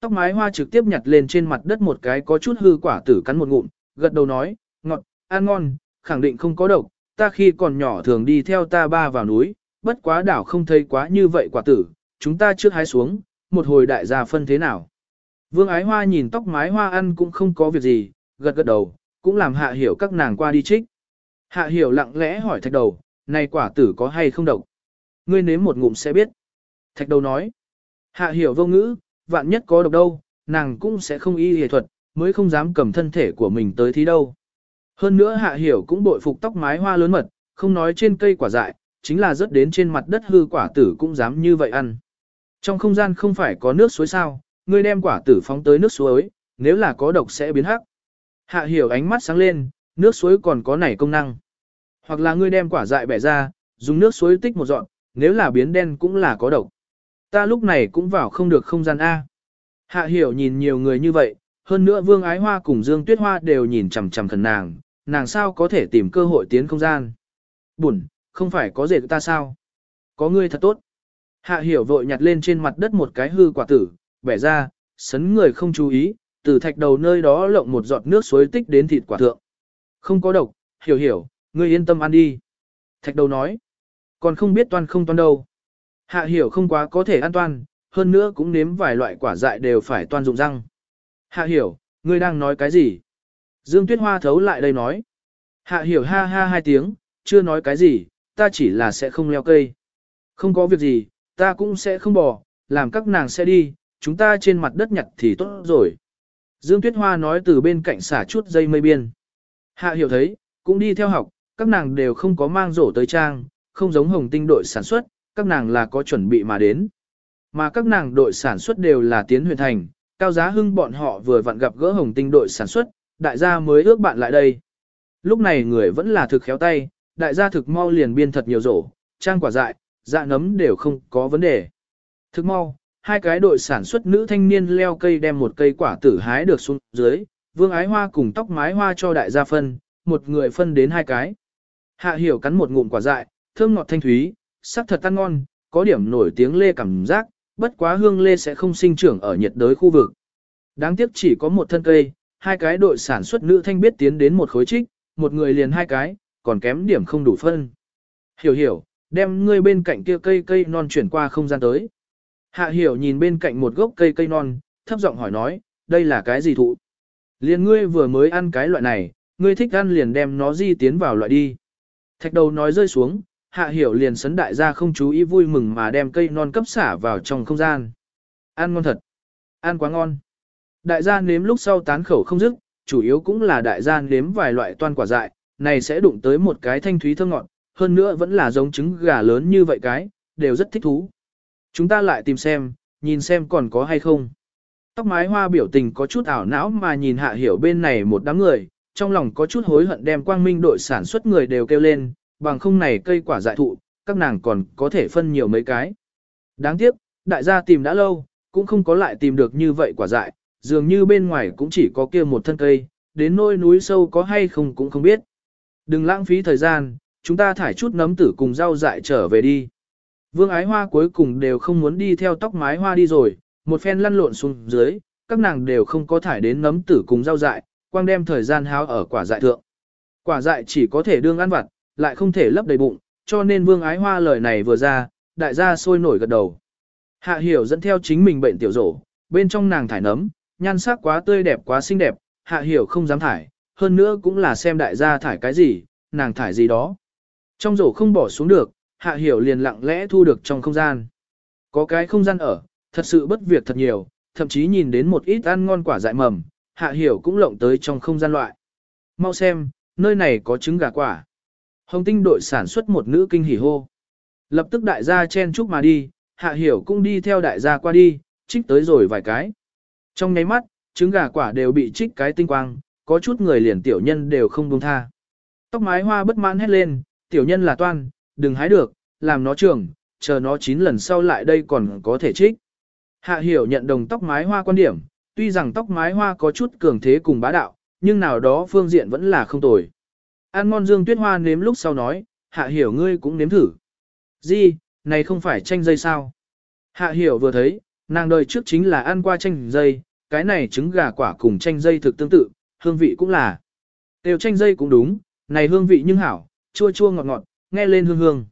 tóc mái hoa trực tiếp nhặt lên trên mặt đất một cái có chút hư quả tử cắn một ngụm, gật đầu nói, ngọt, ăn ngon, khẳng định không có độc, ta khi còn nhỏ thường đi theo ta ba vào núi, bất quá đảo không thấy quá như vậy quả tử, chúng ta trước hái xuống, một hồi đại gia phân thế nào. Vương ái hoa nhìn tóc mái hoa ăn cũng không có việc gì, gật gật đầu, cũng làm hạ hiểu các nàng qua đi trích. Hạ hiểu lặng lẽ hỏi thạch đầu, này quả tử có hay không độc? Ngươi nếm một ngụm sẽ biết. Thạch đầu nói, hạ hiểu vô ngữ, vạn nhất có độc đâu, nàng cũng sẽ không y hề thuật, mới không dám cầm thân thể của mình tới thí đâu. Hơn nữa hạ hiểu cũng bội phục tóc mái hoa lớn mật, không nói trên cây quả dại, chính là rớt đến trên mặt đất hư quả tử cũng dám như vậy ăn. Trong không gian không phải có nước suối sao, ngươi đem quả tử phóng tới nước suối, nếu là có độc sẽ biến hắc. Hạ hiểu ánh mắt sáng lên, nước suối còn có nảy công năng. Hoặc là ngươi đem quả dại bẻ ra, dùng nước suối tích một dọn, nếu là biến đen cũng là có độc. Ta lúc này cũng vào không được không gian A. Hạ hiểu nhìn nhiều người như vậy, hơn nữa Vương Ái Hoa cùng Dương Tuyết Hoa đều nhìn chằm chằm thần nàng, nàng sao có thể tìm cơ hội tiến không gian. Bụn, không phải có dệt ta sao? Có ngươi thật tốt. Hạ hiểu vội nhặt lên trên mặt đất một cái hư quả tử, bẻ ra, sấn người không chú ý, từ thạch đầu nơi đó lộng một giọt nước suối tích đến thịt quả thượng. Không có độc, hiểu hiểu, ngươi yên tâm ăn đi. Thạch đầu nói, còn không biết toan không toan đâu. Hạ hiểu không quá có thể an toàn, hơn nữa cũng nếm vài loại quả dại đều phải toan dụng răng. Hạ hiểu, ngươi đang nói cái gì? Dương Tuyết Hoa thấu lại đây nói. Hạ hiểu ha ha hai tiếng, chưa nói cái gì, ta chỉ là sẽ không leo cây. Không có việc gì, ta cũng sẽ không bỏ, làm các nàng sẽ đi, chúng ta trên mặt đất nhặt thì tốt rồi. Dương Tuyết Hoa nói từ bên cạnh xả chút dây mây biên. Hạ hiểu thấy, cũng đi theo học, các nàng đều không có mang rổ tới trang, không giống hồng tinh đội sản xuất, các nàng là có chuẩn bị mà đến. Mà các nàng đội sản xuất đều là tiến huyền thành, cao giá hưng bọn họ vừa vặn gặp gỡ hồng tinh đội sản xuất, đại gia mới ước bạn lại đây. Lúc này người vẫn là thực khéo tay, đại gia thực mau liền biên thật nhiều rổ, trang quả dại, dạ nấm đều không có vấn đề. Thực mau, hai cái đội sản xuất nữ thanh niên leo cây đem một cây quả tử hái được xuống dưới, vương ái hoa cùng tóc mái hoa cho đại gia phân, một người phân đến hai cái. Hạ hiểu cắn một ngụm quả dại, thơm ngọt thanh thúy, sắc thật ăn ngon, có điểm nổi tiếng lê cảm giác, bất quá hương lê sẽ không sinh trưởng ở nhiệt đới khu vực. Đáng tiếc chỉ có một thân cây, hai cái đội sản xuất nữ thanh biết tiến đến một khối trích, một người liền hai cái, còn kém điểm không đủ phân. Hiểu hiểu, đem ngươi bên cạnh kia cây cây non chuyển qua không gian tới. Hạ hiểu nhìn bên cạnh một gốc cây cây non, thấp giọng hỏi nói, đây là cái gì thụ? Liền ngươi vừa mới ăn cái loại này, ngươi thích ăn liền đem nó di tiến vào loại đi. Thạch đầu nói rơi xuống, hạ hiểu liền sấn đại gia không chú ý vui mừng mà đem cây non cấp xả vào trong không gian. Ăn ngon thật. Ăn quá ngon. Đại gia nếm lúc sau tán khẩu không dứt, chủ yếu cũng là đại gia nếm vài loại toan quả dại, này sẽ đụng tới một cái thanh thúy thơm ngọt, hơn nữa vẫn là giống trứng gà lớn như vậy cái, đều rất thích thú. Chúng ta lại tìm xem, nhìn xem còn có hay không. Tóc mái hoa biểu tình có chút ảo não mà nhìn hạ hiểu bên này một đám người, trong lòng có chút hối hận đem quang minh đội sản xuất người đều kêu lên, bằng không này cây quả dại thụ, các nàng còn có thể phân nhiều mấy cái. Đáng tiếc, đại gia tìm đã lâu, cũng không có lại tìm được như vậy quả dại, dường như bên ngoài cũng chỉ có kia một thân cây, đến nôi núi sâu có hay không cũng không biết. Đừng lãng phí thời gian, chúng ta thải chút nấm tử cùng rau dại trở về đi. Vương ái hoa cuối cùng đều không muốn đi theo tóc mái hoa đi rồi, một phen lăn lộn xuống dưới, các nàng đều không có thải đến nấm tử cùng rau dại, quang đem thời gian háo ở quả dại thượng. Quả dại chỉ có thể đương ăn vặt, lại không thể lấp đầy bụng, cho nên vương ái hoa lời này vừa ra, đại gia sôi nổi gật đầu. Hạ hiểu dẫn theo chính mình bệnh tiểu rổ, bên trong nàng thải nấm, nhan sắc quá tươi đẹp quá xinh đẹp, hạ hiểu không dám thải, hơn nữa cũng là xem đại gia thải cái gì, nàng thải gì đó. Trong rổ không bỏ xuống được, hạ hiểu liền lặng lẽ thu được trong không gian. Có cái không gian ở, thật sự bất việc thật nhiều, thậm chí nhìn đến một ít ăn ngon quả dại mầm, hạ hiểu cũng lộng tới trong không gian loại. Mau xem, nơi này có trứng gà quả. Hồng tinh đội sản xuất một nữ kinh hỉ hô. Lập tức đại gia chen chúc mà đi, hạ hiểu cũng đi theo đại gia qua đi, trích tới rồi vài cái. Trong nháy mắt, trứng gà quả đều bị trích cái tinh quang, có chút người liền tiểu nhân đều không buông tha. Tóc mái hoa bất mãn hét lên, tiểu nhân là toan, đừng hái được, làm nó trưởng, chờ nó chín lần sau lại đây còn có thể trích. Hạ hiểu nhận đồng tóc mái hoa quan điểm, tuy rằng tóc mái hoa có chút cường thế cùng bá đạo, nhưng nào đó phương diện vẫn là không tồi. An ngon dương tuyết hoa nếm lúc sau nói, hạ hiểu ngươi cũng nếm thử. Gì, này không phải chanh dây sao? Hạ hiểu vừa thấy, Nàng đời trước chính là ăn qua chanh dây, cái này trứng gà quả cùng chanh dây thực tương tự, hương vị cũng là. Tiêu chanh dây cũng đúng, này hương vị nhưng hảo, chua chua ngọt ngọt, nghe lên hương hương.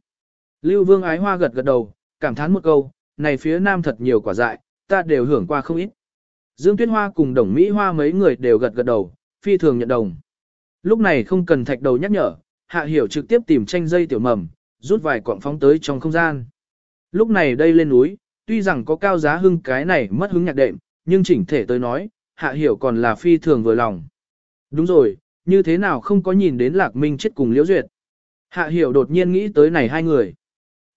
Lưu Vương ái hoa gật gật đầu, cảm thán một câu, này phía nam thật nhiều quả dại, ta đều hưởng qua không ít. Dương Tuyết Hoa cùng Đồng Mỹ Hoa mấy người đều gật gật đầu, phi thường nhận đồng. Lúc này không cần thạch đầu nhắc nhở, Hạ Hiểu trực tiếp tìm tranh dây tiểu mầm, rút vài quặng phóng tới trong không gian. Lúc này đây lên núi, tuy rằng có cao giá hưng cái này mất hứng nhạc đệm, nhưng chỉnh thể tới nói, Hạ Hiểu còn là phi thường vừa lòng. Đúng rồi, như thế nào không có nhìn đến Lạc Minh chết cùng Liễu Duyệt. Hạ Hiểu đột nhiên nghĩ tới này hai người.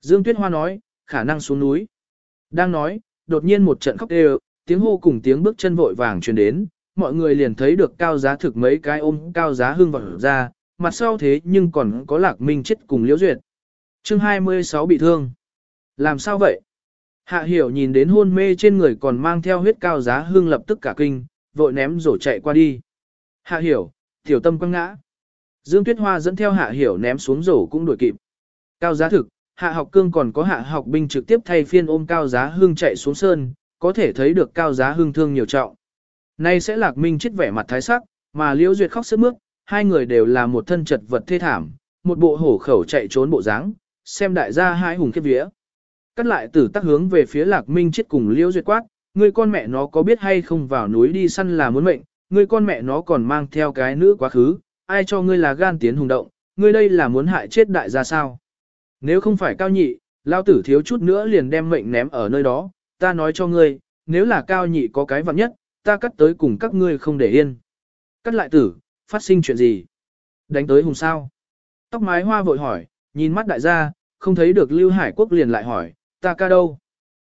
Dương Tuyết Hoa nói, khả năng xuống núi. Đang nói, đột nhiên một trận khóc đều, tiếng hô cùng tiếng bước chân vội vàng truyền đến, mọi người liền thấy được cao giá thực mấy cái ôm cao giá hưng vào ra, mặt sau thế nhưng còn có lạc minh chết cùng liễu duyệt. chương 26 bị thương. Làm sao vậy? Hạ hiểu nhìn đến hôn mê trên người còn mang theo huyết cao giá hưng lập tức cả kinh, vội ném rổ chạy qua đi. Hạ hiểu, tiểu tâm quăng ngã. Dương Tuyết Hoa dẫn theo hạ hiểu ném xuống rổ cũng đuổi kịp. Cao giá thực, hạ học cương còn có hạ học binh trực tiếp thay phiên ôm cao giá hưng chạy xuống sơn, có thể thấy được cao giá hưng thương nhiều trọng. Nay sẽ lạc minh chết vẻ mặt thái sắc, mà liễu duyệt khóc sức mướt, hai người đều là một thân chật vật thê thảm, một bộ hổ khẩu chạy trốn bộ dáng, xem đại gia hai hùng kết vía. Cắt lại tử tắc hướng về phía lạc minh chết cùng liễu duyệt quát, người con mẹ nó có biết hay không vào núi đi săn là muốn mệnh, người con mẹ nó còn mang theo cái nữ quá khứ, ai cho ngươi là gan tiến hùng động, ngươi đây là muốn hại chết đại gia sao. Nếu không phải cao nhị, lao tử thiếu chút nữa liền đem mệnh ném ở nơi đó, ta nói cho ngươi, nếu là cao nhị có cái vặn nhất, ta cắt tới cùng các ngươi không để yên. Cắt lại tử, phát sinh chuyện gì? Đánh tới hùng sao? Tóc mái hoa vội hỏi, nhìn mắt đại gia, không thấy được Lưu Hải Quốc liền lại hỏi, ta ca đâu?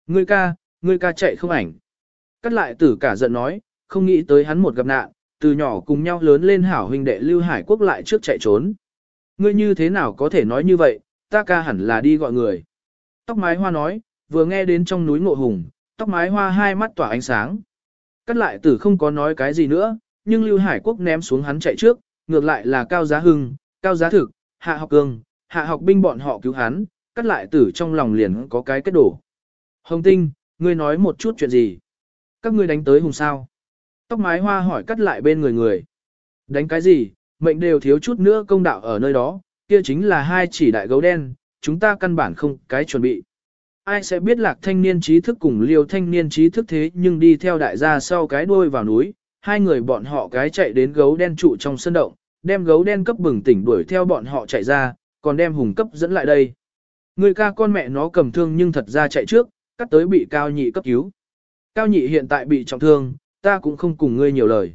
Ngươi ca, ngươi ca chạy không ảnh. Cắt lại tử cả giận nói, không nghĩ tới hắn một gặp nạn, từ nhỏ cùng nhau lớn lên hảo huynh đệ Lưu Hải Quốc lại trước chạy trốn. Ngươi như thế nào có thể nói như vậy, ta ca hẳn là đi gọi người. Tóc mái hoa nói, vừa nghe đến trong núi ngộ hùng, tóc mái hoa hai mắt tỏa ánh sáng. Cắt lại tử không có nói cái gì nữa, nhưng Lưu Hải Quốc ném xuống hắn chạy trước, ngược lại là Cao Giá Hưng, Cao Giá Thực, Hạ Học Cương, Hạ Học Binh bọn họ cứu hắn, cắt lại tử trong lòng liền có cái kết đổ. Hồng Tinh, ngươi nói một chút chuyện gì? Các ngươi đánh tới hùng sao? Tóc mái hoa hỏi cắt lại bên người người. Đánh cái gì? Mệnh đều thiếu chút nữa công đạo ở nơi đó, kia chính là hai chỉ đại gấu đen, chúng ta căn bản không cái chuẩn bị. Ai sẽ biết lạc thanh niên trí thức cùng liêu thanh niên trí thức thế nhưng đi theo đại gia sau cái đuôi vào núi, hai người bọn họ cái chạy đến gấu đen trụ trong sân động, đem gấu đen cấp bừng tỉnh đuổi theo bọn họ chạy ra, còn đem hùng cấp dẫn lại đây. Người ca con mẹ nó cầm thương nhưng thật ra chạy trước, cắt tới bị cao nhị cấp cứu. Cao nhị hiện tại bị trọng thương, ta cũng không cùng ngươi nhiều lời.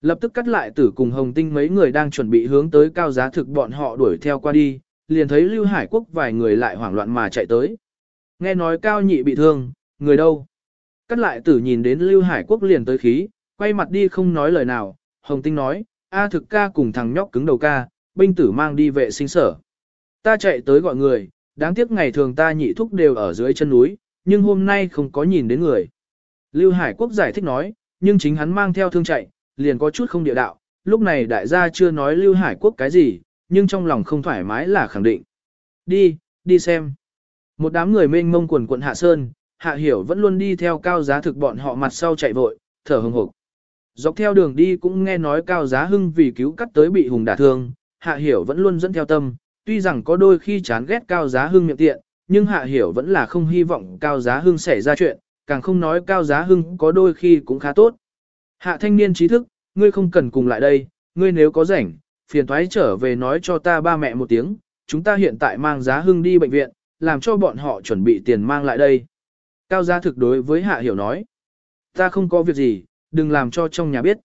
Lập tức cắt lại tử cùng hồng tinh mấy người đang chuẩn bị hướng tới cao giá thực bọn họ đuổi theo qua đi, liền thấy Lưu Hải Quốc vài người lại hoảng loạn mà chạy tới. Nghe nói cao nhị bị thương, người đâu? Cắt lại tử nhìn đến Lưu Hải Quốc liền tới khí, quay mặt đi không nói lời nào, Hồng Tinh nói, A thực ca cùng thằng nhóc cứng đầu ca, binh tử mang đi vệ sinh sở. Ta chạy tới gọi người, đáng tiếc ngày thường ta nhị thúc đều ở dưới chân núi, nhưng hôm nay không có nhìn đến người. Lưu Hải Quốc giải thích nói, nhưng chính hắn mang theo thương chạy, liền có chút không địa đạo, lúc này đại gia chưa nói Lưu Hải Quốc cái gì, nhưng trong lòng không thoải mái là khẳng định. Đi, đi xem. Một đám người mênh mông quần quận Hạ Sơn, Hạ Hiểu vẫn luôn đi theo cao giá thực bọn họ mặt sau chạy vội, thở hừng hực. Dọc theo đường đi cũng nghe nói cao giá hưng vì cứu cắt tới bị hùng đả thương, Hạ Hiểu vẫn luôn dẫn theo tâm, tuy rằng có đôi khi chán ghét cao giá hưng miệng tiện, nhưng Hạ Hiểu vẫn là không hy vọng cao giá hưng xảy ra chuyện, càng không nói cao giá hưng có đôi khi cũng khá tốt. Hạ thanh niên trí thức, ngươi không cần cùng lại đây, ngươi nếu có rảnh, phiền thoái trở về nói cho ta ba mẹ một tiếng, chúng ta hiện tại mang giá hưng đi bệnh viện, làm cho bọn họ chuẩn bị tiền mang lại đây. Cao gia thực đối với Hạ Hiểu nói, ta không có việc gì, đừng làm cho trong nhà biết.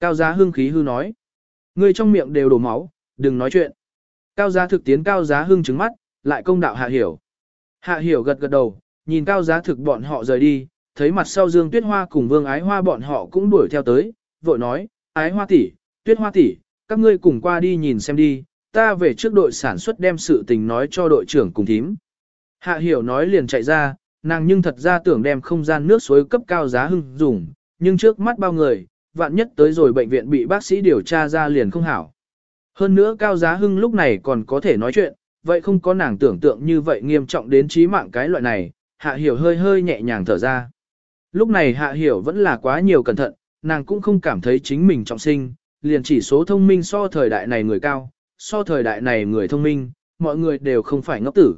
Cao giá hưng khí hư nói, người trong miệng đều đổ máu, đừng nói chuyện. Cao giá thực tiến cao giá hưng trứng mắt, lại công đạo Hạ Hiểu. Hạ Hiểu gật gật đầu, nhìn cao giá thực bọn họ rời đi, thấy mặt sau Dương Tuyết Hoa cùng Vương Ái Hoa bọn họ cũng đuổi theo tới, vội nói, Ái Hoa tỷ, Tuyết Hoa tỷ, các ngươi cùng qua đi nhìn xem đi, ta về trước đội sản xuất đem sự tình nói cho đội trưởng cùng thím. Hạ hiểu nói liền chạy ra, nàng nhưng thật ra tưởng đem không gian nước suối cấp cao giá hưng dùng, nhưng trước mắt bao người, vạn nhất tới rồi bệnh viện bị bác sĩ điều tra ra liền không hảo. Hơn nữa cao giá hưng lúc này còn có thể nói chuyện, vậy không có nàng tưởng tượng như vậy nghiêm trọng đến trí mạng cái loại này, hạ hiểu hơi hơi nhẹ nhàng thở ra. Lúc này hạ hiểu vẫn là quá nhiều cẩn thận, nàng cũng không cảm thấy chính mình trọng sinh, liền chỉ số thông minh so thời đại này người cao, so thời đại này người thông minh, mọi người đều không phải ngốc tử.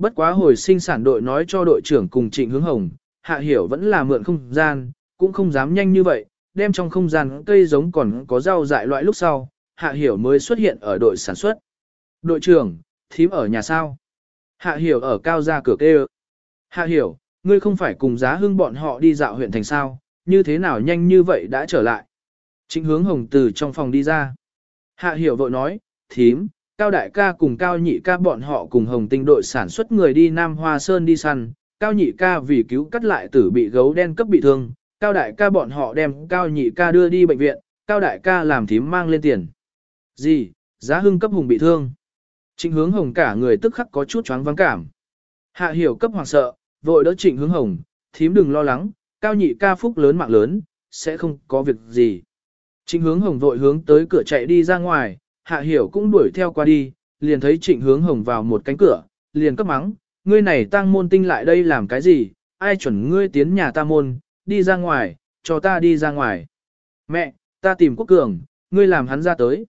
Bất quá hồi sinh sản đội nói cho đội trưởng cùng trịnh hướng hồng, hạ hiểu vẫn là mượn không gian, cũng không dám nhanh như vậy, đem trong không gian cây giống còn có rau dại loại lúc sau, hạ hiểu mới xuất hiện ở đội sản xuất. Đội trưởng, thím ở nhà sao? Hạ hiểu ở cao ra cửa kêu. Hạ hiểu, ngươi không phải cùng giá hưng bọn họ đi dạo huyện thành sao, như thế nào nhanh như vậy đã trở lại. Trịnh hướng hồng từ trong phòng đi ra. Hạ hiểu vội nói, thím, cao đại ca cùng cao nhị ca bọn họ cùng hồng tinh đội sản xuất người đi Nam Hoa Sơn đi săn, cao nhị ca vì cứu cắt lại tử bị gấu đen cấp bị thương, cao đại ca bọn họ đem cao nhị ca đưa đi bệnh viện, cao đại ca làm thím mang lên tiền. Gì, giá hưng cấp hùng bị thương. Trịnh hướng hồng cả người tức khắc có chút choáng vắng cảm. Hạ hiểu cấp hoàng sợ, vội đỡ trịnh hướng hồng, thím đừng lo lắng, cao nhị ca phúc lớn mạng lớn, sẽ không có việc gì. Trịnh hướng hồng vội hướng tới cửa chạy đi ra ngoài, hạ hiểu cũng đuổi theo qua đi, liền thấy trịnh hướng hồng vào một cánh cửa, liền cấp mắng, ngươi này tăng môn tinh lại đây làm cái gì, ai chuẩn ngươi tiến nhà ta môn, đi ra ngoài, cho ta đi ra ngoài. Mẹ, ta tìm quốc cường, ngươi làm hắn ra tới.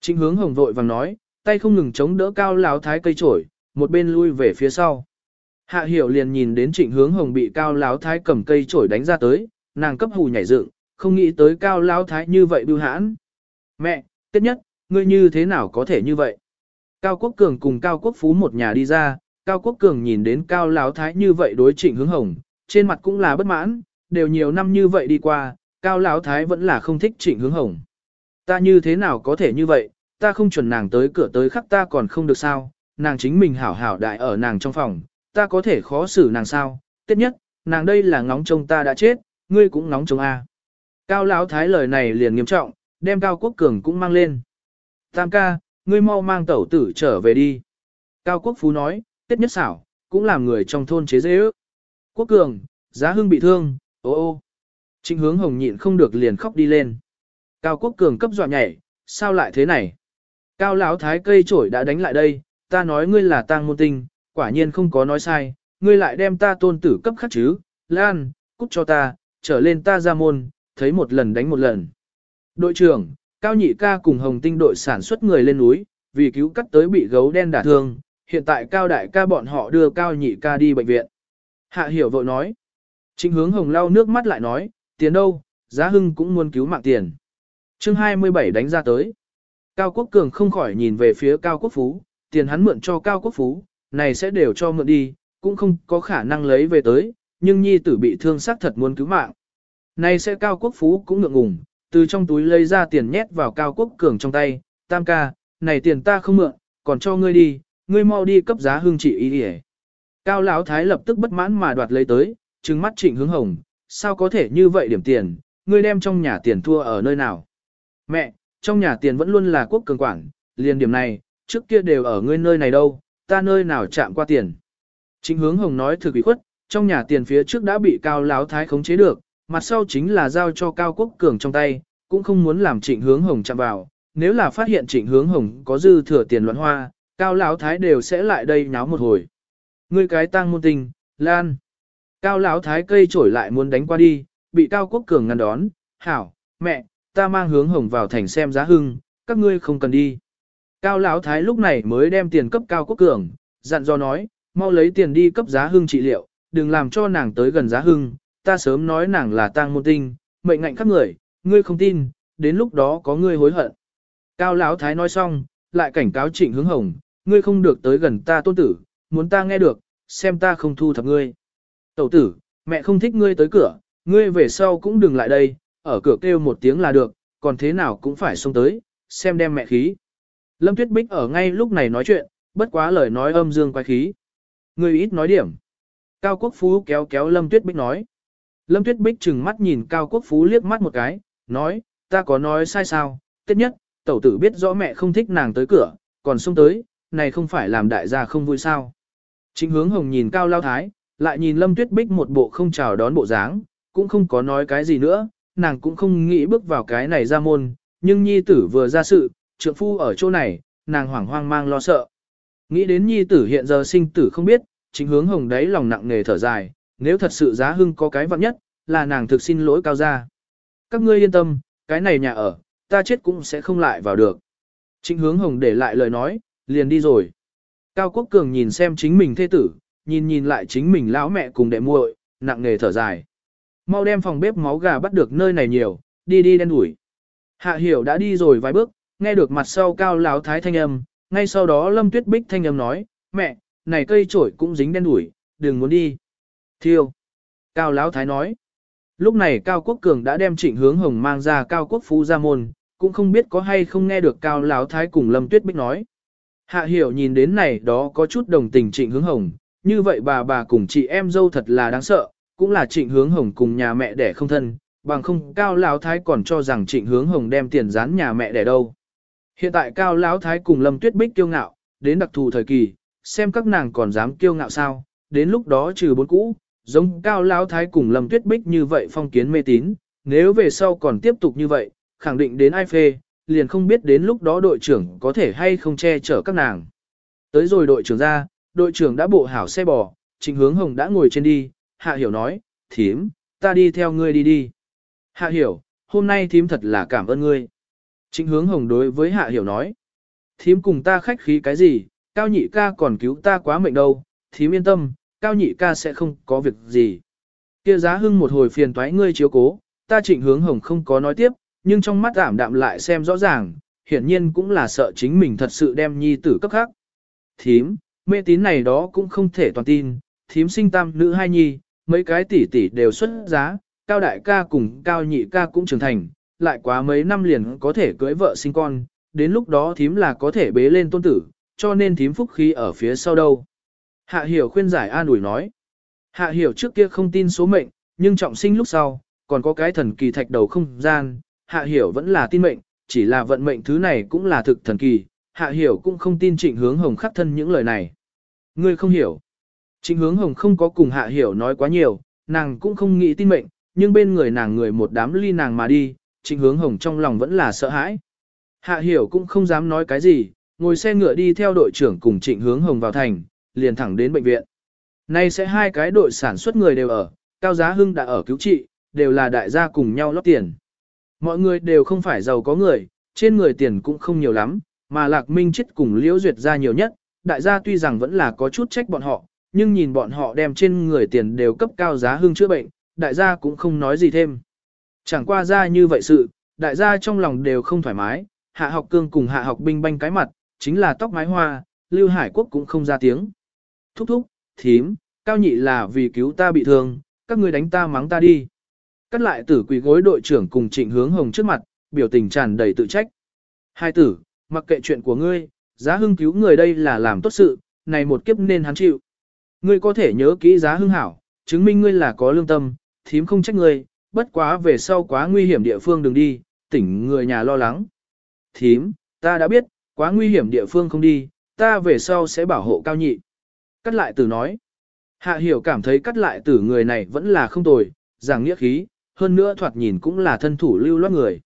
Trịnh hướng hồng vội vàng nói, tay không ngừng chống đỡ cao lão thái cây trổi, một bên lui về phía sau. Hạ hiểu liền nhìn đến trịnh hướng hồng bị cao lão thái cầm cây trổi đánh ra tới, nàng cấp hù nhảy dựng, không nghĩ tới cao lão thái như vậy bưu hãn. Mẹ, tiết nhất, ngươi như thế nào có thể như vậy? Cao Quốc Cường cùng Cao Quốc Phú một nhà đi ra, Cao Quốc Cường nhìn đến Cao Lão Thái như vậy đối trịnh hướng hồng, trên mặt cũng là bất mãn, đều nhiều năm như vậy đi qua, Cao Lão Thái vẫn là không thích trịnh hướng hồng. Ta như thế nào có thể như vậy, ta không chuẩn nàng tới cửa tới khắc ta còn không được sao, nàng chính mình hảo hảo đại ở nàng trong phòng, ta có thể khó xử nàng sao, tiếp nhất, nàng đây là ngóng trông ta đã chết, ngươi cũng ngóng trông a. Cao Lão Thái lời này liền nghiêm trọng, đem Cao Quốc Cường cũng mang lên. Tam ca, ngươi mau mang tẩu tử trở về đi. Cao Quốc Phú nói, tết nhất xảo, cũng làm người trong thôn chế dễ ước. Quốc Cường, giá hưng bị thương, ô ô. Trịnh hướng hồng nhịn không được liền khóc đi lên. Cao Quốc Cường cấp dọa nhảy, sao lại thế này? Cao lão thái cây trổi đã đánh lại đây, ta nói ngươi là tang môn tinh, quả nhiên không có nói sai, ngươi lại đem ta tôn tử cấp khắc chứ, Lan, cút cho ta, trở lên ta ra môn, thấy một lần đánh một lần. Đội trưởng, Cao nhị ca cùng hồng tinh đội sản xuất người lên núi, vì cứu cắt tới bị gấu đen đả thương, hiện tại cao đại ca bọn họ đưa cao nhị ca đi bệnh viện. Hạ hiểu vội nói. Trịnh hướng hồng lau nước mắt lại nói, tiền đâu, giá hưng cũng muốn cứu mạng tiền. chương 27 đánh ra tới. Cao Quốc Cường không khỏi nhìn về phía Cao Quốc Phú, tiền hắn mượn cho Cao Quốc Phú, này sẽ đều cho mượn đi, cũng không có khả năng lấy về tới, nhưng nhi tử bị thương xác thật muốn cứu mạng. Này sẽ Cao Quốc Phú cũng ngượng ngùng, từ trong túi lấy ra tiền nhét vào Cao Quốc Cường trong tay, tam ca, này tiền ta không mượn, còn cho ngươi đi, ngươi mau đi cấp giá hương trị ý đi Cao Lão Thái lập tức bất mãn mà đoạt lấy tới, trừng mắt trịnh hướng hồng, sao có thể như vậy điểm tiền, ngươi đem trong nhà tiền thua ở nơi nào. Mẹ, trong nhà tiền vẫn luôn là quốc cường quản, liền điểm này, trước kia đều ở ngươi nơi này đâu, ta nơi nào chạm qua tiền. Trịnh hướng hồng nói thực bị khuất, trong nhà tiền phía trước đã bị Cao Lão Thái khống chế được, mặt sau chính là giao cho Cao Quốc Cường trong tay, cũng không muốn làm trịnh hướng hồng chạm vào, nếu là phát hiện trịnh hướng hồng có dư thừa tiền loạn hoa, Cao Lão Thái đều sẽ lại đây nháo một hồi. Ngươi cái tăng môn tình, Lan. Cao Lão Thái cây trổi lại muốn đánh qua đi, bị Cao Quốc Cường ngăn đón, hảo, mẹ, ta mang hướng hồng vào thành xem giá hưng, các ngươi không cần đi. Cao Lão Thái lúc này mới đem tiền cấp Cao Quốc Cường, dặn dò nói, mau lấy tiền đi cấp giá hưng trị liệu, đừng làm cho nàng tới gần giá hưng, ta sớm nói nàng là tang môn tinh, mệnh ngạnh các người, ngươi không tin, đến lúc đó có ngươi hối hận. Cao Lão Thái nói xong, lại cảnh cáo trịnh hướng hồng, ngươi không được tới gần ta tôn tử, muốn ta nghe được, xem ta không thu thập ngươi. Tẩu tử, mẹ không thích ngươi tới cửa, ngươi về sau cũng đừng lại đây, ở cửa kêu một tiếng là được, còn thế nào cũng phải xông tới, xem đem mẹ khí. Lâm Tuyết Bích ở ngay lúc này nói chuyện, bất quá lời nói âm dương quái khí. Ngươi ít nói điểm. Cao Quốc Phú kéo kéo Lâm Tuyết Bích nói. Lâm Tuyết Bích chừng mắt nhìn Cao Quốc Phú liếc mắt một cái, nói, ta có nói sai sao, tiết nhất, tẩu tử biết rõ mẹ không thích nàng tới cửa, còn xông tới, này không phải làm đại gia không vui sao. Chính hướng hồng nhìn Cao Lao Thái, lại nhìn Lâm Tuyết Bích một bộ không chào đón bộ dáng, cũng không có nói cái gì nữa, nàng cũng không nghĩ bước vào cái này ra môn, nhưng nhi tử vừa ra sự, trượng phu ở chỗ này, nàng hoảng hoang mang lo sợ. Nghĩ đến nhi tử hiện giờ sinh tử không biết, chính hướng hồng đấy lòng nặng nề thở dài, nếu thật sự giá hưng có cái vặn nhất, là nàng thực xin lỗi cao gia. Các ngươi yên tâm, cái này nhà ở, ta chết cũng sẽ không lại vào được. Trịnh hướng hồng để lại lời nói, liền đi rồi. Cao Quốc Cường nhìn xem chính mình thê tử, nhìn nhìn lại chính mình lão mẹ cùng đệ muội, nặng nề thở dài. Mau đem phòng bếp máu gà bắt được nơi này nhiều, đi đi đen đuổi. Hạ hiểu đã đi rồi vài bước, nghe được mặt sau cao lão thái thanh âm, ngay sau đó lâm tuyết bích thanh âm nói, mẹ, này cây trổi cũng dính đen đuổi, đừng muốn đi. Thiêu. Cao lão thái nói. Lúc này Cao Quốc Cường đã đem trịnh hướng hồng mang ra Cao Quốc Phú ra môn, cũng không biết có hay không nghe được Cao lão thái cùng lâm tuyết bích nói. Hạ hiểu nhìn đến này đó có chút đồng tình trịnh hướng hồng, như vậy bà bà cùng chị em dâu thật là đáng sợ, cũng là trịnh hướng hồng cùng nhà mẹ đẻ không thân, bằng không cao lão thái còn cho rằng trịnh hướng hồng đem tiền dán nhà mẹ đẻ đâu. Hiện tại cao lão thái cùng lâm tuyết bích kiêu ngạo, đến đặc thù thời kỳ, xem các nàng còn dám kiêu ngạo sao, đến lúc đó trừ bốn cũ, giống cao lão thái cùng lâm tuyết bích như vậy phong kiến mê tín, nếu về sau còn tiếp tục như vậy, khẳng định đến ai phê, liền không biết đến lúc đó đội trưởng có thể hay không che chở các nàng. Tới rồi đội trưởng ra, đội trưởng đã bộ hảo xe bò, chính hướng hồng đã ngồi trên đi, hạ hiểu nói, thím, ta đi theo ngươi đi đi. Hạ hiểu, hôm nay thím thật là cảm ơn ngươi. chính hướng hồng đối với hạ hiểu nói, thím cùng ta khách khí cái gì, cao nhị ca còn cứu ta quá mệnh đâu, thím yên tâm, cao nhị ca sẽ không có việc gì. Kia giá hưng một hồi phiền toái ngươi chiếu cố, ta trịnh hướng hồng không có nói tiếp, nhưng trong mắt ảm đạm lại xem rõ ràng, hiển nhiên cũng là sợ chính mình thật sự đem nhi tử cấp khác. Thím, mê tín này đó cũng không thể toàn tin, thím sinh tam nữ hai nhi, mấy cái tỷ tỷ đều xuất giá, cao đại ca cùng cao nhị ca cũng trưởng thành, lại quá mấy năm liền có thể cưới vợ sinh con, đến lúc đó thím là có thể bế lên tôn tử, cho nên thím phúc khí ở phía sau đâu. Hạ hiểu khuyên giải an ủi nói. Hạ hiểu trước kia không tin số mệnh, nhưng trọng sinh lúc sau, còn có cái thần kỳ thạch đầu không gian, hạ hiểu vẫn là tin mệnh, chỉ là vận mệnh thứ này cũng là thực thần kỳ, hạ hiểu cũng không tin trịnh hướng hồng khắc thân những lời này. Ngươi không hiểu. Trịnh hướng hồng không có cùng hạ hiểu nói quá nhiều, nàng cũng không nghĩ tin mệnh, nhưng bên người nàng người một đám ly nàng mà đi, trịnh hướng hồng trong lòng vẫn là sợ hãi. Hạ hiểu cũng không dám nói cái gì, ngồi xe ngựa đi theo đội trưởng cùng trịnh hướng hồng vào thành, liền thẳng đến bệnh viện. Nay sẽ hai cái đội sản xuất người đều ở, Cao Giá Hưng đã ở cứu trị, đều là đại gia cùng nhau lót tiền. Mọi người đều không phải giàu có người, trên người tiền cũng không nhiều lắm, mà Lạc Minh chết cùng Liễu Duyệt ra nhiều nhất, đại gia tuy rằng vẫn là có chút trách bọn họ, nhưng nhìn bọn họ đem trên người tiền đều cấp cao giá hưng chữa bệnh, đại gia cũng không nói gì thêm. Chẳng qua ra như vậy sự, đại gia trong lòng đều không thoải mái, hạ học cương cùng hạ học binh banh cái mặt, chính là tóc mái hoa, Lưu Hải Quốc cũng không ra tiếng. Thúc thúc, thím, cao nhị là vì cứu ta bị thương, các người đánh ta mắng ta đi. Cắt lại tử quỳ gối đội trưởng cùng trịnh hướng hồng trước mặt, biểu tình tràn đầy tự trách. Hai tử, mặc kệ chuyện của ngươi, giá hưng cứu người đây là làm tốt sự, này một kiếp nên hắn chịu. Ngươi có thể nhớ kỹ giá hưng hảo, chứng minh ngươi là có lương tâm, thím không trách ngươi, bất quá về sau quá nguy hiểm địa phương đừng đi, tỉnh người nhà lo lắng. Thím, ta đã biết, quá nguy hiểm địa phương không đi, ta về sau sẽ bảo hộ cao nhị. Cắt lại tử nói. Hạ hiểu cảm thấy cắt lại tử người này vẫn là không tồi, giảng nghĩa khí, hơn nữa thoạt nhìn cũng là thân thủ lưu loát người.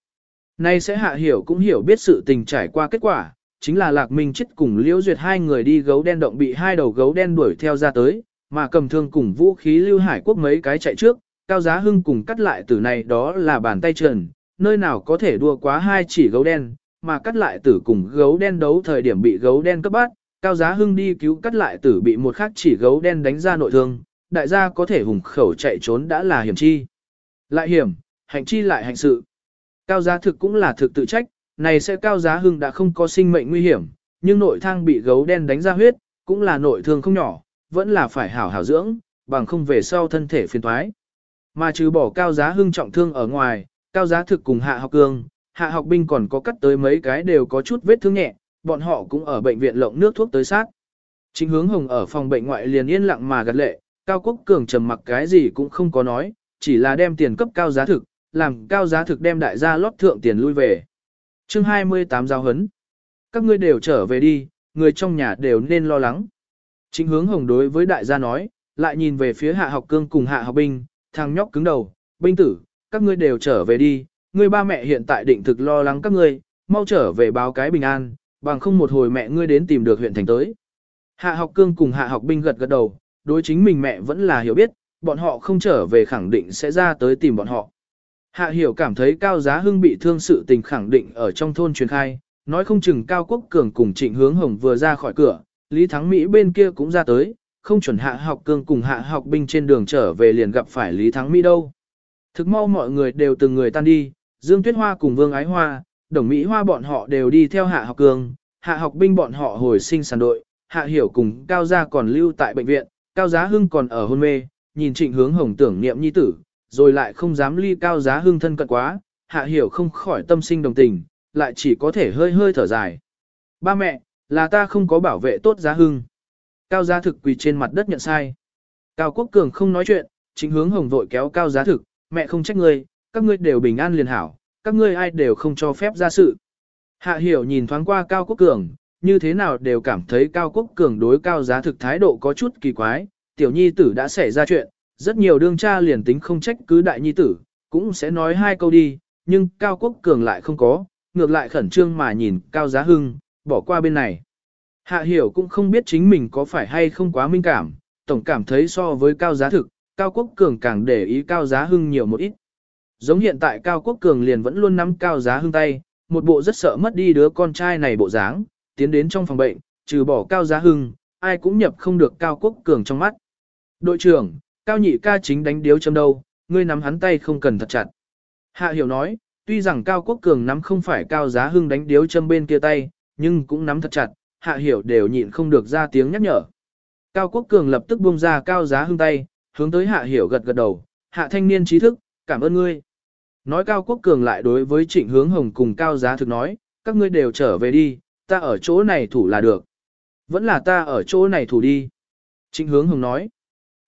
Nay sẽ hạ hiểu cũng hiểu biết sự tình trải qua kết quả, chính là Lạc Minh chết cùng Liễu Duyệt hai người đi gấu đen động bị hai đầu gấu đen đuổi theo ra tới, mà cầm thương cùng vũ khí Lưu Hải Quốc mấy cái chạy trước, Cao Giá Hưng cùng cắt lại tử này đó là bàn tay trần, nơi nào có thể đua quá hai chỉ gấu đen, mà cắt lại tử cùng gấu đen đấu thời điểm bị gấu đen cấp bát, Cao Giá Hưng đi cứu cắt lại tử bị một khắc chỉ gấu đen đánh ra nội thương, đại gia có thể hùng khẩu chạy trốn đã là hiểm chi. Lại hiểm, hành chi lại hành sự. Cao giá thực cũng là thực tự trách, này sẽ cao giá hưng đã không có sinh mệnh nguy hiểm, nhưng nội thang bị gấu đen đánh ra huyết, cũng là nội thương không nhỏ, vẫn là phải hảo hảo dưỡng, bằng không về sau thân thể phiền toái. Mà trừ bỏ cao giá hưng trọng thương ở ngoài, cao giá thực cùng hạ học cương, hạ học binh còn có cắt tới mấy cái đều có chút vết thương nhẹ, bọn họ cũng ở bệnh viện lộng nước thuốc tới sát. Chính hướng hồng ở phòng bệnh ngoại liền yên lặng mà gật lệ, cao quốc cường trầm mặc cái gì cũng không có nói, chỉ là đem tiền cấp cao giá thực, làm cao giá thực đem đại gia lót thượng tiền lui về. chương 28 giao hấn. Các ngươi đều trở về đi, người trong nhà đều nên lo lắng. Chính hướng hồng đối với đại gia nói, lại nhìn về phía hạ học cương cùng hạ học binh, thằng nhóc cứng đầu, binh tử, các ngươi đều trở về đi, ngươi ba mẹ hiện tại định thực lo lắng các ngươi, mau trở về báo cái bình an, bằng không một hồi mẹ ngươi đến tìm được huyện thành tới. Hạ học cương cùng hạ học binh gật gật đầu, đối chính mình mẹ vẫn là hiểu biết, bọn họ không trở về khẳng định sẽ ra tới tìm bọn họ. Hạ hiểu cảm thấy Cao Giá Hưng bị thương sự tình khẳng định ở trong thôn truyền khai, nói không chừng Cao Quốc Cường cùng Trịnh Hướng Hồng vừa ra khỏi cửa, Lý Thắng Mỹ bên kia cũng ra tới, không chuẩn hạ học cương cùng hạ học binh trên đường trở về liền gặp phải Lý Thắng Mỹ đâu. Thực mau mọi người đều từng người tan đi, Dương Tuyết Hoa cùng Vương Ái Hoa, Đồng Mỹ Hoa bọn họ đều đi theo hạ học cường hạ học binh bọn họ hồi sinh sản đội, hạ hiểu cùng Cao Gia còn lưu tại bệnh viện, Cao Giá Hưng còn ở hôn mê, nhìn trịnh hướng hồng tưởng niệm nhi tử, rồi lại không dám ly Cao Giá Hưng thân cận quá, hạ hiểu không khỏi tâm sinh đồng tình, lại chỉ có thể hơi hơi thở dài. Ba mẹ, là ta không có bảo vệ tốt Giá Hưng. Cao Giá Thực quỳ trên mặt đất nhận sai. Cao Quốc Cường không nói chuyện, chính hướng hồng vội kéo Cao Giá Thực, mẹ không trách ngươi, các ngươi đều bình an liền hảo, các ngươi ai đều không cho phép ra sự. Hạ hiểu nhìn thoáng qua Cao Quốc Cường, như thế nào đều cảm thấy Cao Quốc Cường đối Cao Giá Thực thái độ có chút kỳ quái, tiểu nhi tử đã xảy ra chuyện, rất nhiều đương cha liền tính không trách cứ đại nhi tử, cũng sẽ nói hai câu đi, nhưng Cao Quốc Cường lại không có, ngược lại khẩn trương mà nhìn Cao Giá Hưng, bỏ qua bên này. Hạ hiểu cũng không biết chính mình có phải hay không quá minh cảm, tổng cảm thấy so với Cao Giá Thực, Cao Quốc Cường càng để ý Cao Giá Hưng nhiều một ít. Giống hiện tại Cao Quốc Cường liền vẫn luôn nắm Cao Giá Hưng tay, một bộ rất sợ mất đi đứa con trai này bộ dáng, tiến đến trong phòng bệnh, trừ bỏ Cao Giá Hưng, ai cũng nhập không được Cao Quốc Cường trong mắt. Đội trưởng, Cao nhị ca chính đánh điếu châm đâu, ngươi nắm hắn tay không cần thật chặt. Hạ hiểu nói, tuy rằng Cao Quốc Cường nắm không phải Cao Giá Hưng đánh điếu châm bên kia tay, nhưng cũng nắm thật chặt, Hạ hiểu đều nhịn không được ra tiếng nhắc nhở. Cao Quốc Cường lập tức buông ra Cao Giá Hưng tay, hướng tới Hạ hiểu gật gật đầu, Hạ thanh niên trí thức, cảm ơn ngươi. Nói Cao Quốc Cường lại đối với trịnh hướng hồng cùng Cao Giá thực nói, các ngươi đều trở về đi, ta ở chỗ này thủ là được. Vẫn là ta ở chỗ này thủ đi. Trịnh hướng hồng nói.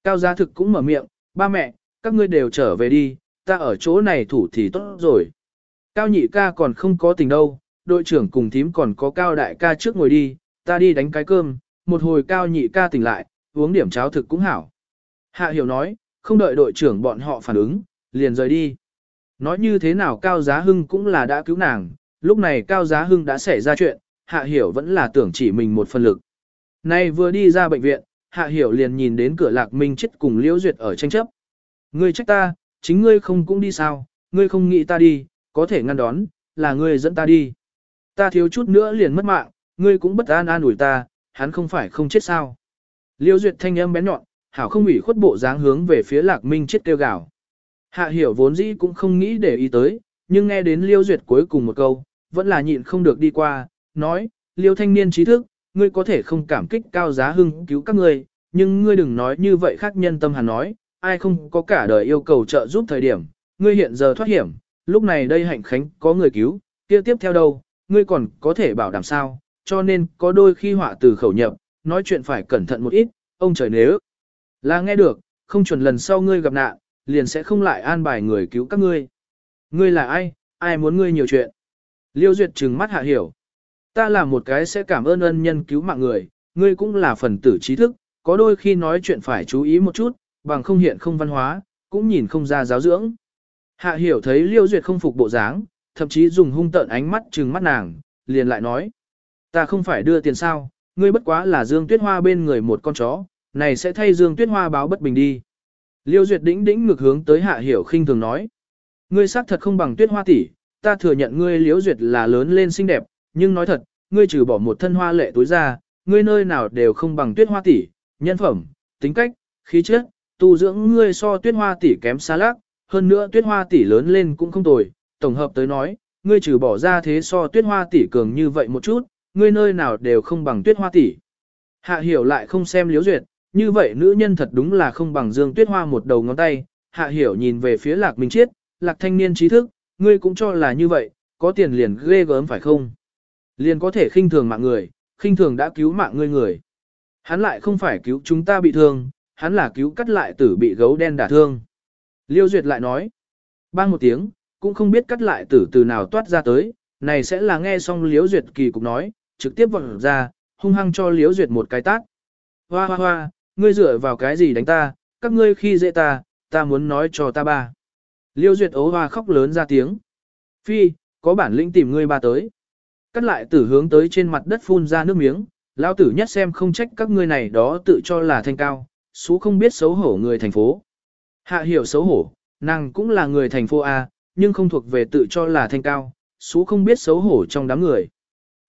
Cao Giá thực cũng mở miệng, ba mẹ, các ngươi đều trở về đi, ta ở chỗ này thủ thì tốt rồi. Cao nhị ca còn không có tình đâu, đội trưởng cùng thím còn có cao đại ca trước ngồi đi, ta đi đánh cái cơm, một hồi cao nhị ca tỉnh lại, uống điểm cháo thực cũng hảo. Hạ hiểu nói, không đợi đội trưởng bọn họ phản ứng, liền rời đi. Nói như thế nào Cao Giá Hưng cũng là đã cứu nàng, lúc này Cao Giá Hưng đã xảy ra chuyện, Hạ Hiểu vẫn là tưởng chỉ mình một phần lực. Nay vừa đi ra bệnh viện, Hạ Hiểu liền nhìn đến cửa Lạc Minh chết cùng Liễu Duyệt ở tranh chấp. Ngươi trách ta, chính ngươi không cũng đi sao, ngươi không nghĩ ta đi, có thể ngăn đón, là ngươi dẫn ta đi. Ta thiếu chút nữa liền mất mạng, ngươi cũng bất an an ủi ta, hắn không phải không chết sao. Liễu Duyệt thanh âm bén nhọn, hảo không ủy khuất bộ dáng hướng về phía Lạc Minh chết kêu gào. Hạ hiểu vốn dĩ cũng không nghĩ để ý tới, nhưng nghe đến Liêu Duyệt cuối cùng một câu, vẫn là nhịn không được đi qua, nói, Liêu thanh niên trí thức, ngươi có thể không cảm kích cao giá hưng cứu các ngươi, nhưng ngươi đừng nói như vậy khác nhân tâm hàn nói, ai không có cả đời yêu cầu trợ giúp thời điểm, ngươi hiện giờ thoát hiểm, lúc này đây hạnh khánh có người cứu, kia tiếp theo đâu, ngươi còn có thể bảo đảm sao, cho nên có đôi khi họa từ khẩu nhập, nói chuyện phải cẩn thận một ít, ông trời nếu là nghe được, không chuẩn lần sau ngươi gặp nạn, liền sẽ không lại an bài người cứu các ngươi. Ngươi là ai, ai muốn ngươi nhiều chuyện. Liêu Duyệt trừng mắt hạ hiểu. Ta là một cái sẽ cảm ơn ân nhân cứu mạng người, ngươi cũng là phần tử trí thức, có đôi khi nói chuyện phải chú ý một chút, bằng không hiện không văn hóa, cũng nhìn không ra giáo dưỡng. Hạ hiểu thấy Liêu Duyệt không phục bộ dáng, thậm chí dùng hung tợn ánh mắt trừng mắt nàng, liền lại nói. Ta không phải đưa tiền sao, ngươi bất quá là Dương Tuyết Hoa bên người một con chó, này sẽ thay Dương Tuyết Hoa báo bất bình đi. Liêu Duyệt đĩnh đĩnh ngược hướng tới Hạ Hiểu khinh thường nói. Ngươi xác thật không bằng tuyết hoa tỷ, ta thừa nhận ngươi Liêu Duyệt là lớn lên xinh đẹp, nhưng nói thật, ngươi trừ bỏ một thân hoa lệ tối ra, ngươi nơi nào đều không bằng tuyết hoa tỷ, nhân phẩm, tính cách, khí chất, tu dưỡng ngươi so tuyết hoa tỷ kém xa lác, hơn nữa tuyết hoa tỷ lớn lên cũng không tồi, tổng hợp tới nói, ngươi trừ bỏ ra thế so tuyết hoa tỷ cường như vậy một chút, ngươi nơi nào đều không bằng tuyết hoa tỷ. Hạ hiểu lại không xem liếu duyệt, như vậy nữ nhân thật đúng là không bằng Dương Tuyết Hoa một đầu ngón tay, hạ hiểu nhìn về phía lạc minh chiết, lạc thanh niên trí thức, ngươi cũng cho là như vậy, có tiền liền ghê gớm phải không? Liền có thể khinh thường mạng người, khinh thường đã cứu mạng ngươi người. Hắn lại không phải cứu chúng ta bị thương, hắn là cứu cắt lại tử bị gấu đen đả thương. Liêu Duyệt lại nói, bang một tiếng, cũng không biết cắt lại tử từ nào toát ra tới, này sẽ là nghe xong Liêu Duyệt kỳ cục nói, trực tiếp vọt ra, hung hăng cho Liêu Duyệt một cái tát. Hoa hoa hoa, ngươi dựa vào cái gì đánh ta, các ngươi khi dễ ta, ta muốn nói cho ta ba. Liêu Duyệt ấu hoa khóc lớn ra tiếng. Phi, có bản lĩnh tìm ngươi ba tới. Cắt lại tử hướng tới trên mặt đất phun ra nước miếng, lao tử nhất xem không trách các ngươi này đó tự cho là thanh cao, số không biết xấu hổ người thành phố. Hạ hiểu xấu hổ, nàng cũng là người thành phố A, nhưng không thuộc về tự cho là thanh cao, số không biết xấu hổ trong đám người.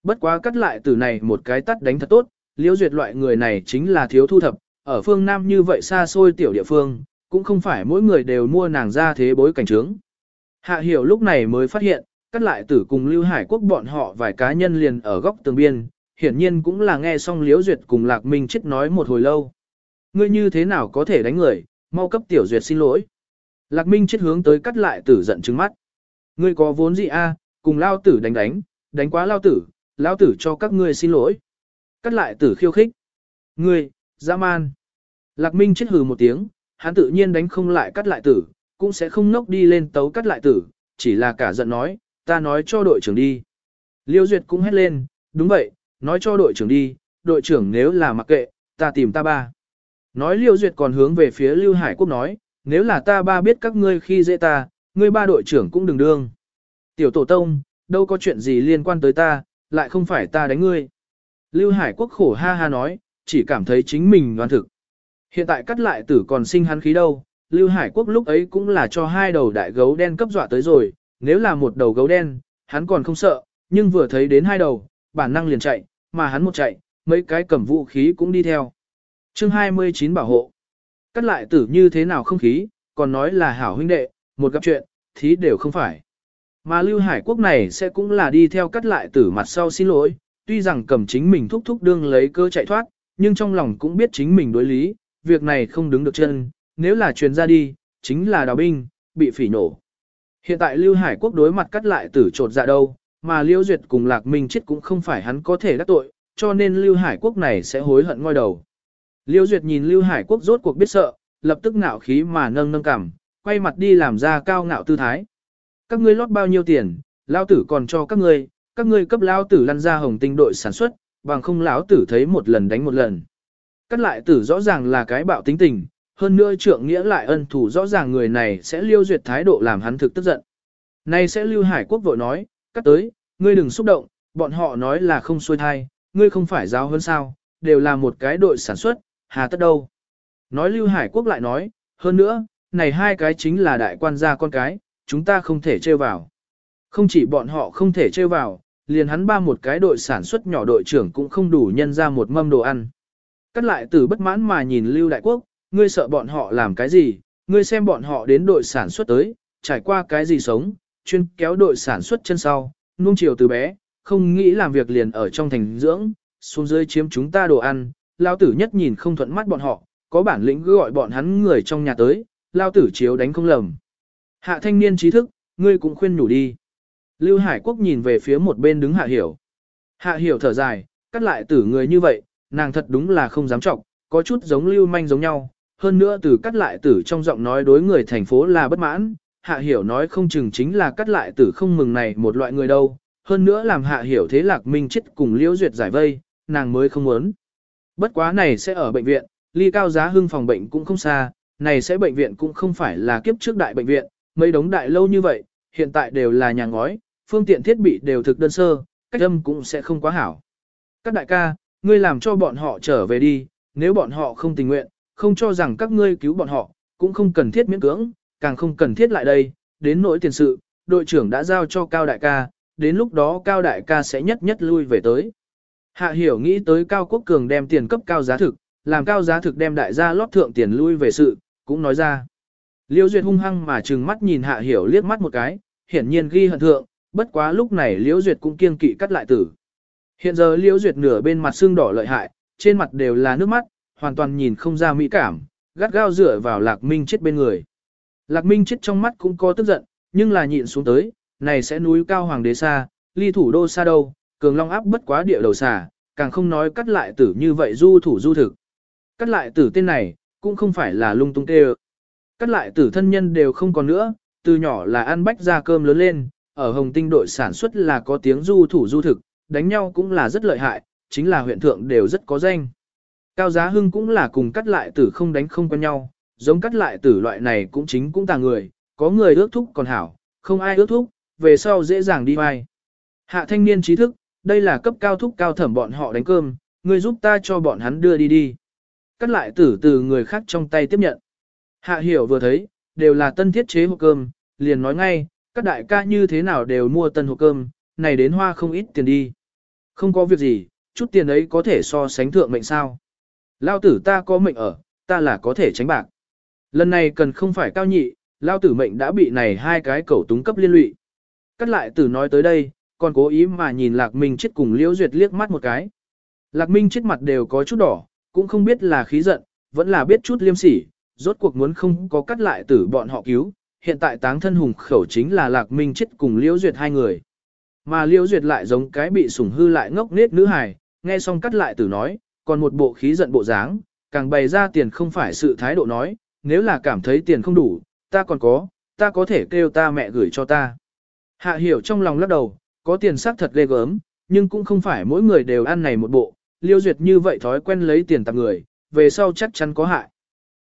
Bất quá cắt lại tử này một cái tắt đánh thật tốt, liễu duyệt loại người này chính là thiếu thu thập, ở phương Nam như vậy xa xôi tiểu địa phương, cũng không phải mỗi người đều mua nàng ra thế bối cảnh trướng. Hạ hiểu lúc này mới phát hiện, cắt lại tử cùng Lưu Hải Quốc bọn họ vài cá nhân liền ở góc tường biên, hiển nhiên cũng là nghe xong Liễu Duyệt cùng Lạc Minh chết nói một hồi lâu. Ngươi như thế nào có thể đánh người, mau cấp tiểu duyệt xin lỗi. Lạc Minh chết hướng tới cắt lại tử giận trừng mắt. Ngươi có vốn gì a, cùng lao tử đánh đánh, đánh quá lao tử, lao tử cho các ngươi xin lỗi. Cắt lại tử khiêu khích. Ngươi, dã man. Lạc Minh chết hừ một tiếng, hắn tự nhiên đánh không lại cắt lại tử, cũng sẽ không nốc đi lên tấu cắt lại tử, chỉ là cả giận nói, ta nói cho đội trưởng đi. Liêu Duyệt cũng hét lên, đúng vậy, nói cho đội trưởng đi, đội trưởng nếu là mặc kệ, ta tìm ta ba. Nói Liêu Duyệt còn hướng về phía Lưu Hải Quốc nói, nếu là ta ba biết các ngươi khi dễ ta, ngươi ba đội trưởng cũng đừng đương. Tiểu tổ tông, đâu có chuyện gì liên quan tới ta, lại không phải ta đánh ngươi. Lưu Hải Quốc khổ ha ha nói, chỉ cảm thấy chính mình đoan thực. Hiện tại cắt lại tử còn sinh hắn khí đâu, Lưu Hải Quốc lúc ấy cũng là cho hai đầu đại gấu đen cấp dọa tới rồi, nếu là một đầu gấu đen, hắn còn không sợ, nhưng vừa thấy đến hai đầu, bản năng liền chạy, mà hắn một chạy, mấy cái cầm vũ khí cũng đi theo. chương 29 bảo hộ. Cắt lại tử như thế nào không khí, còn nói là hảo huynh đệ, một gặp chuyện, thí đều không phải. Mà Lưu Hải Quốc này sẽ cũng là đi theo cắt lại tử mặt sau xin lỗi, tuy rằng cầm chính mình thúc thúc đương lấy cơ chạy thoát, nhưng trong lòng cũng biết chính mình đối lý, việc này không đứng được chân, nếu là truyền ra đi, chính là đào binh, bị phỉ nổ. Hiện tại Lưu Hải Quốc đối mặt cắt lại tử trột dạ đâu, mà Liêu Duyệt cùng Lạc Minh chết cũng không phải hắn có thể đắc tội, cho nên Lưu Hải Quốc này sẽ hối hận ngoi đầu. Liêu Duyệt nhìn Lưu Hải Quốc rốt cuộc biết sợ, lập tức ngạo khí mà nâng nâng cảm, quay mặt đi làm ra cao ngạo tư thái. Các ngươi lót bao nhiêu tiền, lao tử còn cho các ngươi, các ngươi cấp lao tử lăn ra hồng tinh đội sản xuất, bằng không lão tử thấy một lần đánh một lần. Cắt lại tử rõ ràng là cái bạo tính tình, hơn nữa trượng nghĩa lại ân thủ rõ ràng người này sẽ liêu duyệt thái độ làm hắn thực tức giận. Nay sẽ lưu hải quốc vội nói, cắt tới, ngươi đừng xúc động, bọn họ nói là không xuôi thai, ngươi không phải giáo hơn sao, đều là một cái đội sản xuất, hà tất đâu. Nói lưu hải quốc lại nói, hơn nữa, này hai cái chính là đại quan gia con cái, chúng ta không thể trêu vào. Không chỉ bọn họ không thể trêu vào, liền hắn ba một cái đội sản xuất nhỏ đội trưởng cũng không đủ nhân ra một mâm đồ ăn. Cắt lại từ bất mãn mà nhìn Lưu Đại Quốc, ngươi sợ bọn họ làm cái gì, ngươi xem bọn họ đến đội sản xuất tới, trải qua cái gì sống, chuyên kéo đội sản xuất chân sau, nuông chiều từ bé, không nghĩ làm việc liền ở trong thành dưỡng, xuống dưới chiếm chúng ta đồ ăn, lao tử nhất nhìn không thuận mắt bọn họ, có bản lĩnh gọi bọn hắn người trong nhà tới, lao tử chiếu đánh không lầm. Hạ thanh niên trí thức, ngươi cũng khuyên nhủ đi. Lưu Hải Quốc nhìn về phía một bên đứng hạ hiểu. Hạ hiểu thở dài, cắt lại tử người như vậy, nàng thật đúng là không dám trọng, có chút giống lưu manh giống nhau. Hơn nữa từ cắt lại tử trong giọng nói đối người thành phố là bất mãn, hạ hiểu nói không chừng chính là cắt lại tử không mừng này một loại người đâu. Hơn nữa làm hạ hiểu thế lạc minh chết cùng liễu duyệt giải vây, nàng mới không muốn. Bất quá này sẽ ở bệnh viện, ly cao giá hưng phòng bệnh cũng không xa, này sẽ bệnh viện cũng không phải là kiếp trước đại bệnh viện, mấy đống đại lâu như vậy, hiện tại đều là nhà ngói, phương tiện thiết bị đều thực đơn sơ, cách âm cũng sẽ không quá hảo. Các đại ca, ngươi làm cho bọn họ trở về đi, nếu bọn họ không tình nguyện, không cho rằng các ngươi cứu bọn họ, cũng không cần thiết miễn cưỡng, càng không cần thiết lại đây, đến nỗi tiền sự, đội trưởng đã giao cho Cao đại ca, đến lúc đó Cao đại ca sẽ nhất nhất lui về tới. Hạ hiểu nghĩ tới Cao Quốc Cường đem tiền cấp cao giá thực, làm cao giá thực đem đại gia lót thượng tiền lui về sự, cũng nói ra. Liêu Duyệt hung hăng mà trừng mắt nhìn Hạ Hiểu liếc mắt một cái, hiển nhiên ghi hận thượng, bất quá lúc này Liêu Duyệt cũng kiêng kỵ cắt lại tử. Hiện giờ liễu Duyệt nửa bên mặt xương đỏ lợi hại, trên mặt đều là nước mắt, hoàn toàn nhìn không ra mỹ cảm, gắt gao dựa vào Lạc Minh chết bên người. Lạc Minh chết trong mắt cũng có tức giận, nhưng là nhịn xuống tới, này sẽ núi cao hoàng đế xa, ly thủ đô xa đâu, cường long áp bất quá địa đầu xà, càng không nói cắt lại tử như vậy du thủ du thực. Cắt lại tử tên này, cũng không phải là lung tung tê Cắt lại tử thân nhân đều không còn nữa, từ nhỏ là ăn bách ra cơm lớn lên, ở Hồng Tinh đội sản xuất là có tiếng du thủ du thực, đánh nhau cũng là rất lợi hại, chính là huyện thượng đều rất có danh. Cao Giá Hưng cũng là cùng cắt lại tử không đánh không quen nhau, giống cắt lại tử loại này cũng chính cũng tà người, có người ước thúc còn hảo, không ai ước thúc, về sau dễ dàng đi vai. Hạ thanh niên trí thức, đây là cấp cao thúc cao thẩm bọn họ đánh cơm, người giúp ta cho bọn hắn đưa đi đi. Cắt lại tử từ người khác trong tay tiếp nhận. Hạ hiểu vừa thấy, đều là tân thiết chế hộp cơm, liền nói ngay, các đại ca như thế nào đều mua tân hộp cơm, này đến hoa không ít tiền đi. Không có việc gì, chút tiền ấy có thể so sánh thượng mệnh sao. Lao tử ta có mệnh ở, ta là có thể tránh bạc. Lần này cần không phải cao nhị, lao tử mệnh đã bị này hai cái cẩu túng cấp liên lụy. Cắt lại tử nói tới đây, còn cố ý mà nhìn Lạc Minh chết cùng Liễu Duyệt liếc mắt một cái. Lạc Minh chết mặt đều có chút đỏ, cũng không biết là khí giận, vẫn là biết chút liêm sỉ, rốt cuộc muốn không có cắt lại tử bọn họ cứu. Hiện tại táng thân hùng khẩu chính là Lạc Minh chết cùng Liễu Duyệt hai người. Mà Liễu Duyệt lại giống cái bị sủng hư lại ngốc nết nữ hài, nghe xong cắt lại tử nói, còn một bộ khí giận bộ dáng, càng bày ra tiền không phải sự thái độ nói, nếu là cảm thấy tiền không đủ, ta còn có, ta có thể kêu ta mẹ gửi cho ta. Hạ hiểu trong lòng lắc đầu, có tiền xác thật ghê gớm, nhưng cũng không phải mỗi người đều ăn này một bộ, liêu duyệt như vậy thói quen lấy tiền tặng người, về sau chắc chắn có hại.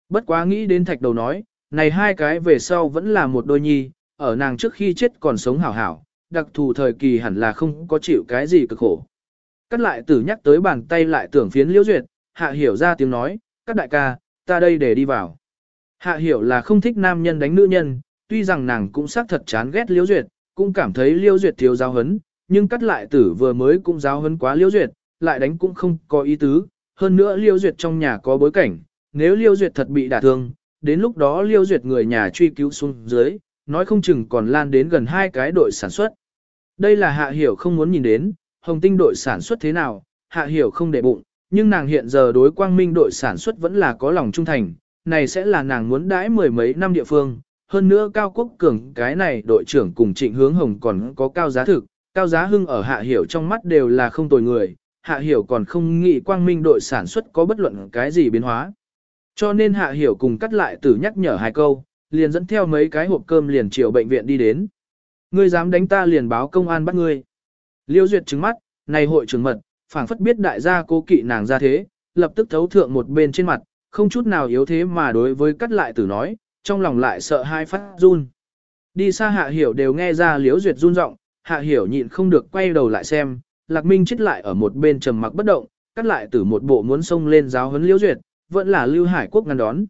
Bất quá nghĩ đến thạch đầu nói, này hai cái về sau vẫn là một đôi nhi, ở nàng trước khi chết còn sống hảo hảo, đặc thù thời kỳ hẳn là không có chịu cái gì cực khổ. Cắt lại tử nhắc tới bàn tay lại tưởng phiến liễu duyệt, hạ hiểu ra tiếng nói, các đại ca, ta đây để đi vào. Hạ hiểu là không thích nam nhân đánh nữ nhân, tuy rằng nàng cũng xác thật chán ghét liễu duyệt, cũng cảm thấy liễu duyệt thiếu giáo hấn, nhưng cắt lại tử vừa mới cũng giáo hấn quá liễu duyệt, lại đánh cũng không có ý tứ, hơn nữa liễu duyệt trong nhà có bối cảnh, nếu liễu duyệt thật bị đả thương, đến lúc đó liễu duyệt người nhà truy cứu xuống dưới, nói không chừng còn lan đến gần hai cái đội sản xuất. Đây là hạ hiểu không muốn nhìn đến, hồng tinh đội sản xuất thế nào, hạ hiểu không để bụng, nhưng nàng hiện giờ đối quang minh đội sản xuất vẫn là có lòng trung thành, này sẽ là nàng muốn đãi mười mấy năm địa phương. Hơn nữa Cao Quốc Cường cái này đội trưởng cùng trịnh hướng hồng còn có cao giá thực, cao giá hưng ở hạ hiểu trong mắt đều là không tồi người, hạ hiểu còn không nghĩ quang minh đội sản xuất có bất luận cái gì biến hóa. Cho nên hạ hiểu cùng cắt lại từ nhắc nhở hai câu, liền dẫn theo mấy cái hộp cơm liền chiều bệnh viện đi đến. Ngươi dám đánh ta liền báo công an bắt ngươi. Liêu Duyệt trừng mắt, này hội trưởng mật, phảng phất biết đại gia cố kỵ nàng ra thế, lập tức thấu thượng một bên trên mặt, không chút nào yếu thế mà đối với cắt lại tử nói, trong lòng lại sợ hai phát run. Đi xa hạ hiểu đều nghe ra Liêu duyệt run rộng, hạ hiểu nhịn không được quay đầu lại xem, lạc minh chết lại ở một bên trầm mặc bất động, cắt lại tử một bộ muốn xông lên giáo huấn liễu duyệt, vẫn là lưu hải quốc ngăn đón.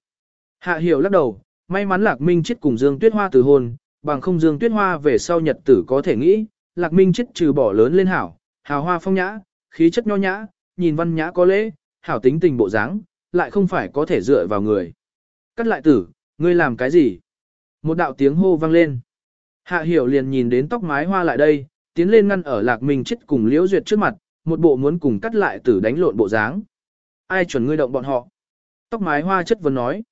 Hạ hiểu lắc đầu, may mắn lạc minh chết cùng Dương Tuyết Hoa từ hôn, bằng không Dương Tuyết Hoa về sau nhật tử có thể nghĩ, lạc minh chết trừ bỏ lớn lên hảo, hào hoa phong nhã, khí chất nho nhã, nhìn văn nhã có lễ, hảo tính tình bộ dáng, lại không phải có thể dựa vào người. Cắt lại tử, ngươi làm cái gì? Một đạo tiếng hô vang lên. Hạ hiểu liền nhìn đến tóc mái hoa lại đây, tiến lên ngăn ở lạc minh chết cùng liễu duyệt trước mặt, một bộ muốn cùng cắt lại tử đánh lộn bộ dáng. Ai chuẩn ngươi động bọn họ? Tóc mái hoa chất vấn nói.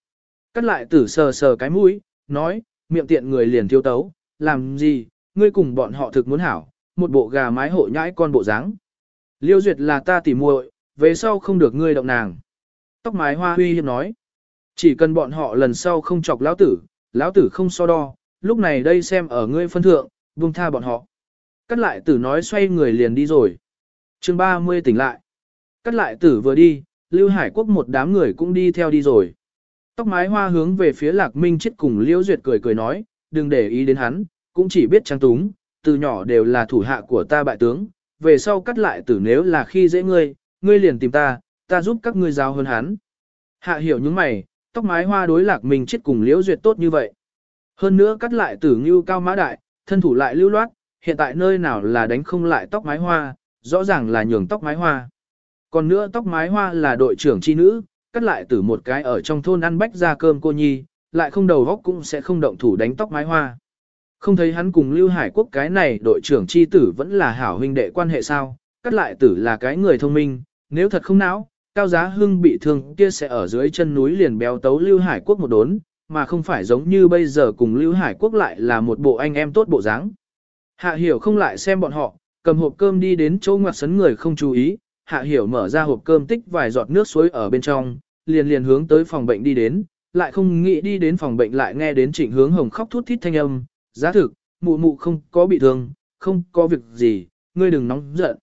Cắt lại tử sờ sờ cái mũi, nói, miệng tiện người liền thiếu tấu, làm gì, ngươi cùng bọn họ thực muốn hảo, một bộ gà mái hộ nhãi con bộ dáng. Liêu duyệt là ta tỉ muội, về sau không được ngươi động nàng. Tóc mái hoa huy hiếp nói. Chỉ cần bọn họ lần sau không chọc lão tử, lão tử không so đo, lúc này đây xem ở ngươi phân thượng, buông tha bọn họ. Cắt lại tử nói xoay người liền đi rồi. chương 30 tỉnh lại. Cắt lại tử vừa đi, Lưu Hải Quốc một đám người cũng đi theo đi rồi. Tóc mái hoa hướng về phía lạc minh chết cùng Liễu Duyệt cười cười nói, đừng để ý đến hắn, cũng chỉ biết trang túng, từ nhỏ đều là thủ hạ của ta bại tướng, về sau cắt lại tử nếu là khi dễ ngươi, ngươi liền tìm ta, ta giúp các ngươi giao hơn hắn. Hạ hiểu những mày, tóc mái hoa đối lạc Minh chết cùng liễu duyệt tốt như vậy. Hơn nữa cắt lại tử ngưu cao mã đại, thân thủ lại lưu loát, hiện tại nơi nào là đánh không lại tóc mái hoa, rõ ràng là nhường tóc mái hoa. Còn nữa tóc mái hoa là đội trưởng chi nữ, cắt lại tử một cái ở trong thôn ăn bách ra cơm cô nhi, lại không đầu góc cũng sẽ không động thủ đánh tóc mái hoa. Không thấy hắn cùng Lưu Hải Quốc cái này đội trưởng chi tử vẫn là hảo huynh đệ quan hệ sao, cắt lại tử là cái người thông minh, nếu thật không não, cao giá hưng bị thương kia sẽ ở dưới chân núi liền béo tấu Lưu Hải Quốc một đốn, mà không phải giống như bây giờ cùng Lưu Hải Quốc lại là một bộ anh em tốt bộ dáng. Hạ hiểu không lại xem bọn họ, cầm hộp cơm đi đến chỗ ngoặt sấn người không chú ý, hạ hiểu mở ra hộp cơm tích vài giọt nước suối ở bên trong, liền liền hướng tới phòng bệnh đi đến, lại không nghĩ đi đến phòng bệnh lại nghe đến trịnh hướng hồng khóc thút thít thanh âm, giá thực, mụ mụ không có bị thương, không có việc gì, ngươi đừng nóng giận.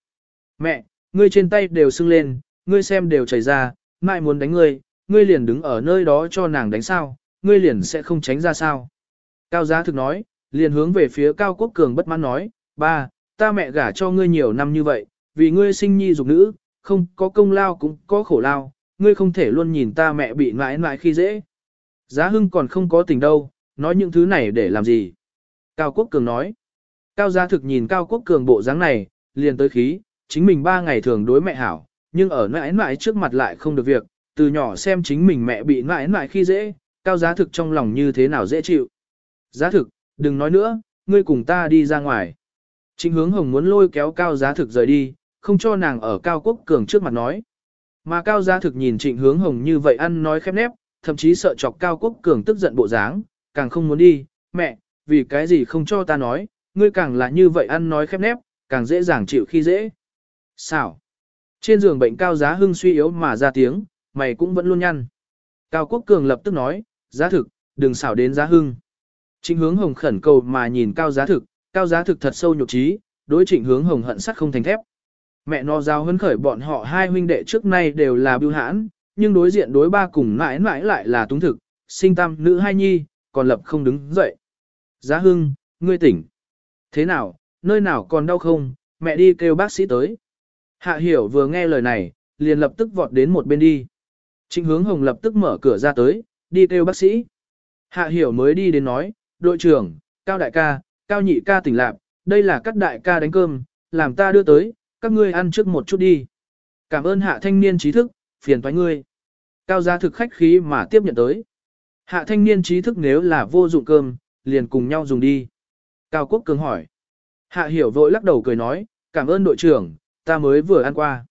Mẹ, ngươi trên tay đều sưng lên, ngươi xem đều chảy ra, mai muốn đánh ngươi, ngươi liền đứng ở nơi đó cho nàng đánh sao, ngươi liền sẽ không tránh ra sao. Cao giá thực nói, liền hướng về phía Cao Quốc Cường bất mãn nói, ba, ta mẹ gả cho ngươi nhiều năm như vậy, vì ngươi sinh nhi dục nữ, không có công lao cũng có khổ lao, ngươi không thể luôn nhìn ta mẹ bị mãi mãi khi dễ. Giá hưng còn không có tình đâu, nói những thứ này để làm gì. Cao Quốc Cường nói. Cao Gia thực nhìn Cao Quốc Cường bộ dáng này, liền tới khí, chính mình ba ngày thường đối mẹ hảo, nhưng ở mãi mãi trước mặt lại không được việc, từ nhỏ xem chính mình mẹ bị mãi mãi khi dễ, Cao Giá thực trong lòng như thế nào dễ chịu. Giá thực, đừng nói nữa, ngươi cùng ta đi ra ngoài. Chính hướng hồng muốn lôi kéo Cao Giá thực rời đi, không cho nàng ở Cao Quốc Cường trước mặt nói. Mà Cao gia thực nhìn trịnh hướng hồng như vậy ăn nói khép nép, thậm chí sợ chọc Cao Quốc Cường tức giận bộ dáng, càng không muốn đi, mẹ, vì cái gì không cho ta nói, ngươi càng là như vậy ăn nói khép nép, càng dễ dàng chịu khi dễ. Xảo. Trên giường bệnh Cao Giá Hưng suy yếu mà ra tiếng, mày cũng vẫn luôn nhăn. Cao Quốc Cường lập tức nói, giá thực, đừng xảo đến Giá Hưng. Trịnh hướng hồng khẩn cầu mà nhìn Cao Giá thực, Cao Giá thực thật sâu nhục trí, đối trịnh hướng hồng hận sắt không thành thép. Mẹ nó giao hấn khởi bọn họ hai huynh đệ trước nay đều là biêu hãn, nhưng đối diện đối ba cùng mãi mãi lại là túng thực, sinh tam nữ hai nhi, còn lập không đứng dậy. Giá hưng, ngươi tỉnh. Thế nào, nơi nào còn đau không, mẹ đi kêu bác sĩ tới. Hạ hiểu vừa nghe lời này, liền lập tức vọt đến một bên đi. Trịnh hướng hồng lập tức mở cửa ra tới, đi kêu bác sĩ. Hạ hiểu mới đi đến nói, đội trưởng, cao đại ca, cao nhị ca tỉnh lạc, đây là các đại ca đánh cơm, làm ta đưa tới, các ngươi ăn trước một chút đi. Cảm ơn hạ thanh niên trí thức, phiền toái ngươi. Cao gia thực khách khí mà tiếp nhận tới. Hạ thanh niên trí thức nếu là vô dụng cơm, liền cùng nhau dùng đi. Cao Quốc Cường hỏi. Hạ hiểu vội lắc đầu cười nói, cảm ơn đội trưởng, ta mới vừa ăn qua.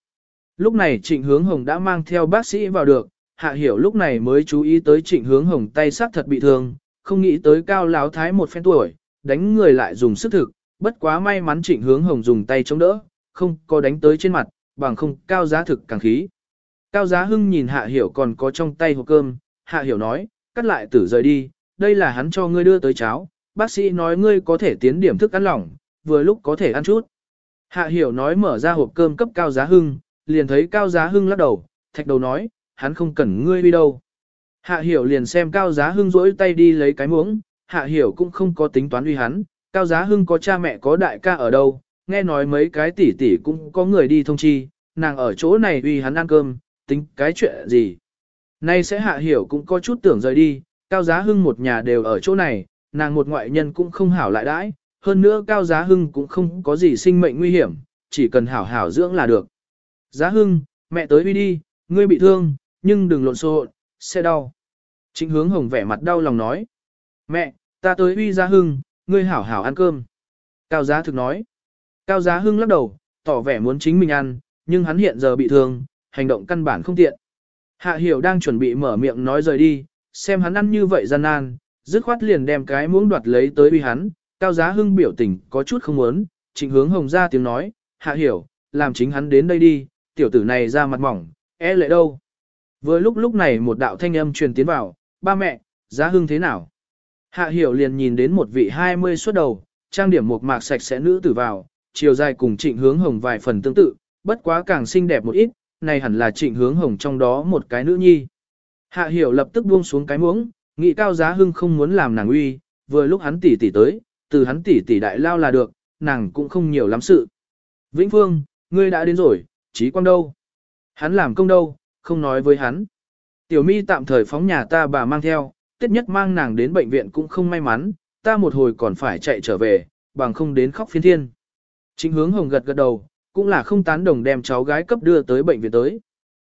Lúc này trịnh hướng hồng đã mang theo bác sĩ vào được, hạ hiểu lúc này mới chú ý tới trịnh hướng hồng tay sát thật bị thương, không nghĩ tới cao láo thái một phen tuổi, đánh người lại dùng sức thực, bất quá may mắn trịnh hướng hồng dùng tay chống đỡ, không có đánh tới trên mặt, bằng không cao giá thực càng khí. Cao giá hưng nhìn hạ hiểu còn có trong tay hộp cơm, hạ hiểu nói, cắt lại tử rời đi, đây là hắn cho ngươi đưa tới cháo, bác sĩ nói ngươi có thể tiến điểm thức ăn lỏng, vừa lúc có thể ăn chút. Hạ hiểu nói mở ra hộp cơm cấp cao giá hưng, liền thấy cao giá hưng lắc đầu, thạch đầu nói, hắn không cần ngươi đi đâu. Hạ hiểu liền xem cao giá hưng rỗi tay đi lấy cái muỗng, hạ hiểu cũng không có tính toán uy hắn, cao giá hưng có cha mẹ có đại ca ở đâu, nghe nói mấy cái tỷ tỷ cũng có người đi thông chi, nàng ở chỗ này uy hắn ăn cơm, tính cái chuyện gì. Nay sẽ hạ hiểu cũng có chút tưởng rời đi, cao giá hưng một nhà đều ở chỗ này, nàng một ngoại nhân cũng không hảo lại đãi, hơn nữa cao giá hưng cũng không có gì sinh mệnh nguy hiểm, chỉ cần hảo hảo dưỡng là được. Giá hưng, mẹ tới uy đi, ngươi bị thương, nhưng đừng lộn xộn, sẽ đau. Trịnh hướng hồng vẻ mặt đau lòng nói. Mẹ, ta tới uy giá hưng, ngươi hảo hảo ăn cơm. Cao giá thực nói. Cao giá hưng lắc đầu, tỏ vẻ muốn chính mình ăn, nhưng hắn hiện giờ bị thương, hành động căn bản không tiện. Hạ hiểu đang chuẩn bị mở miệng nói rời đi, xem hắn ăn như vậy gian nan, dứt khoát liền đem cái muỗng đoạt lấy tới uy hắn, cao giá hưng biểu tình có chút không muốn, trịnh hướng hồng ra tiếng nói, hạ hiểu, làm chính hắn đến đây đi, tiểu tử này ra mặt mỏng, e lệ đâu. Vừa lúc lúc này một đạo thanh âm truyền tiến vào, ba mẹ, giá hưng thế nào? Hạ hiểu liền nhìn đến một vị 20 xuất đầu, trang điểm một mạc sạch sẽ nữ tử vào, chiều dài cùng trịnh hướng hồng vài phần tương tự, bất quá càng xinh đẹp một ít, này hẳn là trịnh hướng hồng trong đó một cái nữ nhi. Hạ hiểu lập tức buông xuống cái muỗng, nghĩ cao giá hưng không muốn làm nàng uy, vừa lúc hắn tỷ tỷ tới, từ hắn tỷ tỷ đại lao là được, nàng cũng không nhiều lắm sự. Vĩnh Phương, ngươi đã đến rồi, trí quang đâu? Hắn làm công đâu, không nói với hắn. Tiểu mi tạm thời phóng nhà ta bà mang theo, tiết nhất mang nàng đến bệnh viện cũng không may mắn, ta một hồi còn phải chạy trở về, bằng không đến khóc phiên thiên. Chính hướng hồng gật gật đầu, cũng là không tán đồng đem cháu gái cấp đưa tới bệnh viện tới.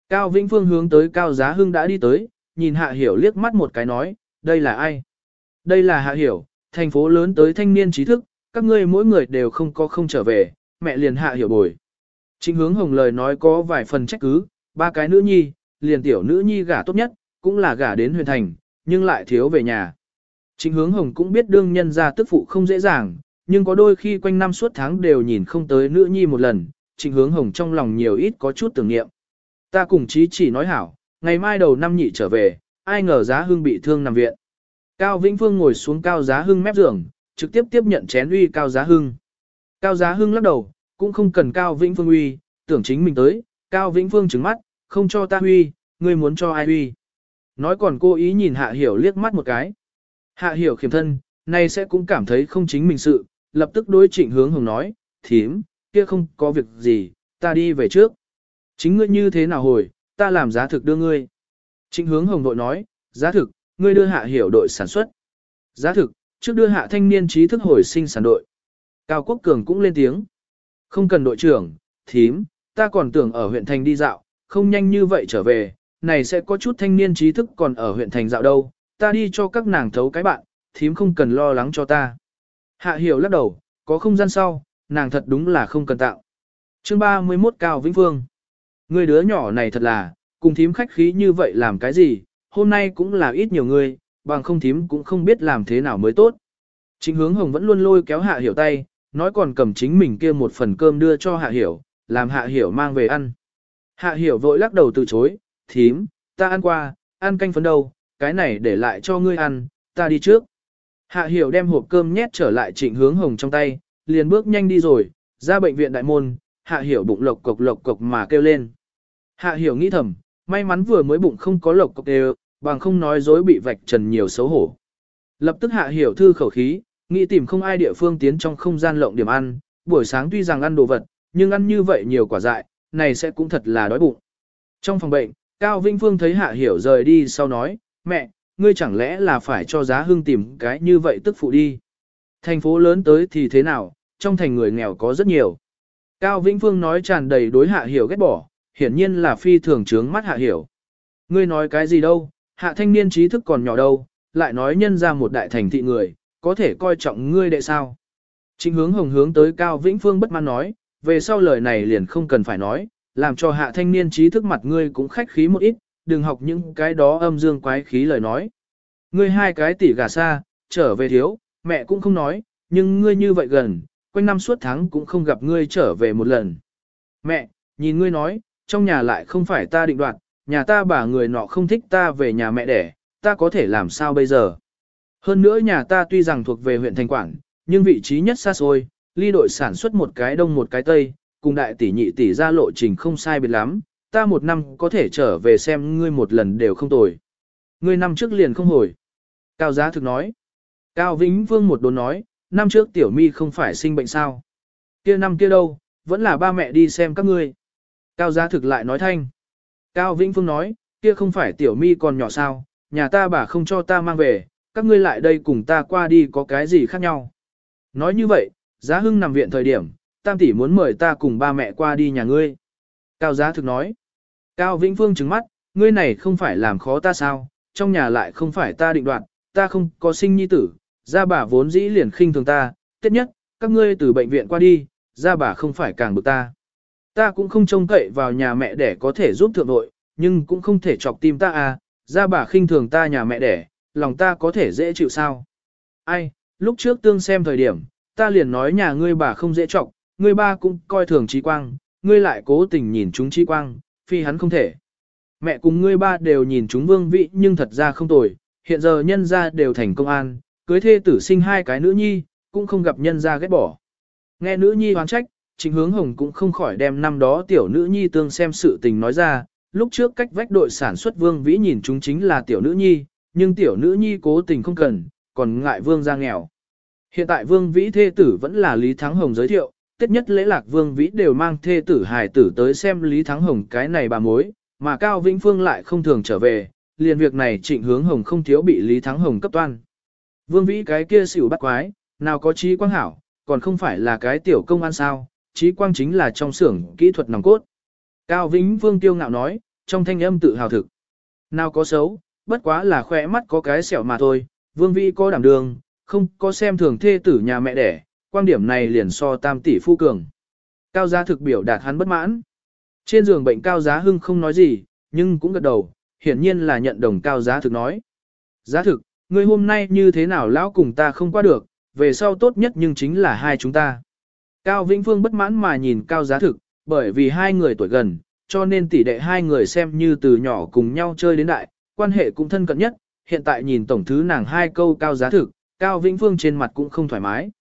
Cao Vĩnh Phương hướng tới Cao Giá Hưng đã đi tới, nhìn Hạ Hiểu liếc mắt một cái nói, đây là ai? Đây là Hạ Hiểu, thành phố lớn tới thanh niên trí thức, các ngươi mỗi người đều không có không trở về, mẹ liền Hạ Hiểu bồi. Chính hướng hồng lời nói có vài phần trách cứ, ba cái nữ nhi, liền tiểu nữ nhi gả tốt nhất, cũng là gả đến huyền thành, nhưng lại thiếu về nhà. Chính hướng hồng cũng biết đương nhân ra tức phụ không dễ dàng, nhưng có đôi khi quanh năm suốt tháng đều nhìn không tới nữ nhi một lần, trịnh hướng hồng trong lòng nhiều ít có chút tưởng niệm. Ta cùng chí chỉ nói hảo, ngày mai đầu năm nhị trở về, ai ngờ giá hưng bị thương nằm viện. Cao Vĩnh Phương ngồi xuống cao giá hưng mép giường, trực tiếp tiếp nhận chén uy cao giá hưng. Cao giá hưng lắc đầu, cũng không cần cao Vĩnh Phương uy, tưởng chính mình tới, cao Vĩnh Phương trừng mắt, không cho ta uy, ngươi muốn cho ai uy. Nói còn cô ý nhìn hạ hiểu liếc mắt một cái. Hạ hiểu khiểm thân, nay sẽ cũng cảm thấy không chính mình sự, lập tức đối trịnh hướng hồng nói, thím, kia không có việc gì, ta đi về trước. Chính ngươi như thế nào hồi, ta làm giá thực đưa ngươi. Trịnh hướng hồng đội nói, giá thực, ngươi đưa hạ hiểu đội sản xuất. Giá thực, trước đưa hạ thanh niên trí thức hồi sinh sản đội. Cao Quốc Cường cũng lên tiếng. Không cần đội trưởng, thím, ta còn tưởng ở huyện thành đi dạo, không nhanh như vậy trở về, này sẽ có chút thanh niên trí thức còn ở huyện thành dạo đâu, ta đi cho các nàng thấu cái bạn, thím không cần lo lắng cho ta. Hạ hiểu lắc đầu, có không gian sau, nàng thật đúng là không cần tạo. Chương 31 Cao Vĩnh Phương Người đứa nhỏ này thật là, cùng thím khách khí như vậy làm cái gì, hôm nay cũng là ít nhiều người, bằng không thím cũng không biết làm thế nào mới tốt. Chính hướng hồng vẫn luôn lôi kéo hạ hiểu tay, nói còn cầm chính mình kia một phần cơm đưa cho hạ hiểu, làm hạ hiểu mang về ăn. Hạ hiểu vội lắc đầu từ chối, thím, ta ăn qua, ăn canh phấn đâu, cái này để lại cho ngươi ăn, ta đi trước. Hạ hiểu đem hộp cơm nhét trở lại trịnh hướng hồng trong tay, liền bước nhanh đi rồi, ra bệnh viện đại môn, hạ hiểu bụng lộc cộc lộc cộc mà kêu lên. Hạ hiểu nghĩ thầm, may mắn vừa mới bụng không có lộc cộc đều, bằng không nói dối bị vạch trần nhiều xấu hổ. Lập tức hạ hiểu thư khẩu khí, nghĩ tìm không ai địa phương tiến trong không gian lộng điểm ăn, buổi sáng tuy rằng ăn đồ vật, nhưng ăn như vậy nhiều quả dại, này sẽ cũng thật là đói bụng. Trong phòng bệnh, Cao Vinh Phương thấy Hạ Hiểu rời đi sau nói, mẹ, ngươi chẳng lẽ là phải cho giá hưng tìm cái như vậy tức phụ đi. Thành phố lớn tới thì thế nào, trong thành người nghèo có rất nhiều. Cao Vĩnh Phương nói tràn đầy đối Hạ Hiểu ghét bỏ, hiển nhiên là phi thường trướng mắt Hạ Hiểu. Ngươi nói cái gì đâu, Hạ thanh niên trí thức còn nhỏ đâu, lại nói nhân ra một đại thành thị người, có thể coi trọng ngươi đệ sao. Chính hướng hồng hướng tới Cao Vĩnh Phương bất mãn nói, về sau lời này liền không cần phải nói, làm cho hạ thanh niên trí thức mặt ngươi cũng khách khí một ít, đừng học những cái đó âm dương quái khí lời nói. Ngươi hai cái tỷ gà xa, trở về thiếu, mẹ cũng không nói, nhưng ngươi như vậy gần, quanh năm suốt tháng cũng không gặp ngươi trở về một lần. Mẹ, nhìn ngươi nói, trong nhà lại không phải ta định đoạt, nhà ta bà người nọ không thích ta về nhà mẹ đẻ, ta có thể làm sao bây giờ? Hơn nữa nhà ta tuy rằng thuộc về huyện thành Quảng nhưng vị trí nhất xa xôi, ly đội sản xuất một cái đông một cái tây, cùng đại tỷ nhị tỷ ra lộ trình không sai biệt lắm, ta một năm có thể trở về xem ngươi một lần đều không tồi. Ngươi năm trước liền không hồi. Cao giá thực nói. Cao Vĩnh Vương một đồn nói, năm trước tiểu mi không phải sinh bệnh sao. Kia năm kia đâu, vẫn là ba mẹ đi xem các ngươi. Cao giá thực lại nói thanh. Cao Vĩnh Phương nói, kia không phải tiểu mi còn nhỏ sao, nhà ta bà không cho ta mang về, các ngươi lại đây cùng ta qua đi có cái gì khác nhau. Nói như vậy, giá hưng nằm viện thời điểm, tam tỷ muốn mời ta cùng ba mẹ qua đi nhà ngươi. Cao giá thực nói. Cao Vĩnh Phương trứng mắt, ngươi này không phải làm khó ta sao, trong nhà lại không phải ta định đoạt, ta không có sinh nhi tử, gia bà vốn dĩ liền khinh thường ta, tiết nhất, các ngươi từ bệnh viện qua đi, gia bà không phải càng bực ta. Ta cũng không trông cậy vào nhà mẹ để có thể giúp thượng nội, nhưng cũng không thể chọc tim ta à, gia bà khinh thường ta nhà mẹ đẻ, lòng ta có thể dễ chịu sao. Ai, lúc trước tương xem thời điểm, ta liền nói nhà ngươi bà không dễ chọc, ngươi ba cũng coi thường trí quang, ngươi lại cố tình nhìn chúng chi quang, phi hắn không thể. Mẹ cùng ngươi ba đều nhìn chúng vương vị nhưng thật ra không tồi, hiện giờ nhân gia đều thành công an, cưới thê tử sinh hai cái nữ nhi, cũng không gặp nhân gia ghét bỏ. Nghe nữ nhi hoán trách, chính Hướng Hồng cũng không khỏi đem năm đó tiểu nữ nhi tương xem sự tình nói ra, lúc trước cách vách đội sản xuất Vương Vĩ nhìn chúng chính là tiểu nữ nhi, nhưng tiểu nữ nhi cố tình không cần, còn ngại Vương gia nghèo. Hiện tại Vương Vĩ thê tử vẫn là Lý Thắng Hồng giới thiệu, tiết nhất lễ lạc Vương Vĩ đều mang thê tử hài tử tới xem Lý Thắng Hồng cái này bà mối, mà Cao Vĩnh Phương lại không thường trở về, liền việc này trịnh hướng Hồng không thiếu bị Lý Thắng Hồng cấp toan. Vương Vĩ cái kia xỉu bắt quái, nào có trí quang hảo, còn không phải là cái tiểu công an sao, trí quang chính là trong xưởng kỹ thuật nòng cốt. Cao Vĩnh Phương tiêu ngạo nói, trong thanh âm tự hào thực. Nào có xấu, bất quá là khỏe mắt có cái sẹo mà thôi, Vương Vĩ có đảm đường, không có xem thường thê tử nhà mẹ đẻ, quan điểm này liền so tam tỷ phu cường. Cao giá thực biểu đạt hắn bất mãn. Trên giường bệnh cao giá hưng không nói gì, nhưng cũng gật đầu, hiển nhiên là nhận đồng cao giá thực nói. Giá thực, người hôm nay như thế nào lão cùng ta không qua được, về sau tốt nhất nhưng chính là hai chúng ta. Cao Vĩnh Phương bất mãn mà nhìn cao giá thực, bởi vì hai người tuổi gần, cho nên tỷ đệ hai người xem như từ nhỏ cùng nhau chơi đến đại, quan hệ cũng thân cận nhất, hiện tại nhìn tổng thứ nàng hai câu cao giá thực, Cao Vĩnh Phương trên mặt cũng không thoải mái.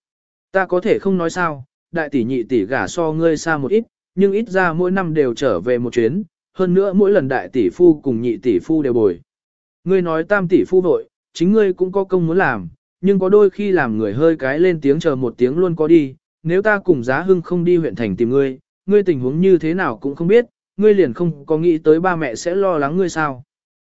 Ta có thể không nói sao, đại tỷ nhị tỷ gả so ngươi xa một ít, nhưng ít ra mỗi năm đều trở về một chuyến, hơn nữa mỗi lần đại tỷ phu cùng nhị tỷ phu đều bồi. Ngươi nói tam tỷ phu vội, chính ngươi cũng có công muốn làm, nhưng có đôi khi làm người hơi cái lên tiếng chờ một tiếng luôn có đi, nếu ta cùng giá hưng không đi huyện thành tìm ngươi, ngươi tình huống như thế nào cũng không biết, ngươi liền không có nghĩ tới ba mẹ sẽ lo lắng ngươi sao.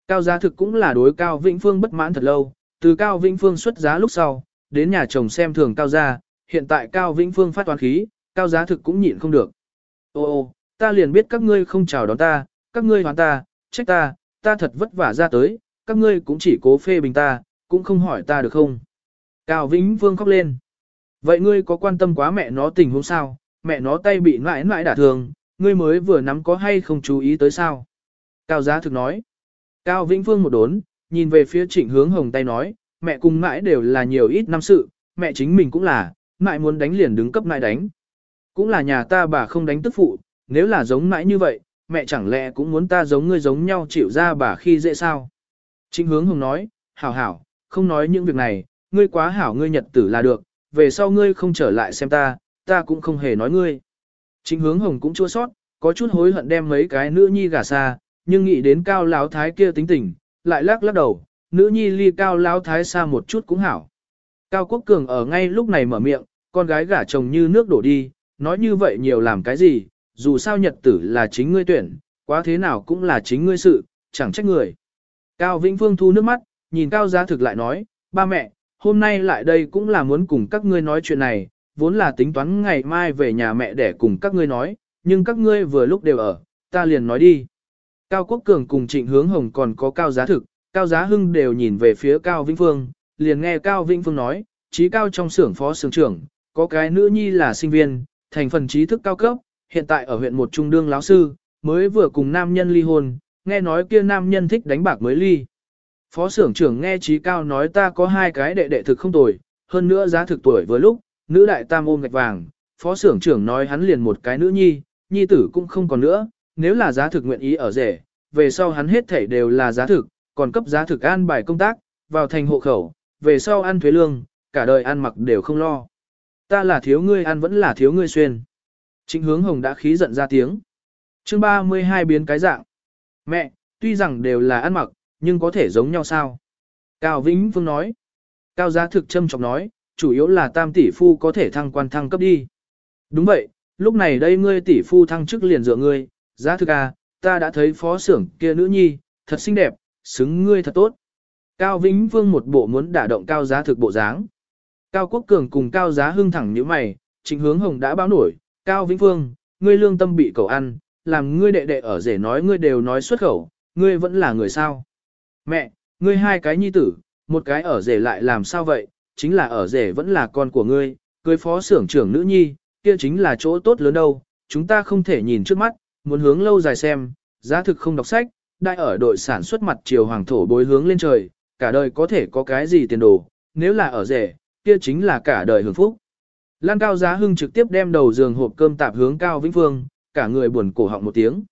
Cao giá thực cũng là đối Cao Vĩnh Phương bất mãn thật lâu, từ Cao Vĩnh Phương xuất giá lúc sau, đến nhà chồng xem thường Cao gia, hiện tại Cao Vĩnh Phương phát toán khí, Cao giá thực cũng nhịn không được. Ô ô, ta liền biết các ngươi không chào đón ta, các ngươi hoán ta, trách ta, ta thật vất vả ra tới, các ngươi cũng chỉ cố phê bình ta, cũng không hỏi ta được không. Cao Vĩnh Phương khóc lên. Vậy ngươi có quan tâm quá mẹ nó tình huống sao, mẹ nó tay bị mãi mãi đả thương, ngươi mới vừa nắm có hay không chú ý tới sao? Cao Giá thực nói. Cao Vĩnh Phương một đốn, nhìn về phía trịnh hướng hồng tay nói, mẹ cùng mãi đều là nhiều ít năm sự, mẹ chính mình cũng là, mãi muốn đánh liền đứng cấp mãi đánh. Cũng là nhà ta bà không đánh tức phụ, nếu là giống mãi như vậy, mẹ chẳng lẽ cũng muốn ta giống ngươi giống nhau chịu ra bà khi dễ sao? Trịnh hướng hồng nói, hảo hảo, không nói những việc này, ngươi quá hảo ngươi nhật tử là được, về sau ngươi không trở lại xem ta, ta cũng không hề nói ngươi. Trịnh hướng hồng cũng chua sót, có chút hối hận đem mấy cái nữ nhi gả xa, nhưng nghĩ đến cao lão thái kia tính tình, lại lắc lắc đầu, nữ nhi ly cao lão thái xa một chút cũng hảo. Cao Quốc Cường ở ngay lúc này mở miệng, con gái gả chồng như nước đổ đi, nói như vậy nhiều làm cái gì, dù sao nhật tử là chính ngươi tuyển, quá thế nào cũng là chính ngươi sự, chẳng trách người. Cao Vĩnh Phương thu nước mắt, nhìn Cao Giá Thực lại nói, ba mẹ, hôm nay lại đây cũng là muốn cùng các ngươi nói chuyện này, vốn là tính toán ngày mai về nhà mẹ để cùng các ngươi nói, nhưng các ngươi vừa lúc đều ở, ta liền nói đi. Cao Quốc Cường cùng Trịnh Hướng Hồng còn có Cao Giá Thực, Cao Giá Hưng đều nhìn về phía Cao Vĩnh Phương, liền nghe Cao Vĩnh Phương nói, trí cao trong xưởng phó xưởng trưởng, có cái nữ nhi là sinh viên, thành phần trí thức cao cấp, hiện tại ở huyện một trung đương lão sư, mới vừa cùng nam nhân ly hôn, nghe nói kia nam nhân thích đánh bạc mới ly. Phó xưởng trưởng nghe trí cao nói ta có hai cái đệ đệ thực không tồi, hơn nữa giá thực tuổi vừa lúc, nữ đại tam ôm gạch vàng, phó xưởng trưởng nói hắn liền một cái nữ nhi, nhi tử cũng không còn nữa, nếu là giá thực nguyện ý ở rể, về sau hắn hết thảy đều là giá thực, còn cấp giá thực an bài công tác, vào thành hộ khẩu, về sau ăn thuế lương, cả đời ăn mặc đều không lo. Ta là thiếu ngươi ăn vẫn là thiếu ngươi xuyên. Trịnh hướng hồng đã khí giận ra tiếng. chương 32 biến cái dạng. Mẹ, tuy rằng đều là ăn mặc, nhưng có thể giống nhau sao? Cao Vĩnh Phương nói. Cao giá thực châm trọng nói, chủ yếu là tam tỷ phu có thể thăng quan thăng cấp đi. Đúng vậy, lúc này đây ngươi tỷ phu thăng chức liền dựa ngươi, giá thực à, ta đã thấy phó xưởng kia nữ nhi, thật xinh đẹp, xứng ngươi thật tốt. Cao Vĩnh Vương một bộ muốn đả động cao giá thực bộ dáng. Cao Quốc Cường cùng cao giá hưng thẳng như mày, trịnh hướng hồng đã báo nổi, Cao Vĩnh Vương, ngươi lương tâm bị cầu ăn, làm ngươi đệ đệ ở rể nói ngươi đều nói xuất khẩu, ngươi vẫn là người sao. Mẹ, ngươi hai cái nhi tử, một cái ở rể lại làm sao vậy, chính là ở rể vẫn là con của ngươi, cưới phó xưởng trưởng nữ nhi, kia chính là chỗ tốt lớn đâu, chúng ta không thể nhìn trước mắt, muốn hướng lâu dài xem, giá thực không đọc sách, đại ở đội sản xuất mặt chiều hoàng thổ bối hướng lên trời, cả đời có thể có cái gì tiền đồ, nếu là ở rể, kia chính là cả đời hưởng phúc. Lan Cao Giá Hưng trực tiếp đem đầu giường hộp cơm tạp hướng Cao Vĩnh Phương, cả người buồn cổ họng một tiếng.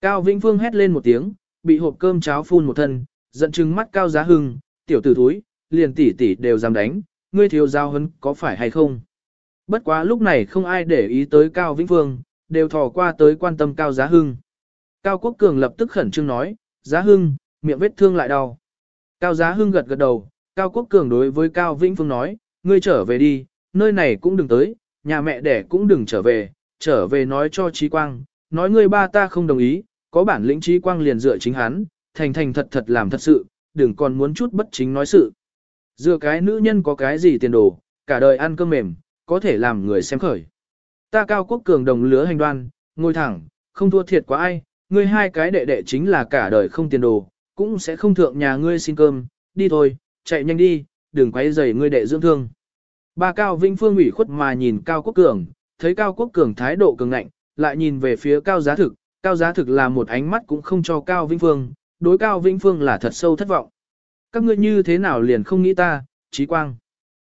Cao Vĩnh Phương hét lên một tiếng, bị hộp cơm cháo phun một thân, giận trừng mắt Cao Giá Hưng, tiểu tử thúi, liền tỷ tỷ đều dám đánh, ngươi thiếu giao hấn có phải hay không? Bất quá lúc này không ai để ý tới Cao Vĩnh Phương, đều thò qua tới quan tâm Cao Giá Hưng. Cao Quốc Cường lập tức khẩn trương nói, Giá Hưng, miệng vết thương lại đau. Cao Giá Hưng gật gật đầu, Cao Quốc Cường đối với Cao Vĩnh Phương nói, ngươi trở về đi, nơi này cũng đừng tới, nhà mẹ đẻ cũng đừng trở về, trở về nói cho Trí Quang, nói ngươi ba ta không đồng ý, có bản lĩnh Trí Quang liền dựa chính hắn, thành thành thật thật làm thật sự, đừng còn muốn chút bất chính nói sự. Dựa cái nữ nhân có cái gì tiền đồ, cả đời ăn cơm mềm, có thể làm người xem khởi. Ta cao quốc cường đồng lứa hành đoan, ngồi thẳng, không thua thiệt quá ai, ngươi hai cái đệ đệ chính là cả đời không tiền đồ, cũng sẽ không thượng nhà ngươi xin cơm, đi thôi, chạy nhanh đi, đừng quấy rầy ngươi đệ dưỡng thương. Ba Cao Vinh Phương ủy khuất mà nhìn Cao Quốc Cường, thấy Cao Quốc Cường thái độ cường ngạnh, lại nhìn về phía Cao Giá Thực, Cao Giá Thực là một ánh mắt cũng không cho Cao Vinh Phương, đối Cao Vinh Phương là thật sâu thất vọng. Các ngươi như thế nào liền không nghĩ ta, trí quang.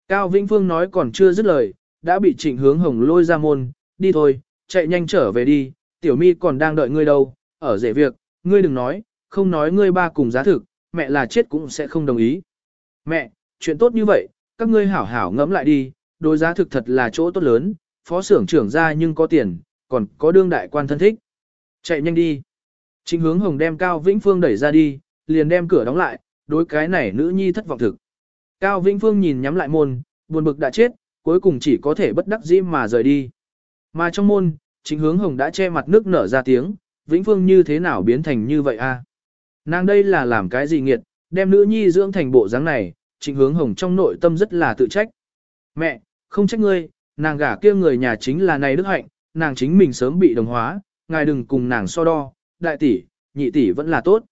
Cao Vĩnh Phương nói còn chưa dứt lời, đã bị trịnh hướng hồng lôi ra môn, đi thôi, chạy nhanh trở về đi, tiểu mi còn đang đợi ngươi đâu, ở rể việc, ngươi đừng nói, không nói ngươi ba cùng giá thực, mẹ là chết cũng sẽ không đồng ý. Mẹ, chuyện tốt như vậy, các ngươi hảo hảo ngẫm lại đi, đối giá thực thật là chỗ tốt lớn, phó xưởng trưởng ra nhưng có tiền, còn có đương đại quan thân thích. Chạy nhanh đi. Trịnh hướng hồng đem Cao Vĩnh Phương đẩy ra đi, liền đem cửa đóng lại, đối cái này nữ nhi thất vọng thực. Cao Vĩnh Phương nhìn nhắm lại môn, buồn bực đã chết, cuối cùng chỉ có thể bất đắc dĩ mà rời đi. Mà trong môn, chính hướng hồng đã che mặt nước nở ra tiếng, Vĩnh Phương như thế nào biến thành như vậy a? Nàng đây là làm cái gì nghiệt, đem nữ nhi dưỡng thành bộ dáng này, trịnh hướng hồng trong nội tâm rất là tự trách. Mẹ, không trách ngươi, nàng gả kia người nhà chính là này đức hạnh, nàng chính mình sớm bị đồng hóa, ngài đừng cùng nàng so đo, đại tỷ, nhị tỷ vẫn là tốt.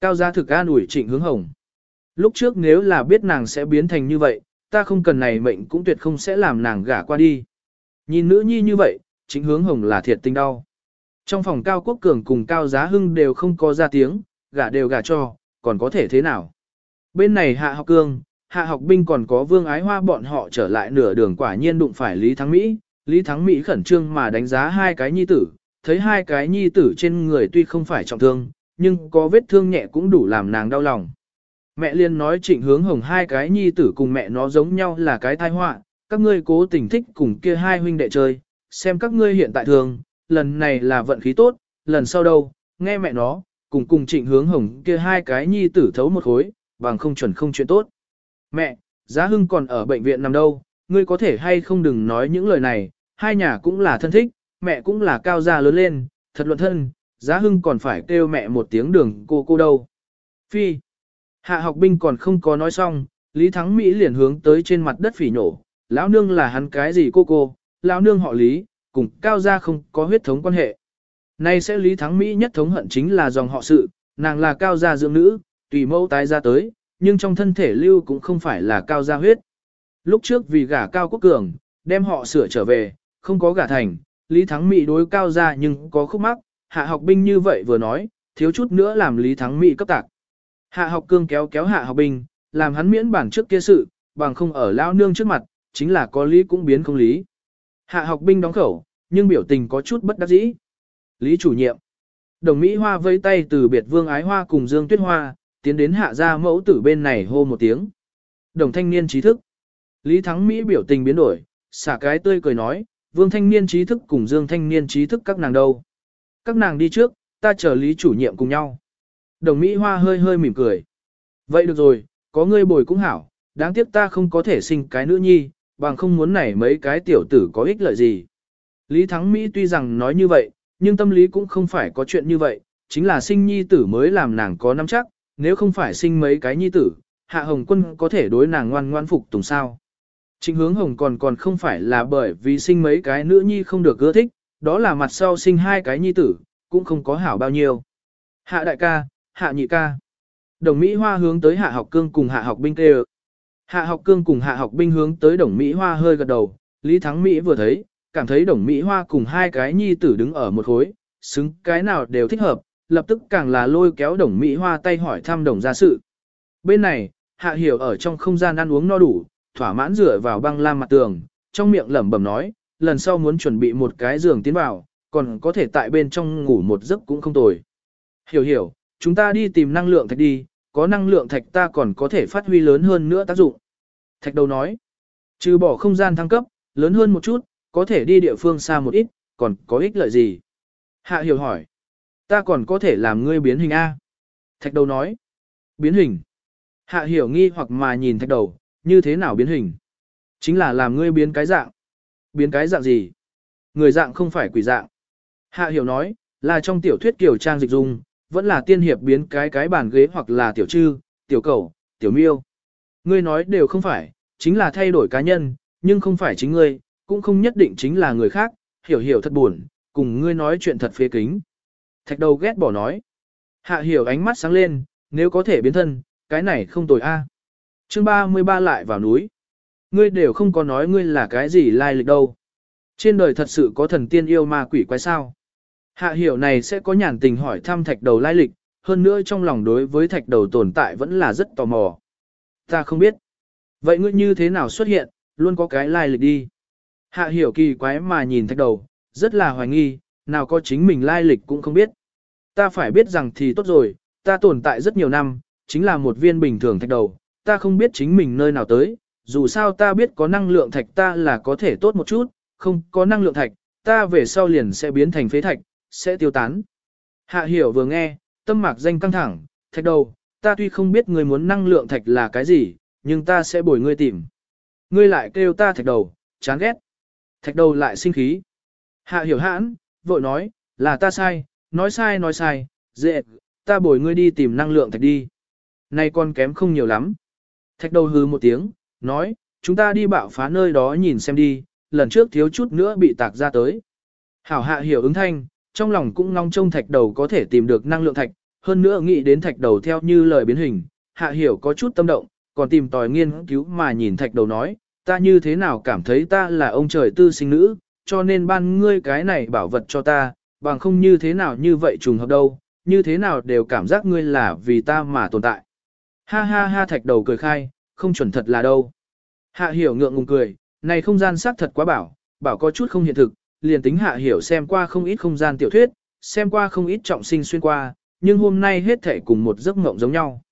Cao gia thực an ủi trịnh hướng hồng. Lúc trước nếu là biết nàng sẽ biến thành như vậy, ta không cần này mệnh cũng tuyệt không sẽ làm nàng gả qua đi. Nhìn nữ nhi như vậy, trịnh hướng hồng là thiệt tình đau. Trong phòng Cao Quốc Cường cùng Cao Giá Hưng đều không có ra tiếng, gả đều gả cho, còn có thể thế nào. Bên này Hạ Học Cương, Hạ Học Binh còn có Vương Ái Hoa bọn họ trở lại nửa đường quả nhiên đụng phải Lý Thắng Mỹ. Lý Thắng Mỹ khẩn trương mà đánh giá hai cái nhi tử, thấy hai cái nhi tử trên người tuy không phải trọng thương, nhưng có vết thương nhẹ cũng đủ làm nàng đau lòng. Mẹ liên nói trịnh hướng hồng hai cái nhi tử cùng mẹ nó giống nhau là cái tai họa, các ngươi cố tình thích cùng kia hai huynh đệ chơi, xem các ngươi hiện tại thường, lần này là vận khí tốt, lần sau đâu, nghe mẹ nó, cùng cùng trịnh hướng hồng kia hai cái nhi tử thấu một khối, bằng không chuẩn không chuyện tốt. Mẹ, giá hưng còn ở bệnh viện nằm đâu, ngươi có thể hay không đừng nói những lời này, hai nhà cũng là thân thích, mẹ cũng là cao gia lớn lên, thật luận thân, giá hưng còn phải kêu mẹ một tiếng đường cô cô đâu. Phi, hạ học binh còn không có nói xong, Lý Thắng Mỹ liền hướng tới trên mặt đất phỉ nổ, lão nương là hắn cái gì cô cô, lão nương họ Lý, cùng cao gia không có huyết thống quan hệ. Nay sẽ Lý Thắng Mỹ nhất thống hận chính là dòng họ sự, nàng là cao gia dưỡng nữ, tùy mẫu tái ra tới, nhưng trong thân thể lưu cũng không phải là cao gia huyết. Lúc trước vì gả cao quốc cường, đem họ sửa trở về, không có gả thành, Lý Thắng Mỹ đối cao gia nhưng có khúc mắc, hạ học binh như vậy vừa nói, thiếu chút nữa làm Lý Thắng Mỹ cấp tạc. Hạ học cương kéo kéo hạ học binh, làm hắn miễn bản trước kia sự, bằng không ở lao nương trước mặt, chính là có lý cũng biến không lý. Hạ học binh đóng khẩu, nhưng biểu tình có chút bất đắc dĩ. Lý chủ nhiệm. Đồng Mỹ Hoa vẫy tay từ biệt Vương Ái Hoa cùng Dương Tuyết Hoa, tiến đến hạ gia mẫu tử bên này hô một tiếng. Đồng thanh niên trí thức. Lý Thắng Mỹ biểu tình biến đổi, xả cái tươi cười nói, Vương thanh niên trí thức cùng Dương thanh niên trí thức các nàng đâu. Các nàng đi trước, ta chờ Lý chủ nhiệm cùng nhau. Đồng Mỹ Hoa hơi hơi mỉm cười. Vậy được rồi, có ngươi bồi cũng hảo, đáng tiếc ta không có thể sinh cái nữ nhi, bằng không muốn nảy mấy cái tiểu tử có ích lợi gì. Lý Thắng Mỹ tuy rằng nói như vậy, nhưng tâm lý cũng không phải có chuyện như vậy, chính là sinh nhi tử mới làm nàng có nắm chắc, nếu không phải sinh mấy cái nhi tử, Hạ Hồng Quân có thể đối nàng ngoan ngoan phục tùng sao. Trịnh hướng Hồng còn còn không phải là bởi vì sinh mấy cái nữ nhi không được ưa thích, đó là mặt sau sinh hai cái nhi tử, cũng không có hảo bao nhiêu. Hạ đại ca, hạ nhị ca. Đồng Mỹ Hoa hướng tới hạ học cương cùng hạ học binh tê Hạ học cương cùng hạ học binh hướng tới đồng Mỹ Hoa hơi gật đầu, Lý Thắng Mỹ vừa thấy, cảm thấy đồng Mỹ Hoa cùng hai cái nhi tử đứng ở một khối, xứng cái nào đều thích hợp, lập tức càng là lôi kéo đồng Mỹ Hoa tay hỏi thăm đồng gia sự. Bên này, hạ hiểu ở trong không gian ăn uống no đủ, thỏa mãn rửa vào băng lam mặt tường, trong miệng lẩm bẩm nói, lần sau muốn chuẩn bị một cái giường tiến vào, còn có thể tại bên trong ngủ một giấc cũng không tồi. Hiểu hiểu, chúng ta đi tìm năng lượng thạch đi, có năng lượng thạch ta còn có thể phát huy lớn hơn nữa tác dụng. Thạch đầu nói, trừ bỏ không gian thăng cấp, lớn hơn một chút, có thể đi địa phương xa một ít, còn có ích lợi gì? Hạ hiểu hỏi, ta còn có thể làm ngươi biến hình A. Thạch đầu nói, biến hình. Hạ hiểu nghi hoặc mà nhìn thạch đầu, như thế nào biến hình? Chính là làm ngươi biến cái dạng. Biến cái dạng gì? Người dạng không phải quỷ dạng. Hạ hiểu nói, là trong tiểu thuyết kiểu trang dịch dung, vẫn là tiên hiệp biến cái cái bàn ghế hoặc là tiểu trư, tiểu cầu, tiểu miêu. Ngươi nói đều không phải, chính là thay đổi cá nhân, nhưng không phải chính ngươi, cũng không nhất định chính là người khác, hiểu hiểu thật buồn, cùng ngươi nói chuyện thật phê kính. Thạch đầu ghét bỏ nói. Hạ hiểu ánh mắt sáng lên, nếu có thể biến thân, cái này không tồi a. À. Chương 33 lại vào núi. Ngươi đều không có nói ngươi là cái gì lai lịch đâu. Trên đời thật sự có thần tiên yêu ma quỷ quái sao. Hạ hiểu này sẽ có nhàn tình hỏi thăm thạch đầu lai lịch, hơn nữa trong lòng đối với thạch đầu tồn tại vẫn là rất tò mò. Ta không biết. Vậy ngươi như thế nào xuất hiện, luôn có cái lai lịch đi. Hạ hiểu kỳ quái mà nhìn thạch đầu, rất là hoài nghi, nào có chính mình lai lịch cũng không biết. Ta phải biết rằng thì tốt rồi, ta tồn tại rất nhiều năm, chính là một viên bình thường thạch đầu, ta không biết chính mình nơi nào tới, dù sao ta biết có năng lượng thạch ta là có thể tốt một chút, không có năng lượng thạch, ta về sau liền sẽ biến thành phế thạch, sẽ tiêu tán. Hạ hiểu vừa nghe, tâm mạc danh căng thẳng, thạch đầu, ta tuy không biết người muốn năng lượng thạch là cái gì, nhưng ta sẽ bồi ngươi tìm. Ngươi lại kêu ta thạch đầu, chán ghét. Thạch đầu lại sinh khí. Hạ hiểu hãn, vội nói, là ta sai, nói sai nói sai, dễ, ta bồi ngươi đi tìm năng lượng thạch đi. nay con kém không nhiều lắm. Thạch đầu hư một tiếng, nói, chúng ta đi bạo phá nơi đó nhìn xem đi, lần trước thiếu chút nữa bị tạc ra tới. Hảo hạ hiểu ứng thanh, trong lòng cũng ngong trông thạch đầu có thể tìm được năng lượng thạch, hơn nữa nghĩ đến thạch đầu theo như lời biến hình, hạ hiểu có chút tâm động, còn tìm tòi nghiên cứu mà nhìn thạch đầu nói, ta như thế nào cảm thấy ta là ông trời tư sinh nữ, cho nên ban ngươi cái này bảo vật cho ta, bằng không như thế nào như vậy trùng hợp đâu, như thế nào đều cảm giác ngươi là vì ta mà tồn tại. Ha ha ha thạch đầu cười khai, không chuẩn thật là đâu. Hạ hiểu ngượng ngùng cười, này không gian xác thật quá bảo, bảo có chút không hiện thực, liền tính hạ hiểu xem qua không ít không gian tiểu thuyết, xem qua không ít trọng sinh xuyên qua, nhưng hôm nay hết thể cùng một giấc mộng giống nhau.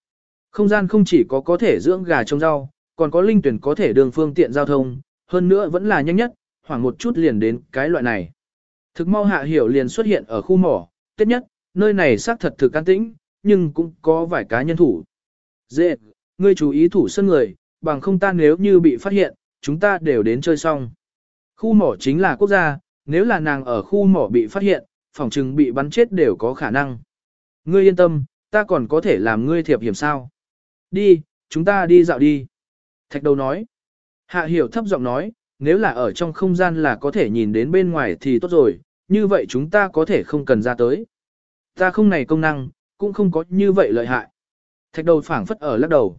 Không gian không chỉ có có thể dưỡng gà trong rau, còn có linh tuyển có thể đường phương tiện giao thông, hơn nữa vẫn là nhanh nhất, khoảng một chút liền đến cái loại này. Thực mau hạ hiểu liền xuất hiện ở khu mỏ, tiết nhất, nơi này xác thật thực an tĩnh, nhưng cũng có vài cá nhân thủ. Dễ, ngươi chú ý thủ sân người, bằng không ta nếu như bị phát hiện, chúng ta đều đến chơi xong. Khu mỏ chính là quốc gia, nếu là nàng ở khu mỏ bị phát hiện, phòng trừng bị bắn chết đều có khả năng. Ngươi yên tâm, ta còn có thể làm ngươi thiệp hiểm sao. Đi, chúng ta đi dạo đi. Thạch đầu nói. Hạ hiểu thấp giọng nói, nếu là ở trong không gian là có thể nhìn đến bên ngoài thì tốt rồi, như vậy chúng ta có thể không cần ra tới. Ta không này công năng, cũng không có như vậy lợi hại. Thạch đầu phảng phất ở lắc đầu.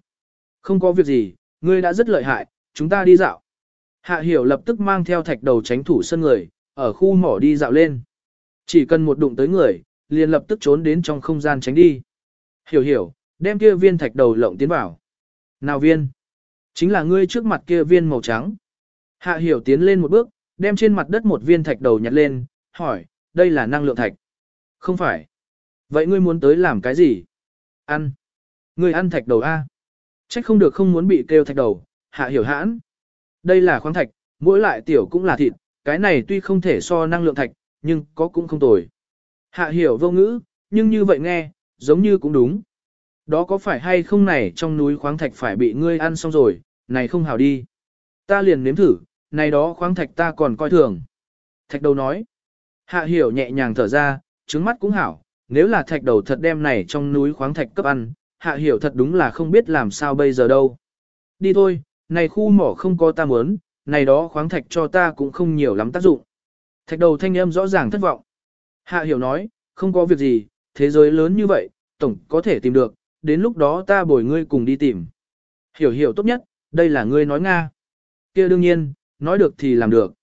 Không có việc gì, ngươi đã rất lợi hại, chúng ta đi dạo. Hạ hiểu lập tức mang theo thạch đầu tránh thủ sân người, ở khu mỏ đi dạo lên. Chỉ cần một đụng tới người, liền lập tức trốn đến trong không gian tránh đi. Hiểu hiểu, đem kia viên thạch đầu lộng tiến vào. Nào viên? Chính là ngươi trước mặt kia viên màu trắng. Hạ hiểu tiến lên một bước, đem trên mặt đất một viên thạch đầu nhặt lên, hỏi, đây là năng lượng thạch. Không phải. Vậy ngươi muốn tới làm cái gì? Ăn. Ngươi ăn thạch đầu A. Trách không được không muốn bị kêu thạch đầu, hạ hiểu hãn. Đây là khoáng thạch, mỗi lại tiểu cũng là thịt, cái này tuy không thể so năng lượng thạch, nhưng có cũng không tồi. Hạ hiểu vô ngữ, nhưng như vậy nghe, giống như cũng đúng. Đó có phải hay không này trong núi khoáng thạch phải bị ngươi ăn xong rồi, này không hào đi. Ta liền nếm thử, này đó khoáng thạch ta còn coi thường. Thạch đầu nói. Hạ hiểu nhẹ nhàng thở ra, trứng mắt cũng hảo, nếu là thạch đầu thật đem này trong núi khoáng thạch cấp ăn, hạ hiểu thật đúng là không biết làm sao bây giờ đâu. Đi thôi, này khu mỏ không có ta muốn, này đó khoáng thạch cho ta cũng không nhiều lắm tác dụng. Thạch đầu thanh âm rõ ràng thất vọng. Hạ hiểu nói, không có việc gì, thế giới lớn như vậy, tổng có thể tìm được, đến lúc đó ta bồi ngươi cùng đi tìm. Hiểu hiểu tốt nhất, đây là ngươi nói Nga. kia đương nhiên, nói được thì làm được.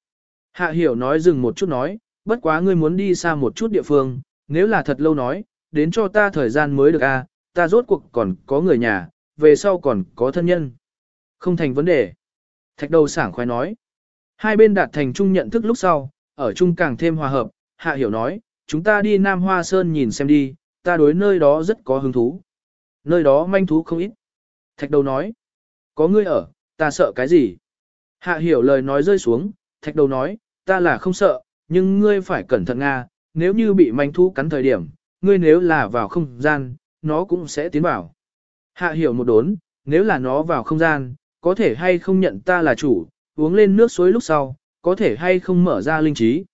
Hạ hiểu nói dừng một chút nói, bất quá ngươi muốn đi xa một chút địa phương, nếu là thật lâu nói, đến cho ta thời gian mới được a, à, ta rốt cuộc còn có người nhà, về sau còn có thân nhân. Không thành vấn đề. Thạch đầu sảng khoái nói. Hai bên đạt thành chung nhận thức lúc sau, ở chung càng thêm hòa hợp, hạ hiểu nói, chúng ta đi Nam Hoa Sơn nhìn xem đi, ta đối nơi đó rất có hứng thú. Nơi đó manh thú không ít. Thạch đầu nói, có ngươi ở, ta sợ cái gì? Hạ hiểu lời nói rơi xuống, thạch đầu nói, ta là không sợ, nhưng ngươi phải cẩn thận Nga, nếu như bị manh thú cắn thời điểm, ngươi nếu là vào không gian, nó cũng sẽ tiến vào. Hạ hiểu một đốn, nếu là nó vào không gian, có thể hay không nhận ta là chủ, uống lên nước suối lúc sau, có thể hay không mở ra linh trí.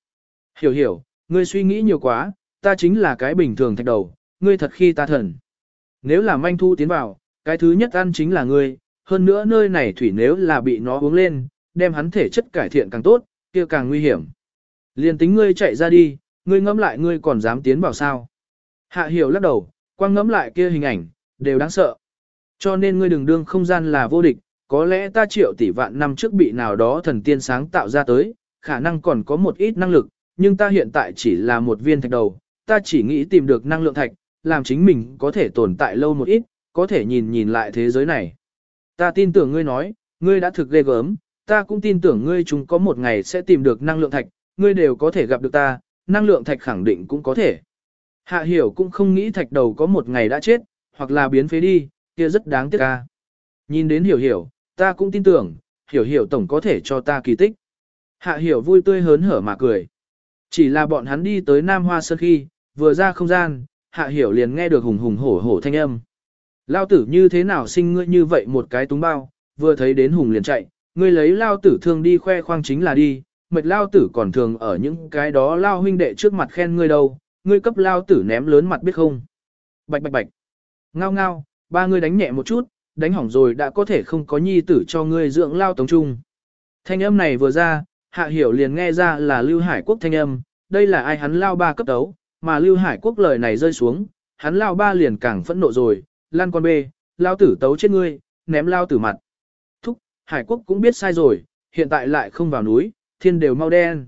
Hiểu hiểu, ngươi suy nghĩ nhiều quá, ta chính là cái bình thường thạch đầu, ngươi thật khi ta thần. Nếu là manh thu tiến vào, cái thứ nhất ăn chính là ngươi, hơn nữa nơi này thủy nếu là bị nó uống lên, đem hắn thể chất cải thiện càng tốt, kia càng nguy hiểm. Liên tính ngươi chạy ra đi, ngươi ngẫm lại ngươi còn dám tiến vào sao. Hạ hiểu lắc đầu, quang ngẫm lại kia hình ảnh, đều đáng sợ. Cho nên ngươi đừng đương không gian là vô địch, có lẽ ta triệu tỷ vạn năm trước bị nào đó thần tiên sáng tạo ra tới, khả năng còn có một ít năng lực, nhưng ta hiện tại chỉ là một viên thạch đầu, ta chỉ nghĩ tìm được năng lượng thạch, làm chính mình có thể tồn tại lâu một ít, có thể nhìn nhìn lại thế giới này. Ta tin tưởng ngươi nói, ngươi đã thực ghê gớm, ta cũng tin tưởng ngươi chúng có một ngày sẽ tìm được năng lượng thạch, ngươi đều có thể gặp được ta, năng lượng thạch khẳng định cũng có thể. Hạ hiểu cũng không nghĩ thạch đầu có một ngày đã chết, hoặc là biến phế đi, kia rất đáng tiếc ca. Nhìn đến hiểu hiểu, ta cũng tin tưởng, hiểu hiểu tổng có thể cho ta kỳ tích. Hạ hiểu vui tươi hớn hở mà cười. Chỉ là bọn hắn đi tới Nam Hoa Sơn khi, vừa ra không gian, hạ hiểu liền nghe được hùng hùng hổ hổ thanh âm. Lao tử như thế nào sinh ngươi như vậy một cái túng bao, vừa thấy đến hùng liền chạy, ngươi lấy lao tử thương đi khoe khoang chính là đi, mệt lao tử còn thường ở những cái đó lao huynh đệ trước mặt khen ngươi đâu, ngươi cấp lao tử ném lớn mặt biết không. Bạch bạch bạch. Ngao ngao, ba ngươi đánh nhẹ một chút, đánh hỏng rồi đã có thể không có nhi tử cho ngươi dưỡng lao tống trung. Thanh âm này vừa ra, hạ hiểu liền nghe ra là Lưu Hải Quốc thanh âm, đây là ai hắn lao ba cấp đấu mà Lưu Hải Quốc lời này rơi xuống, hắn lao ba liền càng phẫn nộ rồi, lan con bê, lao tử tấu chết ngươi, ném lao tử mặt. Thúc, Hải Quốc cũng biết sai rồi, hiện tại lại không vào núi, thiên đều mau đen.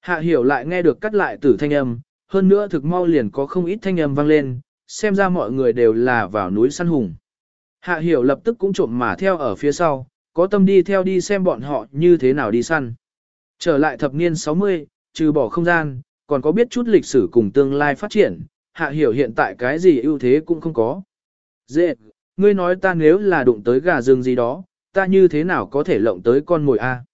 Hạ hiểu lại nghe được cắt lại tử thanh âm, hơn nữa thực mau liền có không ít thanh âm vang lên, xem ra mọi người đều là vào núi săn hùng. Hạ hiểu lập tức cũng trộm mà theo ở phía sau, có tâm đi theo đi xem bọn họ như thế nào đi săn. Trở lại thập niên 60, trừ bỏ không gian, còn có biết chút lịch sử cùng tương lai phát triển, hạ hiểu hiện tại cái gì ưu thế cũng không có. Dễ, ngươi nói ta nếu là đụng tới gà rừng gì đó, ta như thế nào có thể lộng tới con mồi A.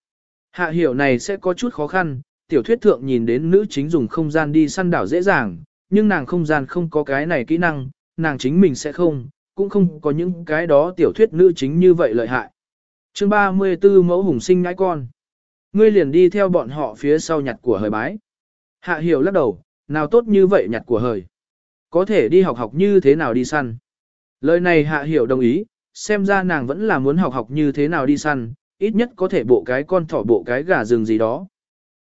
Hạ hiểu này sẽ có chút khó khăn, tiểu thuyết thượng nhìn đến nữ chính dùng không gian đi săn đảo dễ dàng, nhưng nàng không gian không có cái này kỹ năng, nàng chính mình sẽ không, cũng không có những cái đó tiểu thuyết nữ chính như vậy lợi hại. chương 34 mẫu hùng sinh ngãi con. Ngươi liền đi theo bọn họ phía sau nhặt của hời bái. Hạ hiểu lắc đầu, nào tốt như vậy nhặt của hời. Có thể đi học học như thế nào đi săn. Lời này hạ hiểu đồng ý, xem ra nàng vẫn là muốn học học như thế nào đi săn, ít nhất có thể bộ cái con thỏ bộ cái gà rừng gì đó.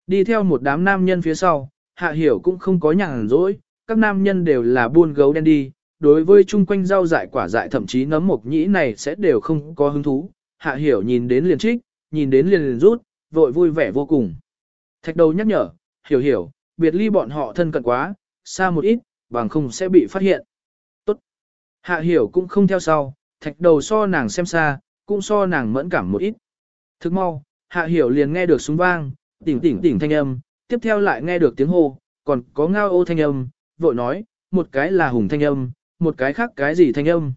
Đi theo một đám nam nhân phía sau, hạ hiểu cũng không có nhàn rỗi, các nam nhân đều là buôn gấu đen đi, đối với chung quanh rau dại quả dại thậm chí nấm mộc nhĩ này sẽ đều không có hứng thú. Hạ hiểu nhìn đến liền trích, nhìn đến liền liền rút, vội vui vẻ vô cùng. Thạch đầu nhắc nhở, hiểu hiểu, biệt ly bọn họ thân cận quá, xa một ít, bằng không sẽ bị phát hiện. Hạ hiểu cũng không theo sau, thạch đầu so nàng xem xa, cũng so nàng mẫn cảm một ít. Thức mau, hạ hiểu liền nghe được súng vang, tỉnh tỉnh tỉnh thanh âm, tiếp theo lại nghe được tiếng hô, còn có ngao ô thanh âm, vội nói, một cái là hùng thanh âm, một cái khác cái gì thanh âm.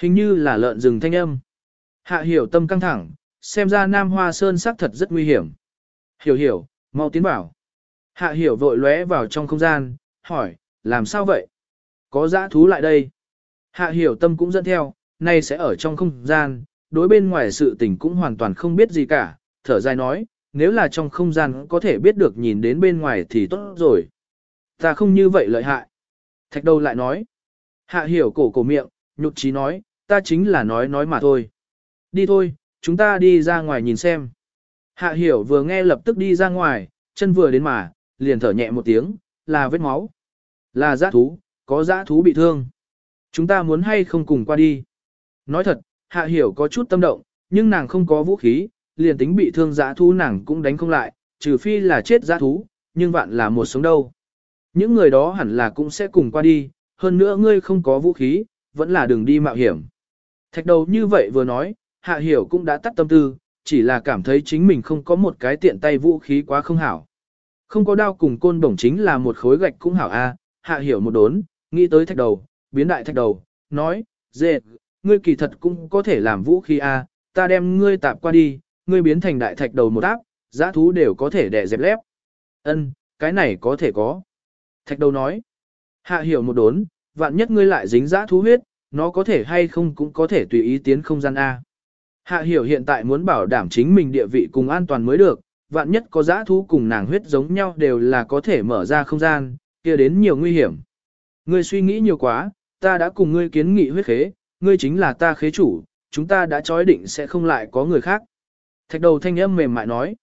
Hình như là lợn rừng thanh âm. Hạ hiểu tâm căng thẳng, xem ra Nam Hoa Sơn sắc thật rất nguy hiểm. Hiểu hiểu, mau tiến vào. Hạ hiểu vội lóe vào trong không gian, hỏi, làm sao vậy? Có dã thú lại đây. Hạ hiểu tâm cũng dẫn theo, nay sẽ ở trong không gian, đối bên ngoài sự tình cũng hoàn toàn không biết gì cả, thở dài nói, nếu là trong không gian có thể biết được nhìn đến bên ngoài thì tốt rồi. Ta không như vậy lợi hại. Thạch đầu lại nói, hạ hiểu cổ cổ miệng, nhục trí nói, ta chính là nói nói mà thôi. Đi thôi, chúng ta đi ra ngoài nhìn xem. Hạ hiểu vừa nghe lập tức đi ra ngoài, chân vừa đến mà, liền thở nhẹ một tiếng, là vết máu. Là giã thú, có giã thú bị thương. Chúng ta muốn hay không cùng qua đi. Nói thật, hạ hiểu có chút tâm động, nhưng nàng không có vũ khí, liền tính bị thương giã thú nàng cũng đánh không lại, trừ phi là chết giã thú, nhưng vạn là một sống đâu. Những người đó hẳn là cũng sẽ cùng qua đi, hơn nữa ngươi không có vũ khí, vẫn là đường đi mạo hiểm. Thạch đầu như vậy vừa nói, hạ hiểu cũng đã tắt tâm tư, chỉ là cảm thấy chính mình không có một cái tiện tay vũ khí quá không hảo. Không có đao cùng côn bổng chính là một khối gạch cũng hảo a. hạ hiểu một đốn, nghĩ tới thạch đầu, biến đại thạch đầu, nói, dê, ngươi kỳ thật cũng có thể làm vũ khí a, ta đem ngươi tạp qua đi, ngươi biến thành đại thạch đầu một áp, giã thú đều có thể đẻ dẹp lép. Ân, cái này có thể có. Thạch đầu nói, hạ hiểu một đốn, vạn nhất ngươi lại dính giã thú huyết, nó có thể hay không cũng có thể tùy ý tiến không gian A. Hạ hiểu hiện tại muốn bảo đảm chính mình địa vị cùng an toàn mới được, vạn nhất có giã thú cùng nàng huyết giống nhau đều là có thể mở ra không gian, kia đến nhiều nguy hiểm. Ngươi suy nghĩ nhiều quá, ta đã cùng ngươi kiến nghị huyết khế, ngươi chính là ta khế chủ, chúng ta đã chói định sẽ không lại có người khác. Thạch đầu thanh âm mềm mại nói.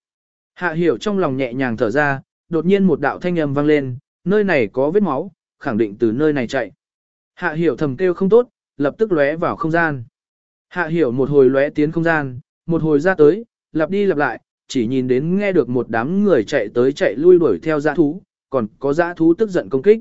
Hạ hiểu trong lòng nhẹ nhàng thở ra, đột nhiên một đạo thanh âm vang lên, nơi này có vết máu, khẳng định từ nơi này chạy. Hạ hiểu thầm kêu không tốt, lập tức lóe vào không gian. Hạ hiểu một hồi lóe tiến không gian, một hồi ra tới, lặp đi lặp lại, chỉ nhìn đến nghe được một đám người chạy tới chạy lui đuổi theo dã thú, còn có dã thú tức giận công kích.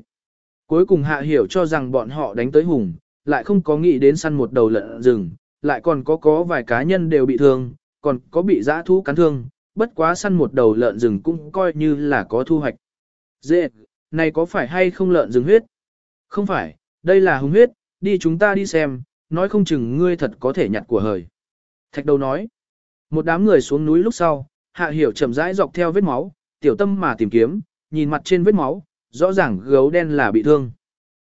Cuối cùng hạ hiểu cho rằng bọn họ đánh tới hùng, lại không có nghĩ đến săn một đầu lợn rừng, lại còn có có vài cá nhân đều bị thương, còn có bị dã thú cắn thương, bất quá săn một đầu lợn rừng cũng coi như là có thu hoạch. Dễ, này có phải hay không lợn rừng huyết? Không phải, đây là hùng huyết, đi chúng ta đi xem, nói không chừng ngươi thật có thể nhặt của hời. Thạch đầu nói, một đám người xuống núi lúc sau, hạ hiểu chậm rãi dọc theo vết máu, tiểu tâm mà tìm kiếm, nhìn mặt trên vết máu, rõ ràng gấu đen là bị thương.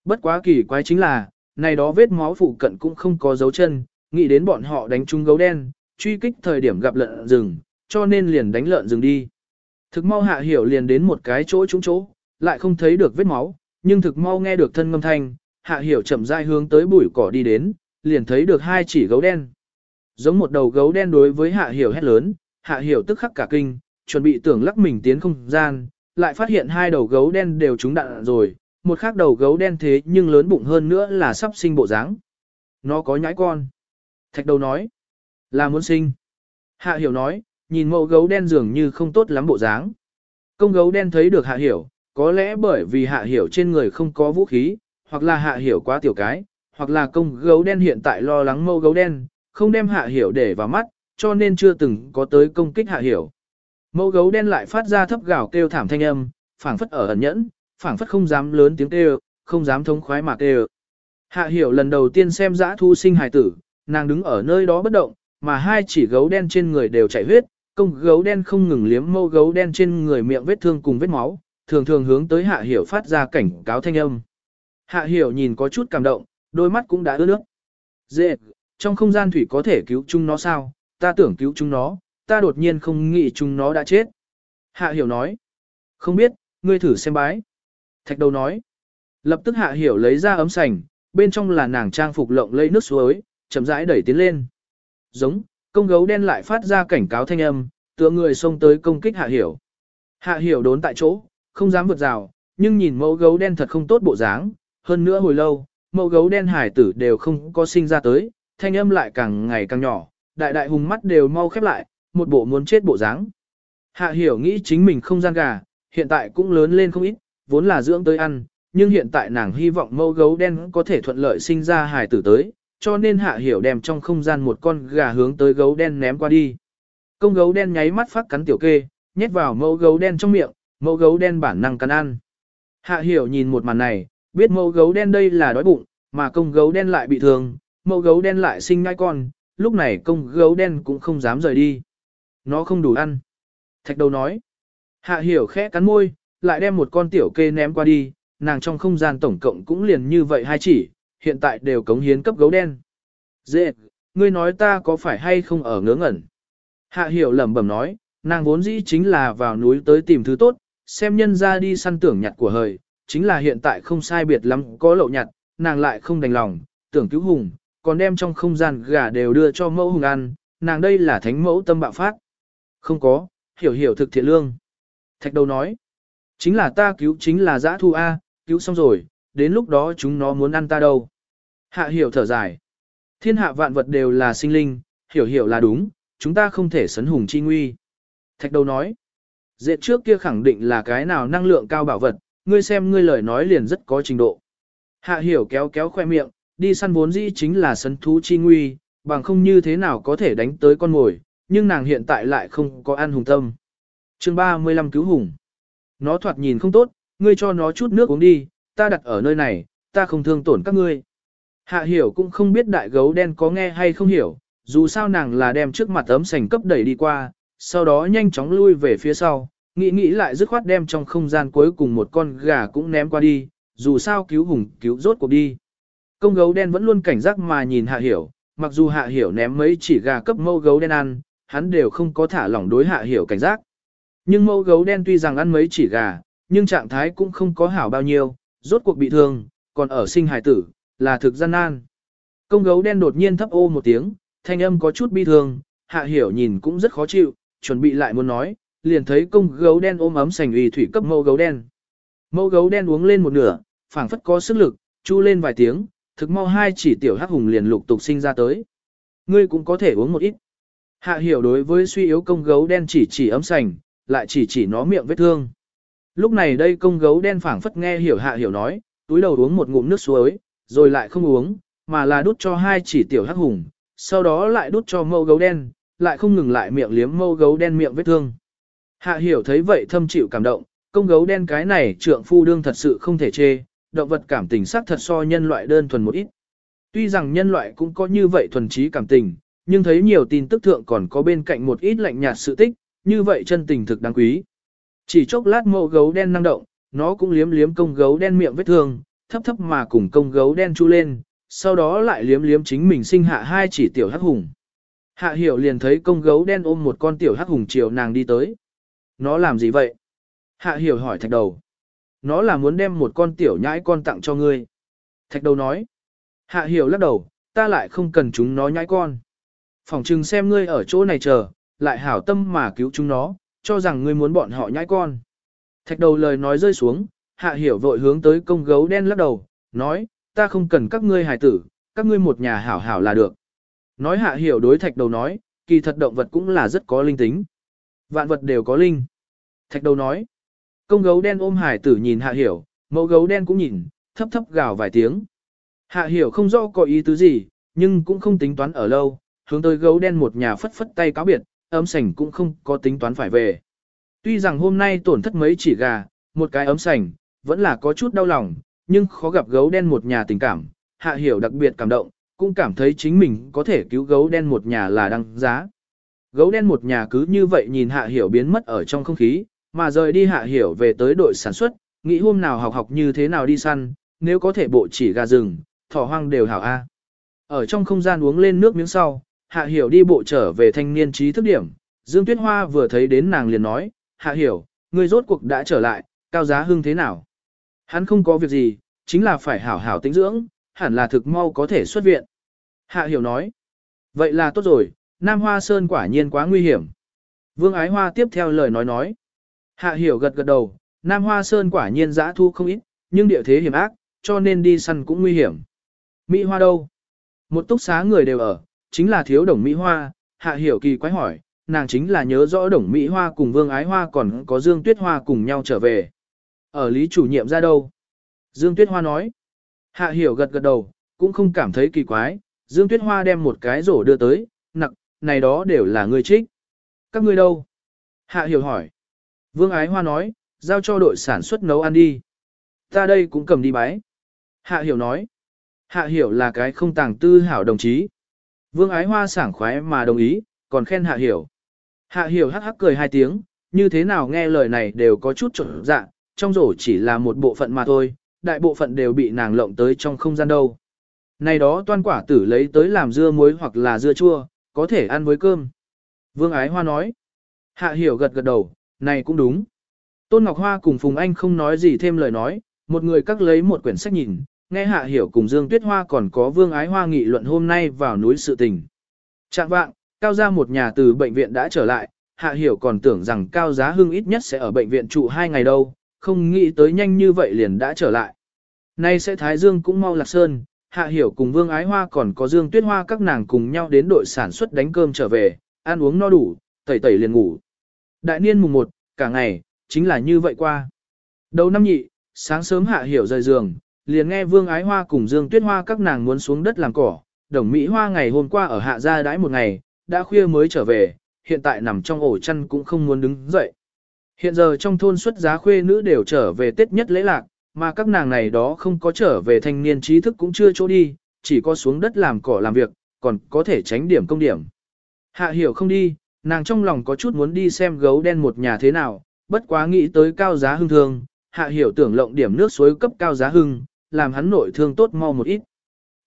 Bất quá kỳ quái chính là, này đó vết máu phụ cận cũng không có dấu chân, nghĩ đến bọn họ đánh trúng gấu đen, truy kích thời điểm gặp lợn rừng, cho nên liền đánh lợn rừng đi. Thực mau hạ hiểu liền đến một cái chỗ trúng chỗ, lại không thấy được vết máu, nhưng thực mau nghe được thân ngâm thanh, hạ hiểu chậm rãi hướng tới bụi cỏ đi đến, liền thấy được hai chỉ gấu đen. Giống một đầu gấu đen đối với hạ hiểu hét lớn, hạ hiểu tức khắc cả kinh, chuẩn bị tưởng lắc mình tiến không gian, lại phát hiện hai đầu gấu đen đều trúng đạn rồi, một khác đầu gấu đen thế nhưng lớn bụng hơn nữa là sắp sinh bộ dáng. Nó có nhãi con. Thạch đầu nói, là muốn sinh. Hạ hiểu nói, nhìn mẫu gấu đen dường như không tốt lắm bộ dáng. Công gấu đen thấy được hạ hiểu, có lẽ bởi vì hạ hiểu trên người không có vũ khí, hoặc là hạ hiểu quá tiểu cái, hoặc là công gấu đen hiện tại lo lắng mẫu gấu đen, không đem hạ hiểu để vào mắt, cho nên chưa từng có tới công kích hạ hiểu. Mẫu gấu đen lại phát ra thấp gào kêu thảm thanh âm, phảng phất ở ẩn nhẫn, phảng phất không dám lớn tiếng kêu, không dám thống khoái mà kêu. Hạ hiểu lần đầu tiên xem dã thu sinh hài tử, nàng đứng ở nơi đó bất động, mà hai chỉ gấu đen trên người đều chảy huyết, công gấu đen không ngừng liếm mâu gấu đen trên người miệng vết thương cùng vết máu, thường thường hướng tới hạ hiểu phát ra cảnh cáo thanh âm. Hạ hiểu nhìn có chút cảm động, đôi mắt cũng đã ướt nước. Dễ, trong không gian thủy có thể cứu chúng nó sao, ta tưởng cứu chúng nó, ta đột nhiên không nghĩ chúng nó đã chết. Hạ hiểu nói, không biết, ngươi thử xem bái. Thạch đầu nói, lập tức hạ hiểu lấy ra ấm sành, bên trong là nàng trang phục lộng lẫy nước suối, chậm rãi đẩy tiến lên. Giống, công gấu đen lại phát ra cảnh cáo thanh âm, tựa người xông tới công kích hạ hiểu. Hạ hiểu đốn tại chỗ, không dám vượt rào, nhưng nhìn mẫu gấu đen thật không tốt bộ dáng, hơn nữa hồi lâu, mẫu gấu đen hải tử đều không có sinh ra tới, thanh âm lại càng ngày càng nhỏ, đại đại hùng mắt đều mau khép lại, một bộ muốn chết bộ dáng. Hạ hiểu nghĩ chính mình không gian gà, hiện tại cũng lớn lên không ít, vốn là dưỡng tới ăn, nhưng hiện tại nàng hy vọng mâu gấu đen có thể thuận lợi sinh ra hài tử tới, cho nên hạ hiểu đem trong không gian một con gà hướng tới gấu đen ném qua đi. Công gấu đen nháy mắt phát cắn tiểu kê, nhét vào mâu gấu đen trong miệng, mâu gấu đen bản năng cắn ăn. Hạ hiểu nhìn một màn này, biết mâu gấu đen đây là đói bụng, mà công gấu đen lại bị thương, mâu gấu đen lại sinh ngai con, lúc này công gấu đen cũng không dám rời đi. Nó không đủ ăn. Thạch đầu nói. Hạ hiểu khẽ cắn môi, lại đem một con tiểu kê ném qua đi, nàng trong không gian tổng cộng cũng liền như vậy hai chỉ, hiện tại đều cống hiến cấp gấu đen. Dễ, ngươi nói ta có phải hay không ở ngớ ngẩn? Hạ hiểu lẩm bẩm nói, nàng vốn dĩ chính là vào núi tới tìm thứ tốt, xem nhân ra đi săn tưởng nhặt của hời, chính là hiện tại không sai biệt lắm có lậu nhặt, nàng lại không đành lòng, tưởng cứu hùng, còn đem trong không gian gà đều đưa cho mẫu hùng ăn, nàng đây là thánh mẫu tâm bạo phát. Không có, hiểu hiểu thực thiện lương. Thạch đầu nói, chính là ta cứu chính là giã thu A, cứu xong rồi, đến lúc đó chúng nó muốn ăn ta đâu. Hạ hiểu thở dài. Thiên hạ vạn vật đều là sinh linh, hiểu hiểu là đúng, chúng ta không thể sấn hùng chi nguy. Thạch đầu nói, dệt trước kia khẳng định là cái nào năng lượng cao bảo vật, ngươi xem ngươi lời nói liền rất có trình độ. Hạ hiểu kéo kéo khoe miệng, đi săn vốn dĩ chính là sấn thú chi nguy, bằng không như thế nào có thể đánh tới con mồi, nhưng nàng hiện tại lại không có ăn hùng tâm. chương 35 cứu hùng. Nó thoạt nhìn không tốt, ngươi cho nó chút nước uống đi, ta đặt ở nơi này, ta không thương tổn các ngươi. Hạ hiểu cũng không biết đại gấu đen có nghe hay không hiểu, dù sao nàng là đem trước mặt ấm sành cấp đẩy đi qua, sau đó nhanh chóng lui về phía sau, nghĩ nghĩ lại dứt khoát đem trong không gian cuối cùng một con gà cũng ném qua đi, dù sao cứu hùng cứu rốt cuộc đi. Công gấu đen vẫn luôn cảnh giác mà nhìn hạ hiểu, mặc dù hạ hiểu ném mấy chỉ gà cấp mâu gấu đen ăn, hắn đều không có thả lỏng đối hạ hiểu cảnh giác. Nhưng mẫu gấu đen tuy rằng ăn mấy chỉ gà, nhưng trạng thái cũng không có hảo bao nhiêu, rốt cuộc bị thương, còn ở sinh hài tử, là thực gian nan. Công gấu đen đột nhiên thấp ô một tiếng, thanh âm có chút bi thương, hạ hiểu nhìn cũng rất khó chịu, chuẩn bị lại muốn nói, liền thấy công gấu đen ôm ấm sành uy thủy cấp mẫu gấu đen. Mẫu gấu đen uống lên một nửa, phảng phất có sức lực, chu lên vài tiếng, thực mau hai chỉ tiểu hắc hùng liền lục tục sinh ra tới. Ngươi cũng có thể uống một ít. Hạ hiểu đối với suy yếu công gấu đen chỉ chỉ ấm sành, lại chỉ chỉ nó miệng vết thương. Lúc này đây công gấu đen phảng phất nghe hiểu hạ hiểu nói, túi đầu uống một ngụm nước suối, rồi lại không uống, mà là đút cho hai chỉ tiểu hắc hùng, sau đó lại đút cho mâu gấu đen, lại không ngừng lại miệng liếm mâu gấu đen miệng vết thương. Hạ hiểu thấy vậy thâm chịu cảm động, công gấu đen cái này trượng phu đương thật sự không thể chê, động vật cảm tình sắc thật so nhân loại đơn thuần một ít. Tuy rằng nhân loại cũng có như vậy thuần trí cảm tình, nhưng thấy nhiều tin tức thượng còn có bên cạnh một ít lạnh nhạt sự tích, như vậy chân tình thực đáng quý. Chỉ chốc lát mâu gấu đen năng động, nó cũng liếm liếm công gấu đen miệng vết thương, thấp thấp mà cùng công gấu đen chu lên, sau đó lại liếm liếm chính mình sinh hạ hai chỉ tiểu hắc hùng. Hạ hiểu liền thấy công gấu đen ôm một con tiểu hắc hùng chiều nàng đi tới. Nó làm gì vậy? Hạ hiểu hỏi thạch đầu. Nó là muốn đem một con tiểu nhãi con tặng cho ngươi. Thạch đầu nói. Hạ hiểu lắc đầu, ta lại không cần chúng nó nhãi con. Phòng chừng xem ngươi ở chỗ này chờ, lại hảo tâm mà cứu chúng nó, cho rằng ngươi muốn bọn họ nhãi con. Thạch đầu lời nói rơi xuống, hạ hiểu vội hướng tới công gấu đen lắc đầu, nói, ta không cần các ngươi hài tử, các ngươi một nhà hảo hảo là được. Nói hạ hiểu đối thạch đầu nói, kỳ thật động vật cũng là rất có linh tính. Vạn vật đều có linh. Thạch đầu nói, công gấu đen ôm hải tử nhìn hạ hiểu, mẫu gấu đen cũng nhìn, thấp thấp gào vài tiếng. Hạ hiểu không rõ có ý tứ gì, nhưng cũng không tính toán ở lâu, hướng tới gấu đen một nhà phất phất tay cáo biệt, ấm sảnh cũng không có tính toán phải về. Tuy rằng hôm nay tổn thất mấy chỉ gà, một cái ấm sảnh, vẫn là có chút đau lòng, nhưng khó gặp gấu đen một nhà tình cảm, hạ hiểu đặc biệt cảm động, cũng cảm thấy chính mình có thể cứu gấu đen một nhà là đăng giá. Gấu đen một nhà cứ như vậy nhìn hạ hiểu biến mất ở trong không khí, mà rời đi hạ hiểu về tới đội sản xuất, nghĩ hôm nào học học như thế nào đi săn, nếu có thể bộ chỉ gà rừng, thỏ hoang đều hảo A. Ở trong không gian uống lên nước miếng sau, hạ hiểu đi bộ trở về thanh niên trí thức điểm, Dương Tuyết Hoa vừa thấy đến nàng liền nói, hạ hiểu, ngươi rốt cuộc đã trở lại, cao giá hưng thế nào? Hắn không có việc gì, chính là phải hảo hảo tĩnh dưỡng, hẳn là thực mau có thể xuất viện. Hạ hiểu nói, vậy là tốt rồi, Nam Hoa Sơn quả nhiên quá nguy hiểm. Vương Ái Hoa tiếp theo lời nói nói. Hạ hiểu gật gật đầu, Nam Hoa Sơn quả nhiên giã thu không ít, nhưng địa thế hiểm ác, cho nên đi săn cũng nguy hiểm. Mỹ Hoa đâu? Một túc xá người đều ở, chính là thiếu đồng Mỹ Hoa, Hạ hiểu kỳ quái hỏi, nàng chính là nhớ rõ đồng Mỹ Hoa cùng Vương Ái Hoa còn có Dương Tuyết Hoa cùng nhau trở về. Ở lý chủ nhiệm ra đâu? Dương Tuyết Hoa nói. Hạ hiểu gật gật đầu, cũng không cảm thấy kỳ quái, Dương Tuyết Hoa đem một cái rổ đưa tới, nặng, này đó đều là người trích. Các ngươi đâu? Hạ hiểu hỏi. Vương Ái Hoa nói, giao cho đội sản xuất nấu ăn đi. Ta đây cũng cầm đi bái. Hạ hiểu nói. Hạ hiểu là cái không tàng tư hảo đồng chí. Vương Ái Hoa sảng khoái mà đồng ý, còn khen Hạ hiểu. Hạ hiểu hắc hắc cười hai tiếng, như thế nào nghe lời này đều có chút trộn dạ, trong rổ chỉ là một bộ phận mà thôi, đại bộ phận đều bị nàng lộng tới trong không gian đâu. Này đó toan quả tử lấy tới làm dưa muối hoặc là dưa chua, có thể ăn với cơm. Vương Ái Hoa nói. Hạ hiểu gật gật đầu, này cũng đúng. Tôn Ngọc Hoa cùng Phùng Anh không nói gì thêm lời nói, một người cắt lấy một quyển sách nhìn, nghe Hạ hiểu cùng Dương Tuyết Hoa còn có Vương Ái Hoa nghị luận hôm nay vào núi sự tình. Trạng vạng, Cao gia một nhà từ bệnh viện đã trở lại, Hạ hiểu còn tưởng rằng Cao Giá Hưng ít nhất sẽ ở bệnh viện trụ hai ngày đâu, không nghĩ tới nhanh như vậy liền đã trở lại. Nay sẽ Thái Dương cũng mau lạc sơn, Hạ Hiểu cùng Vương Ái Hoa còn có Dương Tuyết Hoa các nàng cùng nhau đến đội sản xuất đánh cơm trở về, ăn uống no đủ, tẩy tẩy liền ngủ. Đại niên mùng 1, cả ngày, chính là như vậy qua. Đầu năm nhị, sáng sớm Hạ Hiểu rời giường, liền nghe Vương Ái Hoa cùng Dương Tuyết Hoa các nàng muốn xuống đất làm cỏ. Đồng Mỹ Hoa ngày hôm qua ở Hạ Gia đãi một ngày, đã khuya mới trở về, hiện tại nằm trong ổ chăn cũng không muốn đứng dậy. Hiện giờ trong thôn xuất giá khuê nữ đều trở về Tết nhất lễ lạc, mà các nàng này đó không có trở về thanh niên trí thức cũng chưa chỗ đi, chỉ có xuống đất làm cỏ làm việc, còn có thể tránh điểm công điểm. Hạ hiểu không đi, nàng trong lòng có chút muốn đi xem gấu đen một nhà thế nào, bất quá nghĩ tới cao giá hưng thương, hạ hiểu tưởng lộng điểm nước suối cấp cao giá hưng, làm hắn nội thương tốt mau một ít.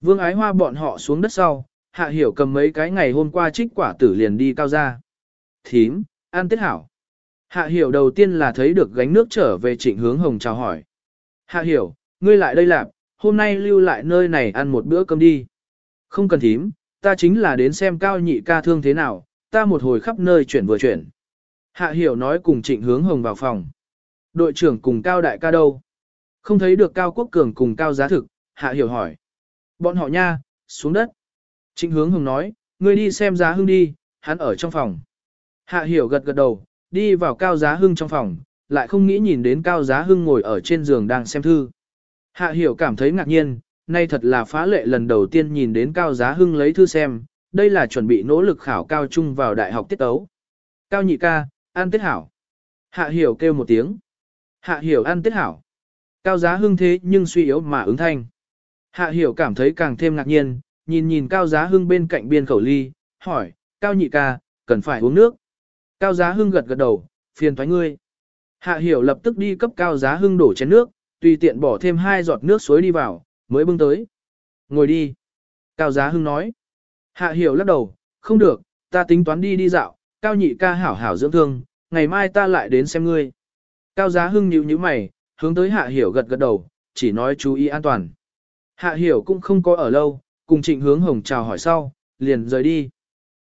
Vương ái hoa bọn họ xuống đất sau, hạ hiểu cầm mấy cái ngày hôm qua trích quả tử liền đi cao ra. Thím, an tết hảo. Hạ hiểu đầu tiên là thấy được gánh nước trở về trịnh hướng hồng chào hỏi. Hạ hiểu, ngươi lại đây lạp, hôm nay lưu lại nơi này ăn một bữa cơm đi. Không cần thím, ta chính là đến xem cao nhị ca thương thế nào, ta một hồi khắp nơi chuyển vừa chuyển. Hạ hiểu nói cùng trịnh hướng hồng vào phòng. Đội trưởng cùng cao đại ca đâu? Không thấy được cao quốc cường cùng cao giá thực, hạ hiểu hỏi. Bọn họ nha, xuống đất. Trịnh hướng hùng nói, ngươi đi xem giá hưng đi, hắn ở trong phòng. Hạ hiểu gật gật đầu, đi vào cao giá hưng trong phòng, lại không nghĩ nhìn đến cao giá hưng ngồi ở trên giường đang xem thư. Hạ hiểu cảm thấy ngạc nhiên, nay thật là phá lệ lần đầu tiên nhìn đến cao giá hưng lấy thư xem, đây là chuẩn bị nỗ lực khảo cao trung vào đại học tiết tấu. Cao nhị ca, an tiết hảo. Hạ hiểu kêu một tiếng. Hạ hiểu an tiết hảo. Cao giá hưng thế nhưng suy yếu mà ứng thanh. Hạ hiểu cảm thấy càng thêm ngạc nhiên, nhìn nhìn cao giá hưng bên cạnh biên khẩu ly, hỏi, cao nhị ca, cần phải uống nước. Cao giá hưng gật gật đầu, phiền thoái ngươi. Hạ hiểu lập tức đi cấp cao giá hưng đổ chén nước, tùy tiện bỏ thêm hai giọt nước suối đi vào, mới bưng tới. Ngồi đi. Cao giá hưng nói. Hạ hiểu lắc đầu, không được, ta tính toán đi đi dạo, cao nhị ca hảo hảo dưỡng thương, ngày mai ta lại đến xem ngươi. Cao giá hưng nhíu nhíu mày, hướng tới hạ hiểu gật gật đầu, chỉ nói chú ý an toàn. Hạ hiểu cũng không có ở lâu, cùng trịnh hướng hồng chào hỏi sau, liền rời đi.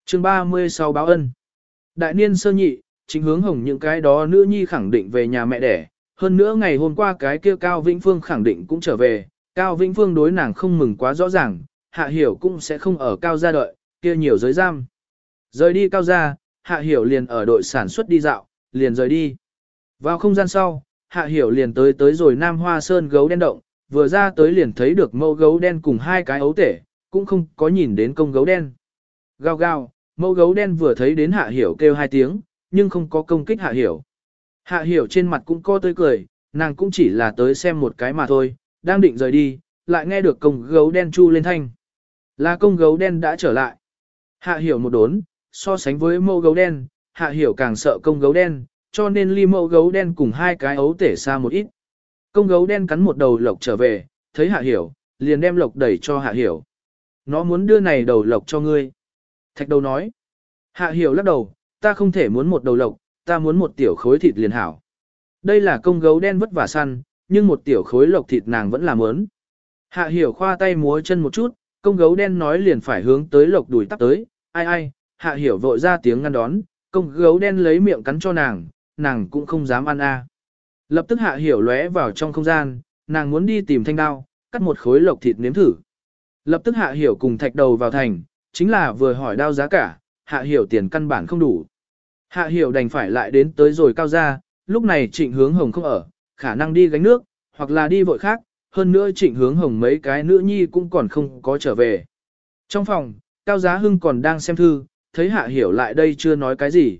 chương 36 báo ân. Đại niên sơ nhị, trịnh hướng hồng những cái đó nữ nhi khẳng định về nhà mẹ đẻ. Hơn nữa ngày hôm qua cái kia Cao Vĩnh Phương khẳng định cũng trở về, Cao Vĩnh Phương đối nàng không mừng quá rõ ràng, Hạ Hiểu cũng sẽ không ở Cao gia đợi, kia nhiều giới giam. Rời đi Cao gia, Hạ Hiểu liền ở đội sản xuất đi dạo, liền rời đi. Vào không gian sau, Hạ Hiểu liền tới tới rồi Nam Hoa Sơn gấu đen động, vừa ra tới liền thấy được mẫu gấu đen cùng hai cái ấu tể, cũng không có nhìn đến công gấu đen. Gao gao, mẫu gấu đen vừa thấy đến Hạ Hiểu kêu hai tiếng, nhưng không có công kích Hạ Hiểu. Hạ Hiểu trên mặt cũng co tươi cười, nàng cũng chỉ là tới xem một cái mà thôi, đang định rời đi, lại nghe được công gấu đen chu lên thanh. Là công gấu đen đã trở lại. Hạ Hiểu một đốn, so sánh với mẫu gấu đen, Hạ Hiểu càng sợ công gấu đen, cho nên ly mẫu gấu đen cùng hai cái ấu tể xa một ít. Công gấu đen cắn một đầu lộc trở về, thấy hạ hiểu, liền đem lộc đẩy cho hạ hiểu. Nó muốn đưa này đầu lộc cho ngươi. Thạch đầu nói. Hạ hiểu lắc đầu, ta không thể muốn một đầu lộc, ta muốn một tiểu khối thịt liền hảo. Đây là công gấu đen vất vả săn, nhưng một tiểu khối lộc thịt nàng vẫn là muốn. Hạ hiểu khoa tay múa chân một chút, công gấu đen nói liền phải hướng tới lộc đùi tắt tới, ai ai, hạ hiểu vội ra tiếng ngăn đón, công gấu đen lấy miệng cắn cho nàng, nàng cũng không dám ăn a. À. Lập tức hạ hiểu lóe vào trong không gian, nàng muốn đi tìm thanh đao, cắt một khối lộc thịt nếm thử. Lập tức hạ hiểu cùng thạch đầu vào thành, chính là vừa hỏi đao giá cả, hạ hiểu tiền căn bản không đủ. Hạ hiểu đành phải lại đến tới rồi cao ra, lúc này trịnh hướng hồng không ở, khả năng đi gánh nước, hoặc là đi vội khác, hơn nữa trịnh hướng hồng mấy cái nữ nhi cũng còn không có trở về. Trong phòng, Cao Giá Hưng còn đang xem thư, thấy Hạ Hiểu lại đây chưa nói cái gì.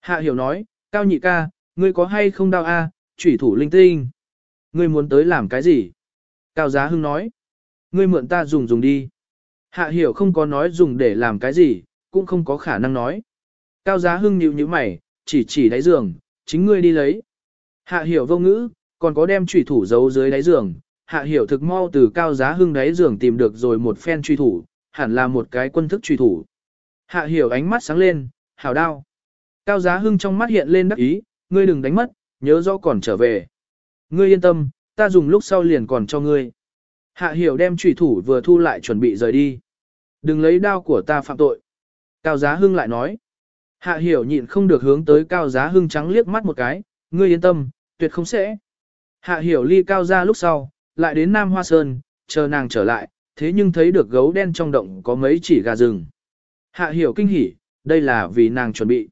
Hạ Hiểu nói, Cao nhị ca, ngươi có hay không đau a? chủy thủ linh tinh. Ngươi muốn tới làm cái gì? Cao Giá Hưng nói. Ngươi mượn ta dùng dùng đi. Hạ hiểu không có nói dùng để làm cái gì, cũng không có khả năng nói. Cao Giá Hưng nhíu nhíu mày, chỉ chỉ đáy giường, chính ngươi đi lấy. Hạ hiểu vô ngữ, còn có đem chủy thủ giấu dưới đáy giường. Hạ hiểu thực mau từ Cao Giá Hưng đáy giường tìm được rồi một phen truy thủ, hẳn là một cái quân thức truy thủ. Hạ hiểu ánh mắt sáng lên, hảo đao. Cao Giá Hưng trong mắt hiện lên đắc ý, ngươi đừng đánh mất, nhớ rõ còn trở về. Ngươi yên tâm, ta dùng lúc sau liền còn cho ngươi. Hạ hiểu đem trùy thủ vừa thu lại chuẩn bị rời đi. Đừng lấy đao của ta phạm tội. Cao Giá Hưng lại nói. Hạ hiểu nhịn không được hướng tới Cao Giá Hưng trắng liếc mắt một cái, ngươi yên tâm, tuyệt không sẽ. Hạ hiểu ly Cao ra lúc sau, lại đến Nam Hoa Sơn, chờ nàng trở lại, thế nhưng thấy được gấu đen trong động có mấy chỉ gà rừng. Hạ hiểu kinh hỉ, đây là vì nàng chuẩn bị.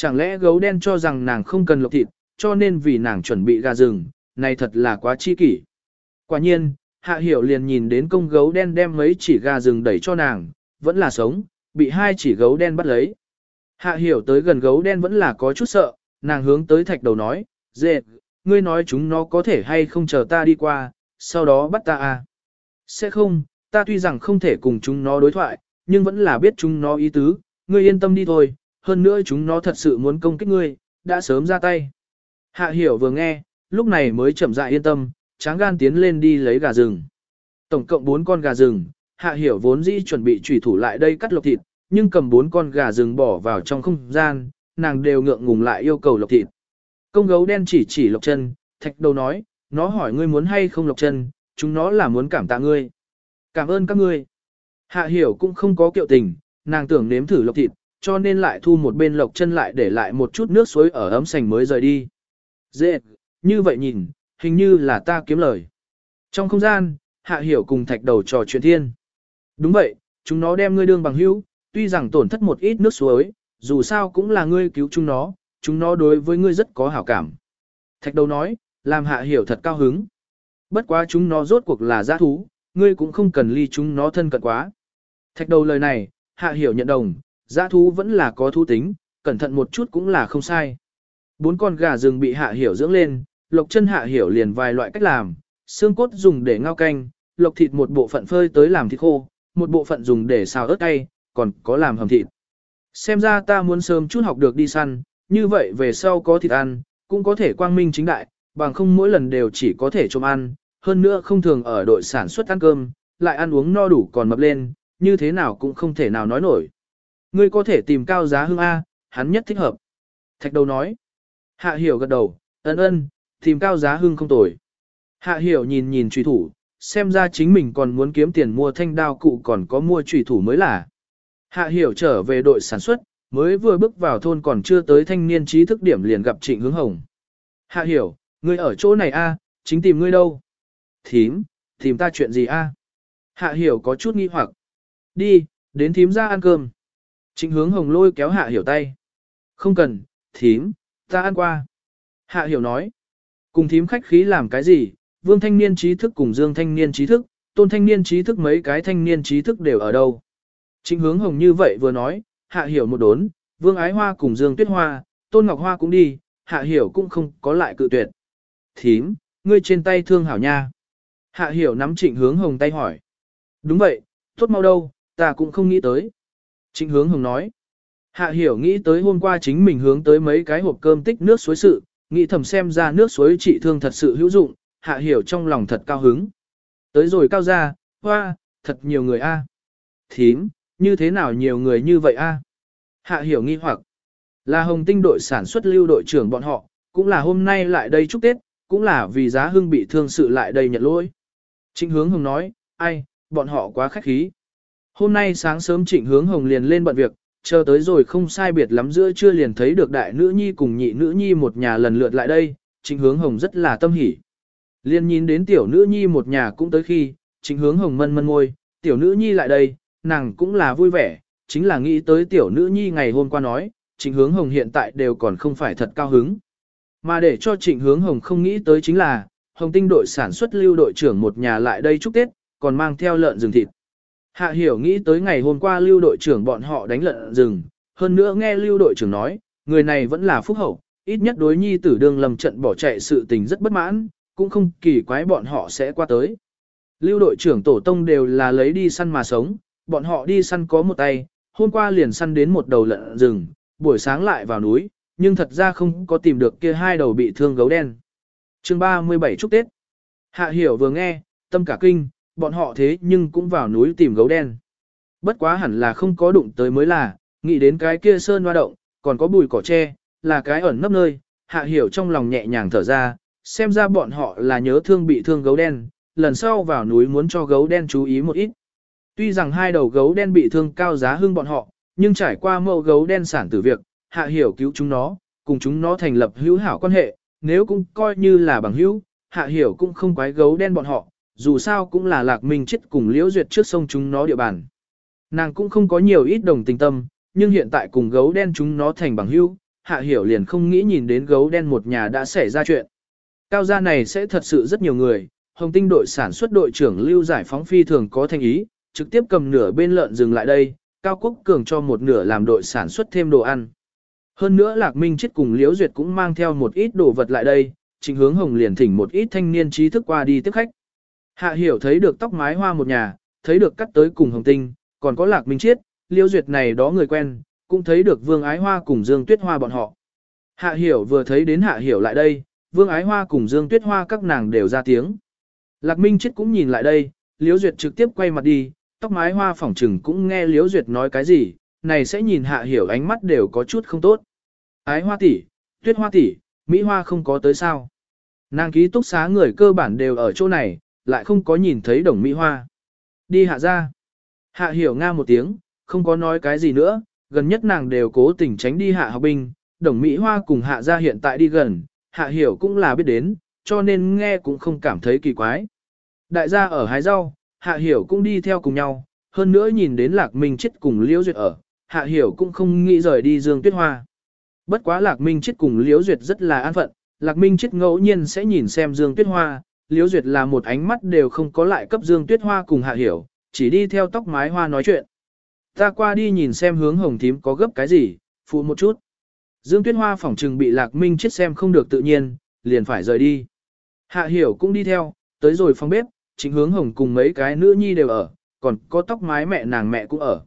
Chẳng lẽ gấu đen cho rằng nàng không cần lộc thịt, cho nên vì nàng chuẩn bị gà rừng, này thật là quá chi kỷ. Quả nhiên, hạ hiểu liền nhìn đến công gấu đen đem mấy chỉ gà rừng đẩy cho nàng, vẫn là sống, bị hai chỉ gấu đen bắt lấy. Hạ hiểu tới gần gấu đen vẫn là có chút sợ, nàng hướng tới thạch đầu nói, dệt, ngươi nói chúng nó có thể hay không chờ ta đi qua, sau đó bắt ta à. Sẽ không, ta tuy rằng không thể cùng chúng nó đối thoại, nhưng vẫn là biết chúng nó ý tứ, ngươi yên tâm đi thôi, hơn nữa chúng nó thật sự muốn công kích ngươi, đã sớm ra tay. Hạ hiểu vừa nghe, lúc này mới chậm rãi yên tâm, tráng gan tiến lên đi lấy gà rừng. Tổng cộng 4 con gà rừng, hạ hiểu vốn dĩ chuẩn bị trùy thủ lại đây cắt lộc thịt, nhưng cầm 4 con gà rừng bỏ vào trong không gian, nàng đều ngượng ngùng lại yêu cầu lộc thịt. Công gấu đen chỉ chỉ lộc chân, thạch đầu nói, nó hỏi ngươi muốn hay không lộc chân, chúng nó là muốn cảm tạ ngươi. Cảm ơn các ngươi. Hạ hiểu cũng không có kiệu tình, nàng tưởng nếm thử lộc thịt, cho nên lại thu một bên lộc chân lại để lại một chút nước suối ở ấm sành mới rời đi. Dễ, như vậy nhìn, hình như là ta kiếm lời. Trong không gian, hạ hiểu cùng thạch đầu trò chuyện thiên. Đúng vậy, chúng nó đem ngươi đương bằng hữu, tuy rằng tổn thất một ít nước suối, dù sao cũng là ngươi cứu chúng nó, chúng nó đối với ngươi rất có hảo cảm. Thạch đầu nói, làm hạ hiểu thật cao hứng. Bất quá chúng nó rốt cuộc là giã thú, ngươi cũng không cần ly chúng nó thân cận quá. Thạch đầu lời này, hạ hiểu nhận đồng, giã thú vẫn là có thú tính, cẩn thận một chút cũng là không sai. Bốn con gà rừng bị hạ hiểu dưỡng lên, lộc chân hạ hiểu liền vài loại cách làm, xương cốt dùng để ngao canh, lộc thịt một bộ phận phơi tới làm thịt khô, một bộ phận dùng để xào ớt cay, còn có làm hầm thịt. Xem ra ta muốn sớm chút học được đi săn, như vậy về sau có thịt ăn, cũng có thể quang minh chính đại, bằng không mỗi lần đều chỉ có thể trộm ăn, hơn nữa không thường ở đội sản xuất ăn cơm, lại ăn uống no đủ còn mập lên, như thế nào cũng không thể nào nói nổi. Ngươi có thể tìm cao giá hương A, hắn nhất thích hợp. Thạch đầu nói. Hạ hiểu gật đầu, ân ân, tìm cao giá hương không tồi. Hạ hiểu nhìn nhìn truy thủ, xem ra chính mình còn muốn kiếm tiền mua thanh đao cụ còn có mua trùy thủ mới là. Hạ hiểu trở về đội sản xuất, mới vừa bước vào thôn còn chưa tới thanh niên trí thức điểm liền gặp trịnh hướng hồng. Hạ hiểu, ngươi ở chỗ này a, chính tìm ngươi đâu? Thím, tìm ta chuyện gì a? Hạ hiểu có chút nghi hoặc. Đi, đến thím ra ăn cơm. Trịnh hướng hồng lôi kéo hạ hiểu tay. Không cần, thím, ta ăn qua. Hạ hiểu nói. Cùng thím khách khí làm cái gì, vương thanh niên trí thức cùng dương thanh niên trí thức, tôn thanh niên trí thức mấy cái thanh niên trí thức đều ở đâu. Trịnh hướng hồng như vậy vừa nói, hạ hiểu một đốn, vương ái hoa cùng dương tuyết hoa, tôn ngọc hoa cũng đi, hạ hiểu cũng không có lại cự tuyệt. Thím, ngươi trên tay thương hảo nha. Hạ hiểu nắm trịnh hướng hồng tay hỏi. Đúng vậy, tốt mau đâu, ta cũng không nghĩ tới. Trịnh hướng hồng nói. Hạ hiểu nghĩ tới hôm qua chính mình hướng tới mấy cái hộp cơm tích nước suối sự, nghĩ thầm xem ra nước suối trị thương thật sự hữu dụng, hạ hiểu trong lòng thật cao hứng. Tới rồi cao ra, hoa, thật nhiều người a. Thím, như thế nào nhiều người như vậy a? Hạ hiểu nghi hoặc, là hồng tinh đội sản xuất lưu đội trưởng bọn họ, cũng là hôm nay lại đây chúc Tết, cũng là vì giá hưng bị thương sự lại đây nhận lỗi. Trịnh hướng hồng nói, ai, bọn họ quá khách khí. Hôm nay sáng sớm trịnh hướng hồng liền lên bận việc, chờ tới rồi không sai biệt lắm giữa chưa liền thấy được đại nữ nhi cùng nhị nữ nhi một nhà lần lượt lại đây, trịnh hướng hồng rất là tâm hỉ. liền nhìn đến tiểu nữ nhi một nhà cũng tới khi, trịnh hướng hồng mân mân ngôi, tiểu nữ nhi lại đây, nàng cũng là vui vẻ, chính là nghĩ tới tiểu nữ nhi ngày hôm qua nói, trịnh hướng hồng hiện tại đều còn không phải thật cao hứng. Mà để cho trịnh hướng hồng không nghĩ tới chính là, hồng tinh đội sản xuất lưu đội trưởng một nhà lại đây chúc Tết, còn mang theo lợn rừng thịt. Hạ hiểu nghĩ tới ngày hôm qua lưu đội trưởng bọn họ đánh lợn rừng, hơn nữa nghe lưu đội trưởng nói, người này vẫn là phúc hậu, ít nhất đối nhi tử đương lầm trận bỏ chạy sự tình rất bất mãn, cũng không kỳ quái bọn họ sẽ qua tới. Lưu đội trưởng tổ tông đều là lấy đi săn mà sống, bọn họ đi săn có một tay, hôm qua liền săn đến một đầu lợn rừng, buổi sáng lại vào núi, nhưng thật ra không có tìm được kia hai đầu bị thương gấu đen. chương 37 chúc Tết. Hạ hiểu vừa nghe, tâm cả kinh, bọn họ thế nhưng cũng vào núi tìm gấu đen. Bất quá hẳn là không có đụng tới mới là, nghĩ đến cái kia sơn hoa động, còn có bùi cỏ tre, là cái ẩn nấp nơi, hạ hiểu trong lòng nhẹ nhàng thở ra, xem ra bọn họ là nhớ thương bị thương gấu đen, lần sau vào núi muốn cho gấu đen chú ý một ít. Tuy rằng hai đầu gấu đen bị thương cao giá hưng bọn họ, nhưng trải qua mẫu gấu đen sản tử việc, hạ hiểu cứu chúng nó, cùng chúng nó thành lập hữu hảo quan hệ, nếu cũng coi như là bằng hữu, hạ hiểu cũng không quái gấu đen bọn họ, dù sao cũng là lạc minh chết cùng liễu duyệt trước sông chúng nó địa bàn. Nàng cũng không có nhiều ít đồng tình tâm, nhưng hiện tại cùng gấu đen chúng nó thành bằng hữu, hạ hiểu liền không nghĩ nhìn đến gấu đen một nhà đã xảy ra chuyện. Cao gia này sẽ thật sự rất nhiều người, hồng tinh đội sản xuất đội trưởng lưu giải phóng phi thường có thành ý, trực tiếp cầm nửa bên lợn dừng lại đây, Cao Quốc Cường cho một nửa làm đội sản xuất thêm đồ ăn. Hơn nữa Lạc Minh chết cùng Liễu Duyệt cũng mang theo một ít đồ vật lại đây, trình Hướng Hồng liền thỉnh một ít thanh niên trí thức qua đi tiếp khách. Hạ Hiểu thấy được tóc mái hoa một nhà, thấy được cắt tới cùng Hồng Tinh, còn có Lạc Minh Chiết, Liễu Duyệt này đó người quen, cũng thấy được Vương Ái Hoa cùng Dương Tuyết Hoa bọn họ. Hạ Hiểu vừa thấy đến Hạ Hiểu lại đây, Vương Ái Hoa cùng Dương Tuyết Hoa các nàng đều ra tiếng. Lạc Minh Chiết cũng nhìn lại đây, Liễu Duyệt trực tiếp quay mặt đi, tóc mái hoa phỏng trừng cũng nghe Liễu Duyệt nói cái gì, này sẽ nhìn Hạ Hiểu ánh mắt đều có chút không tốt. Ái Hoa tỷ, Tuyết Hoa tỷ, Mỹ Hoa không có tới sao? Nàng ký túc xá người cơ bản đều ở chỗ này, lại không có nhìn thấy đồng Mỹ Hoa. Đi hạ ra. Hạ Hiểu nga một tiếng, không có nói cái gì nữa, gần nhất nàng đều cố tình tránh đi hạ học binh, đồng Mỹ Hoa cùng hạ ra hiện tại đi gần, hạ hiểu cũng là biết đến, cho nên nghe cũng không cảm thấy kỳ quái. Đại gia ở hái rau, hạ hiểu cũng đi theo cùng nhau, hơn nữa nhìn đến lạc minh chết cùng liễu duyệt ở, hạ hiểu cũng không nghĩ rời đi dương tuyết hoa. Bất quá lạc minh chết cùng liễu duyệt rất là an phận, lạc minh chết ngẫu nhiên sẽ nhìn xem dương tuyết hoa, liễu duyệt là một ánh mắt đều không có lại cấp dương tuyết hoa cùng hạ hiểu, chỉ đi theo tóc mái hoa nói chuyện. Ta qua đi nhìn xem hướng hồng thím có gấp cái gì, phụ một chút. Dương Tuyết Hoa phỏng trừng bị Lạc Minh chết xem không được tự nhiên, liền phải rời đi. Hạ Hiểu cũng đi theo, tới rồi phòng bếp, chính hướng hồng cùng mấy cái nữ nhi đều ở, còn có tóc mái mẹ nàng mẹ cũng ở.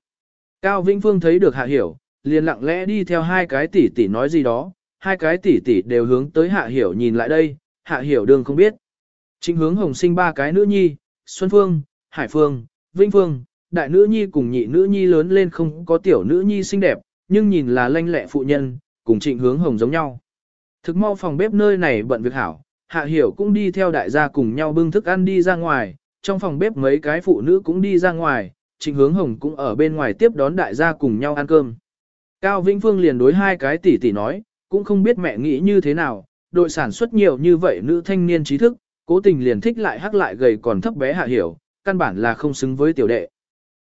Cao Vĩnh Phương thấy được Hạ Hiểu, liền lặng lẽ đi theo hai cái tỷ tỷ nói gì đó, hai cái tỷ tỷ đều hướng tới Hạ Hiểu nhìn lại đây, Hạ Hiểu đương không biết. Trịnh hướng hồng sinh ba cái nữ nhi, Xuân Phương, Hải Phương, Vinh Phương, đại nữ nhi cùng nhị nữ nhi lớn lên không có tiểu nữ nhi xinh đẹp, nhưng nhìn là lanh lẹ phụ nhân, cùng trịnh hướng hồng giống nhau. Thực mau phòng bếp nơi này bận việc hảo, hạ hiểu cũng đi theo đại gia cùng nhau bưng thức ăn đi ra ngoài, trong phòng bếp mấy cái phụ nữ cũng đi ra ngoài, Trịnh Hướng Hồng cũng ở bên ngoài tiếp đón đại gia cùng nhau ăn cơm. Cao Vĩnh Phương liền đối hai cái tỷ tỷ nói, cũng không biết mẹ nghĩ như thế nào, đội sản xuất nhiều như vậy nữ thanh niên trí thức, cố tình liền thích lại hắc lại gầy còn thấp bé hạ hiểu, căn bản là không xứng với tiểu đệ.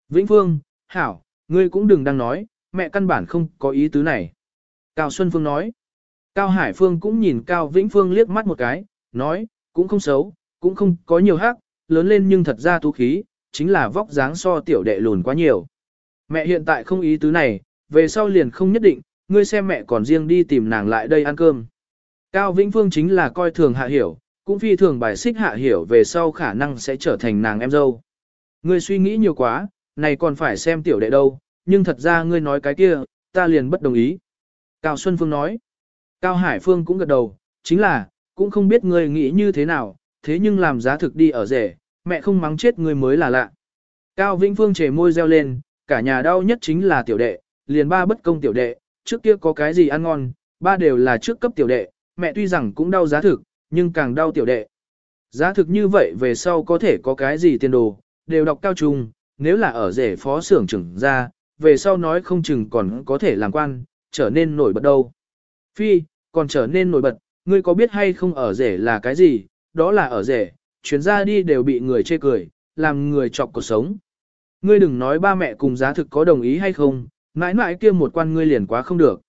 Vĩnh Phương, Hảo, ngươi cũng đừng đang nói, mẹ căn bản không có ý tứ này. Cao Xuân Phương nói. Cao Hải Phương cũng nhìn Cao Vĩnh Phương liếc mắt một cái, nói, cũng không xấu, cũng không có nhiều hắc, lớn lên nhưng thật ra tú khí, chính là vóc dáng so tiểu đệ lùn quá nhiều. Mẹ hiện tại không ý tứ này, về sau liền không nhất định, ngươi xem mẹ còn riêng đi tìm nàng lại đây ăn cơm. Cao Vĩnh Phương chính là coi thường hạ hiểu, cũng phi thường bài xích hạ hiểu về sau khả năng sẽ trở thành nàng em dâu. Ngươi suy nghĩ nhiều quá, này còn phải xem tiểu đệ đâu, nhưng thật ra ngươi nói cái kia, ta liền bất đồng ý. Cao Xuân Phương nói, Cao Hải Phương cũng gật đầu, chính là, cũng không biết ngươi nghĩ như thế nào, thế nhưng làm giá thực đi ở rể, mẹ không mắng chết ngươi mới là lạ. Cao Vĩnh Phương chề môi reo lên, cả nhà đau nhất chính là tiểu đệ, liền ba bất công tiểu đệ, trước kia có cái gì ăn ngon, ba đều là trước cấp tiểu đệ, mẹ tuy rằng cũng đau giá thực, nhưng càng đau tiểu đệ. Giá thực như vậy về sau có thể có cái gì tiền đồ, đều đọc cao trung, nếu là ở rể phó xưởng trưởng ra, về sau nói không chừng còn có thể làm quan, trở nên nổi bật đâu. Phi, còn trở nên nổi bật, ngươi có biết hay không ở rể là cái gì, đó là ở rể, chuyến ra đi đều bị người chê cười, làm người chọc cuộc sống. Ngươi đừng nói ba mẹ cùng giá thực có đồng ý hay không, mãi mãi kia một quan ngươi liền quá không được.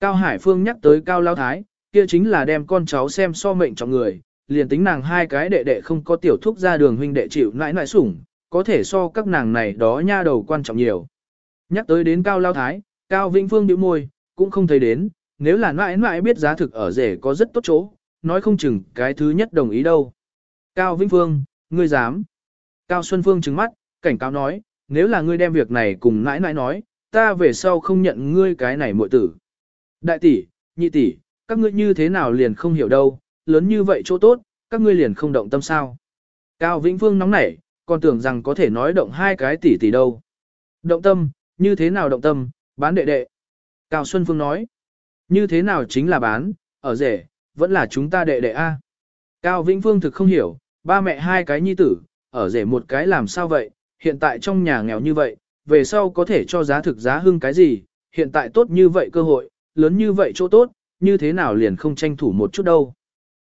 Cao Hải Phương nhắc tới Cao Lao Thái, kia chính là đem con cháu xem so mệnh cho người, liền tính nàng hai cái đệ đệ không có tiểu thúc ra đường huynh đệ chịu nãi nãi sủng, có thể so các nàng này đó nha đầu quan trọng nhiều. Nhắc tới đến Cao Lao Thái, Cao Vĩnh Phương bĩu môi, cũng không thấy đến, nếu là nãi nãi biết giá thực ở rể có rất tốt chỗ, nói không chừng cái thứ nhất đồng ý đâu. Cao Vĩnh Phương, ngươi dám. Cao Xuân Phương trừng mắt, cảnh cáo nói, nếu là ngươi đem việc này cùng nãi nãi nói, ta về sau không nhận ngươi cái này muội tử. Đại tỷ, nhị tỷ, các ngươi như thế nào liền không hiểu đâu, lớn như vậy chỗ tốt, các ngươi liền không động tâm sao. Cao Vĩnh Phương nóng nảy, còn tưởng rằng có thể nói động hai cái tỷ tỷ đâu. Động tâm, như thế nào động tâm, bán đệ đệ. Cao Xuân Phương nói, như thế nào chính là bán, ở rể, vẫn là chúng ta đệ đệ A. Cao Vĩnh Phương thực không hiểu, ba mẹ hai cái nhi tử, ở rể một cái làm sao vậy, hiện tại trong nhà nghèo như vậy, về sau có thể cho giá thực giá hưng cái gì, hiện tại tốt như vậy cơ hội, lớn như vậy chỗ tốt, như thế nào liền không tranh thủ một chút đâu.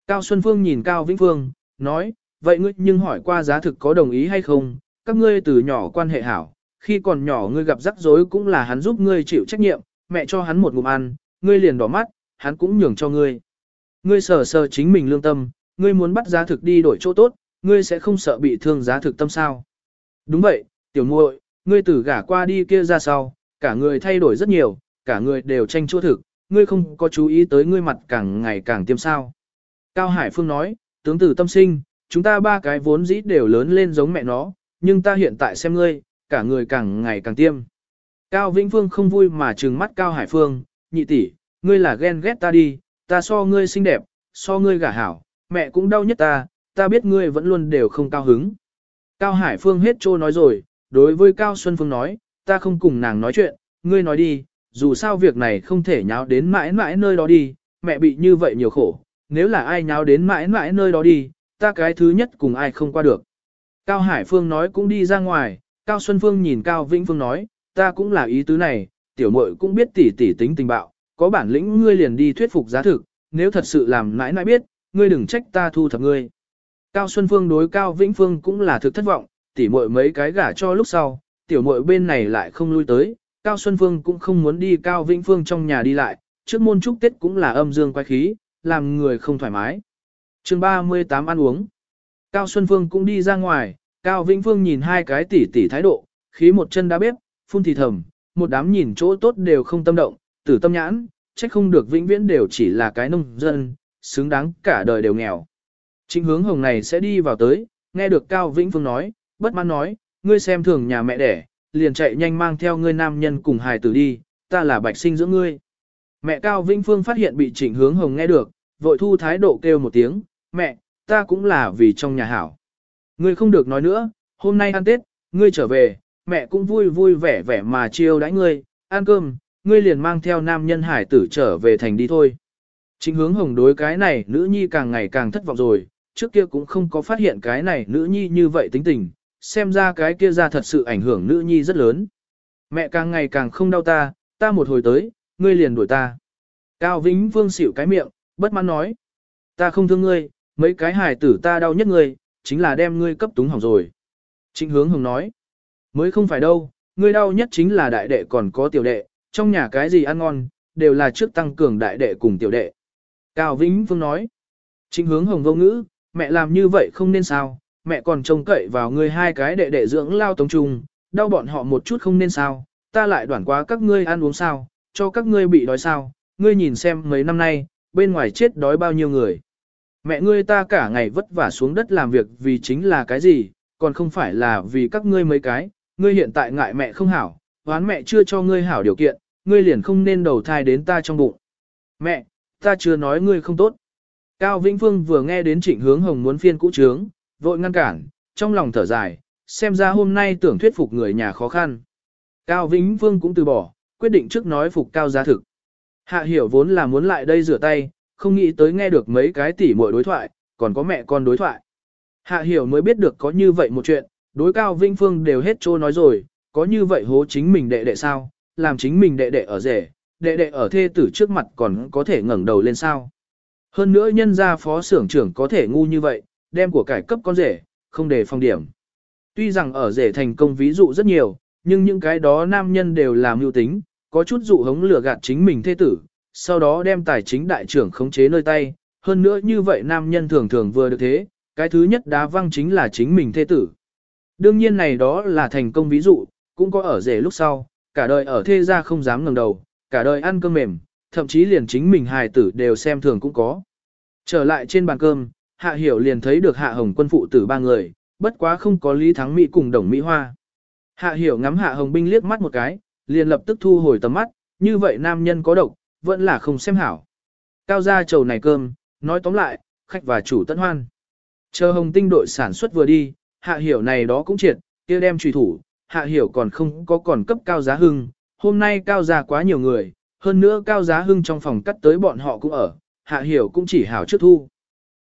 Cao Xuân Phương nhìn Cao Vĩnh Phương, nói, vậy ngươi nhưng hỏi qua giá thực có đồng ý hay không, các ngươi từ nhỏ quan hệ hảo, khi còn nhỏ ngươi gặp rắc rối cũng là hắn giúp ngươi chịu trách nhiệm, mẹ cho hắn một ngụm ăn, ngươi liền đỏ mắt, hắn cũng nhường cho ngươi. Ngươi sờ sờ chính mình lương tâm, ngươi muốn bắt giá thực đi đổi chỗ tốt, ngươi sẽ không sợ bị thương giá thực tâm sao. Đúng vậy, tiểu muội, ngươi từ gả qua đi kia ra sau, cả người thay đổi rất nhiều, cả người đều tranh chỗ thực, ngươi không có chú ý tới ngươi mặt càng ngày càng tiêm sao. Cao Hải Phương nói, tướng tử tâm sinh, chúng ta ba cái vốn dĩ đều lớn lên giống mẹ nó, nhưng ta hiện tại xem ngươi, cả người càng ngày càng tiêm. Cao Vĩnh Phương không vui mà trừng mắt Cao Hải Phương, nhị tỷ, ngươi là ghen ghét ta đi, ta so ngươi xinh đẹp, so ngươi gả hảo, mẹ cũng đau nhất ta, ta biết ngươi vẫn luôn đều không cao hứng. Cao Hải Phương hết trô nói rồi, đối với Cao Xuân Phương nói, ta không cùng nàng nói chuyện, ngươi nói đi, dù sao việc này không thể nháo đến mãi mãi nơi đó đi, mẹ bị như vậy nhiều khổ, nếu là ai nháo đến mãi mãi nơi đó đi, ta cái thứ nhất cùng ai không qua được. Cao Hải Phương nói cũng đi ra ngoài, Cao Xuân Phương nhìn Cao Vĩnh Phương nói, ta cũng là ý tứ này, tiểu muội cũng biết tỉ tỉ tính tình bạo, có bản lĩnh ngươi liền đi thuyết phục giá thực, nếu thật sự làm mãi mãi biết, ngươi đừng trách ta thu thập ngươi. Cao Xuân Phương đối Cao Vĩnh Phương cũng là thực thất vọng, tỉ muội mấy cái gả cho lúc sau, tiểu muội bên này lại không lui tới, Cao Xuân Phương cũng không muốn đi Cao Vĩnh Phương trong nhà đi lại, trước môn chúc Tết cũng là âm dương quái khí, làm người không thoải mái. chương 38 ăn uống. Cao Xuân Phương cũng đi ra ngoài, Cao Vĩnh Phương nhìn hai cái tỉ tỉ thái độ, khí một chân đá bếp, phun thì thầm, một đám nhìn chỗ tốt đều không tâm động, tử tâm nhãn, trách không được vĩnh viễn đều chỉ là cái nông dân, xứng đáng cả đời đều nghèo. Chính hướng hồng này sẽ đi vào tới, nghe được Cao Vĩnh Phương nói, bất mãn nói, ngươi xem thường nhà mẹ đẻ, liền chạy nhanh mang theo ngươi nam nhân cùng hài tử đi, ta là bạch sinh giữa ngươi. Mẹ Cao Vĩnh Phương phát hiện bị trịnh hướng hồng nghe được, vội thu thái độ kêu một tiếng, mẹ, ta cũng là vì trong nhà hảo. Ngươi không được nói nữa, hôm nay ăn Tết, ngươi trở về, mẹ cũng vui vui vẻ vẻ mà chiêu đãi ngươi, ăn cơm, ngươi liền mang theo nam nhân hải tử trở về thành đi thôi. Trịnh hướng hồng đối cái này nữ nhi càng ngày càng thất vọng rồi, trước kia cũng không có phát hiện cái này nữ nhi như vậy tính tình, xem ra cái kia ra thật sự ảnh hưởng nữ nhi rất lớn. Mẹ càng ngày càng không đau ta, ta một hồi tới, ngươi liền đuổi ta. Cao Vĩnh Vương xỉu cái miệng, bất mãn nói. Ta không thương ngươi, mấy cái hài tử ta đau nhất ngươi, chính là đem ngươi cấp túng hỏng rồi. Trịnh hướng hồng nói. Mới không phải đâu, ngươi đau nhất chính là đại đệ còn có tiểu đệ, trong nhà cái gì ăn ngon, đều là trước tăng cường đại đệ cùng tiểu đệ. Cao Vĩnh Vương nói. Trịnh hướng hồng vô ngữ, mẹ làm như vậy không nên sao, mẹ còn trông cậy vào ngươi hai cái đệ đệ dưỡng lao tống trùng, đau bọn họ một chút không nên sao, ta lại đoản quá các ngươi ăn uống sao, cho các ngươi bị đói sao, ngươi nhìn xem mấy năm nay, bên ngoài chết đói bao nhiêu người. Mẹ ngươi ta cả ngày vất vả xuống đất làm việc vì chính là cái gì, còn không phải là vì các ngươi mấy cái, ngươi hiện tại ngại mẹ không hảo, oán mẹ chưa cho ngươi hảo điều kiện, ngươi liền không nên đầu thai đến ta trong bụng. Mẹ, ta chưa nói ngươi không tốt. Cao Vĩnh Phương vừa nghe đến trịnh hướng hồng muốn phiên cũ trướng, vội ngăn cản, trong lòng thở dài, xem ra hôm nay tưởng thuyết phục người nhà khó khăn. Cao Vĩnh vương cũng từ bỏ, quyết định trước nói phục cao giá thực. Hạ hiểu vốn là muốn lại đây rửa tay, không nghĩ tới nghe được mấy cái tỉ muội đối thoại, còn có mẹ con đối thoại. Hạ hiểu mới biết được có như vậy một chuyện, đối cao Vĩnh Phương đều hết trô nói rồi, có như vậy hố chính mình đệ đệ sao, làm chính mình đệ đệ ở rể, đệ đệ ở thê tử trước mặt còn có thể ngẩng đầu lên sao. Hơn nữa nhân gia phó xưởng trưởng có thể ngu như vậy, đem của cải cấp con rể, không để phong điểm. Tuy rằng ở rể thành công ví dụ rất nhiều, nhưng những cái đó nam nhân đều làm mưu tính, có chút dụ hống lừa gạt chính mình thê tử, sau đó đem tài chính đại trưởng khống chế nơi tay, hơn nữa như vậy nam nhân thường thường vừa được thế, cái thứ nhất đá văng chính là chính mình thê tử. Đương nhiên này đó là thành công ví dụ, cũng có ở rể lúc sau, cả đời ở thê gia không dám ngẩng đầu, cả đời ăn cơm mềm, thậm chí liền chính mình hài tử đều xem thường cũng có. Trở lại trên bàn cơm, Hạ Hiểu liền thấy được Hạ Hồng quân phụ tử ba người, bất quá không có Lý Thắng Mỹ cùng Đồng Mỹ Hoa. Hạ Hiểu ngắm Hạ Hồng binh liếc mắt một cái, liền lập tức thu hồi tầm mắt, như vậy nam nhân có độc, vẫn là không xem hảo. Cao gia trầu này cơm, nói tóm lại, khách và chủ tận hoan. Chờ Hồng tinh đội sản xuất vừa đi, Hạ Hiểu này đó cũng triệt, kia đem truy thủ, Hạ Hiểu còn không có còn cấp cao giá hưng, hôm nay cao giá quá nhiều người, hơn nữa cao giá hưng trong phòng cắt tới bọn họ cũng ở, Hạ Hiểu cũng chỉ hảo trước thu.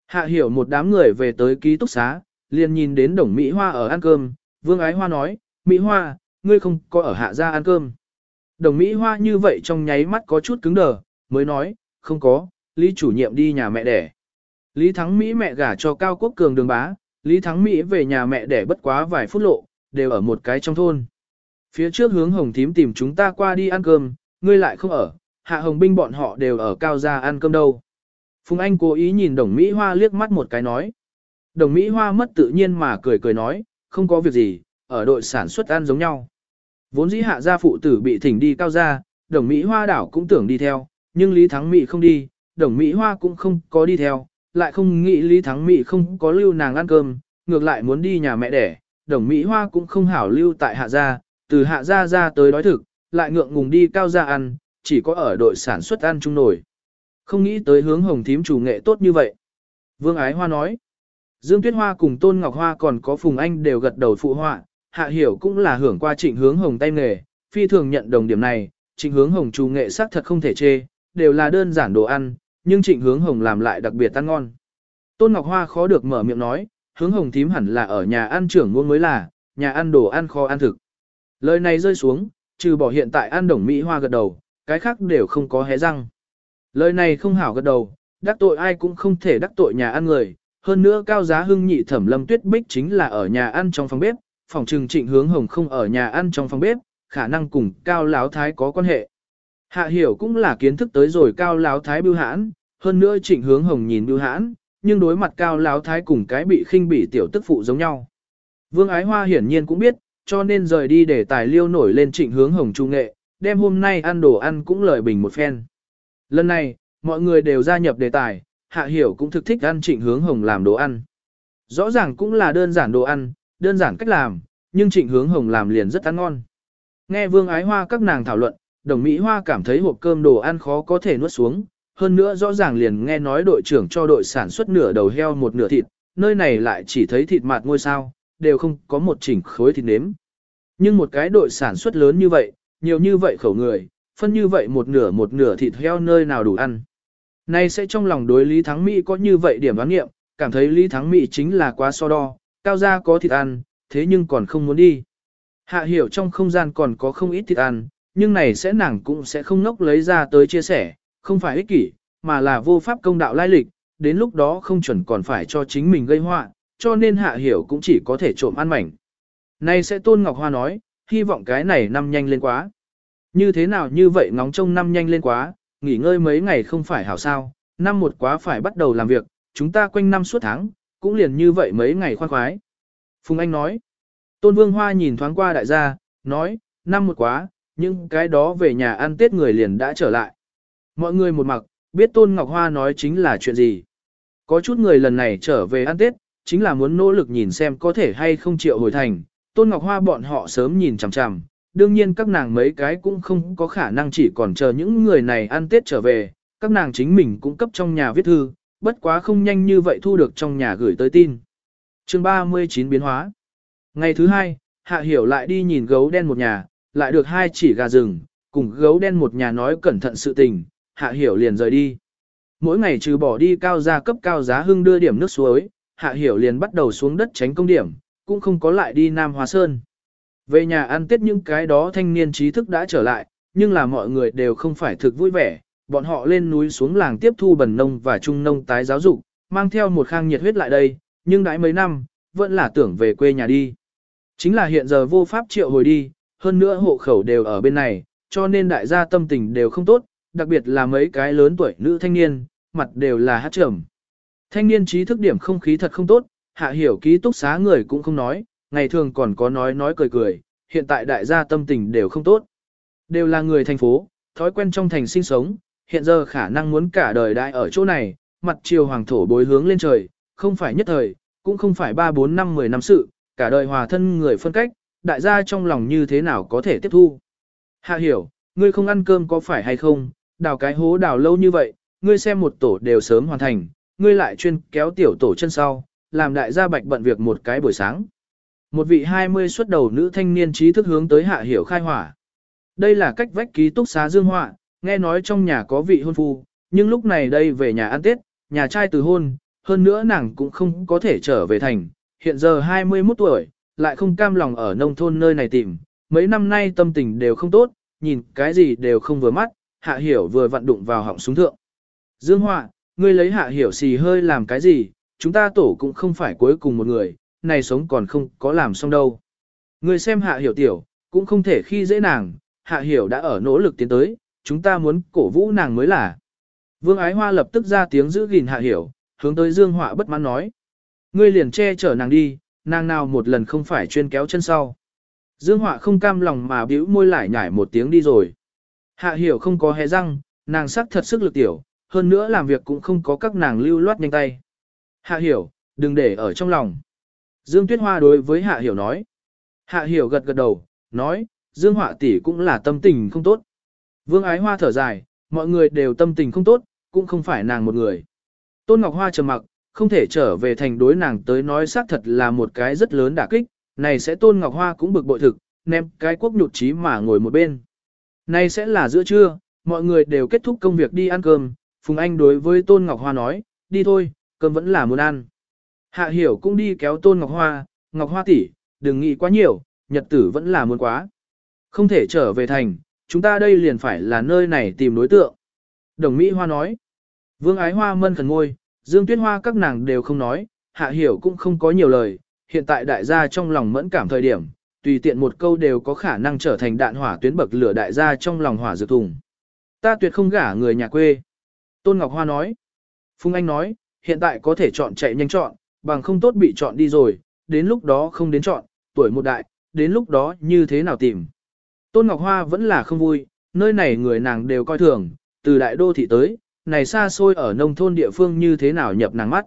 Hạ Hiểu một đám người về tới ký túc xá, liền nhìn đến Đồng Mỹ Hoa ở ăn cơm, Vương Ái Hoa nói, Mỹ Hoa, ngươi không có ở Hạ gia ăn cơm. Đồng Mỹ Hoa như vậy trong nháy mắt có chút cứng đờ, mới nói, không có, Lý chủ nhiệm đi nhà mẹ đẻ. Lý Thắng Mỹ mẹ gả cho Cao Quốc Cường đường bá, Lý Thắng Mỹ về nhà mẹ đẻ bất quá vài phút lộ, đều ở một cái trong thôn. Phía trước hướng Hồng Thím tìm chúng ta qua đi ăn cơm, ngươi lại không ở, Hạ Hồng Binh bọn họ đều ở Cao gia ăn cơm đâu. Phùng Anh cố ý nhìn Đồng Mỹ Hoa liếc mắt một cái nói. Đồng Mỹ Hoa mất tự nhiên mà cười cười nói, không có việc gì, ở đội sản xuất ăn giống nhau. Vốn dĩ hạ gia phụ tử bị thỉnh đi cao gia, đồng Mỹ Hoa đảo cũng tưởng đi theo, nhưng Lý Thắng Mỹ không đi, đồng Mỹ Hoa cũng không có đi theo, lại không nghĩ Lý Thắng Mỹ không có lưu nàng ăn cơm, ngược lại muốn đi nhà mẹ đẻ, đồng Mỹ Hoa cũng không hảo lưu tại hạ gia, từ hạ gia ra tới đói thực, lại ngượng ngùng đi cao gia ăn, chỉ có ở đội sản xuất ăn chung nổi. Không nghĩ tới hướng hồng thím chủ nghệ tốt như vậy. Vương Ái Hoa nói, Dương Tuyết Hoa cùng Tôn Ngọc Hoa còn có Phùng Anh đều gật đầu phụ họa, Hạ Hiểu cũng là hưởng qua trịnh hướng hồng tay nghề, phi thường nhận đồng điểm này, trịnh hướng hồng chủ nghệ sắc thật không thể chê, đều là đơn giản đồ ăn, nhưng trịnh hướng hồng làm lại đặc biệt ăn ngon. Tôn Ngọc Hoa khó được mở miệng nói, hướng hồng thím hẳn là ở nhà ăn trưởng ngôn mới là, nhà ăn đồ ăn kho ăn thực. Lời này rơi xuống, trừ bỏ hiện tại ăn đồng Mỹ Hoa gật đầu, cái khác đều không có hé răng. Lời này không hảo gật đầu, đắc tội ai cũng không thể đắc tội nhà ăn người, hơn nữa cao giá hưng nhị thẩm lâm tuyết bích chính là ở nhà ăn trong phòng bếp, phòng trừng trịnh hướng hồng không ở nhà ăn trong phòng bếp, khả năng cùng cao láo thái có quan hệ. Hạ hiểu cũng là kiến thức tới rồi cao láo thái bưu hãn, hơn nữa trịnh hướng hồng nhìn bưu hãn, nhưng đối mặt cao láo thái cùng cái bị khinh bỉ tiểu tức phụ giống nhau. Vương Ái Hoa hiển nhiên cũng biết, cho nên rời đi để tài liêu nổi lên trịnh hướng hồng trung nghệ, đem hôm nay ăn đồ ăn cũng lời bình một phen. Lần này, mọi người đều gia nhập đề tài, Hạ Hiểu cũng thực thích ăn trịnh hướng hồng làm đồ ăn. Rõ ràng cũng là đơn giản đồ ăn, đơn giản cách làm, nhưng trịnh hướng hồng làm liền rất ăn ngon. Nghe vương ái hoa các nàng thảo luận, đồng Mỹ Hoa cảm thấy hộp cơm đồ ăn khó có thể nuốt xuống, hơn nữa rõ ràng liền nghe nói đội trưởng cho đội sản xuất nửa đầu heo một nửa thịt, nơi này lại chỉ thấy thịt mạt ngôi sao, đều không có một chỉnh khối thịt nếm. Nhưng một cái đội sản xuất lớn như vậy, nhiều như vậy khẩu người, phân như vậy một nửa một nửa thịt heo nơi nào đủ ăn. Nay sẽ trong lòng đối Lý Thắng Mỹ có như vậy điểm đoán nghiệm, cảm thấy Lý Thắng Mỹ chính là quá so đo, cao gia có thịt ăn, thế nhưng còn không muốn đi. Hạ hiểu trong không gian còn có không ít thịt ăn, nhưng này sẽ nàng cũng sẽ không nốc lấy ra tới chia sẻ, không phải ích kỷ, mà là vô pháp công đạo lai lịch, đến lúc đó không chuẩn còn phải cho chính mình gây họa, cho nên hạ hiểu cũng chỉ có thể trộm ăn mảnh. Này sẽ Tôn Ngọc Hoa nói, hy vọng cái này năm nhanh lên quá. Như thế nào như vậy ngóng trông năm nhanh lên quá, nghỉ ngơi mấy ngày không phải hảo sao, năm một quá phải bắt đầu làm việc, chúng ta quanh năm suốt tháng, cũng liền như vậy mấy ngày khoan khoái. Phùng Anh nói, Tôn Vương Hoa nhìn thoáng qua đại gia, nói, năm một quá, nhưng cái đó về nhà ăn Tết người liền đã trở lại. Mọi người một mặc, biết Tôn Ngọc Hoa nói chính là chuyện gì. Có chút người lần này trở về ăn Tết, chính là muốn nỗ lực nhìn xem có thể hay không chịu hồi thành. Tôn Ngọc Hoa bọn họ sớm nhìn chằm chằm, đương nhiên các nàng mấy cái cũng không có khả năng chỉ còn chờ những người này ăn Tết trở về, các nàng chính mình cũng cấp trong nhà viết thư, bất quá không nhanh như vậy thu được trong nhà gửi tới tin. chương 39 biến hóa. Ngày thứ hai, Hạ Hiểu lại đi nhìn gấu đen một nhà, lại được hai chỉ gà rừng, cùng gấu đen một nhà nói cẩn thận sự tình, Hạ Hiểu liền rời đi. Mỗi ngày trừ bỏ đi cao gia cấp cao giá hưng đưa điểm nước suối, Hạ Hiểu liền bắt đầu xuống đất tránh công điểm, cũng không có lại đi Nam Hòa Sơn. Về nhà ăn tết những cái đó thanh niên trí thức đã trở lại, nhưng là mọi người đều không phải thực vui vẻ, bọn họ lên núi xuống làng tiếp thu bần nông và trung nông tái giáo dục, mang theo một khang nhiệt huyết lại đây, nhưng đãi mấy năm, vẫn là tưởng về quê nhà đi. Chính là hiện giờ vô pháp triệu hồi đi, hơn nữa hộ khẩu đều ở bên này, cho nên đại gia tâm tình đều không tốt, đặc biệt là mấy cái lớn tuổi nữ thanh niên, mặt đều là hát trầm. Thanh niên trí thức điểm không khí thật không tốt, hạ hiểu ký túc xá người cũng không nói, ngày thường còn có nói nói cười cười, hiện tại đại gia tâm tình đều không tốt. Đều là người thành phố, thói quen trong thành sinh sống, hiện giờ khả năng muốn cả đời đại ở chỗ này, mặt chiều hoàng thổ bối hướng lên trời, không phải nhất thời, cũng không phải 3 4 năm 10 năm sự, cả đời hòa thân người phân cách, đại gia trong lòng như thế nào có thể tiếp thu. Hạ hiểu, ngươi không ăn cơm có phải hay không, đào cái hố đào lâu như vậy, ngươi xem một tổ đều sớm hoàn thành, ngươi lại chuyên kéo tiểu tổ chân sau, làm đại gia bạch bận việc một cái buổi sáng. Một vị 20 xuất đầu nữ thanh niên trí thức hướng tới hạ hiểu khai hỏa. Đây là cách vách ký túc xá dương họa, nghe nói trong nhà có vị hôn phu, nhưng lúc này đây về nhà ăn Tết, nhà trai từ hôn, hơn nữa nàng cũng không có thể trở về thành, hiện giờ 21 tuổi, lại không cam lòng ở nông thôn nơi này tìm, mấy năm nay tâm tình đều không tốt, nhìn cái gì đều không vừa mắt, hạ hiểu vừa vặn đụng vào họng súng thượng. Dương Họa, ngươi lấy hạ hiểu xì hơi làm cái gì, chúng ta tổ cũng không phải cuối cùng một người, này sống còn không có làm xong đâu. người xem hạ hiểu tiểu, cũng không thể khi dễ nàng, hạ hiểu đã ở nỗ lực tiến tới, chúng ta muốn cổ vũ nàng mới là. Vương Ái Hoa lập tức ra tiếng giữ gìn hạ hiểu, hướng tới Dương Họa bất mãn nói. Ngươi liền che chở nàng đi, nàng nào một lần không phải chuyên kéo chân sau. Dương Họa không cam lòng mà bĩu môi lại nhảy một tiếng đi rồi. Hạ hiểu không có hé răng, nàng sắc thật sức lực tiểu, hơn nữa làm việc cũng không có các nàng lưu loát nhanh tay. Hạ hiểu, đừng để ở trong lòng. Dương Tuyết Hoa đối với Hạ hiểu nói. Hạ hiểu gật gật đầu, nói, Dương Họa tỷ cũng là tâm tình không tốt. Vương Ái Hoa thở dài, mọi người đều tâm tình không tốt, cũng không phải nàng một người. Tôn Ngọc Hoa trầm mặc, không thể trở về thành đối nàng tới nói xác thật là một cái rất lớn đả kích, này sẽ Tôn Ngọc Hoa cũng bực bội thực, ném cái quốc nhụt chí mà ngồi một bên. Này sẽ là giữa trưa, mọi người đều kết thúc công việc đi ăn cơm, Phùng Anh đối với Tôn Ngọc Hoa nói, đi thôi, cơm vẫn là muốn ăn. Hạ Hiểu cũng đi kéo Tôn Ngọc Hoa, Ngọc Hoa tỷ, đừng nghĩ quá nhiều, nhật tử vẫn là muốn quá. Không thể trở về thành, chúng ta đây liền phải là nơi này tìm đối tượng. Đồng Mỹ Hoa nói, Vương Ái Hoa mân khẩn ngôi, Dương Tuyết Hoa các nàng đều không nói, Hạ Hiểu cũng không có nhiều lời, hiện tại đại gia trong lòng mẫn cảm thời điểm, tùy tiện một câu đều có khả năng trở thành đạn hỏa tuyến bậc lửa đại gia trong lòng hỏa dược thùng. Ta tuyệt không gả người nhà quê. Tôn Ngọc Hoa nói. Phùng Anh nói, hiện tại có thể chọn chạy nhanh chọn, bằng không tốt bị chọn đi rồi, đến lúc đó không đến chọn, tuổi một đại, đến lúc đó như thế nào tìm. Tôn Ngọc Hoa vẫn là không vui, nơi này người nàng đều coi thường, từ đại đô thị tới, này xa xôi ở nông thôn địa phương như thế nào nhập nàng mắt.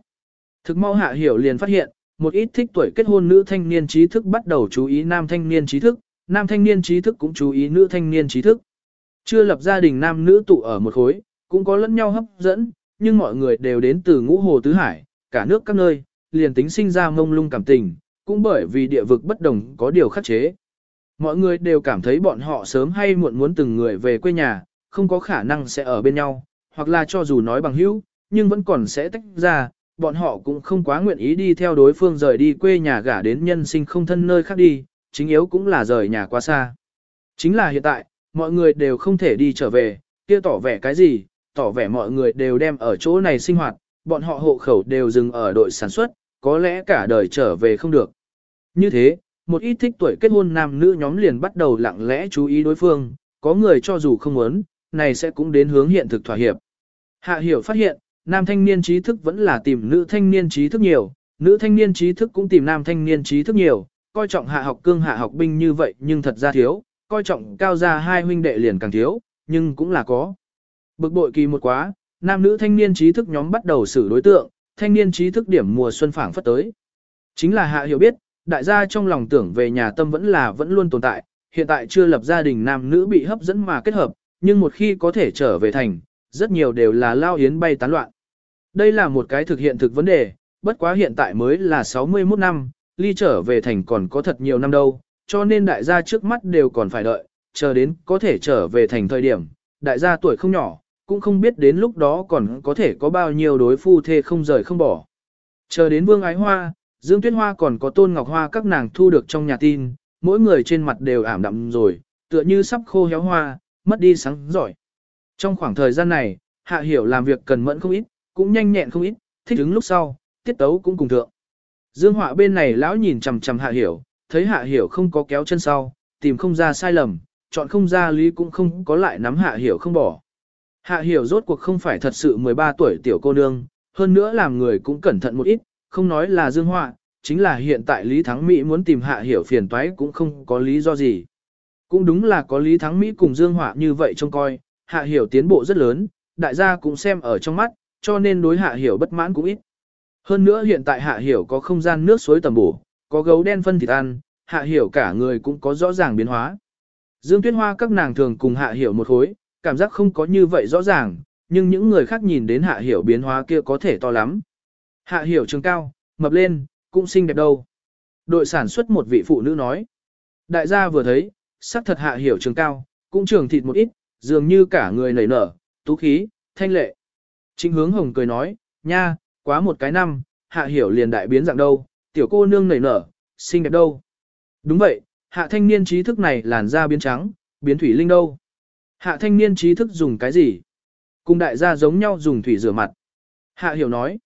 Thực mau hạ hiểu liền phát hiện, một ít thích tuổi kết hôn nữ thanh niên trí thức bắt đầu chú ý nam thanh niên trí thức, nam thanh niên trí thức cũng chú ý nữ thanh niên trí thức. Chưa lập gia đình nam nữ tụ ở một khối, cũng có lẫn nhau hấp dẫn, nhưng mọi người đều đến từ ngũ hồ tứ hải, cả nước các nơi, liền tính sinh ra mông lung cảm tình, cũng bởi vì địa vực bất đồng có điều khắc chế. Mọi người đều cảm thấy bọn họ sớm hay muộn muốn từng người về quê nhà, không có khả năng sẽ ở bên nhau, hoặc là cho dù nói bằng hữu, nhưng vẫn còn sẽ tách ra, bọn họ cũng không quá nguyện ý đi theo đối phương rời đi quê nhà gả đến nhân sinh không thân nơi khác đi, chính yếu cũng là rời nhà quá xa. Chính là hiện tại, mọi người đều không thể đi trở về, kia tỏ vẻ cái gì, tỏ vẻ mọi người đều đem ở chỗ này sinh hoạt, bọn họ hộ khẩu đều dừng ở đội sản xuất, có lẽ cả đời trở về không được. Như thế, một ít thích tuổi kết hôn nam nữ nhóm liền bắt đầu lặng lẽ chú ý đối phương, có người cho dù không muốn, này sẽ cũng đến hướng hiện thực thỏa hiệp. Hạ hiểu phát hiện, nam thanh niên trí thức vẫn là tìm nữ thanh niên trí thức nhiều, nữ thanh niên trí thức cũng tìm nam thanh niên trí thức nhiều, coi trọng hạ học cương hạ học binh như vậy nhưng thật ra thiếu, coi trọng cao gia hai huynh đệ liền càng thiếu, nhưng cũng là có. Bực bội kỳ một quá, nam nữ thanh niên trí thức nhóm bắt đầu xử đối tượng, thanh niên trí thức điểm mùa xuân phảng phất tới. Chính là hạ hiểu biết, đại gia trong lòng tưởng về nhà tâm vẫn là vẫn luôn tồn tại, hiện tại chưa lập gia đình nam nữ bị hấp dẫn mà kết hợp, nhưng một khi có thể trở về thành, rất nhiều đều là lao yến bay tán loạn. Đây là một cái thực hiện thực vấn đề, bất quá hiện tại mới là 61 năm, ly trở về thành còn có thật nhiều năm đâu, cho nên đại gia trước mắt đều còn phải đợi, chờ đến có thể trở về thành thời điểm, đại gia tuổi không nhỏ, cũng không biết đến lúc đó còn có thể có bao nhiêu đối phu thê không rời không bỏ. Chờ đến Vương Ái Hoa, Dương Tuyết Hoa còn có Tôn Ngọc Hoa các nàng thu được trong nhà tin, mỗi người trên mặt đều ảm đạm rồi, tựa như sắp khô héo hoa, mất đi sáng giỏi. Trong khoảng thời gian này, Hạ Hiểu làm việc cần mẫn không ít, cũng nhanh nhẹn không ít, thích ứng lúc sau, tiết tấu cũng cùng thượng. Dương Họa bên này lão nhìn chằm chằm Hạ Hiểu, thấy Hạ Hiểu không có kéo chân sau, tìm không ra sai lầm, chọn không ra lý cũng không có lại nắm Hạ Hiểu không bỏ. Hạ Hiểu rốt cuộc không phải thật sự 13 tuổi tiểu cô nương, hơn nữa làm người cũng cẩn thận một ít, không nói là Dương Họa, chính là hiện tại Lý Thắng Mỹ muốn tìm Hạ Hiểu phiền toái cũng không có lý do gì. Cũng đúng là có Lý Thắng Mỹ cùng Dương Họa như vậy trông coi, Hạ Hiểu tiến bộ rất lớn, đại gia cũng xem ở trong mắt, cho nên đối Hạ Hiểu bất mãn cũng ít. Hơn nữa hiện tại Hạ Hiểu có không gian nước suối tầm bổ, có gấu đen phân thịt ăn, Hạ Hiểu cả người cũng có rõ ràng biến hóa. Dương Tuyết Hoa các nàng thường cùng Hạ Hiểu một khối, cảm giác không có như vậy rõ ràng, nhưng những người khác nhìn đến Hạ Hiểu biến hóa kia có thể to lắm. Hạ Hiểu trường cao, mập lên, cũng xinh đẹp đâu. Đội sản xuất một vị phụ nữ nói. Đại gia vừa thấy, sắc thật Hạ Hiểu trường cao, cũng trường thịt một ít, dường như cả người nảy nở, tú khí, thanh lệ. chính hướng hồng cười nói, nha, quá một cái năm, Hạ Hiểu liền đại biến dạng đâu, tiểu cô nương nảy nở, xinh đẹp đâu. Đúng vậy, hạ thanh niên trí thức này làn da biến trắng, biến thủy linh đâu. Hạ thanh niên trí thức dùng cái gì? Cùng đại gia giống nhau dùng thủy rửa mặt. Hạ hiểu nói,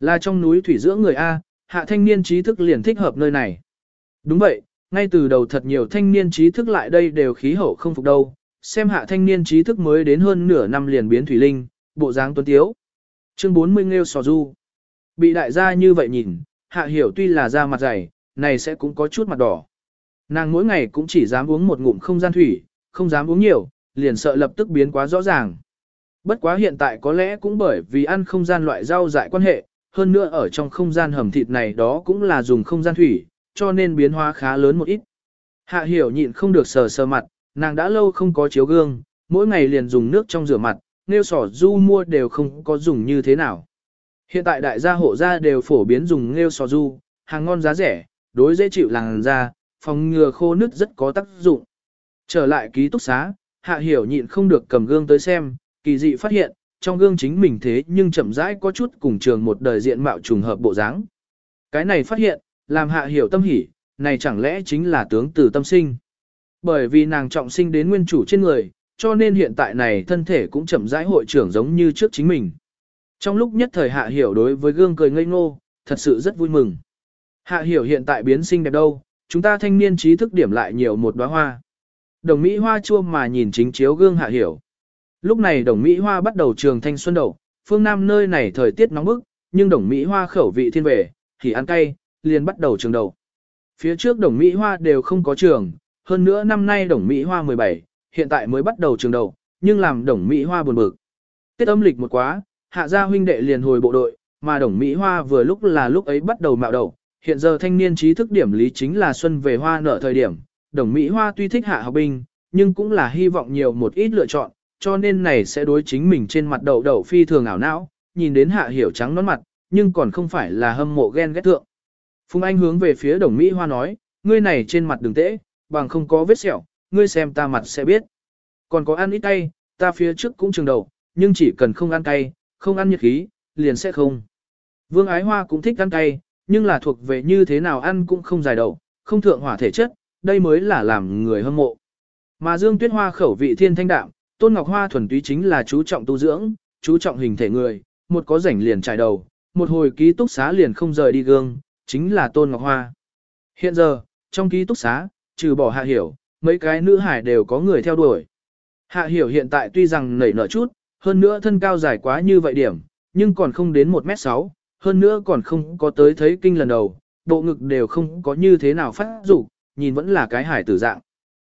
là trong núi thủy giữa người A, hạ thanh niên trí thức liền thích hợp nơi này. Đúng vậy, ngay từ đầu thật nhiều thanh niên trí thức lại đây đều khí hậu không phục đâu, xem hạ thanh niên trí thức mới đến hơn nửa năm liền biến thủy linh, bộ dáng tuấn tiếu. Chương 40 nghêu sò du. Bị đại gia như vậy nhìn, hạ hiểu tuy là da mặt dày, này sẽ cũng có chút mặt đỏ. Nàng mỗi ngày cũng chỉ dám uống một ngụm không gian thủy, không dám uống nhiều, liền sợ lập tức biến quá rõ ràng. Bất quá hiện tại có lẽ cũng bởi vì ăn không gian loại rau dại quan hệ, hơn nữa ở trong không gian hầm thịt này đó cũng là dùng không gian thủy, cho nên biến hóa khá lớn một ít. Hạ hiểu nhịn không được sờ sờ mặt, nàng đã lâu không có chiếu gương, mỗi ngày liền dùng nước trong rửa mặt, nêu sỏ du mua đều không có dùng như thế nào. Hiện tại đại gia hộ gia đều phổ biến dùng nêu sò du, hàng ngon giá rẻ, đối dễ chịu làng da, phòng ngừa khô nứt rất có tác dụng. Trở lại ký túc xá, hạ hiểu nhịn không được cầm gương tới xem, kỳ dị phát hiện, trong gương chính mình thế nhưng chậm rãi có chút cùng trường một đời diện mạo trùng hợp bộ dáng. Cái này phát hiện, làm hạ hiểu tâm hỉ, này chẳng lẽ chính là tướng từ tâm sinh. Bởi vì nàng trọng sinh đến nguyên chủ trên người, cho nên hiện tại này thân thể cũng chậm rãi hội trưởng giống như trước chính mình. Trong lúc nhất thời hạ hiểu đối với gương cười ngây ngô, thật sự rất vui mừng. Hạ hiểu hiện tại biến sinh đẹp đâu, chúng ta thanh niên trí thức điểm lại nhiều một đóa hoa. Đồng Mỹ Hoa chua mà nhìn chính chiếu gương hạ hiểu. Lúc này đồng Mỹ Hoa bắt đầu trường thanh xuân đầu, phương Nam nơi này thời tiết nóng bức, nhưng đồng Mỹ Hoa khẩu vị thiên về, thì ăn cay, liền bắt đầu trường đầu. Phía trước đồng Mỹ Hoa đều không có trường, hơn nữa năm nay đồng Mỹ Hoa 17, hiện tại mới bắt đầu trường đầu, nhưng làm đồng Mỹ Hoa buồn bực. Tết âm lịch một quá, hạ gia huynh đệ liền hồi bộ đội, mà đồng Mỹ Hoa vừa lúc là lúc ấy bắt đầu mạo đầu, hiện giờ thanh niên trí thức điểm lý chính là xuân về hoa nở thời điểm, đồng Mỹ Hoa tuy thích hạ học binh, nhưng cũng là hy vọng nhiều một ít lựa chọn, cho nên này sẽ đối chính mình trên mặt đầu đầu phi thường ảo não, nhìn đến hạ hiểu trắng nón mặt, nhưng còn không phải là hâm mộ ghen ghét thượng. Phùng Anh hướng về phía đồng Mỹ Hoa nói, ngươi này trên mặt đừng tễ, bằng không có vết sẹo, ngươi xem ta mặt sẽ biết. Còn có ăn ít cay, ta phía trước cũng trường đầu, nhưng chỉ cần không ăn cay, không ăn nhiệt khí, liền sẽ không. Vương Ái Hoa cũng thích ăn cay, nhưng là thuộc về như thế nào ăn cũng không dài đầu, không thượng hỏa thể chất, đây mới là làm người hâm mộ. Mà Dương Tuyết Hoa khẩu vị thiên thanh đạm, Tôn Ngọc Hoa thuần túy chính là chú trọng tu dưỡng, chú trọng hình thể người, một có rảnh liền trải đầu, một hồi ký túc xá liền không rời đi gương, chính là Tôn Ngọc Hoa. Hiện giờ, trong ký túc xá, trừ bỏ Hạ Hiểu, mấy cái nữ hải đều có người theo đuổi. Hạ Hiểu hiện tại tuy rằng nảy nở chút, hơn nữa thân cao dài quá như vậy điểm, nhưng còn không đến 1m6, hơn nữa còn không có tới thấy kinh lần đầu, bộ ngực đều không có như thế nào phát dục nhìn vẫn là cái hải tử dạng.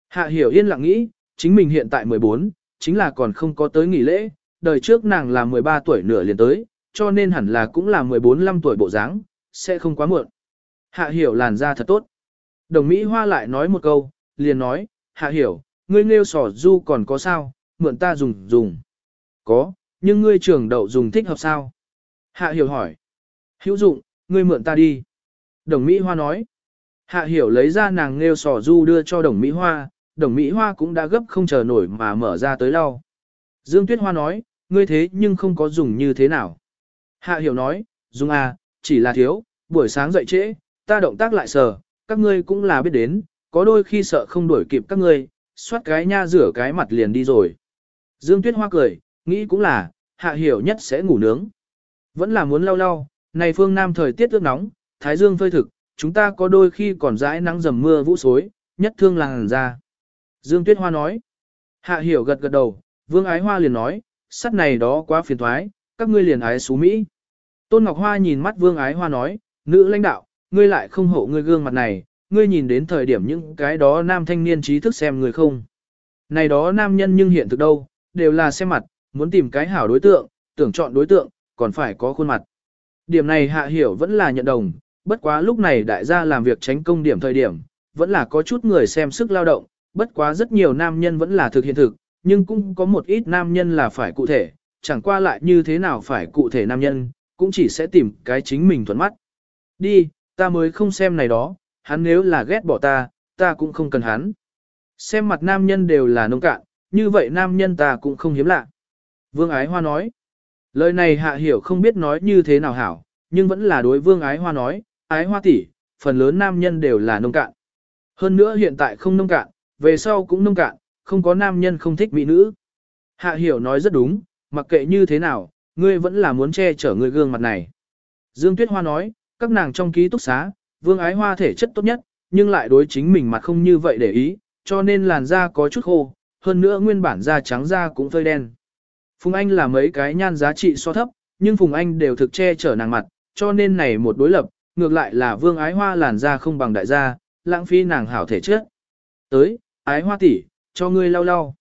Hạ Hiểu yên lặng nghĩ, chính mình hiện tại 14, chính là còn không có tới nghỉ lễ, đời trước nàng là 13 tuổi nửa liền tới, cho nên hẳn là cũng là 14-15 tuổi bộ dáng, sẽ không quá muộn. Hạ Hiểu làn da thật tốt. Đồng Mỹ Hoa lại nói một câu, liền nói, Hạ Hiểu, ngươi nêu sỏ du còn có sao, mượn ta dùng dùng. Có, nhưng ngươi trưởng đậu dùng thích hợp sao? Hạ Hiểu hỏi. Hữu dụng, ngươi mượn ta đi. Đồng Mỹ Hoa nói. Hạ Hiểu lấy ra nàng nêu sò du đưa cho Đồng Mỹ Hoa, Đồng Mỹ Hoa cũng đã gấp không chờ nổi mà mở ra tới lau. Dương Tuyết Hoa nói, ngươi thế nhưng không có dùng như thế nào. Hạ Hiểu nói, dùng à, chỉ là thiếu, buổi sáng dậy trễ, ta động tác lại sờ, các ngươi cũng là biết đến, có đôi khi sợ không đuổi kịp các ngươi, xoát cái nha rửa cái mặt liền đi rồi. Dương Tuyết Hoa cười, nghĩ cũng là, Hạ Hiểu nhất sẽ ngủ nướng. Vẫn là muốn lau lau, này phương Nam thời tiết ước nóng, Thái Dương phơi thực, chúng ta có đôi khi còn dãi nắng dầm mưa vũ xối, nhất thương làng ra. Dương Tuyết Hoa nói. Hạ Hiểu gật gật đầu, Vương Ái Hoa liền nói, sắt này đó quá phiền thoái, các ngươi liền ái xú Mỹ. Tôn Ngọc Hoa nhìn mắt Vương Ái Hoa nói, nữ lãnh đạo, ngươi lại không hộ ngươi gương mặt này, ngươi nhìn đến thời điểm những cái đó nam thanh niên trí thức xem người không. Này đó nam nhân nhưng hiện thực đâu, đều là xem mặt, muốn tìm cái hảo đối tượng, tưởng chọn đối tượng, còn phải có khuôn mặt. Điểm này hạ hiểu vẫn là nhận đồng, bất quá lúc này đại gia làm việc tránh công điểm thời điểm, vẫn là có chút người xem sức lao động, bất quá rất nhiều nam nhân vẫn là thực hiện thực, nhưng cũng có một ít nam nhân là phải cụ thể, chẳng qua lại như thế nào phải cụ thể nam nhân, cũng chỉ sẽ tìm cái chính mình thuận mắt. Đi, ta mới không xem này đó, hắn nếu là ghét bỏ ta, ta cũng không cần hắn. Xem mặt nam nhân đều là nông cạn, như vậy nam nhân ta cũng không hiếm lạ. Vương Ái Hoa nói, lời này hạ hiểu không biết nói như thế nào hảo, nhưng vẫn là đối Vương Ái Hoa nói, Ái Hoa tỷ, phần lớn nam nhân đều là nông cạn. Hơn nữa hiện tại không nông cạn, về sau cũng nông cạn, không có nam nhân không thích mỹ nữ. Hạ hiểu nói rất đúng, mặc kệ như thế nào, ngươi vẫn là muốn che chở người gương mặt này. Dương Tuyết Hoa nói, các nàng trong ký túc xá, vương ái hoa thể chất tốt nhất, nhưng lại đối chính mình mặt không như vậy để ý, cho nên làn da có chút khô, hơn nữa nguyên bản da trắng da cũng phơi đen. Phùng Anh là mấy cái nhan giá trị so thấp, nhưng Phùng Anh đều thực che chở nàng mặt, cho nên này một đối lập, ngược lại là vương ái hoa làn da không bằng đại gia, lãng phí nàng hảo thể chất. Tới, ái hoa tỷ, cho ngươi lau lau.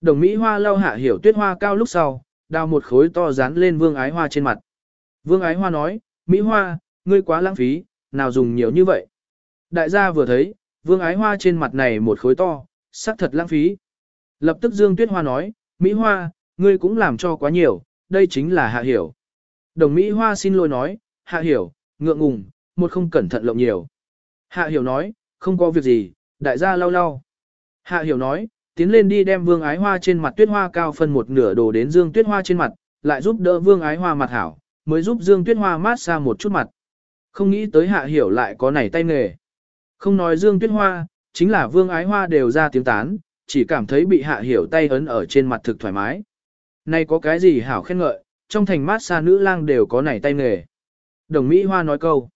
Đồng Mỹ Hoa lau hạ hiểu tuyết hoa cao lúc sau, đào một khối to dán lên vương ái hoa trên mặt. Vương ái hoa nói, Mỹ Hoa, ngươi quá lãng phí, nào dùng nhiều như vậy. Đại gia vừa thấy, vương ái hoa trên mặt này một khối to, sắc thật lãng phí. Lập tức Dương Tuyết Hoa nói, Mỹ Hoa, ngươi cũng làm cho quá nhiều, đây chính là hạ hiểu. Đồng Mỹ Hoa xin lỗi nói, hạ hiểu, ngượng ngùng, một không cẩn thận lộng nhiều. Hạ hiểu nói, không có việc gì, đại gia lau lau. Hạ hiểu nói, tiến lên đi đem vương ái hoa trên mặt tuyết hoa cao phân một nửa đồ đến dương tuyết hoa trên mặt, lại giúp đỡ vương ái hoa mặt hảo, mới giúp dương tuyết hoa mát xa một chút mặt. Không nghĩ tới hạ hiểu lại có nảy tay nghề. Không nói dương tuyết hoa, chính là vương ái hoa đều ra tiếng tán, chỉ cảm thấy bị hạ hiểu tay ấn ở trên mặt thực thoải mái. Này có cái gì hảo khen ngợi, trong thành mát xa nữ lang đều có nảy tay nghề. Đồng Mỹ Hoa nói câu.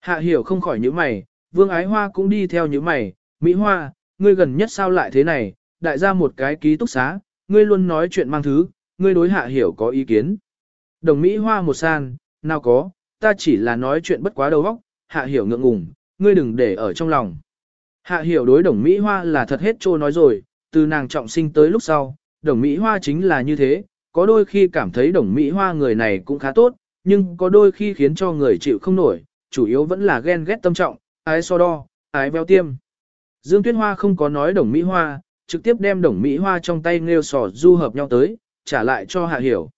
Hạ hiểu không khỏi những mày, vương ái hoa cũng đi theo những mày, Mỹ Hoa, ngươi gần nhất sao lại thế này, đại gia một cái ký túc xá, ngươi luôn nói chuyện mang thứ, ngươi đối hạ hiểu có ý kiến. Đồng Mỹ Hoa một san, nào có, ta chỉ là nói chuyện bất quá đầu óc, hạ hiểu ngượng ngùng, ngươi đừng để ở trong lòng. Hạ hiểu đối đồng Mỹ Hoa là thật hết trô nói rồi, từ nàng trọng sinh tới lúc sau, đồng Mỹ Hoa chính là như thế, có đôi khi cảm thấy đồng Mỹ Hoa người này cũng khá tốt, nhưng có đôi khi khiến cho người chịu không nổi, chủ yếu vẫn là ghen ghét tâm trọng, ái so đo, ái veo tiêm. Dương Tuyết Hoa không có nói đồng Mỹ Hoa, trực tiếp đem đồng Mỹ Hoa trong tay nghêu sò du hợp nhau tới, trả lại cho Hạ Hiểu.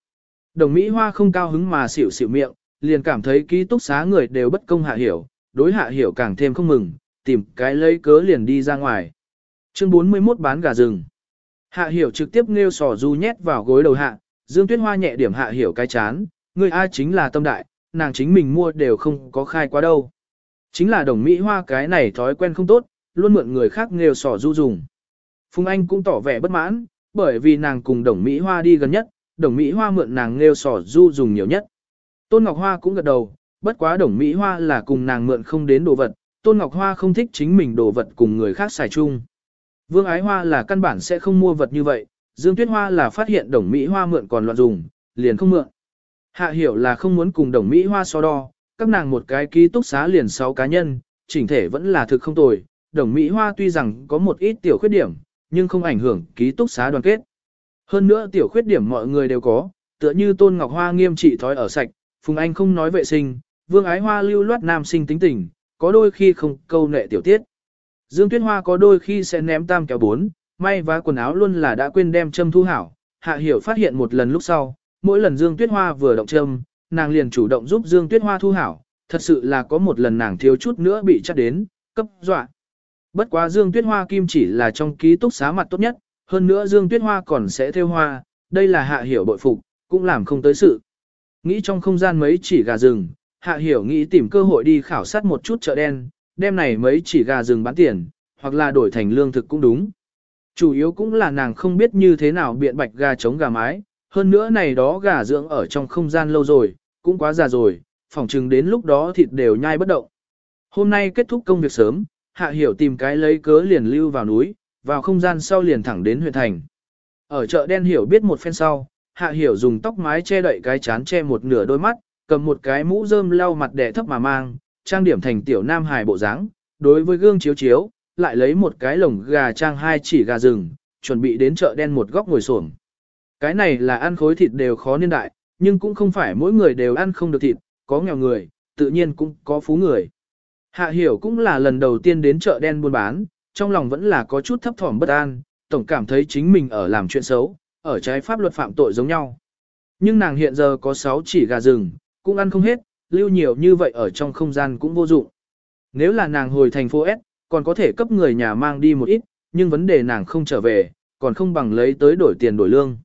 Đồng Mỹ Hoa không cao hứng mà xỉu xỉu miệng, liền cảm thấy ký túc xá người đều bất công Hạ Hiểu, đối Hạ Hiểu càng thêm không mừng, tìm cái lấy cớ liền đi ra ngoài. Chương 41 bán gà rừng. Hạ Hiểu trực tiếp nghêu sò du nhét vào gối đầu Hạ, Dương Tuyết Hoa nhẹ điểm Hạ Hiểu cái chán, người ai chính là tâm đại, nàng chính mình mua đều không có khai quá đâu. Chính là đồng Mỹ Hoa cái này thói quen không tốt, luôn mượn người khác nghèo sỏ du dùng. Phùng Anh cũng tỏ vẻ bất mãn, bởi vì nàng cùng đồng Mỹ Hoa đi gần nhất, đồng Mỹ Hoa mượn nàng nghèo sỏ du dùng nhiều nhất. Tôn Ngọc Hoa cũng gật đầu, bất quá đồng Mỹ Hoa là cùng nàng mượn không đến đồ vật, Tôn Ngọc Hoa không thích chính mình đồ vật cùng người khác xài chung. Vương Ái Hoa là căn bản sẽ không mua vật như vậy, Dương Tuyết Hoa là phát hiện đồng Mỹ Hoa mượn còn loạn dùng, liền không mượn. Hạ hiểu là không muốn cùng đồng Mỹ Hoa so đo, các nàng một cái ký túc xá liền 6 cá nhân, chỉnh thể vẫn là thực không tồi. Đồng Mỹ Hoa tuy rằng có một ít tiểu khuyết điểm, nhưng không ảnh hưởng ký túc xá đoàn kết. Hơn nữa tiểu khuyết điểm mọi người đều có, tựa như Tôn Ngọc Hoa nghiêm trị thói ở sạch, Phùng Anh không nói vệ sinh, Vương Ái Hoa lưu loát nam sinh tính tình, có đôi khi không câu nệ tiểu tiết. Dương Tuyết Hoa có đôi khi sẽ ném tam kéo bốn, may vá quần áo luôn là đã quên đem châm thu hảo. Hạ Hiểu phát hiện một lần lúc sau, mỗi lần Dương Tuyết Hoa vừa động châm, nàng liền chủ động giúp Dương Tuyết Hoa thu hảo, thật sự là có một lần nàng thiếu chút nữa bị chắc đến, cấp dọa. Bất quá Dương Tuyết Hoa kim chỉ là trong ký túc xá mặt tốt nhất, hơn nữa Dương Tuyết Hoa còn sẽ theo hoa, đây là Hạ Hiểu bội phục, cũng làm không tới sự. Nghĩ trong không gian mấy chỉ gà rừng, Hạ Hiểu nghĩ tìm cơ hội đi khảo sát một chút chợ đen, Đêm này mấy chỉ gà rừng bán tiền, hoặc là đổi thành lương thực cũng đúng. Chủ yếu cũng là nàng không biết như thế nào biện bạch gà chống gà mái, hơn nữa này đó gà dưỡng ở trong không gian lâu rồi, cũng quá già rồi, phỏng chừng đến lúc đó thịt đều nhai bất động. Hôm nay kết thúc công việc sớm, Hạ Hiểu tìm cái lấy cớ liền lưu vào núi, vào không gian sau liền thẳng đến huyện thành. Ở chợ đen Hiểu biết một phen sau, Hạ Hiểu dùng tóc mái che đậy cái chán che một nửa đôi mắt, cầm một cái mũ rơm lau mặt đẻ thấp mà mang, trang điểm thành tiểu nam hài bộ dáng, đối với gương chiếu chiếu, lại lấy một cái lồng gà trang hai chỉ gà rừng, chuẩn bị đến chợ đen một góc ngồi xổm. Cái này là ăn khối thịt đều khó niên đại, nhưng cũng không phải mỗi người đều ăn không được thịt, có nghèo người, tự nhiên cũng có phú người. Hạ hiểu cũng là lần đầu tiên đến chợ đen buôn bán, trong lòng vẫn là có chút thấp thỏm bất an, tổng cảm thấy chính mình ở làm chuyện xấu, ở trái pháp luật phạm tội giống nhau. Nhưng nàng hiện giờ có 6 chỉ gà rừng, cũng ăn không hết, lưu nhiều như vậy ở trong không gian cũng vô dụng. Nếu là nàng hồi thành phố S, còn có thể cấp người nhà mang đi một ít, nhưng vấn đề nàng không trở về, còn không bằng lấy tới đổi tiền đổi lương.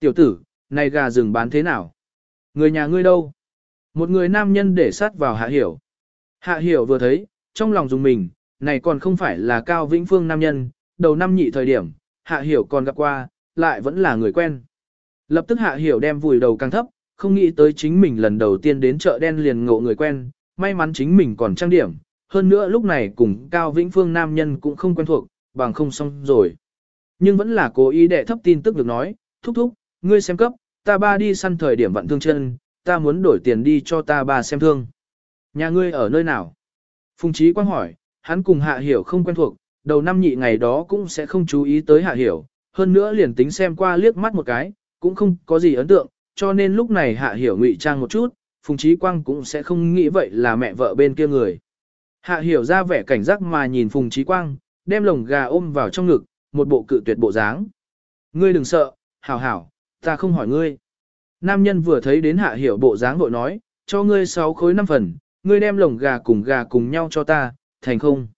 Tiểu tử, này gà rừng bán thế nào? Người nhà ngươi đâu? Một người nam nhân để sát vào hạ hiểu. Hạ hiểu vừa thấy, trong lòng dùng mình, này còn không phải là Cao Vĩnh Phương nam nhân, đầu năm nhị thời điểm, hạ hiểu còn gặp qua, lại vẫn là người quen. Lập tức hạ hiểu đem vùi đầu càng thấp, không nghĩ tới chính mình lần đầu tiên đến chợ đen liền ngộ người quen, may mắn chính mình còn trang điểm, hơn nữa lúc này cùng Cao Vĩnh Phương nam nhân cũng không quen thuộc, bằng không xong rồi. Nhưng vẫn là cố ý đệ thấp tin tức được nói, thúc thúc, ngươi xem cấp, ta ba đi săn thời điểm vận thương chân, ta muốn đổi tiền đi cho ta ba xem thương. Nhà ngươi ở nơi nào? Phùng Chí Quang hỏi, hắn cùng Hạ Hiểu không quen thuộc, đầu năm nhị ngày đó cũng sẽ không chú ý tới Hạ Hiểu, hơn nữa liền tính xem qua liếc mắt một cái, cũng không có gì ấn tượng, cho nên lúc này Hạ Hiểu ngụy trang một chút, Phùng Chí Quang cũng sẽ không nghĩ vậy là mẹ vợ bên kia người. Hạ Hiểu ra vẻ cảnh giác mà nhìn Phùng Chí Quang, đem lồng gà ôm vào trong ngực, một bộ cự tuyệt bộ dáng. Ngươi đừng sợ, hảo hảo, ta không hỏi ngươi. Nam nhân vừa thấy đến Hạ Hiểu bộ dáng vội nói, cho ngươi sáu khối năm phần, ngươi đem lồng gà cùng gà cùng nhau cho ta, thành không.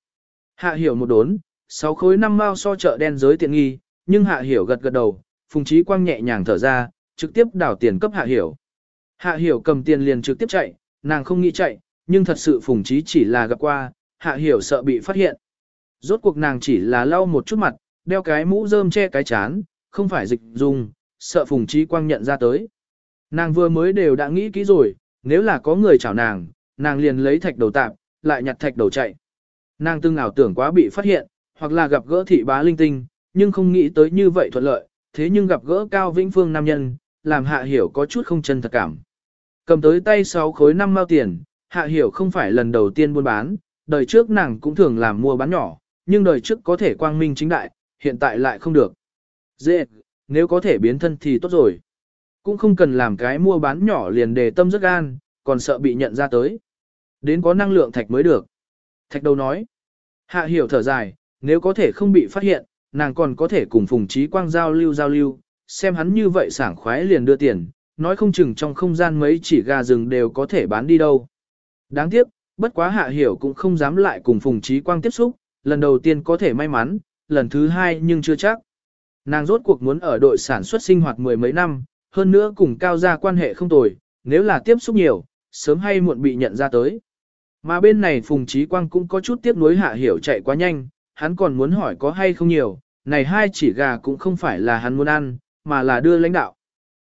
Hạ Hiểu một đốn, sáu khối năm mao so chợ đen giới tiện nghi, nhưng Hạ Hiểu gật gật đầu, Phùng Chí Quang nhẹ nhàng thở ra, trực tiếp đảo tiền cấp Hạ Hiểu. Hạ Hiểu cầm tiền liền trực tiếp chạy, nàng không nghĩ chạy, nhưng thật sự Phùng Chí chỉ là gặp qua, Hạ Hiểu sợ bị phát hiện. Rốt cuộc nàng chỉ là lau một chút mặt, đeo cái mũ rơm che cái chán, không phải dịch dùng, sợ Phùng Chí Quang nhận ra tới. Nàng vừa mới đều đã nghĩ kỹ rồi, nếu là có người chào nàng, nàng liền lấy thạch đầu tạp, lại nhặt thạch đầu chạy. Nàng từng ảo tưởng quá bị phát hiện, hoặc là gặp gỡ thị bá linh tinh, nhưng không nghĩ tới như vậy thuận lợi, thế nhưng gặp gỡ Cao Vĩnh Phương nam nhân, làm Hạ Hiểu có chút không chân thật cảm. Cầm tới tay 6 khối 5 mao tiền, Hạ Hiểu không phải lần đầu tiên buôn bán, đời trước nàng cũng thường làm mua bán nhỏ, nhưng đời trước có thể quang minh chính đại, hiện tại lại không được. Dễ, nếu có thể biến thân thì tốt rồi. Cũng không cần làm cái mua bán nhỏ liền đề tâm rất gan, còn sợ bị nhận ra tới. Đến có năng lượng thạch mới được. Thạch đầu nói. Hạ hiểu thở dài, nếu có thể không bị phát hiện, nàng còn có thể cùng Phùng Trí Quang giao lưu giao lưu, xem hắn như vậy sảng khoái liền đưa tiền, nói không chừng trong không gian mấy chỉ gà rừng đều có thể bán đi đâu. Đáng tiếc, bất quá hạ hiểu cũng không dám lại cùng Phùng Trí Quang tiếp xúc, lần đầu tiên có thể may mắn, lần thứ hai nhưng chưa chắc. Nàng rốt cuộc muốn ở đội sản xuất sinh hoạt mười mấy năm, hơn nữa cùng cao gia quan hệ không tồi, nếu là tiếp xúc nhiều, sớm hay muộn bị nhận ra tới. Mà bên này Phùng Trí Quang cũng có chút tiếc nuối hạ hiểu chạy quá nhanh, hắn còn muốn hỏi có hay không nhiều, này hai chỉ gà cũng không phải là hắn muốn ăn, mà là đưa lãnh đạo.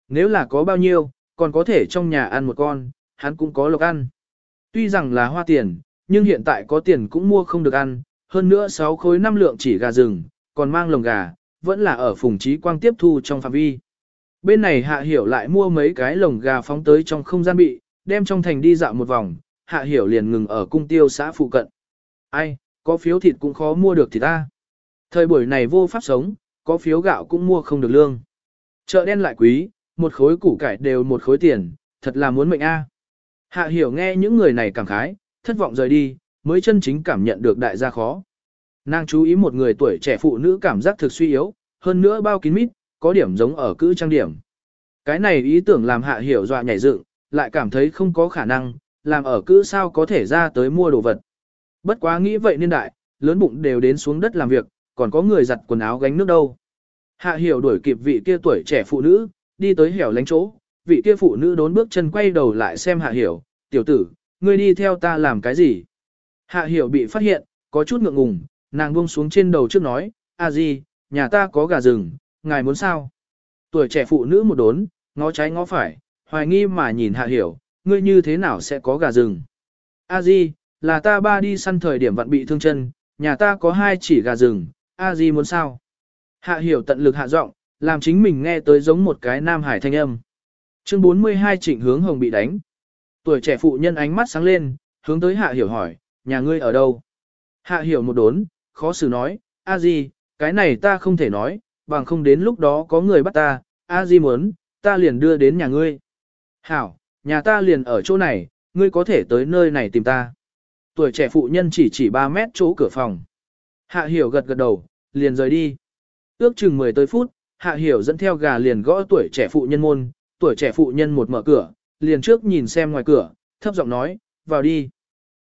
Nếu là có bao nhiêu, còn có thể trong nhà ăn một con, hắn cũng có lộc ăn. Tuy rằng là hoa tiền, nhưng hiện tại có tiền cũng mua không được ăn, hơn nữa 6 khối 5 lượng chỉ gà rừng, còn mang lồng gà, vẫn là ở phùng trí quang tiếp thu trong phạm vi. Bên này hạ hiểu lại mua mấy cái lồng gà phóng tới trong không gian bị, đem trong thành đi dạo một vòng, hạ hiểu liền ngừng ở cung tiêu xã phụ cận. Ai, có phiếu thịt cũng khó mua được thì ta. Thời buổi này vô pháp sống, có phiếu gạo cũng mua không được lương. Chợ đen lại quý, một khối củ cải đều một khối tiền, thật là muốn mệnh a. Hạ hiểu nghe những người này cảm khái, thất vọng rời đi, mới chân chính cảm nhận được đại gia khó. Nàng chú ý một người tuổi trẻ phụ nữ cảm giác thực suy yếu, hơn nữa bao kín mít, có điểm giống ở cữ trang điểm. Cái này ý tưởng làm hạ hiểu dọa nhảy dựng, lại cảm thấy không có khả năng, làm ở cữ sao có thể ra tới mua đồ vật. Bất quá nghĩ vậy nên đại, lớn bụng đều đến xuống đất làm việc, còn có người giặt quần áo gánh nước đâu. Hạ hiểu đuổi kịp vị kia tuổi trẻ phụ nữ, đi tới hẻo lánh chỗ, vị kia phụ nữ đốn bước chân quay đầu lại xem hạ hiểu, tiểu tử, ngươi đi theo ta làm cái gì? Hạ hiểu bị phát hiện, có chút ngượng ngùng, nàng buông xuống trên đầu trước nói, a di, nhà ta có gà rừng, ngài muốn sao? Tuổi trẻ phụ nữ một đốn, ngó trái ngó phải, hoài nghi mà nhìn hạ hiểu, ngươi như thế nào sẽ có gà rừng? A di, là ta ba đi săn thời điểm vặn bị thương chân, nhà ta có hai chỉ gà rừng, a di muốn sao? Hạ hiểu tận lực hạ giọng, làm chính mình nghe tới giống một cái nam hải thanh âm. Chương 42 trịnh hướng hồng bị đánh. Tuổi trẻ phụ nhân ánh mắt sáng lên, hướng tới hạ hiểu hỏi, nhà ngươi ở đâu? Hạ hiểu một đốn, khó xử nói, a di, cái này ta không thể nói, bằng không đến lúc đó có người bắt ta, a di muốn, ta liền đưa đến nhà ngươi. Hảo, nhà ta liền ở chỗ này, ngươi có thể tới nơi này tìm ta. Tuổi trẻ phụ nhân chỉ chỉ 3 mét chỗ cửa phòng. Hạ hiểu gật gật đầu, liền rời đi. Ước chừng 10 tới phút, hạ hiểu dẫn theo gà liền gõ tuổi trẻ phụ nhân môn, tuổi trẻ phụ nhân một mở cửa, liền trước nhìn xem ngoài cửa, thấp giọng nói, vào đi.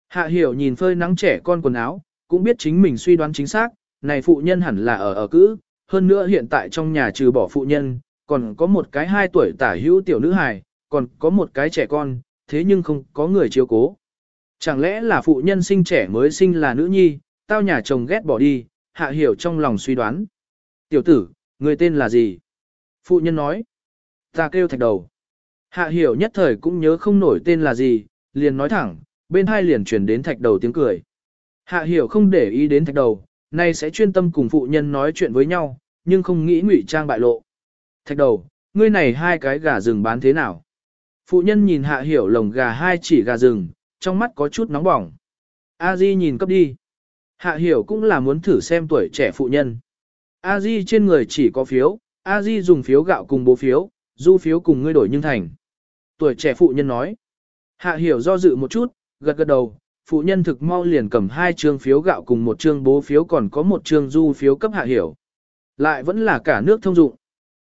Hạ hiểu nhìn phơi nắng trẻ con quần áo, cũng biết chính mình suy đoán chính xác, này phụ nhân hẳn là ở ở cữ, hơn nữa hiện tại trong nhà trừ bỏ phụ nhân, còn có một cái hai tuổi tả hữu tiểu nữ hài, còn có một cái trẻ con, thế nhưng không có người chiếu cố. Chẳng lẽ là phụ nhân sinh trẻ mới sinh là nữ nhi, tao nhà chồng ghét bỏ đi, hạ hiểu trong lòng suy đoán. Tiểu tử, người tên là gì? Phụ nhân nói. Ta kêu thạch đầu. Hạ hiểu nhất thời cũng nhớ không nổi tên là gì, liền nói thẳng, bên hai liền chuyển đến thạch đầu tiếng cười. Hạ hiểu không để ý đến thạch đầu, nay sẽ chuyên tâm cùng phụ nhân nói chuyện với nhau, nhưng không nghĩ ngụy trang bại lộ. Thạch đầu, ngươi này hai cái gà rừng bán thế nào? Phụ nhân nhìn hạ hiểu lồng gà hai chỉ gà rừng, trong mắt có chút nóng bỏng. A Di nhìn cấp đi. Hạ hiểu cũng là muốn thử xem tuổi trẻ phụ nhân. A Di trên người chỉ có phiếu, A Di dùng phiếu gạo cùng bố phiếu, du phiếu cùng ngươi đổi nhưng thành. Tuổi trẻ phụ nhân nói. Hạ hiểu do dự một chút, gật gật đầu, phụ nhân thực mau liền cầm hai trương phiếu gạo cùng một trương bố phiếu còn có một trương du phiếu cấp hạ hiểu. Lại vẫn là cả nước thông dụng.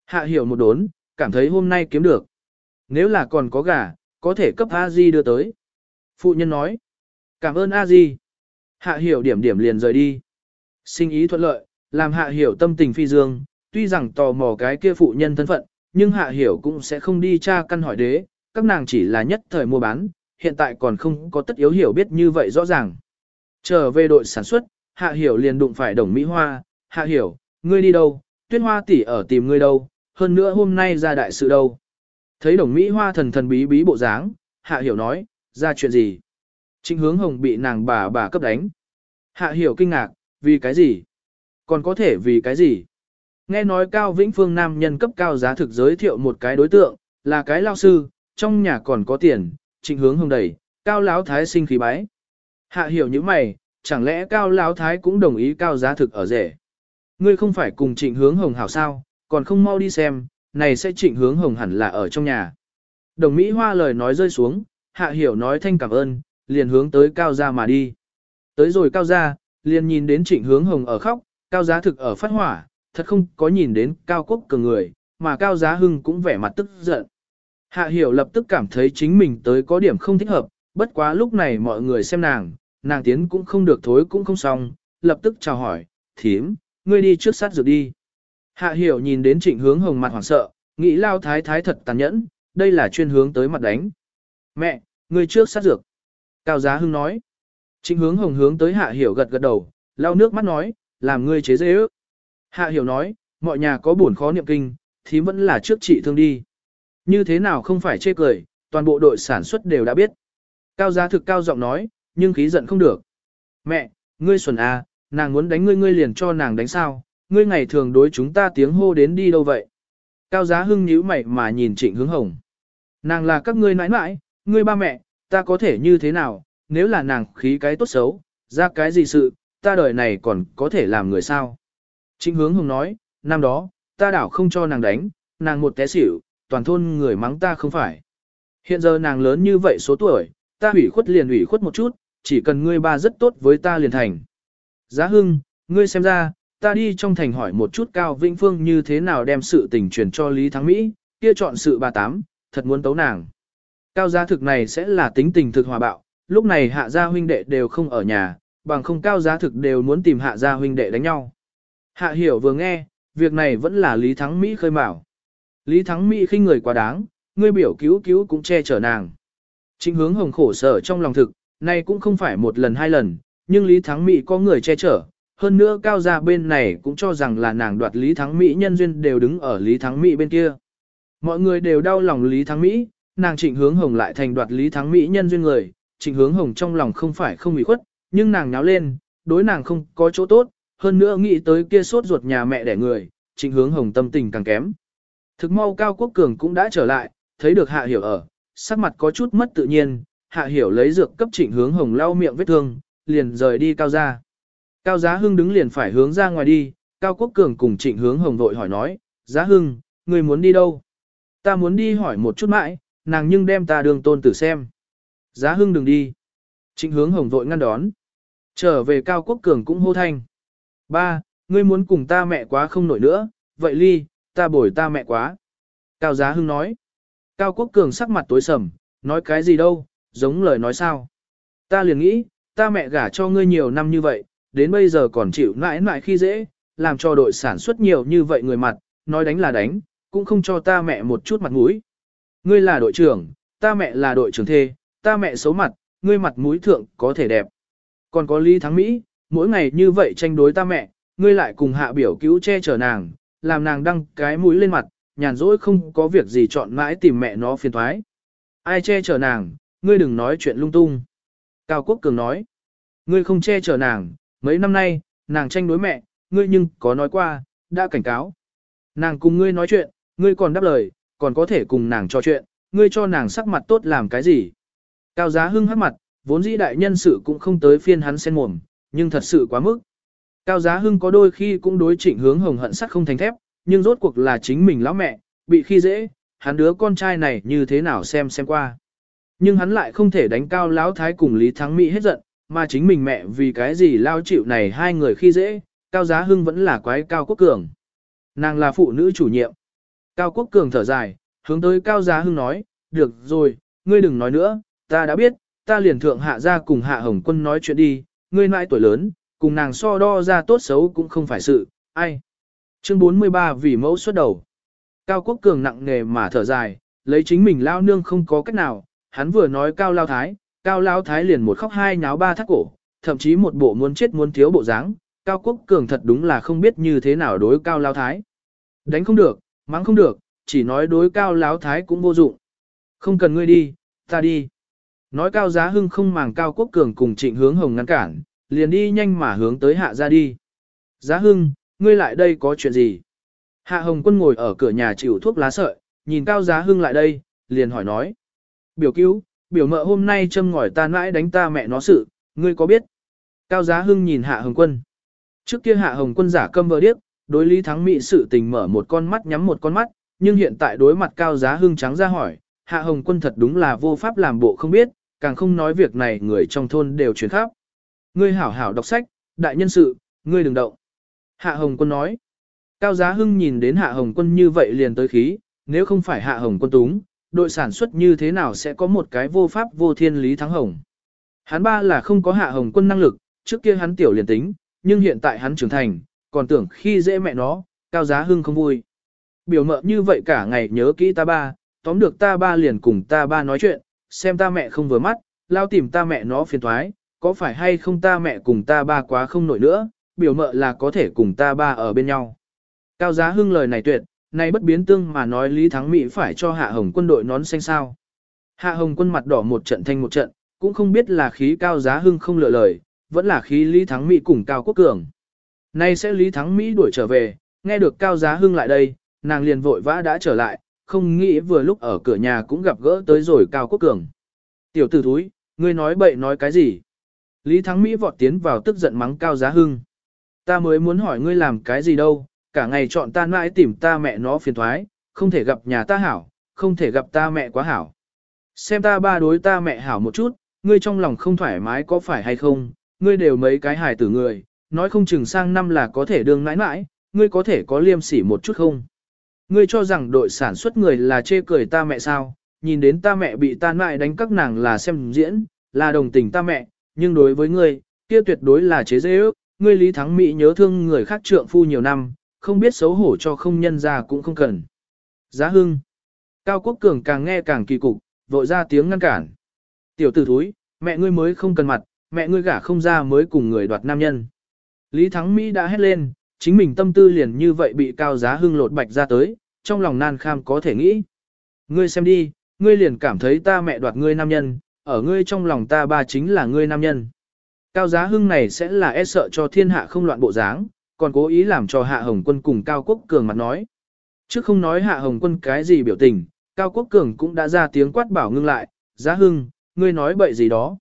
Hạ hiểu một đốn, cảm thấy hôm nay kiếm được. Nếu là còn có gà, có thể cấp A Di đưa tới. Phụ nhân nói. Cảm ơn A Di. Hạ hiểu điểm điểm liền rời đi. Sinh ý thuận lợi, làm hạ hiểu tâm tình phi dương, tuy rằng tò mò cái kia phụ nhân thân phận, nhưng hạ hiểu cũng sẽ không đi tra căn hỏi đế, các nàng chỉ là nhất thời mua bán, hiện tại còn không có tất yếu hiểu biết như vậy rõ ràng. Trở về đội sản xuất, hạ hiểu liền đụng phải đồng Mỹ Hoa, hạ hiểu, ngươi đi đâu, tuyết hoa tỷ ở tìm ngươi đâu, hơn nữa hôm nay ra đại sự đâu. Thấy đồng Mỹ Hoa thần thần bí bí bộ dáng, hạ hiểu nói, ra chuyện gì? Trịnh hướng hồng bị nàng bà bà cấp đánh. Hạ hiểu kinh ngạc, vì cái gì? Còn có thể vì cái gì? Nghe nói Cao Vĩnh Phương nam nhân cấp cao giá thực giới thiệu một cái đối tượng, là cái lao sư, trong nhà còn có tiền, trịnh hướng hồng đẩy, Cao Lão Thái sinh khí bái. Hạ hiểu như mày, chẳng lẽ Cao Lão Thái cũng đồng ý cao giá thực ở rẻ? Ngươi không phải cùng trịnh hướng hồng hảo sao, còn không mau đi xem, này sẽ trịnh hướng hồng hẳn là ở trong nhà. Đồng Mỹ Hoa lời nói rơi xuống, hạ hiểu nói thanh cảm ơn, liền hướng tới cao gia mà đi. Tới rồi cao gia, liền nhìn đến trịnh hướng hồng ở khóc, cao giá thực ở phát hỏa, thật không có nhìn đến cao quốc cường người, mà cao giá hưng cũng vẻ mặt tức giận. Hạ hiểu lập tức cảm thấy chính mình tới có điểm không thích hợp, bất quá lúc này mọi người xem nàng, nàng tiến cũng không được thối cũng không xong, lập tức chào hỏi, thím, ngươi đi trước sát dược đi. Hạ hiểu nhìn đến trịnh hướng hồng mặt hoảng sợ, nghĩ lao thái thái thật tàn nhẫn, đây là chuyên hướng tới mặt đánh. Mẹ, ngươi trước sát dược. Cao Giá Hưng nói. Trịnh hướng hồng hướng tới Hạ Hiểu gật gật đầu, lau nước mắt nói, làm ngươi chế dễ ước. Hạ Hiểu nói, mọi nhà có buồn khó niệm kinh, thì vẫn là trước trị thương đi. Như thế nào không phải chê cười, toàn bộ đội sản xuất đều đã biết. Cao Giá thực cao giọng nói, nhưng khí giận không được. Mẹ, ngươi xuẩn à, nàng muốn đánh ngươi ngươi liền cho nàng đánh sao, ngươi ngày thường đối chúng ta tiếng hô đến đi đâu vậy. Cao Giá Hưng nhíu mày mà nhìn Trịnh Hướng Hồng. Nàng là các ngươi nãi nãi, ngươi ba mẹ, ta có thể như thế nào, nếu là nàng khí cái tốt xấu, ra cái gì sự, ta đời này còn có thể làm người sao. Trịnh Hướng Hồng nói, năm đó, ta đảo không cho nàng đánh, nàng một té xỉu, toàn thôn người mắng ta không phải. Hiện giờ nàng lớn như vậy số tuổi, ta ủy khuất liền ủy khuất một chút, chỉ cần ngươi ba rất tốt với ta liền thành. Giá Hưng, ngươi xem ra, ta đi trong thành hỏi một chút Cao Vĩnh Phương như thế nào đem sự tình truyền cho Lý Thắng Mỹ, kia chọn sự bà tám, thật muốn tấu nàng. Cao giá thực này sẽ là tính tình thực hòa bạo, lúc này hạ gia huynh đệ đều không ở nhà, bằng không cao giá thực đều muốn tìm hạ gia huynh đệ đánh nhau. Hạ hiểu vừa nghe, việc này vẫn là Lý Thắng Mỹ khơi mào. Lý Thắng Mỹ khinh người quá đáng, ngươi biểu cứu cứu cũng che chở nàng. Trịnh hướng hồng khổ sở trong lòng thực, này cũng không phải một lần hai lần, nhưng Lý Thắng Mỹ có người che chở, hơn nữa cao gia bên này cũng cho rằng là nàng đoạt Lý Thắng Mỹ nhân duyên đều đứng ở Lý Thắng Mỹ bên kia. Mọi người đều đau lòng Lý Thắng Mỹ, nàng trịnh hướng hồng lại thành đoạt Lý Thắng Mỹ nhân duyên người, trịnh hướng hồng trong lòng không phải không bị khuất, nhưng nàng nháo lên, đối nàng không có chỗ tốt, hơn nữa nghĩ tới kia sốt ruột nhà mẹ đẻ người, trịnh hướng hồng tâm tình càng kém. Thực mau Cao Quốc Cường cũng đã trở lại, thấy được Hạ Hiểu ở, sắc mặt có chút mất tự nhiên, Hạ Hiểu lấy dược cấp trịnh hướng hồng lau miệng vết thương, liền rời đi Cao ra. Cao Giá Hưng đứng liền phải hướng ra ngoài đi, Cao Quốc Cường cùng trịnh hướng hồng vội hỏi nói, Giá Hưng, người muốn đi đâu? Ta muốn đi hỏi một chút mãi, nàng nhưng đem ta đường tôn tử xem. Giá Hưng đừng đi. Trịnh hướng hồng vội ngăn đón. Trở về Cao Quốc Cường cũng hô thanh. Ba, ngươi muốn cùng ta mẹ quá không nổi nữa, vậy ly, ta bồi ta mẹ quá. Cao Giá Hưng nói. Cao Quốc Cường sắc mặt tối sầm, nói cái gì đâu, giống lời nói sao. Ta liền nghĩ, ta mẹ gả cho ngươi nhiều năm như vậy, đến bây giờ còn chịu mãi mãi khi dễ, làm cho đội sản xuất nhiều như vậy người mặt, nói đánh là đánh, cũng không cho ta mẹ một chút mặt mũi. Ngươi là đội trưởng, ta mẹ là đội trưởng thê, ta mẹ xấu mặt, ngươi mặt mũi thượng có thể đẹp. Còn có Lý Thắng Mỹ, mỗi ngày như vậy tranh đối ta mẹ, ngươi lại cùng hạ biểu cứu che chở nàng, làm nàng đăng cái mũi lên mặt, nhàn rỗi không có việc gì chọn mãi tìm mẹ nó phiền thoái. Ai che chở nàng, ngươi đừng nói chuyện lung tung. Cao Quốc Cường nói, ngươi không che chở nàng, mấy năm nay, nàng tranh đối mẹ, ngươi nhưng có nói qua, đã cảnh cáo. Nàng cùng ngươi nói chuyện, ngươi còn đáp lời, còn có thể cùng nàng trò chuyện, ngươi cho nàng sắc mặt tốt làm cái gì. Cao giá hưng hắc mặt, vốn dĩ đại nhân sự cũng không tới phiên hắn sen mồm, nhưng thật sự quá mức. Cao giá hưng có đôi khi cũng đối trịnh hướng hồng hận sắt không thành thép, nhưng rốt cuộc là chính mình lão mẹ, bị khi dễ, hắn đứa con trai này như thế nào xem xem qua. Nhưng hắn lại không thể đánh cao lão thái cùng Lý Thắng Mỹ hết giận, mà chính mình mẹ vì cái gì lao chịu này hai người khi dễ, cao giá hưng vẫn là quái cao quốc cường. Nàng là phụ nữ chủ nhiệm. Cao quốc cường thở dài, hướng tới cao giá hưng nói, được rồi, ngươi đừng nói nữa, ta đã biết, ta liền thượng hạ ra cùng hạ hồng quân nói chuyện đi, ngươi nãi tuổi lớn, cùng nàng so đo ra tốt xấu cũng không phải sự, ai. Chương 43 vì mẫu xuất đầu. Cao Quốc Cường nặng nề mà thở dài, lấy chính mình lao nương không có cách nào, hắn vừa nói cao lao thái, cao lao thái liền một khóc hai nháo ba thắt cổ, thậm chí một bộ muốn chết muốn thiếu bộ dáng. Cao Quốc Cường thật đúng là không biết như thế nào đối cao lao thái. Đánh không được, mắng không được, chỉ nói đối cao lao thái cũng vô dụng. Không cần ngươi đi, ta đi. Nói cao giá hưng không màng cao quốc cường cùng trịnh hướng hồng ngăn cản, liền đi nhanh mà hướng tới hạ ra đi. Giá hưng, ngươi lại đây có chuyện gì? Hạ hồng quân ngồi ở cửa nhà chịu thuốc lá sợi, nhìn cao giá hưng lại đây, liền hỏi nói. Biểu cứu, biểu mợ hôm nay châm ngòi ta mãi đánh ta mẹ nó sự, ngươi có biết? Cao giá hưng nhìn hạ hồng quân. Trước kia hạ hồng quân giả câm vờ điếc, đối lý thắng mị sự tình mở một con mắt nhắm một con mắt, nhưng hiện tại đối mặt cao giá hưng trắng ra hỏi, hạ hồng quân thật đúng là vô pháp làm bộ không biết, càng không nói việc này người trong thôn đều truyền khắp. Ngươi hảo hảo đọc sách, đại nhân sự, ngươi đừng động. Hạ Hồng Quân nói. Cao Giá Hưng nhìn đến Hạ Hồng Quân như vậy liền tới khí, nếu không phải Hạ Hồng Quân túng, đội sản xuất như thế nào sẽ có một cái vô pháp vô thiên lý thắng hồng. Hắn ba là không có Hạ Hồng Quân năng lực, trước kia hắn tiểu liền tính, nhưng hiện tại hắn trưởng thành, còn tưởng khi dễ mẹ nó, Cao Giá Hưng không vui. Biểu mợ như vậy cả ngày nhớ kỹ ta ba, tóm được ta ba liền cùng ta ba nói chuyện, xem ta mẹ không vừa mắt, lao tìm ta mẹ nó phiền thoái, có phải hay không ta mẹ cùng ta ba quá không nổi nữa, biểu mợ là có thể cùng ta ba ở bên nhau. Cao Giá Hưng lời này tuyệt, nay bất biến tương mà nói Lý Thắng Mỹ phải cho Hạ Hồng quân đội nón xanh sao. Hạ Hồng quân mặt đỏ một trận thanh một trận, cũng không biết là khí Cao Giá Hưng không lựa lời, vẫn là khí Lý Thắng Mỹ cùng Cao Quốc Cường. Nay sẽ Lý Thắng Mỹ đuổi trở về, nghe được Cao Giá Hưng lại đây, nàng liền vội vã đã trở lại, không nghĩ vừa lúc ở cửa nhà cũng gặp gỡ tới rồi Cao Quốc Cường. Tiểu tử thúi, ngươi nói bậy nói cái gì? Lý Thắng Mỹ vọt tiến vào tức giận mắng Cao Giá Hưng. Ta mới muốn hỏi ngươi làm cái gì đâu, cả ngày chọn ta mãi tìm ta mẹ nó phiền thoái, không thể gặp nhà ta hảo, không thể gặp ta mẹ quá hảo. Xem ta ba đối ta mẹ hảo một chút, ngươi trong lòng không thoải mái có phải hay không, ngươi đều mấy cái hài tử người, nói không chừng sang năm là có thể đương mãi mãi, ngươi có thể có liêm sỉ một chút không? Ngươi cho rằng đội sản xuất người là chê cười ta mẹ sao, nhìn đến ta mẹ bị ta mại đánh các nàng là xem diễn, là đồng tình ta mẹ, nhưng đối với ngươi, kia tuyệt đối là chế dễ ước, ngươi Lý Thắng Mỹ nhớ thương người khác trượng phu nhiều năm, không biết xấu hổ cho không nhân ra cũng không cần. Giá hưng. Cao Quốc Cường càng nghe càng kỳ cục, vội ra tiếng ngăn cản. Tiểu tử thúi, mẹ ngươi mới không cần mặt, mẹ ngươi gả không ra mới cùng người đoạt nam nhân. Lý Thắng Mỹ đã hét lên, chính mình tâm tư liền như vậy bị cao giá hưng lột bạch ra tới, trong lòng nan kham có thể nghĩ. Ngươi xem đi, ngươi liền cảm thấy ta mẹ đoạt ngươi nam nhân, ở ngươi trong lòng ta ba chính là ngươi nam nhân. Cao giá hưng này sẽ là e sợ cho thiên hạ không loạn bộ dáng, còn cố ý làm cho hạ hồng quân cùng Cao Quốc Cường mặt nói. Chứ không nói hạ hồng quân cái gì biểu tình, Cao Quốc Cường cũng đã ra tiếng quát bảo ngưng lại, giá hưng, ngươi nói bậy gì đó.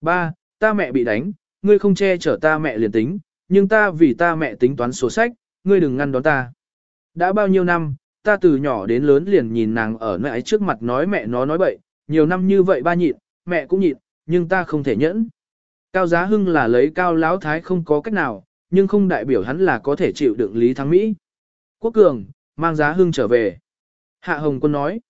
Ba, ta mẹ bị đánh, ngươi không che chở ta mẹ liền tính, nhưng ta vì ta mẹ tính toán sổ sách, ngươi đừng ngăn đón ta. Đã bao nhiêu năm, ta từ nhỏ đến lớn liền nhìn nàng ở nơi ấy trước mặt nói mẹ nó nói bậy, nhiều năm như vậy ba nhịn, mẹ cũng nhịn, nhưng ta không thể nhẫn. Cao Giá Hưng là lấy cao lão thái không có cách nào, nhưng không đại biểu hắn là có thể chịu đựng Lý Thắng Mỹ. Quốc Cường, mang Giá Hưng trở về. Hạ Hồng Quân nói.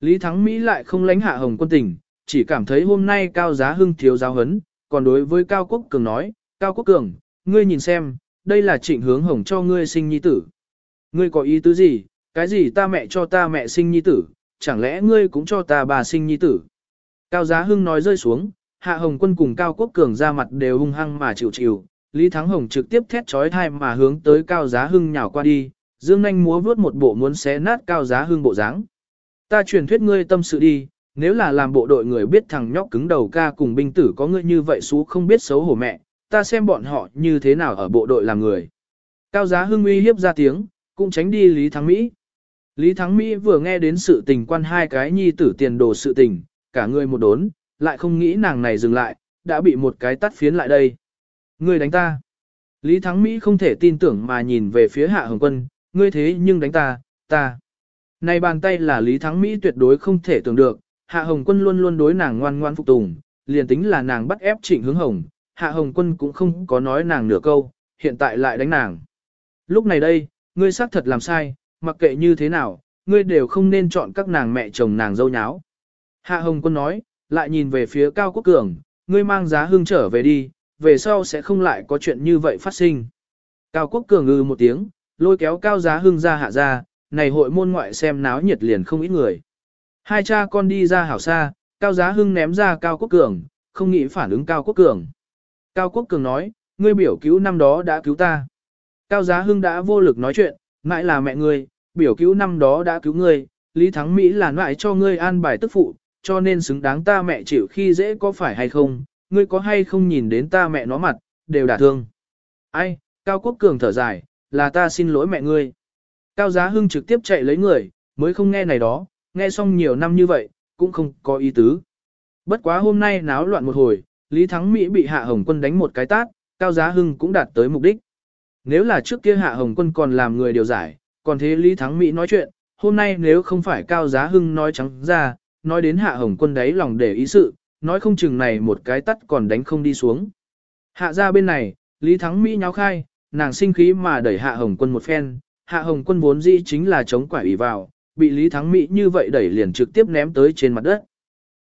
Lý Thắng Mỹ lại không lánh Hạ Hồng Quân tình, chỉ cảm thấy hôm nay Cao Giá Hưng thiếu giáo hấn, còn đối với Cao Quốc Cường nói, Cao Quốc Cường, ngươi nhìn xem, đây là trịnh hướng hồng cho ngươi sinh nhi tử. Ngươi có ý tứ gì, cái gì ta mẹ cho ta mẹ sinh nhi tử, chẳng lẽ ngươi cũng cho ta bà sinh nhi tử. Cao Giá Hưng nói rơi xuống, Hạ Hồng Quân cùng Cao Quốc Cường ra mặt đều hung hăng mà chịu chịu, Lý Thắng Hồng trực tiếp thét trói thai mà hướng tới Cao Giá Hưng nhào qua đi, dương Anh múa vướt một bộ muốn xé nát Cao Giá Hưng bộ dáng. Ta truyền thuyết ngươi tâm sự đi, nếu là làm bộ đội người biết thằng nhóc cứng đầu ca cùng binh tử có ngươi như vậy xú không biết xấu hổ mẹ, ta xem bọn họ như thế nào ở bộ đội làm người. Cao Giá Hưng uy hiếp ra tiếng, cũng tránh đi Lý Thắng Mỹ. Lý Thắng Mỹ vừa nghe đến sự tình quan hai cái nhi tử tiền đồ sự tình, cả người một đốn, lại không nghĩ nàng này dừng lại, đã bị một cái tắt phiến lại đây. Ngươi đánh ta. Lý Thắng Mỹ không thể tin tưởng mà nhìn về phía Hạ Hồng Quân, ngươi thế nhưng đánh ta, ta. Này bàn tay là Lý Thắng Mỹ tuyệt đối không thể tưởng được, Hạ Hồng Quân luôn luôn đối nàng ngoan ngoan phục tùng, liền tính là nàng bắt ép trịnh hướng hồng, Hạ Hồng Quân cũng không có nói nàng nửa câu, hiện tại lại đánh nàng. Lúc này đây, ngươi xác thật làm sai, mặc kệ như thế nào, ngươi đều không nên chọn các nàng mẹ chồng nàng dâu nháo. Hạ Hồng Quân nói, lại nhìn về phía Cao Quốc Cường, ngươi mang giá hương trở về đi, về sau sẽ không lại có chuyện như vậy phát sinh. Cao Quốc Cường ngư một tiếng, lôi kéo Cao Giá Hưng ra hạ ra, này hội môn ngoại xem náo nhiệt liền không ít người. Hai cha con đi ra hảo xa, Cao Giá Hưng ném ra Cao Quốc Cường, không nghĩ phản ứng Cao Quốc Cường. Cao Quốc Cường nói, ngươi biểu cứu năm đó đã cứu ta. Cao Giá Hưng đã vô lực nói chuyện, mãi là mẹ ngươi, biểu cứu năm đó đã cứu ngươi, Lý Thắng Mỹ là mãi cho ngươi an bài tức phụ, cho nên xứng đáng ta mẹ chịu khi dễ có phải hay không, ngươi có hay không nhìn đến ta mẹ nó mặt, đều đả thương. Ai, Cao Quốc Cường thở dài, là ta xin lỗi mẹ ngươi. Cao Giá Hưng trực tiếp chạy lấy người, mới không nghe này đó, nghe xong nhiều năm như vậy, cũng không có ý tứ. Bất quá hôm nay náo loạn một hồi, Lý Thắng Mỹ bị Hạ Hồng Quân đánh một cái tát, Cao Giá Hưng cũng đạt tới mục đích. Nếu là trước kia Hạ Hồng Quân còn làm người điều giải, còn thế Lý Thắng Mỹ nói chuyện, hôm nay nếu không phải Cao Giá Hưng nói trắng ra, nói đến Hạ Hồng Quân đấy lòng để ý sự, nói không chừng này một cái tắt còn đánh không đi xuống. Hạ ra bên này, Lý Thắng Mỹ nháo khai, nàng sinh khí mà đẩy Hạ Hồng Quân một phen, Hạ Hồng Quân vốn dĩ chính là chống quả ủy vào, bị Lý Thắng Mỹ như vậy đẩy liền trực tiếp ném tới trên mặt đất.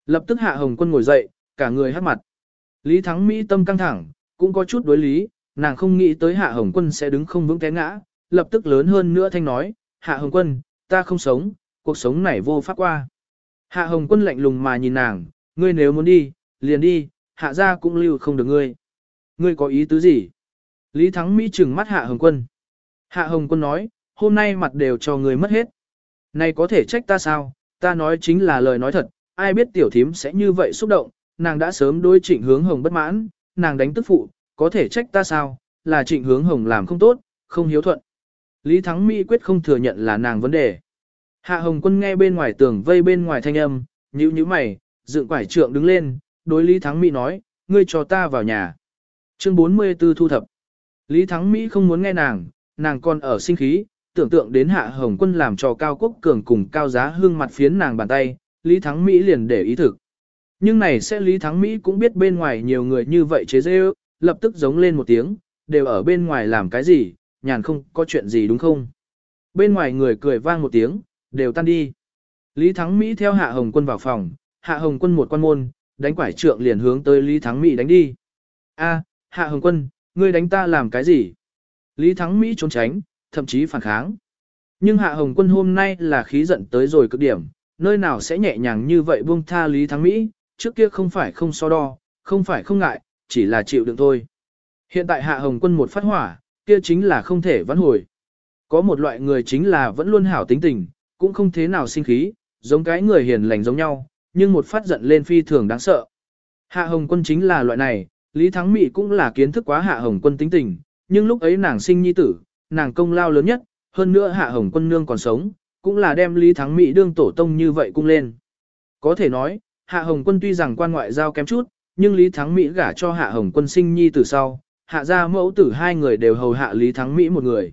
Lập tức Hạ Hồng Quân ngồi dậy, cả người hắt mặt. Lý Thắng Mỹ tâm căng thẳng, cũng có chút đối lý, nàng không nghĩ tới Hạ Hồng Quân sẽ đứng không vững té ngã, lập tức lớn hơn nữa thanh nói, Hạ Hồng Quân, ta không sống, cuộc sống này vô pháp qua. Hạ Hồng Quân lạnh lùng mà nhìn nàng, ngươi nếu muốn đi, liền đi, hạ gia cũng lưu không được ngươi. Ngươi có ý tứ gì? Lý Thắng Mỹ trừng mắt Hạ Hồng Quân. Hạ Hồng Quân nói, hôm nay mặt đều cho ngươi mất hết. Này có thể trách ta sao, ta nói chính là lời nói thật, ai biết tiểu thím sẽ như vậy xúc động, nàng đã sớm đối trịnh hướng hồng bất mãn, nàng đánh tức phụ, có thể trách ta sao, là trịnh hướng hồng làm không tốt, không hiếu thuận. Lý Thắng Mỹ quyết không thừa nhận là nàng vấn đề. Hạ Hồng Quân nghe bên ngoài tường vây bên ngoài thanh âm, nhíu nhíu mày, dựng quải trượng đứng lên, đối Lý Thắng Mỹ nói, ngươi cho ta vào nhà. Chương 44 thu thập. Lý Thắng Mỹ không muốn nghe nàng, nàng còn ở sinh khí, tưởng tượng đến Hạ Hồng Quân làm cho Cao Quốc Cường cùng Cao Giá Hương mặt phiến nàng bàn tay, Lý Thắng Mỹ liền để ý thực. Nhưng này sẽ Lý Thắng Mỹ cũng biết bên ngoài nhiều người như vậy chế dê lập tức giống lên một tiếng, đều ở bên ngoài làm cái gì, nhàn không có chuyện gì đúng không? Bên ngoài người cười vang một tiếng, đều tan đi. Lý Thắng Mỹ theo Hạ Hồng Quân vào phòng, Hạ Hồng Quân một quan môn, đánh quải trượng liền hướng tới Lý Thắng Mỹ đánh đi. A, Hạ Hồng Quân, ngươi đánh ta làm cái gì? Lý Thắng Mỹ trốn tránh, thậm chí phản kháng. Nhưng Hạ Hồng Quân hôm nay là khí giận tới rồi cực điểm, nơi nào sẽ nhẹ nhàng như vậy buông tha Lý Thắng Mỹ, trước kia không phải không so đo, không phải không ngại, chỉ là chịu đựng thôi. Hiện tại Hạ Hồng Quân một phát hỏa, kia chính là không thể vãn hồi. Có một loại người chính là vẫn luôn hảo tính tình, cũng không thế nào sinh khí, giống cái người hiền lành giống nhau, nhưng một phát giận lên phi thường đáng sợ. Hạ Hồng Quân chính là loại này, Lý Thắng Mị cũng là kiến thức quá Hạ Hồng Quân tính tình, nhưng lúc ấy nàng sinh nhi tử, nàng công lao lớn nhất, hơn nữa Hạ Hồng Quân nương còn sống, cũng là đem Lý Thắng Mị đương tổ tông như vậy cung lên. Có thể nói, Hạ Hồng Quân tuy rằng quan ngoại giao kém chút, nhưng Lý Thắng Mỹ gả cho Hạ Hồng Quân sinh nhi tử sau, hạ gia mẫu tử hai người đều hầu hạ Lý Thắng Mỹ một người.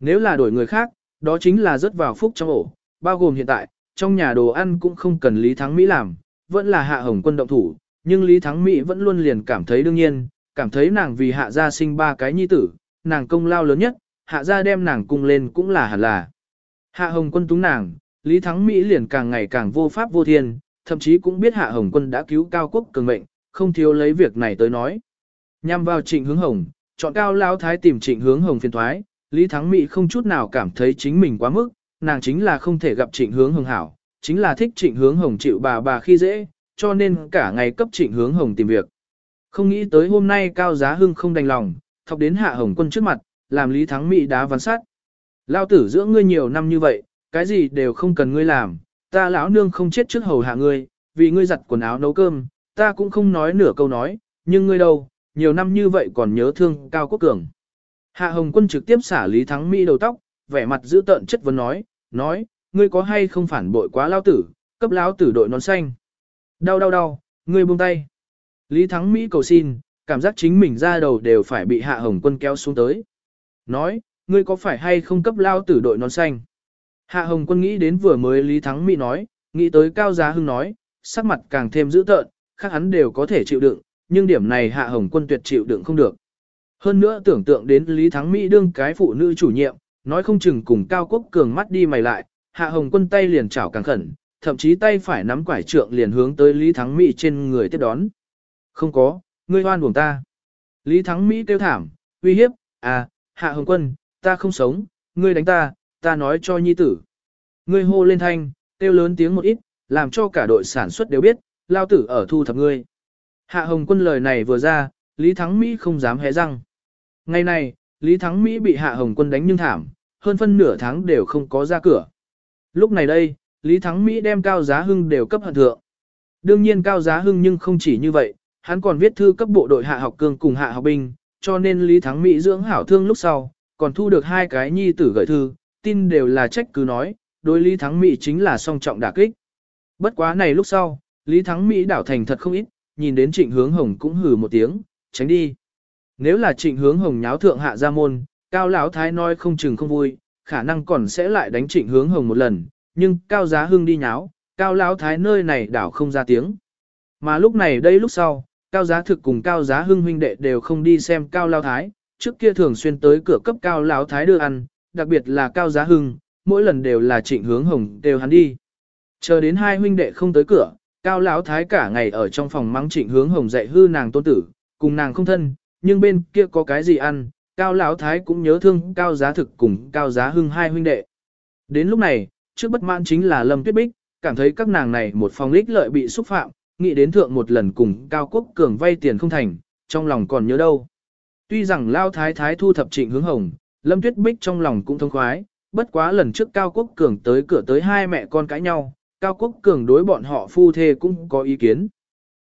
Nếu là đổi người khác, đó chính là rất vào phúc trong ổ, bao gồm hiện tại, trong nhà đồ ăn cũng không cần Lý Thắng Mỹ làm, vẫn là Hạ Hồng Quân động thủ, nhưng Lý Thắng Mỹ vẫn luôn liền cảm thấy đương nhiên, cảm thấy nàng vì Hạ gia sinh ba cái nhi tử, nàng công lao lớn nhất, Hạ gia đem nàng cung lên cũng là hẳn là. Hạ Hồng Quân túng nàng, Lý Thắng Mỹ liền càng ngày càng vô pháp vô thiên, thậm chí cũng biết Hạ Hồng Quân đã cứu Cao Quốc cường mệnh, không thiếu lấy việc này tới nói. Nhằm vào trịnh hướng hồng, chọn cao lao thái tìm trịnh hướng hồng phiền thoái, Lý Thắng Mỹ không chút nào cảm thấy chính mình quá mức, nàng chính là không thể gặp trịnh hướng hồng hảo, chính là thích trịnh hướng hồng chịu bà bà khi dễ, cho nên cả ngày cấp trịnh hướng hồng tìm việc. Không nghĩ tới hôm nay cao giá hưng không đành lòng, thọc đến hạ hồng quân trước mặt, làm Lý Thắng Mỹ đá văn sát. Lao tử giữa ngươi nhiều năm như vậy, cái gì đều không cần ngươi làm, ta lão nương không chết trước hầu hạ ngươi, vì ngươi giặt quần áo nấu cơm, ta cũng không nói nửa câu nói, nhưng ngươi đâu, nhiều năm như vậy còn nhớ thương Cao Quốc Cường. Hạ Hồng Quân trực tiếp xả Lý Thắng Mỹ đầu tóc, vẻ mặt giữ tợn chất vấn nói, nói, ngươi có hay không phản bội quá lao tử, cấp lao tử đội nón xanh. Đau đau đau, ngươi buông tay. Lý Thắng Mỹ cầu xin, cảm giác chính mình ra đầu đều phải bị Hạ Hồng Quân kéo xuống tới. Nói, ngươi có phải hay không cấp lao tử đội nón xanh? Hạ Hồng Quân nghĩ đến vừa mới Lý Thắng Mỹ nói, nghĩ tới Cao Giá Hưng nói, sắc mặt càng thêm dữ tợn, khác hắn đều có thể chịu đựng, nhưng điểm này Hạ Hồng Quân tuyệt chịu đựng không được. Hơn nữa tưởng tượng đến Lý Thắng Mỹ đương cái phụ nữ chủ nhiệm, nói không chừng cùng Cao Quốc Cường mắt đi mày lại, Hạ Hồng Quân tay liền chảo càng khẩn, thậm chí tay phải nắm quải trượng liền hướng tới Lý Thắng Mỹ trên người tiếp đón. Không có, ngươi hoan buồng ta. Lý Thắng Mỹ kêu thảm, uy hiếp, à, Hạ Hồng Quân, ta không sống, ngươi đánh ta, ta nói cho nhi tử. Ngươi hô lên thanh, kêu lớn tiếng một ít, làm cho cả đội sản xuất đều biết, lao tử ở thu thập ngươi. Hạ Hồng Quân lời này vừa ra, Lý Thắng Mỹ không dám hé răng. Ngày này, Lý Thắng Mỹ bị Hạ Hồng Quân đánh nhưng thảm, hơn phân nửa tháng đều không có ra cửa. Lúc này đây, Lý Thắng Mỹ đem Cao Giá Hưng đều cấp hận thượng. Đương nhiên Cao Giá Hưng nhưng không chỉ như vậy, hắn còn viết thư cấp bộ đội Hạ học cương cùng Hạ học binh, cho nên Lý Thắng Mỹ dưỡng hảo thương lúc sau, còn thu được hai cái nhi tử gửi thư, tin đều là trách cứ nói, đối Lý Thắng Mỹ chính là song trọng đả kích. Bất quá này lúc sau, Lý Thắng Mỹ đảo thành thật không ít, nhìn đến trịnh hướng hồng cũng hừ một tiếng, tránh đi. Nếu là trịnh hướng hồng nháo thượng hạ gia môn, cao lão thái nói không chừng không vui, khả năng còn sẽ lại đánh trịnh hướng hồng một lần, nhưng cao giá hưng đi nháo, cao lão thái nơi này đảo không ra tiếng. Mà lúc này đây lúc sau, cao giá thực cùng cao giá hưng huynh đệ đều không đi xem cao lão thái, trước kia thường xuyên tới cửa cấp cao lão thái đưa ăn, đặc biệt là cao giá hưng, mỗi lần đều là trịnh hướng hồng đều hắn đi. Chờ đến hai huynh đệ không tới cửa, Cao Lão thái cả ngày ở trong phòng mắng trịnh hướng hồng dạy hư nàng tôn tử, cùng nàng không thân, nhưng bên kia có cái gì ăn, cao lão thái cũng nhớ thương cao giá thực cùng cao giá hưng hai huynh đệ. Đến lúc này, trước bất mãn chính là Lâm Tuyết Bích, cảm thấy các nàng này một phòng lích lợi bị xúc phạm, nghĩ đến thượng một lần cùng Cao Quốc Cường vay tiền không thành, trong lòng còn nhớ đâu. Tuy rằng Lao Thái Thái thu thập trịnh hướng hồng, Lâm Tuyết Bích trong lòng cũng thông khoái, bất quá lần trước Cao Quốc Cường tới cửa tới hai mẹ con cãi nhau, Cao Quốc Cường đối bọn họ phu thê cũng có ý kiến.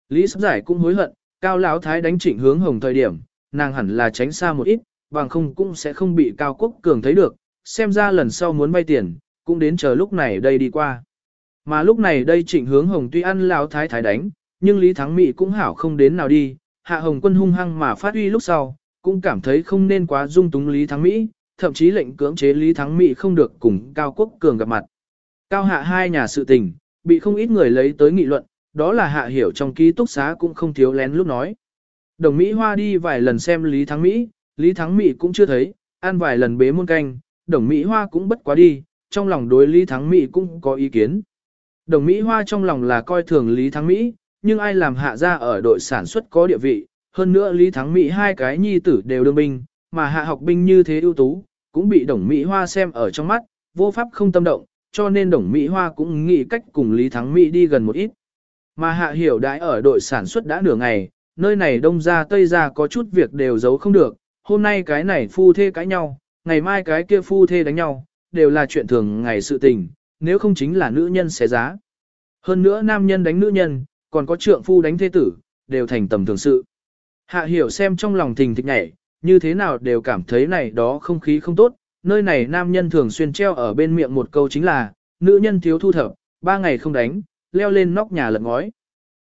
Lý Sắp Giải cũng hối hận, Cao Lão Thái đánh trịnh hướng hồng thời điểm, nàng hẳn là tránh xa một ít, bằng không cũng sẽ không bị Cao Quốc Cường thấy được, xem ra lần sau muốn vay tiền, cũng đến chờ lúc này đây đi qua. Mà lúc này đây trịnh hướng hồng tuy ăn Lão Thái Thái đánh, nhưng Lý Thắng Mỹ cũng hảo không đến nào đi, Hạ Hồng Quân hung hăng mà phát uy lúc sau, cũng cảm thấy không nên quá dung túng Lý Thắng Mỹ, thậm chí lệnh cưỡng chế Lý Thắng Mỹ không được cùng Cao Quốc Cường gặp mặt. Cao hạ hai nhà sự tình, bị không ít người lấy tới nghị luận, đó là hạ hiểu trong ký túc xá cũng không thiếu lén lúc nói. Đồng Mỹ Hoa đi vài lần xem Lý Thắng Mỹ, Lý Thắng Mỹ cũng chưa thấy, ăn vài lần bế muôn canh, đồng Mỹ Hoa cũng bất quá đi, trong lòng đối Lý Thắng Mỹ cũng có ý kiến. Đồng Mỹ Hoa trong lòng là coi thường Lý Thắng Mỹ, nhưng ai làm hạ ra ở đội sản xuất có địa vị, hơn nữa Lý Thắng Mỹ hai cái nhi tử đều đương binh, mà hạ học binh như thế ưu tú, cũng bị đồng Mỹ Hoa xem ở trong mắt, vô pháp không tâm động, cho nên đồng Mỹ Hoa cũng nghĩ cách cùng Lý Thắng Mỹ đi gần một ít. Mà hạ hiểu đãi ở đội sản xuất đã nửa ngày, nơi này đông ra tây ra có chút việc đều giấu không được, hôm nay cái này phu thê cãi nhau, ngày mai cái kia phu thê đánh nhau, đều là chuyện thường ngày sự tình, nếu không chính là nữ nhân xé giá. Hơn nữa nam nhân đánh nữ nhân, còn có trượng phu đánh thế tử, đều thành tầm thường sự. Hạ hiểu xem trong lòng thình thịch nhảy, như thế nào đều cảm thấy này đó không khí không tốt, nơi này nam nhân thường xuyên treo ở bên miệng một câu chính là, nữ nhân thiếu thu thập, ba ngày không đánh, leo lên nóc nhà lật ngói.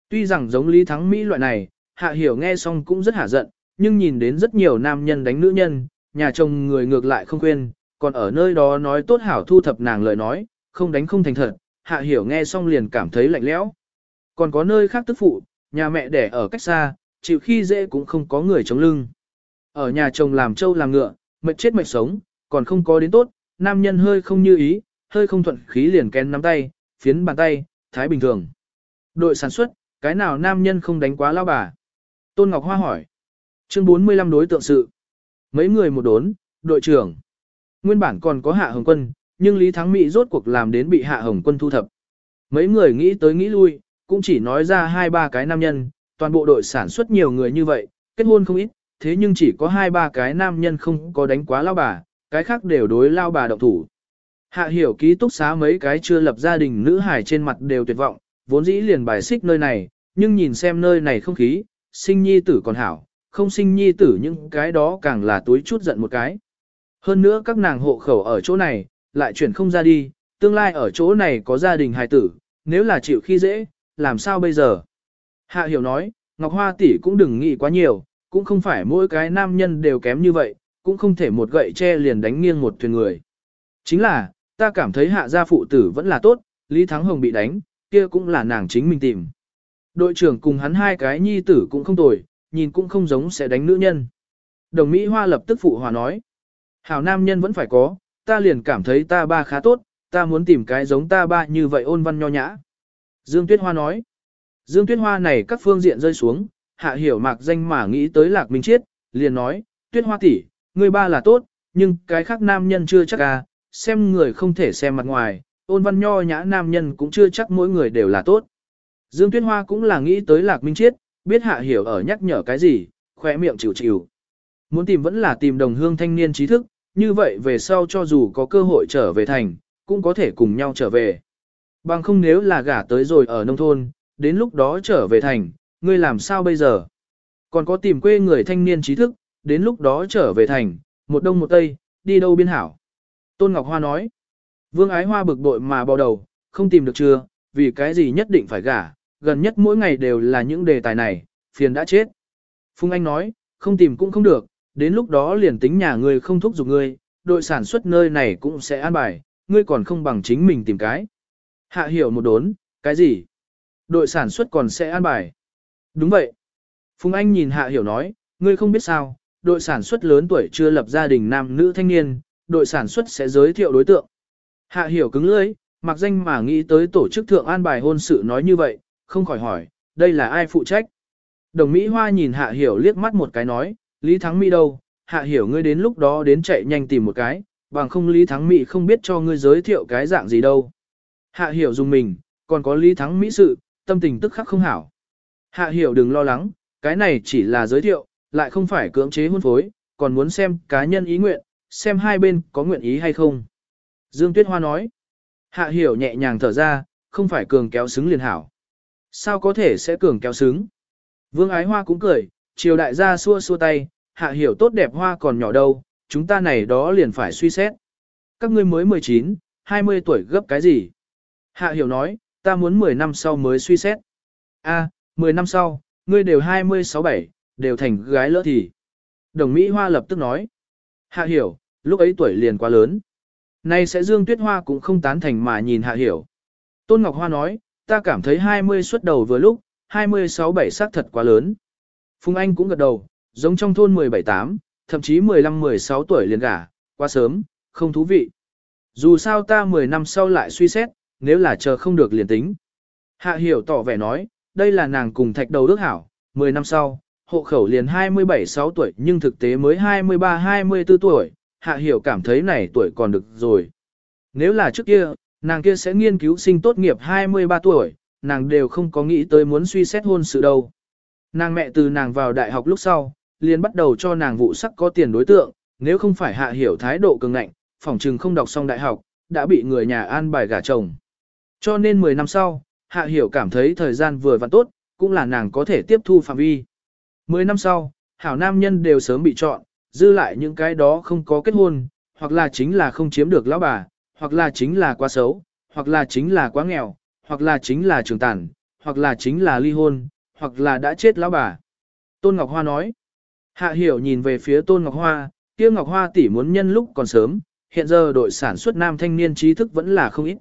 Tuy rằng giống Lý Thắng Mỹ loại này, hạ hiểu nghe xong cũng rất hả giận, nhưng nhìn đến rất nhiều nam nhân đánh nữ nhân, nhà chồng người ngược lại không quên, còn ở nơi đó nói tốt hảo thu thập nàng lời nói, không đánh không thành thật, hạ hiểu nghe xong liền cảm thấy lạnh lẽo. Còn có nơi khác tức phụ, nhà mẹ đẻ ở cách xa, chịu khi dễ cũng không có người chống lưng. Ở nhà chồng làm trâu làm ngựa, mệt chết mệt sống, còn không có đến tốt, nam nhân hơi không như ý, hơi không thuận khí liền kén nắm tay, phiến bàn tay, thái bình thường. Đội sản xuất, cái nào nam nhân không đánh quá lao bà? Tôn Ngọc Hoa hỏi. Chương 45 đối tượng sự. Mấy người một đốn, đội trưởng. Nguyên bản còn có Hạ Hồng Quân, nhưng Lý Thắng Mỹ rốt cuộc làm đến bị Hạ Hồng Quân thu thập. Mấy người nghĩ tới nghĩ lui, cũng chỉ nói ra hai ba cái nam nhân, toàn bộ đội sản xuất nhiều người như vậy, kết hôn không ít, thế nhưng chỉ có hai ba cái nam nhân không có đánh quá lao bà, cái khác đều đối lao bà động thủ. Hạ hiểu ký túc xá mấy cái chưa lập gia đình nữ hải trên mặt đều tuyệt vọng, vốn dĩ liền bài xích nơi này, nhưng nhìn xem nơi này không khí, sinh nhi tử còn hảo, không sinh nhi tử những cái đó càng là túi chút giận một cái. Hơn nữa các nàng hộ khẩu ở chỗ này, lại chuyển không ra đi, tương lai ở chỗ này có gia đình hài tử, nếu là chịu khi dễ, làm sao bây giờ? Hạ hiểu nói, Ngọc Hoa tỷ cũng đừng nghĩ quá nhiều, cũng không phải mỗi cái nam nhân đều kém như vậy, cũng không thể một gậy che liền đánh nghiêng một thuyền người. Chính là, ta cảm thấy hạ gia phụ tử vẫn là tốt, Lý Thắng Hồng bị đánh, kia cũng là nàng chính mình tìm. Đội trưởng cùng hắn hai cái nhi tử cũng không tồi, nhìn cũng không giống sẽ đánh nữ nhân. Đồng Mỹ Hoa lập tức phụ hòa nói. Hảo nam nhân vẫn phải có, ta liền cảm thấy ta ba khá tốt, ta muốn tìm cái giống ta ba như vậy ôn văn nho nhã. Dương Tuyết Hoa nói. Dương Tuyết Hoa này các phương diện rơi xuống, hạ hiểu mạc danh mà nghĩ tới Lạc Minh Chiết, liền nói, Tuyết Hoa tỷ, người ba là tốt, nhưng cái khác nam nhân chưa chắc à, xem người không thể xem mặt ngoài, ôn văn nho nhã nam nhân cũng chưa chắc mỗi người đều là tốt. Dương Tuyết Hoa cũng là nghĩ tới Lạc Minh Chiết, biết hạ hiểu ở nhắc nhở cái gì, khỏe miệng chịu chịu. Muốn tìm vẫn là tìm đồng hương thanh niên trí thức, như vậy về sau cho dù có cơ hội trở về thành, cũng có thể cùng nhau trở về. Bằng không nếu là gả tới rồi ở nông thôn, đến lúc đó trở về thành, ngươi làm sao bây giờ? Còn có tìm quê người thanh niên trí thức, đến lúc đó trở về thành, một đông một tây, đi đâu biên hảo. Tôn Ngọc Hoa nói, Vương Ái Hoa bực bội mà bao đầu, không tìm được chưa, vì cái gì nhất định phải gả, gần nhất mỗi ngày đều là những đề tài này, phiền đã chết. phùng Anh nói, không tìm cũng không được, đến lúc đó liền tính nhà ngươi không thúc giục ngươi, đội sản xuất nơi này cũng sẽ an bài, ngươi còn không bằng chính mình tìm cái. Hạ hiểu một đốn, cái gì? Đội sản xuất còn sẽ an bài. Đúng vậy. Phùng Anh nhìn Hạ hiểu nói, ngươi không biết sao, đội sản xuất lớn tuổi chưa lập gia đình nam nữ thanh niên, đội sản xuất sẽ giới thiệu đối tượng. Hạ hiểu cứng lưỡi, mặc danh mà nghĩ tới tổ chức thượng an bài hôn sự nói như vậy, không khỏi hỏi, đây là ai phụ trách? Đồng Mỹ Hoa nhìn Hạ hiểu liếc mắt một cái nói, Lý Thắng Mỹ đâu, Hạ hiểu ngươi đến lúc đó đến chạy nhanh tìm một cái, bằng không Lý Thắng Mỹ không biết cho ngươi giới thiệu cái dạng gì đâu. Hạ hiểu dùng mình, còn có Lý Thắng Mỹ sự, tâm tình tức khắc không hảo, Hạ hiểu đừng lo lắng, cái này chỉ là giới thiệu, lại không phải cưỡng chế hôn phối, còn muốn xem cá nhân ý nguyện, xem hai bên có nguyện ý hay không. Dương Tuyết Hoa nói, hạ hiểu nhẹ nhàng thở ra, không phải cường kéo xứng liền hảo. Sao có thể sẽ cường kéo xứng? Vương Ái Hoa cũng cười, triều đại gia xua xua tay, hạ hiểu tốt đẹp hoa còn nhỏ đâu, chúng ta này đó liền phải suy xét. Các ngươi mới 19, 20 tuổi gấp cái gì? Hạ hiểu nói, ta muốn 10 năm sau mới suy xét. A, 10 năm sau, ngươi đều 26-7, đều thành gái lỡ thì. Đồng Mỹ Hoa lập tức nói. Hạ hiểu, lúc ấy tuổi liền quá lớn. Nay sẽ Dương Tuyết Hoa cũng không tán thành mà nhìn Hạ hiểu. Tôn Ngọc Hoa nói, ta cảm thấy 20 xuất đầu vừa lúc, 26-7 xác thật quá lớn. Phùng Anh cũng gật đầu, giống trong thôn 17-8, thậm chí 15-16 tuổi liền gả, quá sớm, không thú vị. Dù sao ta 10 năm sau lại suy xét, nếu là chờ không được liền tính. Hạ hiểu tỏ vẻ nói, đây là nàng cùng thạch đầu đức hảo, 10 năm sau, hộ khẩu liền 27-6 tuổi nhưng thực tế mới 23-24 tuổi, hạ hiểu cảm thấy này tuổi còn được rồi. Nếu là trước kia, nàng kia sẽ nghiên cứu sinh tốt nghiệp 23 tuổi, nàng đều không có nghĩ tới muốn suy xét hôn sự đâu. Nàng mẹ từ nàng vào đại học lúc sau, liền bắt đầu cho nàng vụ sắc có tiền đối tượng, nếu không phải hạ hiểu thái độ cường ngạnh, phỏng chừng không đọc xong đại học, đã bị người nhà an bài gả chồng. Cho nên 10 năm sau, hạ hiểu cảm thấy thời gian vừa và tốt, cũng là nàng có thể tiếp thu phạm vi. 10 năm sau, hảo nam nhân đều sớm bị chọn, dư lại những cái đó không có kết hôn, hoặc là chính là không chiếm được lão bà, hoặc là chính là quá xấu, hoặc là chính là quá nghèo, hoặc là chính là trường tàn, hoặc là chính là ly hôn, hoặc là đã chết lão bà. Tôn Ngọc Hoa nói. Hạ hiểu nhìn về phía Tôn Ngọc Hoa, kia Ngọc Hoa tỷ muốn nhân lúc còn sớm, hiện giờ đội sản xuất nam thanh niên trí thức vẫn là không ít.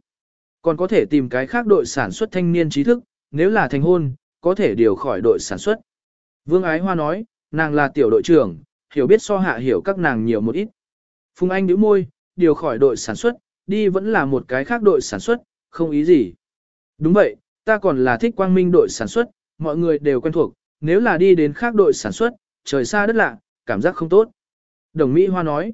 Còn có thể tìm cái khác đội sản xuất thanh niên trí thức, nếu là thành hôn, có thể điều khỏi đội sản xuất. Vương Ái Hoa nói, nàng là tiểu đội trưởng, hiểu biết so hạ hiểu các nàng nhiều một ít. Phùng Anh nhíu môi, điều khỏi đội sản xuất, đi vẫn là một cái khác đội sản xuất, không ý gì. Đúng vậy, ta còn là thích quang minh đội sản xuất, mọi người đều quen thuộc, nếu là đi đến khác đội sản xuất, trời xa đất lạ, cảm giác không tốt. Đồng Mỹ Hoa nói,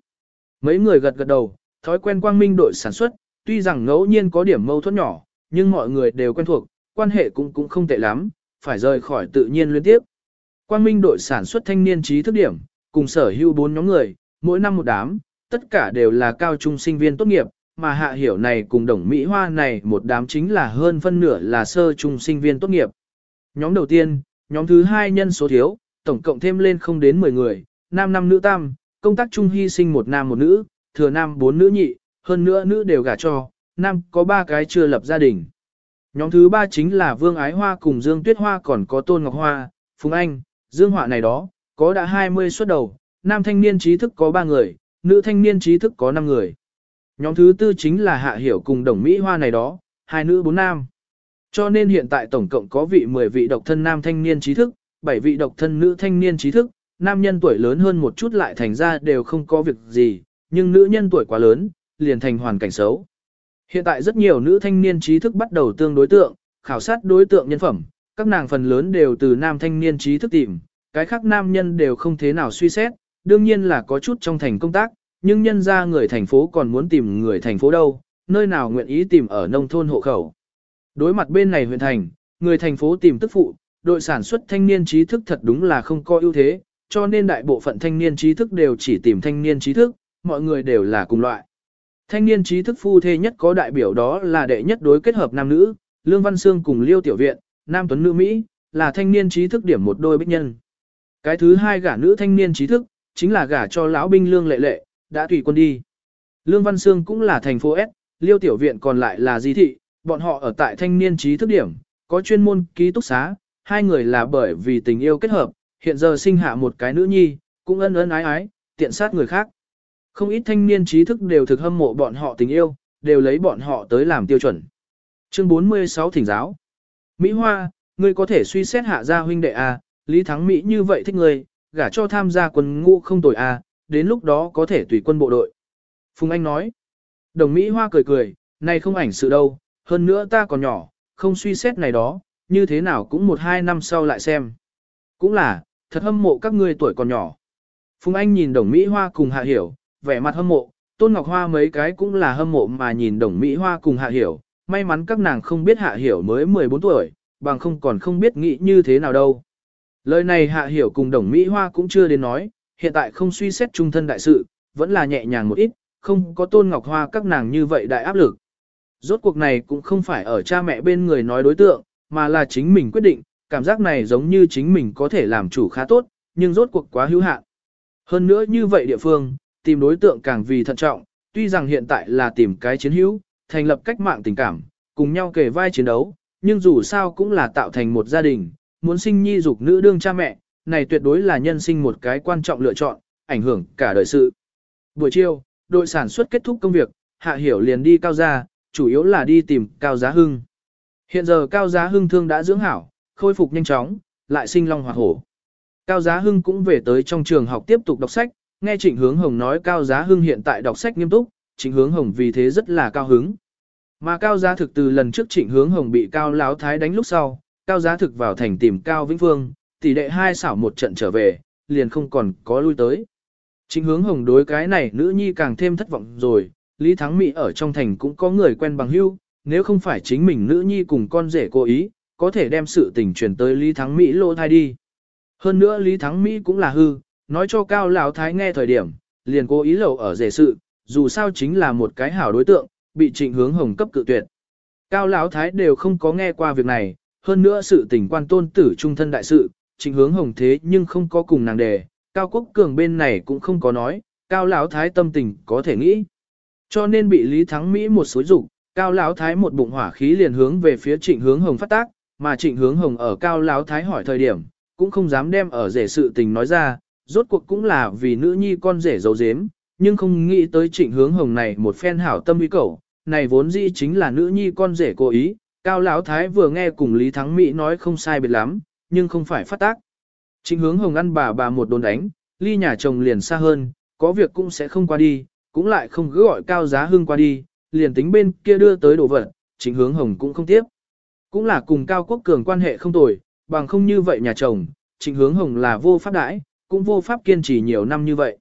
mấy người gật gật đầu, thói quen quang minh đội sản xuất, tuy rằng ngẫu nhiên có điểm mâu thuẫn nhỏ, nhưng mọi người đều quen thuộc, quan hệ cũng cũng không tệ lắm, phải rời khỏi tự nhiên liên tiếp. Quang minh đội sản xuất thanh niên trí thức điểm, cùng sở hữu bốn nhóm người, mỗi năm một đám, tất cả đều là cao trung sinh viên tốt nghiệp, mà hạ hiểu này cùng đồng Mỹ Hoa này một đám chính là hơn phân nửa là sơ trung sinh viên tốt nghiệp. Nhóm đầu tiên, nhóm thứ hai nhân số thiếu, tổng cộng thêm lên không đến 10 người, nam năm nữ tam, công tác chung hy sinh một nam một nữ, thừa nam bốn nữ nhị, hơn nữa nữ đều gả cho, nam có ba cái chưa lập gia đình. Nhóm thứ ba chính là Vương Ái Hoa cùng Dương Tuyết Hoa còn có Tôn Ngọc Hoa, Phùng Anh, Dương Họa này đó, có đã 20 xuất đầu, nam thanh niên trí thức có 3 người, nữ thanh niên trí thức có 5 người. Nhóm thứ tư chính là Hạ Hiểu cùng Đồng Mỹ Hoa này đó, hai nữ bốn nam. Cho nên hiện tại tổng cộng có vị 10 vị độc thân nam thanh niên trí thức, 7 vị độc thân nữ thanh niên trí thức, nam nhân tuổi lớn hơn một chút lại thành ra đều không có việc gì, nhưng nữ nhân tuổi quá lớn, liền thành hoàn cảnh xấu. Hiện tại rất nhiều nữ thanh niên trí thức bắt đầu tương đối tượng, khảo sát đối tượng nhân phẩm, các nàng phần lớn đều từ nam thanh niên trí thức tìm, cái khác nam nhân đều không thế nào suy xét, đương nhiên là có chút trong thành công tác, nhưng nhân ra người thành phố còn muốn tìm người thành phố đâu, nơi nào nguyện ý tìm ở nông thôn hộ khẩu. Đối mặt bên này huyện thành, người thành phố tìm tức phụ, đội sản xuất thanh niên trí thức thật đúng là không có ưu thế, cho nên đại bộ phận thanh niên trí thức đều chỉ tìm thanh niên trí thức, mọi người đều là cùng loại. Thanh niên trí thức phu thê nhất có đại biểu đó là đệ nhất đối kết hợp nam nữ, Lương Văn Sương cùng Liêu Tiểu Viện, Nam Tuấn Nữ Mỹ, là thanh niên trí thức điểm một đôi bích nhân. Cái thứ hai gả nữ thanh niên trí thức, chính là gả cho lão binh Lương Lệ Lệ, đã tùy quân đi. Lương Văn Sương cũng là thành phố S, Liêu Tiểu Viện còn lại là di thị, bọn họ ở tại thanh niên trí thức điểm, có chuyên môn ký túc xá, hai người là bởi vì tình yêu kết hợp, hiện giờ sinh hạ một cái nữ nhi, cũng ân ân ái ái, tiện sát người khác. Không ít thanh niên trí thức đều thực hâm mộ bọn họ tình yêu, đều lấy bọn họ tới làm tiêu chuẩn. Chương 46 Thỉnh giáo Mỹ Hoa, ngươi có thể suy xét hạ gia huynh đệ A, Lý Thắng Mỹ như vậy thích ngươi, gả cho tham gia quân ngũ không tồi A, đến lúc đó có thể tùy quân bộ đội. Phùng Anh nói, đồng Mỹ Hoa cười cười, này không ảnh sự đâu, hơn nữa ta còn nhỏ, không suy xét này đó, như thế nào cũng một hai năm sau lại xem. Cũng là, thật hâm mộ các ngươi tuổi còn nhỏ. Phùng Anh nhìn đồng Mỹ Hoa cùng Hạ Hiểu, vẻ mặt hâm mộ, Tôn Ngọc Hoa mấy cái cũng là hâm mộ mà nhìn đồng Mỹ Hoa cùng Hạ Hiểu, may mắn các nàng không biết Hạ Hiểu mới 14 tuổi, bằng không còn không biết nghĩ như thế nào đâu. Lời này hạ hiểu cùng đồng Mỹ Hoa cũng chưa đến nói, hiện tại không suy xét trung thân đại sự, vẫn là nhẹ nhàng một ít, không có tôn ngọc hoa các nàng như vậy đại áp lực. Rốt cuộc này cũng không phải ở cha mẹ bên người nói đối tượng, mà là chính mình quyết định, cảm giác này giống như chính mình có thể làm chủ khá tốt, nhưng rốt cuộc quá hữu hạn. Hơn nữa như vậy địa phương, tìm đối tượng càng vì thận trọng, tuy rằng hiện tại là tìm cái chiến hữu, thành lập cách mạng tình cảm, cùng nhau kề vai chiến đấu, nhưng dù sao cũng là tạo thành một gia đình, muốn sinh nhi dục nữ đương cha mẹ, này tuyệt đối là nhân sinh một cái quan trọng lựa chọn, ảnh hưởng cả đời sự. Buổi chiều, đội sản xuất kết thúc công việc, Hạ Hiểu liền đi cao gia, chủ yếu là đi tìm Cao Giá Hưng. Hiện giờ Cao Giá Hưng thương đã dưỡng hảo, khôi phục nhanh chóng, lại sinh long hoạt hổ. Cao Giá Hưng cũng về tới trong trường học tiếp tục đọc sách, nghe Trịnh Hướng Hồng nói Cao Giá Hưng hiện tại đọc sách nghiêm túc, Trịnh Hướng Hồng vì thế rất là cao hứng. Mà Cao Giá thực từ lần trước Trịnh Hướng Hồng bị Cao Láo Thái đánh lúc sau, Cao Giá thực vào thành tìm Cao Vĩnh Phương, tỷ đệ hai xảo một trận trở về, liền không còn có lui tới. Trịnh Hướng Hồng đối cái này nữ nhi càng thêm thất vọng rồi, Lý Thắng Mỹ ở trong thành cũng có người quen bằng hữu, nếu không phải chính mình nữ nhi cùng con rể cố ý, có thể đem sự tình truyền tới Lý Thắng Mỹ lô thai đi. Hơn nữa Lý Thắng Mỹ cũng là hư, nói cho Cao Lão Thái nghe thời điểm, liền cố ý lầu ở rể sự, dù sao chính là một cái hảo đối tượng, bị trịnh hướng hồng cấp cự tuyệt. Cao Lão Thái đều không có nghe qua việc này, hơn nữa sự tình quan tôn tử trung thân đại sự, trịnh hướng hồng thế nhưng không có cùng nàng đề, Cao Quốc Cường bên này cũng không có nói, Cao Lão Thái tâm tình có thể nghĩ. Cho nên bị Lý Thắng Mỹ một số dục, Cao Lão Thái một bụng hỏa khí liền hướng về phía trịnh hướng hồng phát tác, mà trịnh hướng hồng ở Cao Lão Thái hỏi thời điểm, cũng không dám đem ở rể sự tình nói ra, rốt cuộc cũng là vì nữ nhi con rể giấu dếm, nhưng không nghĩ tới trịnh hướng hồng này một phen hảo tâm uy cầu, này vốn dĩ chính là nữ nhi con rể cố ý, Cao Lão Thái vừa nghe cùng Lý Thắng Mỹ nói không sai biệt lắm, nhưng không phải phát tác. Trịnh hướng hồng ăn bà bà một đồn đánh, ly nhà chồng liền xa hơn, có việc cũng sẽ không qua đi, cũng lại không cứ gọi Cao Giá Hưng qua đi, liền tính bên kia đưa tới đồ vật, trịnh hướng hồng cũng không tiếp. Cũng là cùng Cao Quốc Cường quan hệ không tồi, bằng không như vậy nhà chồng, trịnh hướng hồng là vô pháp đãi, cũng vô pháp kiên trì nhiều năm như vậy.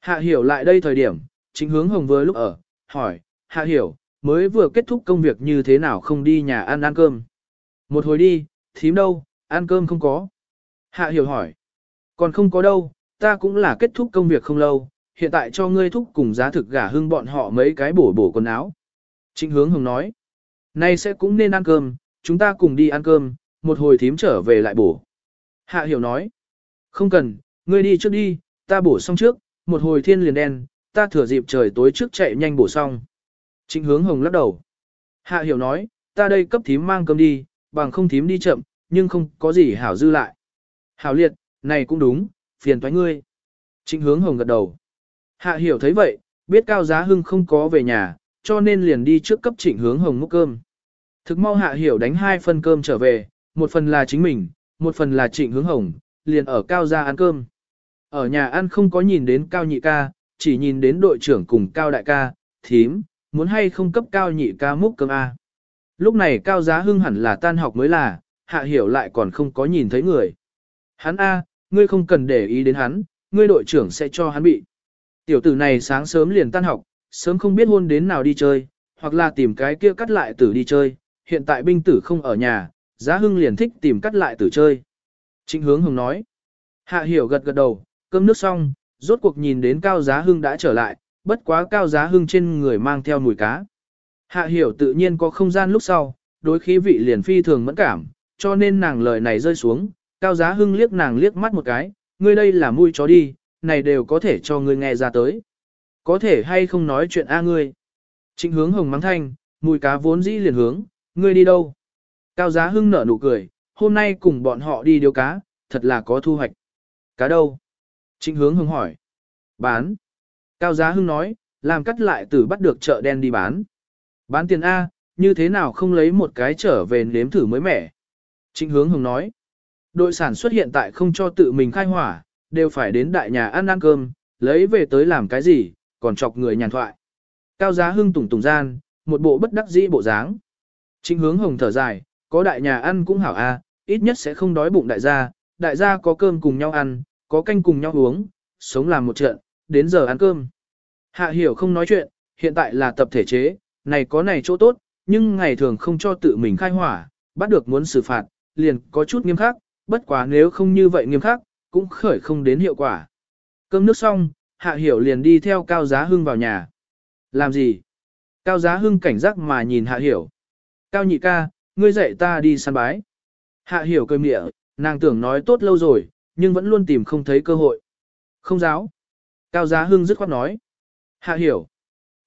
Hạ hiểu lại đây thời điểm, trịnh hướng hồng vừa lúc ở, hỏi, hạ hiểu, mới vừa kết thúc công việc như thế nào không đi nhà ăn ăn cơm. Một hồi đi, thím đâu, ăn cơm không có. Hạ hiểu hỏi, còn không có đâu, ta cũng là kết thúc công việc không lâu, hiện tại cho ngươi thúc cùng giá thực gả hưng bọn họ mấy cái bổ bổ quần áo. Trịnh hướng hồng nói, nay sẽ cũng nên ăn cơm, chúng ta cùng đi ăn cơm, một hồi thím trở về lại bổ. Hạ hiểu nói, không cần, ngươi đi trước đi, ta bổ xong trước, một hồi thiên liền đen, ta thừa dịp trời tối trước chạy nhanh bổ xong. Trịnh hướng hồng lắc đầu. Hạ hiểu nói, ta đây cấp thím mang cơm đi, bằng không thím đi chậm, nhưng không có gì hảo dư lại. Hảo liệt, này cũng đúng, phiền toái ngươi. Trịnh hướng hồng gật đầu. Hạ hiểu thấy vậy, biết cao giá hưng không có về nhà, cho nên liền đi trước cấp trịnh hướng hồng múc cơm. Thực mau hạ hiểu đánh hai phần cơm trở về, một phần là chính mình, một phần là trịnh hướng hồng, liền ở cao gia ăn cơm. Ở nhà ăn không có nhìn đến cao nhị ca, chỉ nhìn đến đội trưởng cùng cao đại ca, thím, muốn hay không cấp cao nhị ca múc cơm A. Lúc này cao giá hưng hẳn là tan học mới là, hạ hiểu lại còn không có nhìn thấy người. Hắn A, ngươi không cần để ý đến hắn, ngươi đội trưởng sẽ cho hắn bị. Tiểu tử này sáng sớm liền tan học, sớm không biết hôn đến nào đi chơi, hoặc là tìm cái kia cắt lại tử đi chơi, hiện tại binh tử không ở nhà, giá hưng liền thích tìm cắt lại tử chơi. Trịnh hướng hồng nói. Hạ hiểu gật gật đầu, cơm nước xong, rốt cuộc nhìn đến cao giá hưng đã trở lại, bất quá cao giá hưng trên người mang theo mùi cá. Hạ hiểu tự nhiên có không gian lúc sau, đối khí vị liền phi thường mẫn cảm, cho nên nàng lời này rơi xuống, cao giá hưng liếc nàng liếc mắt một cái, ngươi đây là mui chó đi, này đều có thể cho ngươi nghe ra tới. Có thể hay không nói chuyện a ngươi. Trịnh hướng hồng mắng thanh, mùi cá vốn dĩ liền hướng, ngươi đi đâu? Cao giá hưng nở nụ cười, hôm nay cùng bọn họ đi điều cá, thật là có thu hoạch. Cá đâu? Trịnh hướng hưng hỏi. Bán. Cao giá hưng nói, làm cắt lại từ bắt được chợ đen đi bán. Bán tiền A, như thế nào không lấy một cái trở về nếm thử mới mẻ. Trịnh hướng hồng nói. Đội sản xuất hiện tại không cho tự mình khai hỏa, đều phải đến đại nhà ăn ăn cơm, lấy về tới làm cái gì, còn chọc người nhàn thoại. Cao giá hưng tùng tùng gian, một bộ bất đắc dĩ bộ dáng. Trịnh hướng hồng thở dài, có đại nhà ăn cũng hảo a, ít nhất sẽ không đói bụng đại gia, đại gia có cơm cùng nhau ăn, có canh cùng nhau uống, sống làm một trận, đến giờ ăn cơm. Hạ hiểu không nói chuyện, hiện tại là tập thể chế, này có này chỗ tốt, nhưng ngày thường không cho tự mình khai hỏa, bắt được muốn xử phạt, liền có chút nghiêm khắc, bất quá nếu không như vậy nghiêm khắc, cũng khởi không đến hiệu quả. Cơm nước xong, Hạ Hiểu liền đi theo Cao Giá Hưng vào nhà. Làm gì? Cao Giá Hưng cảnh giác mà nhìn Hạ Hiểu. Cao nhị ca, ngươi dạy ta đi săn bái. Hạ Hiểu cười mịa, nàng tưởng nói tốt lâu rồi, nhưng vẫn luôn tìm không thấy cơ hội. Không giáo. Cao Giá Hưng dứt khoát nói. Hạ Hiểu.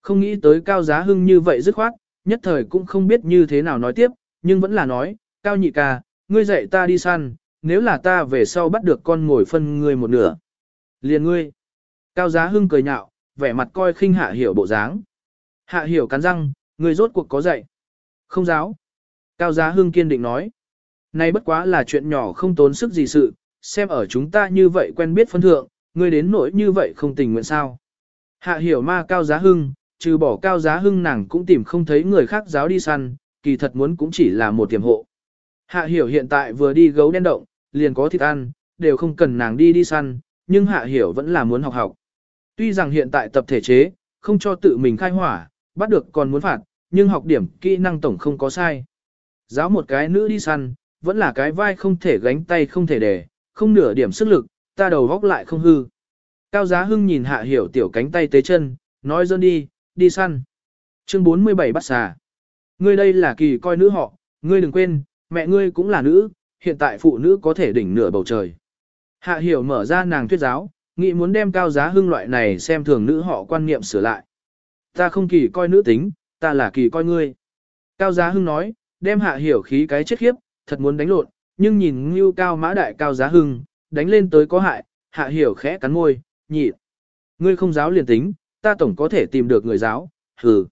Không nghĩ tới Cao Giá Hưng như vậy dứt khoát, nhất thời cũng không biết như thế nào nói tiếp, nhưng vẫn là nói, Cao nhị ca, ngươi dạy ta đi săn, nếu là ta về sau bắt được con ngồi phân ngươi một nửa. Liền ngươi. Cao Giá Hưng cười nhạo, vẻ mặt coi khinh Hạ Hiểu bộ dáng. Hạ Hiểu cắn răng, ngươi rốt cuộc có dạy. Không giáo. Cao Giá Hưng kiên định nói. Nay bất quá là chuyện nhỏ không tốn sức gì sự, xem ở chúng ta như vậy quen biết phân thượng, ngươi đến nỗi như vậy không tình nguyện sao. Hạ hiểu ma Cao Giá Hưng, trừ bỏ Cao Giá Hưng nàng cũng tìm không thấy người khác giáo đi săn, kỳ thật muốn cũng chỉ là một tiềm hộ. Hạ hiểu hiện tại vừa đi gấu đen động, liền có thịt ăn, đều không cần nàng đi đi săn, nhưng hạ hiểu vẫn là muốn học học. Tuy rằng hiện tại tập thể chế, không cho tự mình khai hỏa, bắt được còn muốn phạt, nhưng học điểm kỹ năng tổng không có sai. Giáo một cái nữ đi săn, vẫn là cái vai không thể gánh tay không thể để, không nửa điểm sức lực, ta đầu góc lại không hư. Cao Giá Hưng nhìn Hạ Hiểu tiểu cánh tay tế chân, nói dơn đi, đi săn. Chương 47 bắt xà. Ngươi đây là kỳ coi nữ họ, ngươi đừng quên, mẹ ngươi cũng là nữ, hiện tại phụ nữ có thể đỉnh nửa bầu trời. Hạ Hiểu mở ra nàng thuyết giáo, nghĩ muốn đem Cao Giá Hưng loại này xem thường nữ họ quan niệm sửa lại. Ta không kỳ coi nữ tính, ta là kỳ coi ngươi. Cao Giá Hưng nói, đem Hạ Hiểu khí cái chết khiếp, thật muốn đánh lộn, nhưng nhìn như cao mã đại Cao Giá Hưng, đánh lên tới có hại, Hạ Hiểu khẽ cắn môi, nhị. Ngươi không giáo liền tính, ta tổng có thể tìm được người giáo, hừ.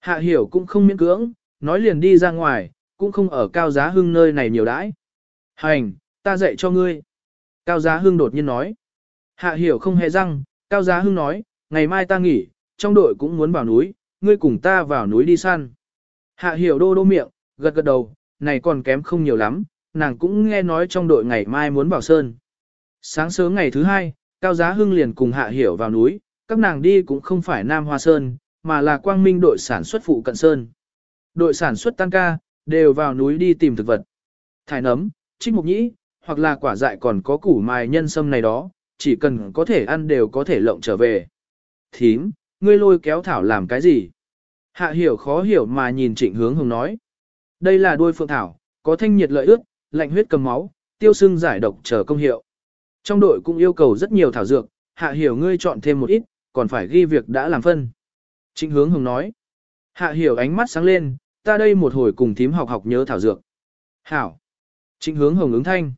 Hạ Hiểu cũng không miễn cưỡng, nói liền đi ra ngoài, cũng không ở Cao Giá Hưng nơi này nhiều đãi. Hành, ta dạy cho ngươi. Cao Giá Hưng đột nhiên nói. Hạ Hiểu không hề răng, Cao Giá Hưng nói, ngày mai ta nghỉ, trong đội cũng muốn vào núi, ngươi cùng ta vào núi đi săn. Hạ Hiểu đô đô miệng, gật gật đầu, này còn kém không nhiều lắm, nàng cũng nghe nói trong đội ngày mai muốn vào sơn. Sáng sớm ngày thứ hai, Cao Giá Hưng liền cùng Hạ Hiểu vào núi, các nàng đi cũng không phải Nam Hoa Sơn, mà là quang minh đội sản xuất phụ cận Sơn. Đội sản xuất tăng ca, đều vào núi đi tìm thực vật. Thải nấm, trích mục nhĩ, hoặc là quả dại còn có củ mài nhân sâm này đó, chỉ cần có thể ăn đều có thể lộng trở về. Thím, ngươi lôi kéo thảo làm cái gì? Hạ hiểu khó hiểu mà nhìn trịnh hướng hồng nói. Đây là đuôi phượng thảo, có thanh nhiệt lợi ướt, lạnh huyết cầm máu, tiêu sưng giải độc chờ công hiệu. Trong đội cũng yêu cầu rất nhiều thảo dược, hạ hiểu ngươi chọn thêm một ít, còn phải ghi việc đã làm phân. Trịnh hướng hồng nói. Hạ hiểu ánh mắt sáng lên, ta đây một hồi cùng thím học học nhớ thảo dược. Hảo. Trịnh hướng hồng ứng thanh.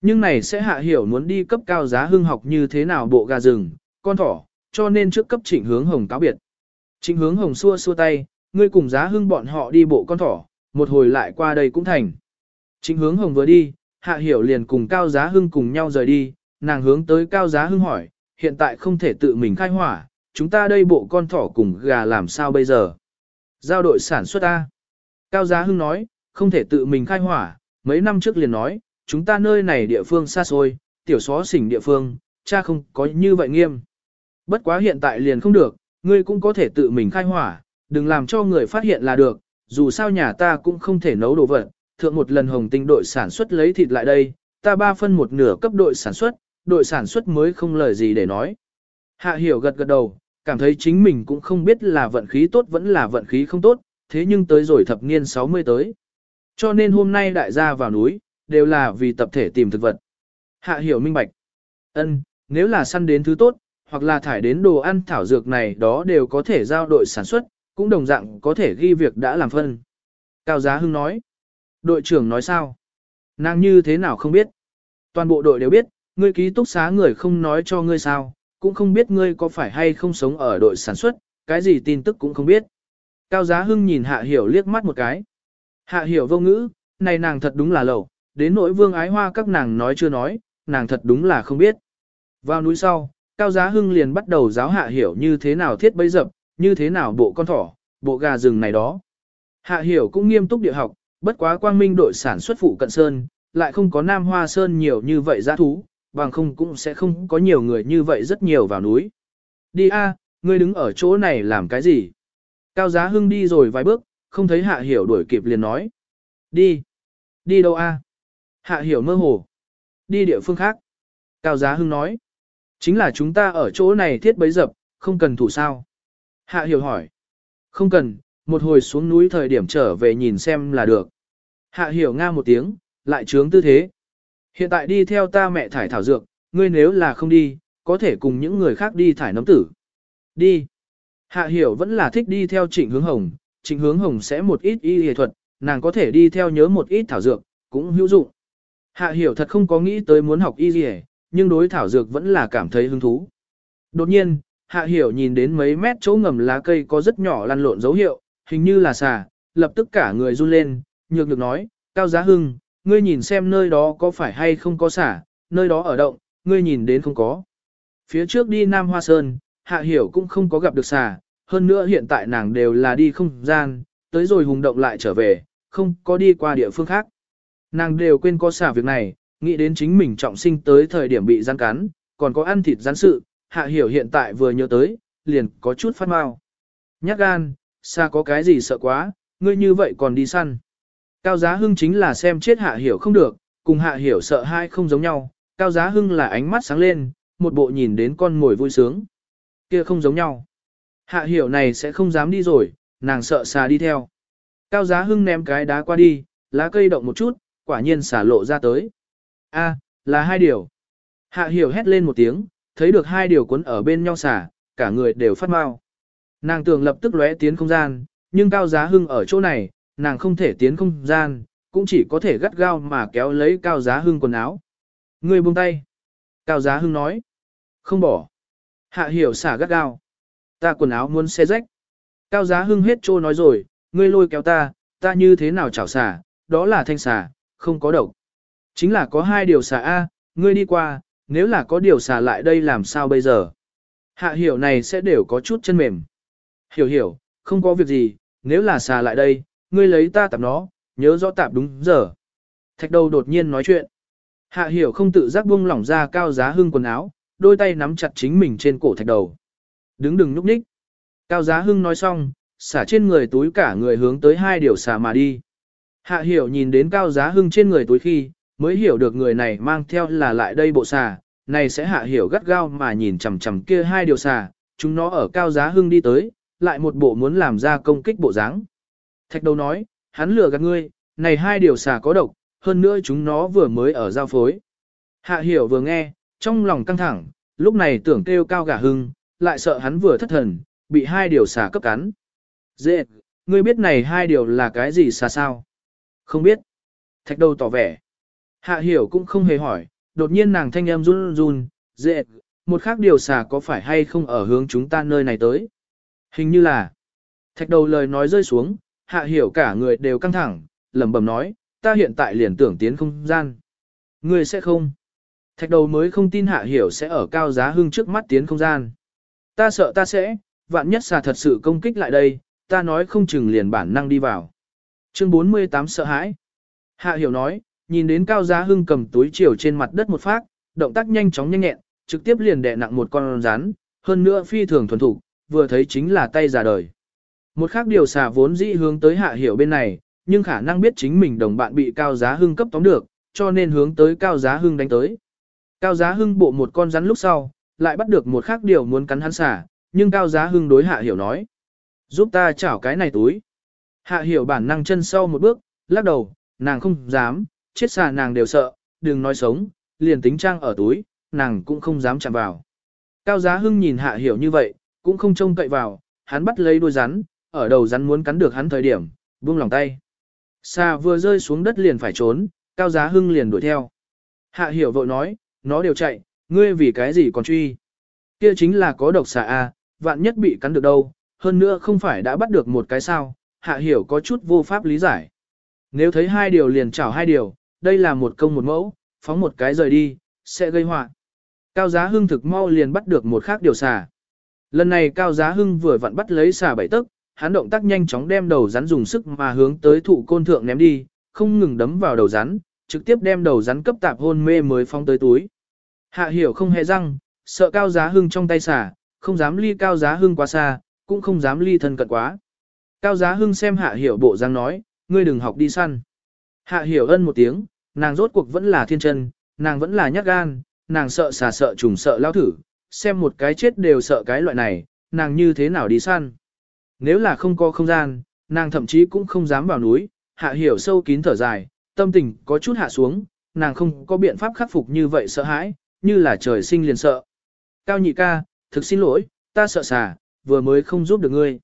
Nhưng này sẽ hạ hiểu muốn đi cấp cao giá hưng học như thế nào bộ gà rừng, con thỏ, cho nên trước cấp trịnh hướng hồng cáo biệt. Trịnh hướng hồng xua xua tay, ngươi cùng giá hưng bọn họ đi bộ con thỏ, một hồi lại qua đây cũng thành. Trịnh hướng hồng vừa đi, hạ hiểu liền cùng cao giá hưng cùng nhau rời đi, nàng hướng tới cao giá hưng hỏi, hiện tại không thể tự mình khai hỏa, chúng ta đây bộ con thỏ cùng gà làm sao bây giờ? Giao đội sản xuất A. Cao giá hưng nói, không thể tự mình khai hỏa, mấy năm trước liền nói, chúng ta nơi này địa phương xa xôi, tiểu xó xỉnh địa phương, cha không có như vậy nghiêm. Bất quá hiện tại liền không được, ngươi cũng có thể tự mình khai hỏa, đừng làm cho người phát hiện là được, dù sao nhà ta cũng không thể nấu đồ vật, thượng một lần hồng tinh đội sản xuất lấy thịt lại đây, ta ba phân một nửa cấp đội sản xuất, đội sản xuất mới không lời gì để nói. Hạ hiểu gật gật đầu, cảm thấy chính mình cũng không biết là vận khí tốt vẫn là vận khí không tốt, thế nhưng tới rồi thập niên 60 tới. Cho nên hôm nay đại gia vào núi, đều là vì tập thể tìm thực vật. Hạ hiểu minh bạch. ân nếu là săn đến thứ tốt, hoặc là thải đến đồ ăn thảo dược này đó đều có thể giao đội sản xuất, cũng đồng dạng có thể ghi việc đã làm phân. Cao Giá Hưng nói. Đội trưởng nói sao? Nàng như thế nào không biết? Toàn bộ đội đều biết, ngươi ký túc xá người không nói cho ngươi sao, cũng không biết ngươi có phải hay không sống ở đội sản xuất, cái gì tin tức cũng không biết. Cao Giá Hưng nhìn Hạ Hiểu liếc mắt một cái. Hạ Hiểu vô ngữ, này nàng thật đúng là lầu, đến nỗi vương ái hoa các nàng nói chưa nói, nàng thật đúng là không biết. Vào núi sau, Cao Giá Hưng liền bắt đầu giáo Hạ Hiểu như thế nào thiết bấy dập, như thế nào bộ con thỏ, bộ gà rừng này đó. Hạ Hiểu cũng nghiêm túc địa học, bất quá quang minh đội sản xuất phụ cận sơn, lại không có Nam Hoa Sơn nhiều như vậy giá thú, bằng không cũng sẽ không có nhiều người như vậy rất nhiều vào núi. Đi a, ngươi đứng ở chỗ này làm cái gì? Cao Giá Hưng đi rồi vài bước, không thấy Hạ Hiểu đuổi kịp liền nói. Đi. Đi đâu a? Hạ hiểu mơ hồ. Đi địa phương khác. Cao Giá Hưng nói. Chính là chúng ta ở chỗ này thiết bấy dập, không cần thủ sao. Hạ hiểu hỏi. Không cần, một hồi xuống núi thời điểm trở về nhìn xem là được. Hạ hiểu nga một tiếng, lại trướng tư thế. Hiện tại đi theo ta mẹ thải thảo dược, ngươi nếu là không đi, có thể cùng những người khác đi thải nấm tử. Đi. Hạ hiểu vẫn là thích đi theo trịnh hướng hồng, trịnh hướng hồng sẽ một ít y y thuật, nàng có thể đi theo nhớ một ít thảo dược, cũng hữu dụng. Hạ hiểu thật không có nghĩ tới muốn học y y, nhưng đối thảo dược vẫn là cảm thấy hứng thú. Đột nhiên, hạ hiểu nhìn đến mấy mét chỗ ngầm lá cây có rất nhỏ lăn lộn dấu hiệu, hình như là xà, lập tức cả người run lên, nhược được nói, cao giá hưng, ngươi nhìn xem nơi đó có phải hay không có xà, nơi đó ở động, ngươi nhìn đến không có. Phía trước đi Nam Hoa Sơn, hạ hiểu cũng không có gặp được xà, hơn nữa hiện tại nàng đều là đi không gian, tới rồi hùng động lại trở về, không có đi qua địa phương khác. Nàng đều quên có xà việc này, nghĩ đến chính mình trọng sinh tới thời điểm bị gian cắn, còn có ăn thịt rắn sự, hạ hiểu hiện tại vừa nhớ tới, liền có chút phát mau. Nhắc gan, xa có cái gì sợ quá, ngươi như vậy còn đi săn. Cao giá hưng chính là xem chết hạ hiểu không được, cùng hạ hiểu sợ hai không giống nhau, cao giá hưng là ánh mắt sáng lên, một bộ nhìn đến con ngồi vui sướng kia không giống nhau. Hạ hiểu này sẽ không dám đi rồi, nàng sợ xà đi theo. Cao giá hưng ném cái đá qua đi, lá cây động một chút, quả nhiên xả lộ ra tới. A, là hai điều. Hạ hiểu hét lên một tiếng, thấy được hai điều cuốn ở bên nhau xả, cả người đều phát mau. Nàng tưởng lập tức lóe tiến không gian, nhưng cao giá hưng ở chỗ này, nàng không thể tiến không gian, cũng chỉ có thể gắt gao mà kéo lấy cao giá hưng quần áo. Người buông tay. Cao giá hưng nói. Không bỏ. Hạ hiểu xả gắt gao. Ta quần áo muốn xe rách. Cao giá hưng hết trô nói rồi, ngươi lôi kéo ta, ta như thế nào chảo xả, đó là thanh xả, không có độc. Chính là có hai điều xả A, ngươi đi qua, nếu là có điều xả lại đây làm sao bây giờ? Hạ hiểu này sẽ đều có chút chân mềm. Hiểu hiểu, không có việc gì, nếu là xả lại đây, ngươi lấy ta tạp nó, nhớ rõ tạp đúng giờ. Thạch đầu đột nhiên nói chuyện. Hạ hiểu không tự giác buông lỏng ra cao giá hưng quần áo, đôi tay nắm chặt chính mình trên cổ thạch đầu. Đứng đừng nhúc nhích. Cao giá hưng nói xong, xả trên người túi cả người hướng tới hai điều xả mà đi. Hạ hiểu nhìn đến cao giá hưng trên người túi khi, mới hiểu được người này mang theo là lại đây bộ xà, này sẽ hạ hiểu gắt gao mà nhìn chằm chằm kia hai điều xà, chúng nó ở cao giá hưng đi tới, lại một bộ muốn làm ra công kích bộ dáng. Thạch đầu nói, hắn lừa gạt ngươi, này hai điều xà có độc, hơn nữa chúng nó vừa mới ở giao phối. Hạ hiểu vừa nghe, trong lòng căng thẳng, lúc này tưởng kêu cao gà hưng, lại sợ hắn vừa thất thần, bị hai điều xà cấp cắn. Dễ, ngươi biết này hai điều là cái gì xà sao? Không biết. Thạch đầu tỏ vẻ. Hạ hiểu cũng không hề hỏi, đột nhiên nàng thanh em run run, dễ, một khác điều xà có phải hay không ở hướng chúng ta nơi này tới? Hình như là. Thạch đầu lời nói rơi xuống, hạ hiểu cả người đều căng thẳng, lẩm bẩm nói, ta hiện tại liền tưởng tiến không gian. Ngươi sẽ không. Thạch đầu mới không tin hạ hiểu sẽ ở cao giá hưng trước mắt tiến không gian. Ta sợ ta sẽ, vạn nhất xà thật sự công kích lại đây, ta nói không chừng liền bản năng đi vào. Chương 48 sợ hãi. Hạ hiểu nói, nhìn đến cao giá hưng cầm túi chiều trên mặt đất một phát, động tác nhanh chóng nhanh nhẹn, trực tiếp liền đè nặng một con rắn, hơn nữa phi thường thuần thủ, vừa thấy chính là tay già đời. Một khác điều xà vốn dĩ hướng tới hạ hiểu bên này, nhưng khả năng biết chính mình đồng bạn bị cao giá hưng cấp tóm được, cho nên hướng tới cao giá hưng đánh tới. Cao giá hưng bộ một con rắn lúc sau, lại bắt được một khác điều muốn cắn hắn xả, nhưng cao giá hưng đối hạ hiểu nói. Giúp ta chảo cái này túi. Hạ hiểu bản năng chân sau một bước, lắc đầu, nàng không dám, chết xà nàng đều sợ, đừng nói sống, liền tính trang ở túi, nàng cũng không dám chạm vào. Cao giá hưng nhìn hạ hiểu như vậy, cũng không trông cậy vào, hắn bắt lấy đuôi rắn, ở đầu rắn muốn cắn được hắn thời điểm, buông lòng tay. Xà vừa rơi xuống đất liền phải trốn, cao giá hưng liền đuổi theo. Hạ hiểu vội nói, nó đều chạy, ngươi vì cái gì còn truy. Kia chính là có độc xà A, vạn nhất bị cắn được đâu, hơn nữa không phải đã bắt được một cái sao, hạ hiểu có chút vô pháp lý giải. Nếu thấy hai điều liền chảo hai điều, đây là một công một mẫu, phóng một cái rời đi, sẽ gây họa. Cao giá hưng thực mau liền bắt được một khác điều xà. Lần này cao giá hưng vừa vặn bắt lấy xà bảy tức, hắn động tác nhanh chóng đem đầu rắn dùng sức mà hướng tới thụ côn thượng ném đi, không ngừng đấm vào đầu rắn, trực tiếp đem đầu rắn cấp tạp hôn mê mới phóng tới túi. Hạ hiểu không hề răng, sợ cao giá hưng trong tay xả, không dám ly cao giá hưng quá xa, cũng không dám ly thân cận quá. Cao giá hưng xem hạ hiểu bộ răng nói, ngươi đừng học đi săn. Hạ hiểu ân một tiếng, nàng rốt cuộc vẫn là thiên chân, nàng vẫn là nhát gan, nàng sợ xà sợ trùng sợ lao thử, xem một cái chết đều sợ cái loại này, nàng như thế nào đi săn. Nếu là không có không gian, nàng thậm chí cũng không dám vào núi, hạ hiểu sâu kín thở dài, tâm tình có chút hạ xuống, nàng không có biện pháp khắc phục như vậy sợ hãi, như là trời sinh liền sợ. Cao nhị ca, thực xin lỗi, ta sợ xà, vừa mới không giúp được ngươi.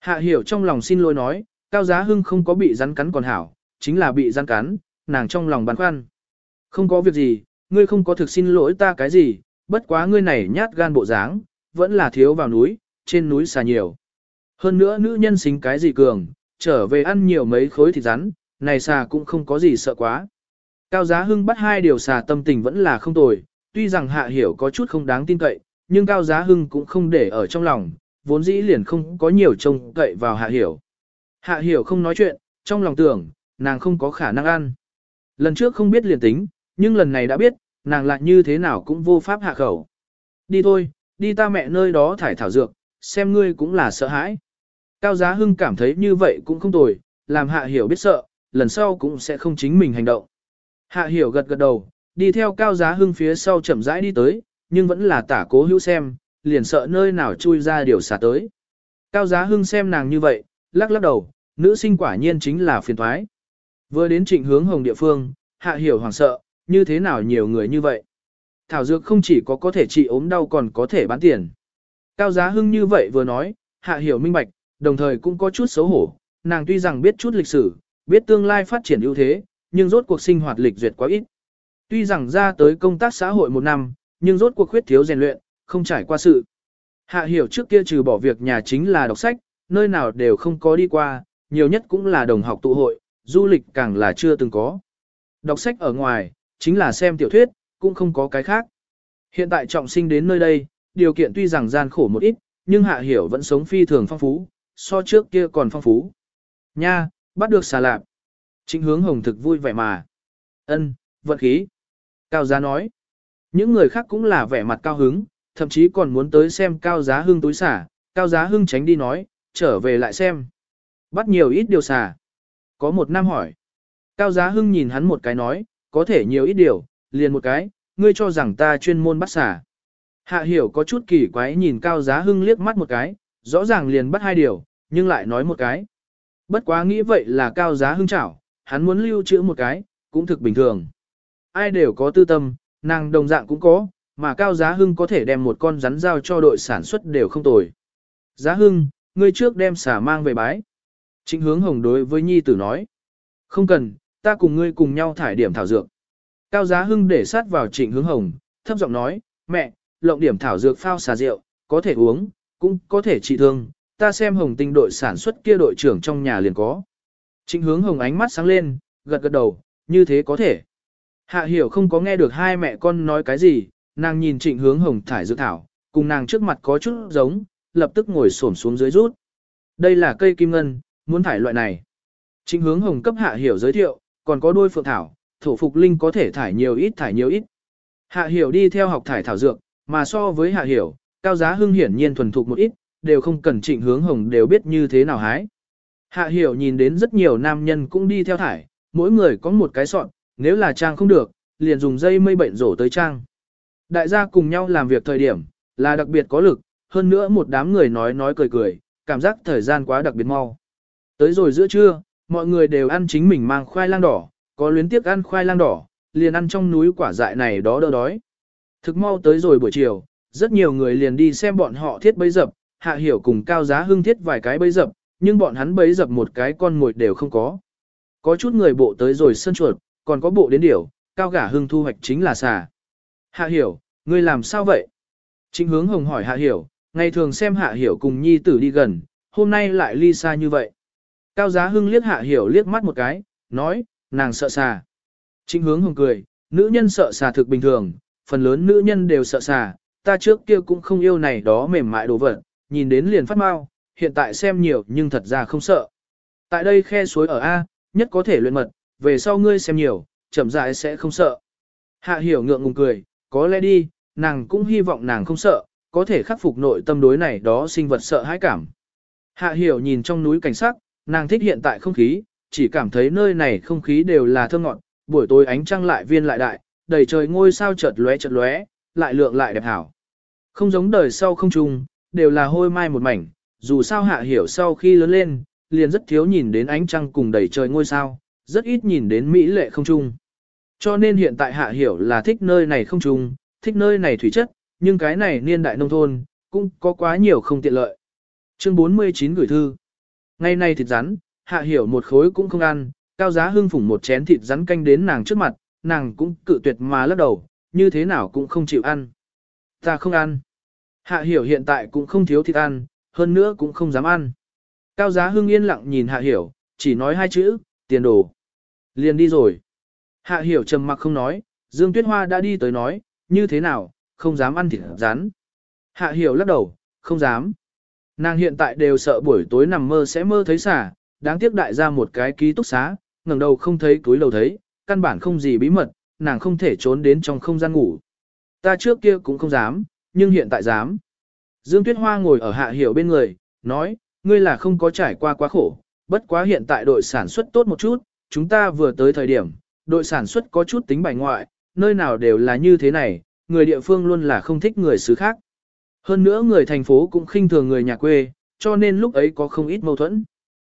Hạ hiểu trong lòng xin lỗi nói, Cao Giá Hưng không có bị rắn cắn còn hảo, chính là bị rắn cắn, nàng trong lòng băn khoăn. Không có việc gì, ngươi không có thực xin lỗi ta cái gì, bất quá ngươi này nhát gan bộ dáng, vẫn là thiếu vào núi, trên núi xà nhiều. Hơn nữa nữ nhân xính cái gì cường, trở về ăn nhiều mấy khối thịt rắn, này xà cũng không có gì sợ quá. Cao Giá Hưng bắt hai điều xà tâm tình vẫn là không tồi, tuy rằng Hạ Hiểu có chút không đáng tin cậy, nhưng Cao Giá Hưng cũng không để ở trong lòng, vốn dĩ liền không có nhiều trông cậy vào Hạ Hiểu. Hạ Hiểu không nói chuyện, trong lòng tưởng, nàng không có khả năng ăn. Lần trước không biết liền tính, nhưng lần này đã biết, nàng lại như thế nào cũng vô pháp hạ khẩu. Đi thôi, đi ta mẹ nơi đó thải thảo dược, xem ngươi cũng là sợ hãi. Cao Giá Hưng cảm thấy như vậy cũng không tồi, làm Hạ Hiểu biết sợ, lần sau cũng sẽ không chính mình hành động. Hạ Hiểu gật gật đầu, đi theo Cao Giá Hưng phía sau chậm rãi đi tới, nhưng vẫn là tả cố hữu xem, liền sợ nơi nào chui ra điều xả tới. Cao Giá Hưng xem nàng như vậy, lắc lắc đầu, nữ sinh quả nhiên chính là phiền thoái. Vừa đến trịnh hướng hồng địa phương, Hạ Hiểu hoảng sợ, như thế nào nhiều người như vậy. Thảo dược không chỉ có có thể trị ốm đau còn có thể bán tiền. Cao Giá Hưng như vậy vừa nói, Hạ Hiểu minh bạch, đồng thời cũng có chút xấu hổ, nàng tuy rằng biết chút lịch sử, biết tương lai phát triển ưu thế, nhưng rốt cuộc sinh hoạt lịch duyệt quá ít. Tuy rằng ra tới công tác xã hội một năm, nhưng rốt cuộc khuyết thiếu rèn luyện, không trải qua sự. Hạ hiểu trước kia trừ bỏ việc nhà chính là đọc sách, nơi nào đều không có đi qua, nhiều nhất cũng là đồng học tụ hội, du lịch càng là chưa từng có. Đọc sách ở ngoài, chính là xem tiểu thuyết, cũng không có cái khác. Hiện tại trọng sinh đến nơi đây, điều kiện tuy rằng gian khổ một ít, nhưng hạ hiểu vẫn sống phi thường phong phú, so trước kia còn phong phú. Nha, bắt được xà lạp. Trịnh hướng hồng thực vui vẻ mà. ân vận khí. Cao giá nói. Những người khác cũng là vẻ mặt cao hứng, thậm chí còn muốn tới xem cao giá hưng túi xả. Cao giá hưng tránh đi nói, trở về lại xem. Bắt nhiều ít điều xả. Có một nam hỏi. Cao giá hưng nhìn hắn một cái nói, có thể nhiều ít điều, liền một cái, ngươi cho rằng ta chuyên môn bắt xả. Hạ hiểu có chút kỳ quái nhìn cao giá hưng liếc mắt một cái, rõ ràng liền bắt hai điều, nhưng lại nói một cái. Bất quá nghĩ vậy là cao giá hưng chảo, hắn muốn lưu trữ một cái, cũng thực bình thường. Ai đều có tư tâm, nàng đồng dạng cũng có, mà cao giá hưng có thể đem một con rắn giao cho đội sản xuất đều không tồi. Giá hưng, ngươi trước đem xả mang về bái. Trịnh hướng hồng đối với nhi tử nói. Không cần, ta cùng ngươi cùng nhau thải điểm thảo dược. Cao giá hưng để sát vào trịnh hướng hồng, thấp giọng nói, mẹ, lộng điểm thảo dược phao xà rượu, có thể uống, cũng có thể trị thương, ta xem hồng tinh đội sản xuất kia đội trưởng trong nhà liền có. Trịnh hướng hồng ánh mắt sáng lên, gật gật đầu, như thế có thể. Hạ hiểu không có nghe được hai mẹ con nói cái gì, nàng nhìn trịnh hướng hồng thải dược thảo, cùng nàng trước mặt có chút giống, lập tức ngồi xổm xuống dưới rút. Đây là cây kim ngân, muốn thải loại này. Trịnh hướng hồng cấp hạ hiểu giới thiệu, còn có đôi phượng thảo, thổ phục linh có thể thải nhiều ít thải nhiều ít. Hạ hiểu đi theo học thải thảo dược, mà so với hạ hiểu, cao giá hưng hiển nhiên thuần thục một ít, đều không cần trịnh hướng hồng đều biết như thế nào hái. Hạ hiểu nhìn đến rất nhiều nam nhân cũng đi theo thải, mỗi người có một cái sọn, nếu là trang không được, liền dùng dây mây bệnh rổ tới trang. Đại gia cùng nhau làm việc thời điểm, là đặc biệt có lực, hơn nữa một đám người nói nói cười cười, cảm giác thời gian quá đặc biệt mau. Tới rồi giữa trưa, mọi người đều ăn chính mình mang khoai lang đỏ, có luyến tiếc ăn khoai lang đỏ, liền ăn trong núi quả dại này đó đỡ đói. Thực mau tới rồi buổi chiều, rất nhiều người liền đi xem bọn họ thiết bấy dập, hạ hiểu cùng cao giá hưng thiết vài cái bấy dập, nhưng bọn hắn bấy dập một cái con mồi đều không có. Có chút người bộ tới rồi sân chuột, còn có bộ đến điểu, cao gả hưng thu hoạch chính là xà. Hạ hiểu, ngươi làm sao vậy? Trịnh hướng hồng hỏi hạ hiểu, ngày thường xem hạ hiểu cùng nhi tử đi gần, hôm nay lại ly xa như vậy. Cao giá hưng liếc hạ hiểu liếc mắt một cái, nói, nàng sợ xà. Trịnh hướng hồng cười, nữ nhân sợ xà thực bình thường, phần lớn nữ nhân đều sợ xà, ta trước kia cũng không yêu này đó mềm mại đồ vật, nhìn đến liền phát mau, hiện tại xem nhiều nhưng thật ra không sợ. Tại đây khe suối ở A, nhất có thể luyện mật, về sau ngươi xem nhiều, chậm rãi sẽ không sợ. Hạ hiểu ngượng ngùng cười, có lẽ đi, nàng cũng hy vọng nàng không sợ, có thể khắc phục nội tâm đối này đó sinh vật sợ hãi cảm. Hạ hiểu nhìn trong núi cảnh sắc, nàng thích hiện tại không khí, chỉ cảm thấy nơi này không khí đều là thơm ngọt, buổi tối ánh trăng lại viên lại đại, đầy trời ngôi sao chợt lóe chợt lóe, lại lượng lại đẹp hảo. Không giống đời sau không trùng, đều là hôi mai một mảnh, dù sao hạ hiểu sau khi lớn lên, liền rất thiếu nhìn đến ánh trăng cùng đầy trời ngôi sao, rất ít nhìn đến mỹ lệ không trung. Cho nên hiện tại hạ hiểu là thích nơi này không trung, thích nơi này thủy chất, nhưng cái này niên đại nông thôn, cũng có quá nhiều không tiện lợi. Chương 49 gửi thư. Ngày nay thịt rắn, hạ hiểu một khối cũng không ăn, cao giá hưng phủng một chén thịt rắn canh đến nàng trước mặt, nàng cũng cự tuyệt mà lắc đầu, như thế nào cũng không chịu ăn. Ta không ăn. Hạ hiểu hiện tại cũng không thiếu thịt ăn, hơn nữa cũng không dám ăn. Cao giá hưng yên lặng nhìn hạ hiểu, chỉ nói hai chữ, tiền đồ. Liền đi rồi. Hạ hiểu trầm mặc không nói, Dương Tuyết Hoa đã đi tới nói, như thế nào, không dám ăn thịt rán. Hạ hiểu lắc đầu, không dám. Nàng hiện tại đều sợ buổi tối nằm mơ sẽ mơ thấy xả, đáng tiếc đại ra một cái ký túc xá, ngẩng đầu không thấy túi lầu thấy, căn bản không gì bí mật, nàng không thể trốn đến trong không gian ngủ. Ta trước kia cũng không dám, nhưng hiện tại dám. Dương Tuyết Hoa ngồi ở hạ hiểu bên người, nói, ngươi là không có trải qua quá khổ, bất quá hiện tại đội sản xuất tốt một chút, chúng ta vừa tới thời điểm, đội sản xuất có chút tính bài ngoại, nơi nào đều là như thế này, người địa phương luôn là không thích người xứ khác. Hơn nữa người thành phố cũng khinh thường người nhà quê, cho nên lúc ấy có không ít mâu thuẫn.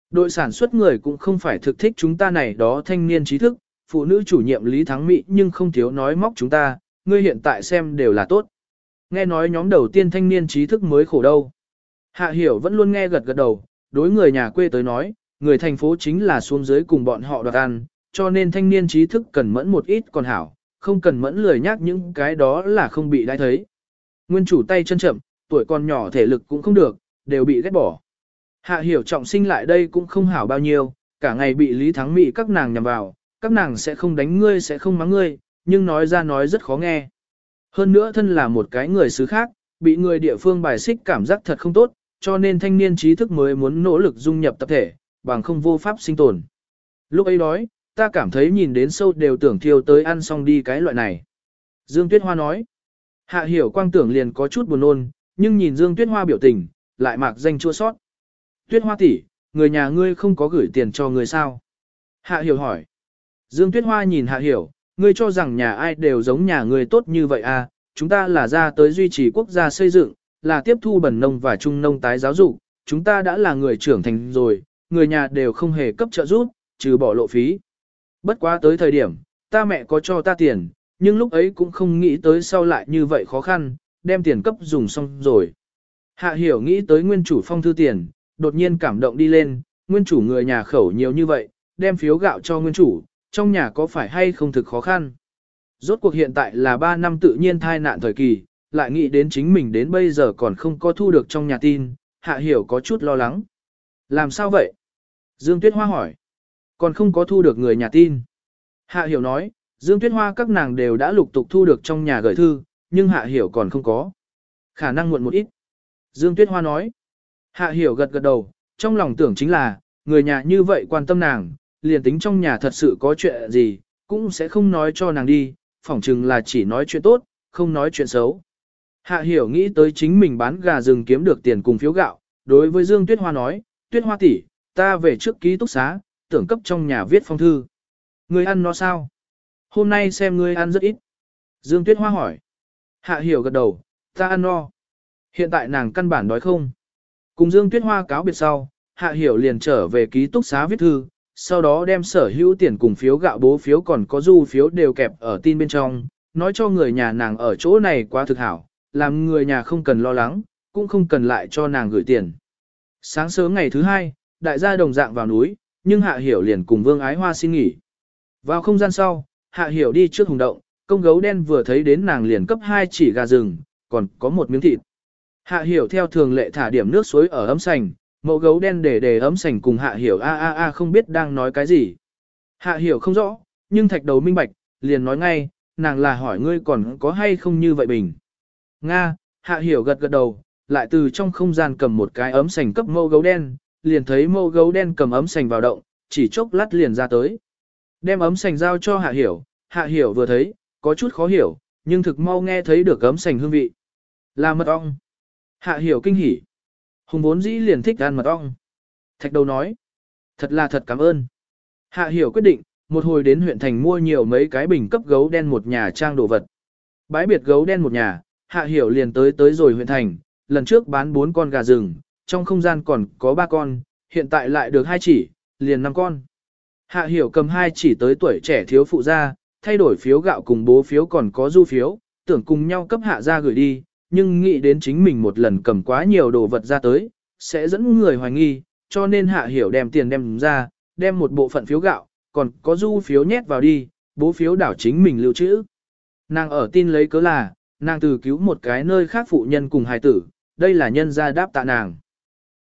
Đội sản xuất người cũng không phải thực thích chúng ta này đó thanh niên trí thức, phụ nữ chủ nhiệm Lý Thắng Mỹ nhưng không thiếu nói móc chúng ta, ngươi hiện tại xem đều là tốt. Nghe nói nhóm đầu tiên thanh niên trí thức mới khổ đâu. Hạ hiểu vẫn luôn nghe gật gật đầu, đối người nhà quê tới nói, người thành phố chính là xuống dưới cùng bọn họ đoạt ăn, cho nên thanh niên trí thức cần mẫn một ít còn hảo, không cần mẫn lười nhắc những cái đó là không bị đãi thấy. Nguyên chủ tay chân chậm, tuổi còn nhỏ thể lực cũng không được, đều bị ghét bỏ. Hạ hiểu trọng sinh lại đây cũng không hảo bao nhiêu, cả ngày bị Lý Thắng Mỹ các nàng nhằm vào, các nàng sẽ không đánh ngươi sẽ không mắng ngươi, nhưng nói ra nói rất khó nghe. Hơn nữa thân là một cái người xứ khác, bị người địa phương bài xích cảm giác thật không tốt, cho nên thanh niên trí thức mới muốn nỗ lực dung nhập tập thể, bằng không vô pháp sinh tồn. Lúc ấy đói, ta cảm thấy nhìn đến sâu đều tưởng thiêu tới ăn xong đi cái loại này. Dương Tuyết Hoa nói, hạ hiểu quang tưởng liền có chút buồn nôn, nhưng nhìn Dương Tuyết Hoa biểu tình, lại mạc danh chua sót. Tuyết Hoa tỷ, người nhà ngươi không có gửi tiền cho người sao? Hạ hiểu hỏi. Dương Tuyết Hoa nhìn Hạ hiểu, ngươi cho rằng nhà ai đều giống nhà ngươi tốt như vậy à, chúng ta là ra tới duy trì quốc gia xây dựng, là tiếp thu bẩn nông và trung nông tái giáo dục, chúng ta đã là người trưởng thành rồi, người nhà đều không hề cấp trợ giúp, trừ bỏ lộ phí. Bất quá tới thời điểm, ta mẹ có cho ta tiền, nhưng lúc ấy cũng không nghĩ tới sau lại như vậy khó khăn, đem tiền cấp dùng xong rồi. Hạ hiểu nghĩ tới nguyên chủ phong thư tiền, đột nhiên cảm động đi lên, nguyên chủ người nhà khẩu nhiều như vậy, đem phiếu gạo cho nguyên chủ, trong nhà có phải hay không thực khó khăn. Rốt cuộc hiện tại là 3 năm tự nhiên thai nạn thời kỳ, lại nghĩ đến chính mình đến bây giờ còn không có thu được trong nhà tin, hạ hiểu có chút lo lắng. Làm sao vậy? Dương Tuyết Hoa hỏi. Còn không có thu được người nhà tin. Hạ hiểu nói, Dương Tuyết Hoa các nàng đều đã lục tục thu được trong nhà gửi thư, nhưng hạ hiểu còn không có. Khả năng muộn một ít. Dương Tuyết Hoa nói. Hạ hiểu gật gật đầu, trong lòng tưởng chính là, người nhà như vậy quan tâm nàng, liền tính trong nhà thật sự có chuyện gì, cũng sẽ không nói cho nàng đi, phỏng chừng là chỉ nói chuyện tốt, không nói chuyện xấu. Hạ hiểu nghĩ tới chính mình bán gà rừng kiếm được tiền cùng phiếu gạo, đối với Dương Tuyết Hoa nói, Tuyết Hoa tỷ, ta về trước ký túc xá, tưởng cấp trong nhà viết phong thư. Ngươi ăn nó sao? Hôm nay xem ngươi ăn rất ít. Dương Tuyết Hoa hỏi. Hạ hiểu gật đầu, ta ăn no. Hiện tại nàng căn bản đói không. Cùng Dương Tuyết Hoa cáo biệt sau, Hạ hiểu liền trở về ký túc xá viết thư, sau đó đem sở hữu tiền cùng phiếu gạo bố phiếu còn có du phiếu đều kẹp ở tin bên trong, nói cho người nhà nàng ở chỗ này quá thực hảo, làm người nhà không cần lo lắng, cũng không cần lại cho nàng gửi tiền. Sáng sớm ngày thứ hai, đại gia đồng dạng vào núi, nhưng Hạ Hiểu liền cùng Vương Ái Hoa xin nghỉ. Vào không gian sau, Hạ Hiểu đi trước hùng động, công gấu đen vừa thấy đến nàng liền cấp hai chỉ gà rừng, còn có một miếng thịt. Hạ Hiểu theo thường lệ thả điểm nước suối ở ấm sành, mẫu gấu đen để để ấm sành cùng Hạ Hiểu a a a không biết đang nói cái gì. Hạ Hiểu không rõ, nhưng thạch đầu minh bạch, liền nói ngay, nàng là hỏi ngươi còn có hay không như vậy bình. Nga, Hạ Hiểu gật gật đầu, lại từ trong không gian cầm một cái ấm sành cấp mẫu gấu đen, liền thấy mẫu gấu đen cầm ấm sành vào động, chỉ chốc lát liền ra tới. Đem ấm sành giao cho Hạ Hiểu, Hạ Hiểu vừa thấy, có chút khó hiểu, nhưng thực mau nghe thấy được ấm sành hương vị. Là mật ong. Hạ Hiểu kinh hỉ. Hùng vốn dĩ liền thích ăn mật ong. Thạch đầu nói. Thật là thật cảm ơn. Hạ hiểu quyết định, một hồi đến huyện thành mua nhiều mấy cái bình cấp gấu đen một nhà trang đồ vật. Bái biệt gấu đen một nhà, hạ hiểu liền tới tới rồi huyện thành, lần trước bán 4 con gà rừng, trong không gian còn có 3 con, hiện tại lại được hai chỉ, liền 5 con. Hạ hiểu cầm hai chỉ tới tuổi trẻ thiếu phụ ra, thay đổi phiếu gạo cùng bố phiếu còn có du phiếu, tưởng cùng nhau cấp hạ ra gửi đi, nhưng nghĩ đến chính mình một lần cầm quá nhiều đồ vật ra tới, sẽ dẫn người hoài nghi, cho nên hạ hiểu đem tiền đem ra, đem một bộ phận phiếu gạo, còn có du phiếu nhét vào đi, bố phiếu đảo chính mình lưu trữ. Nàng ở tin lấy cớ là, nàng từ cứu một cái nơi khác phụ nhân cùng hài tử, đây là nhân gia đáp tạ nàng.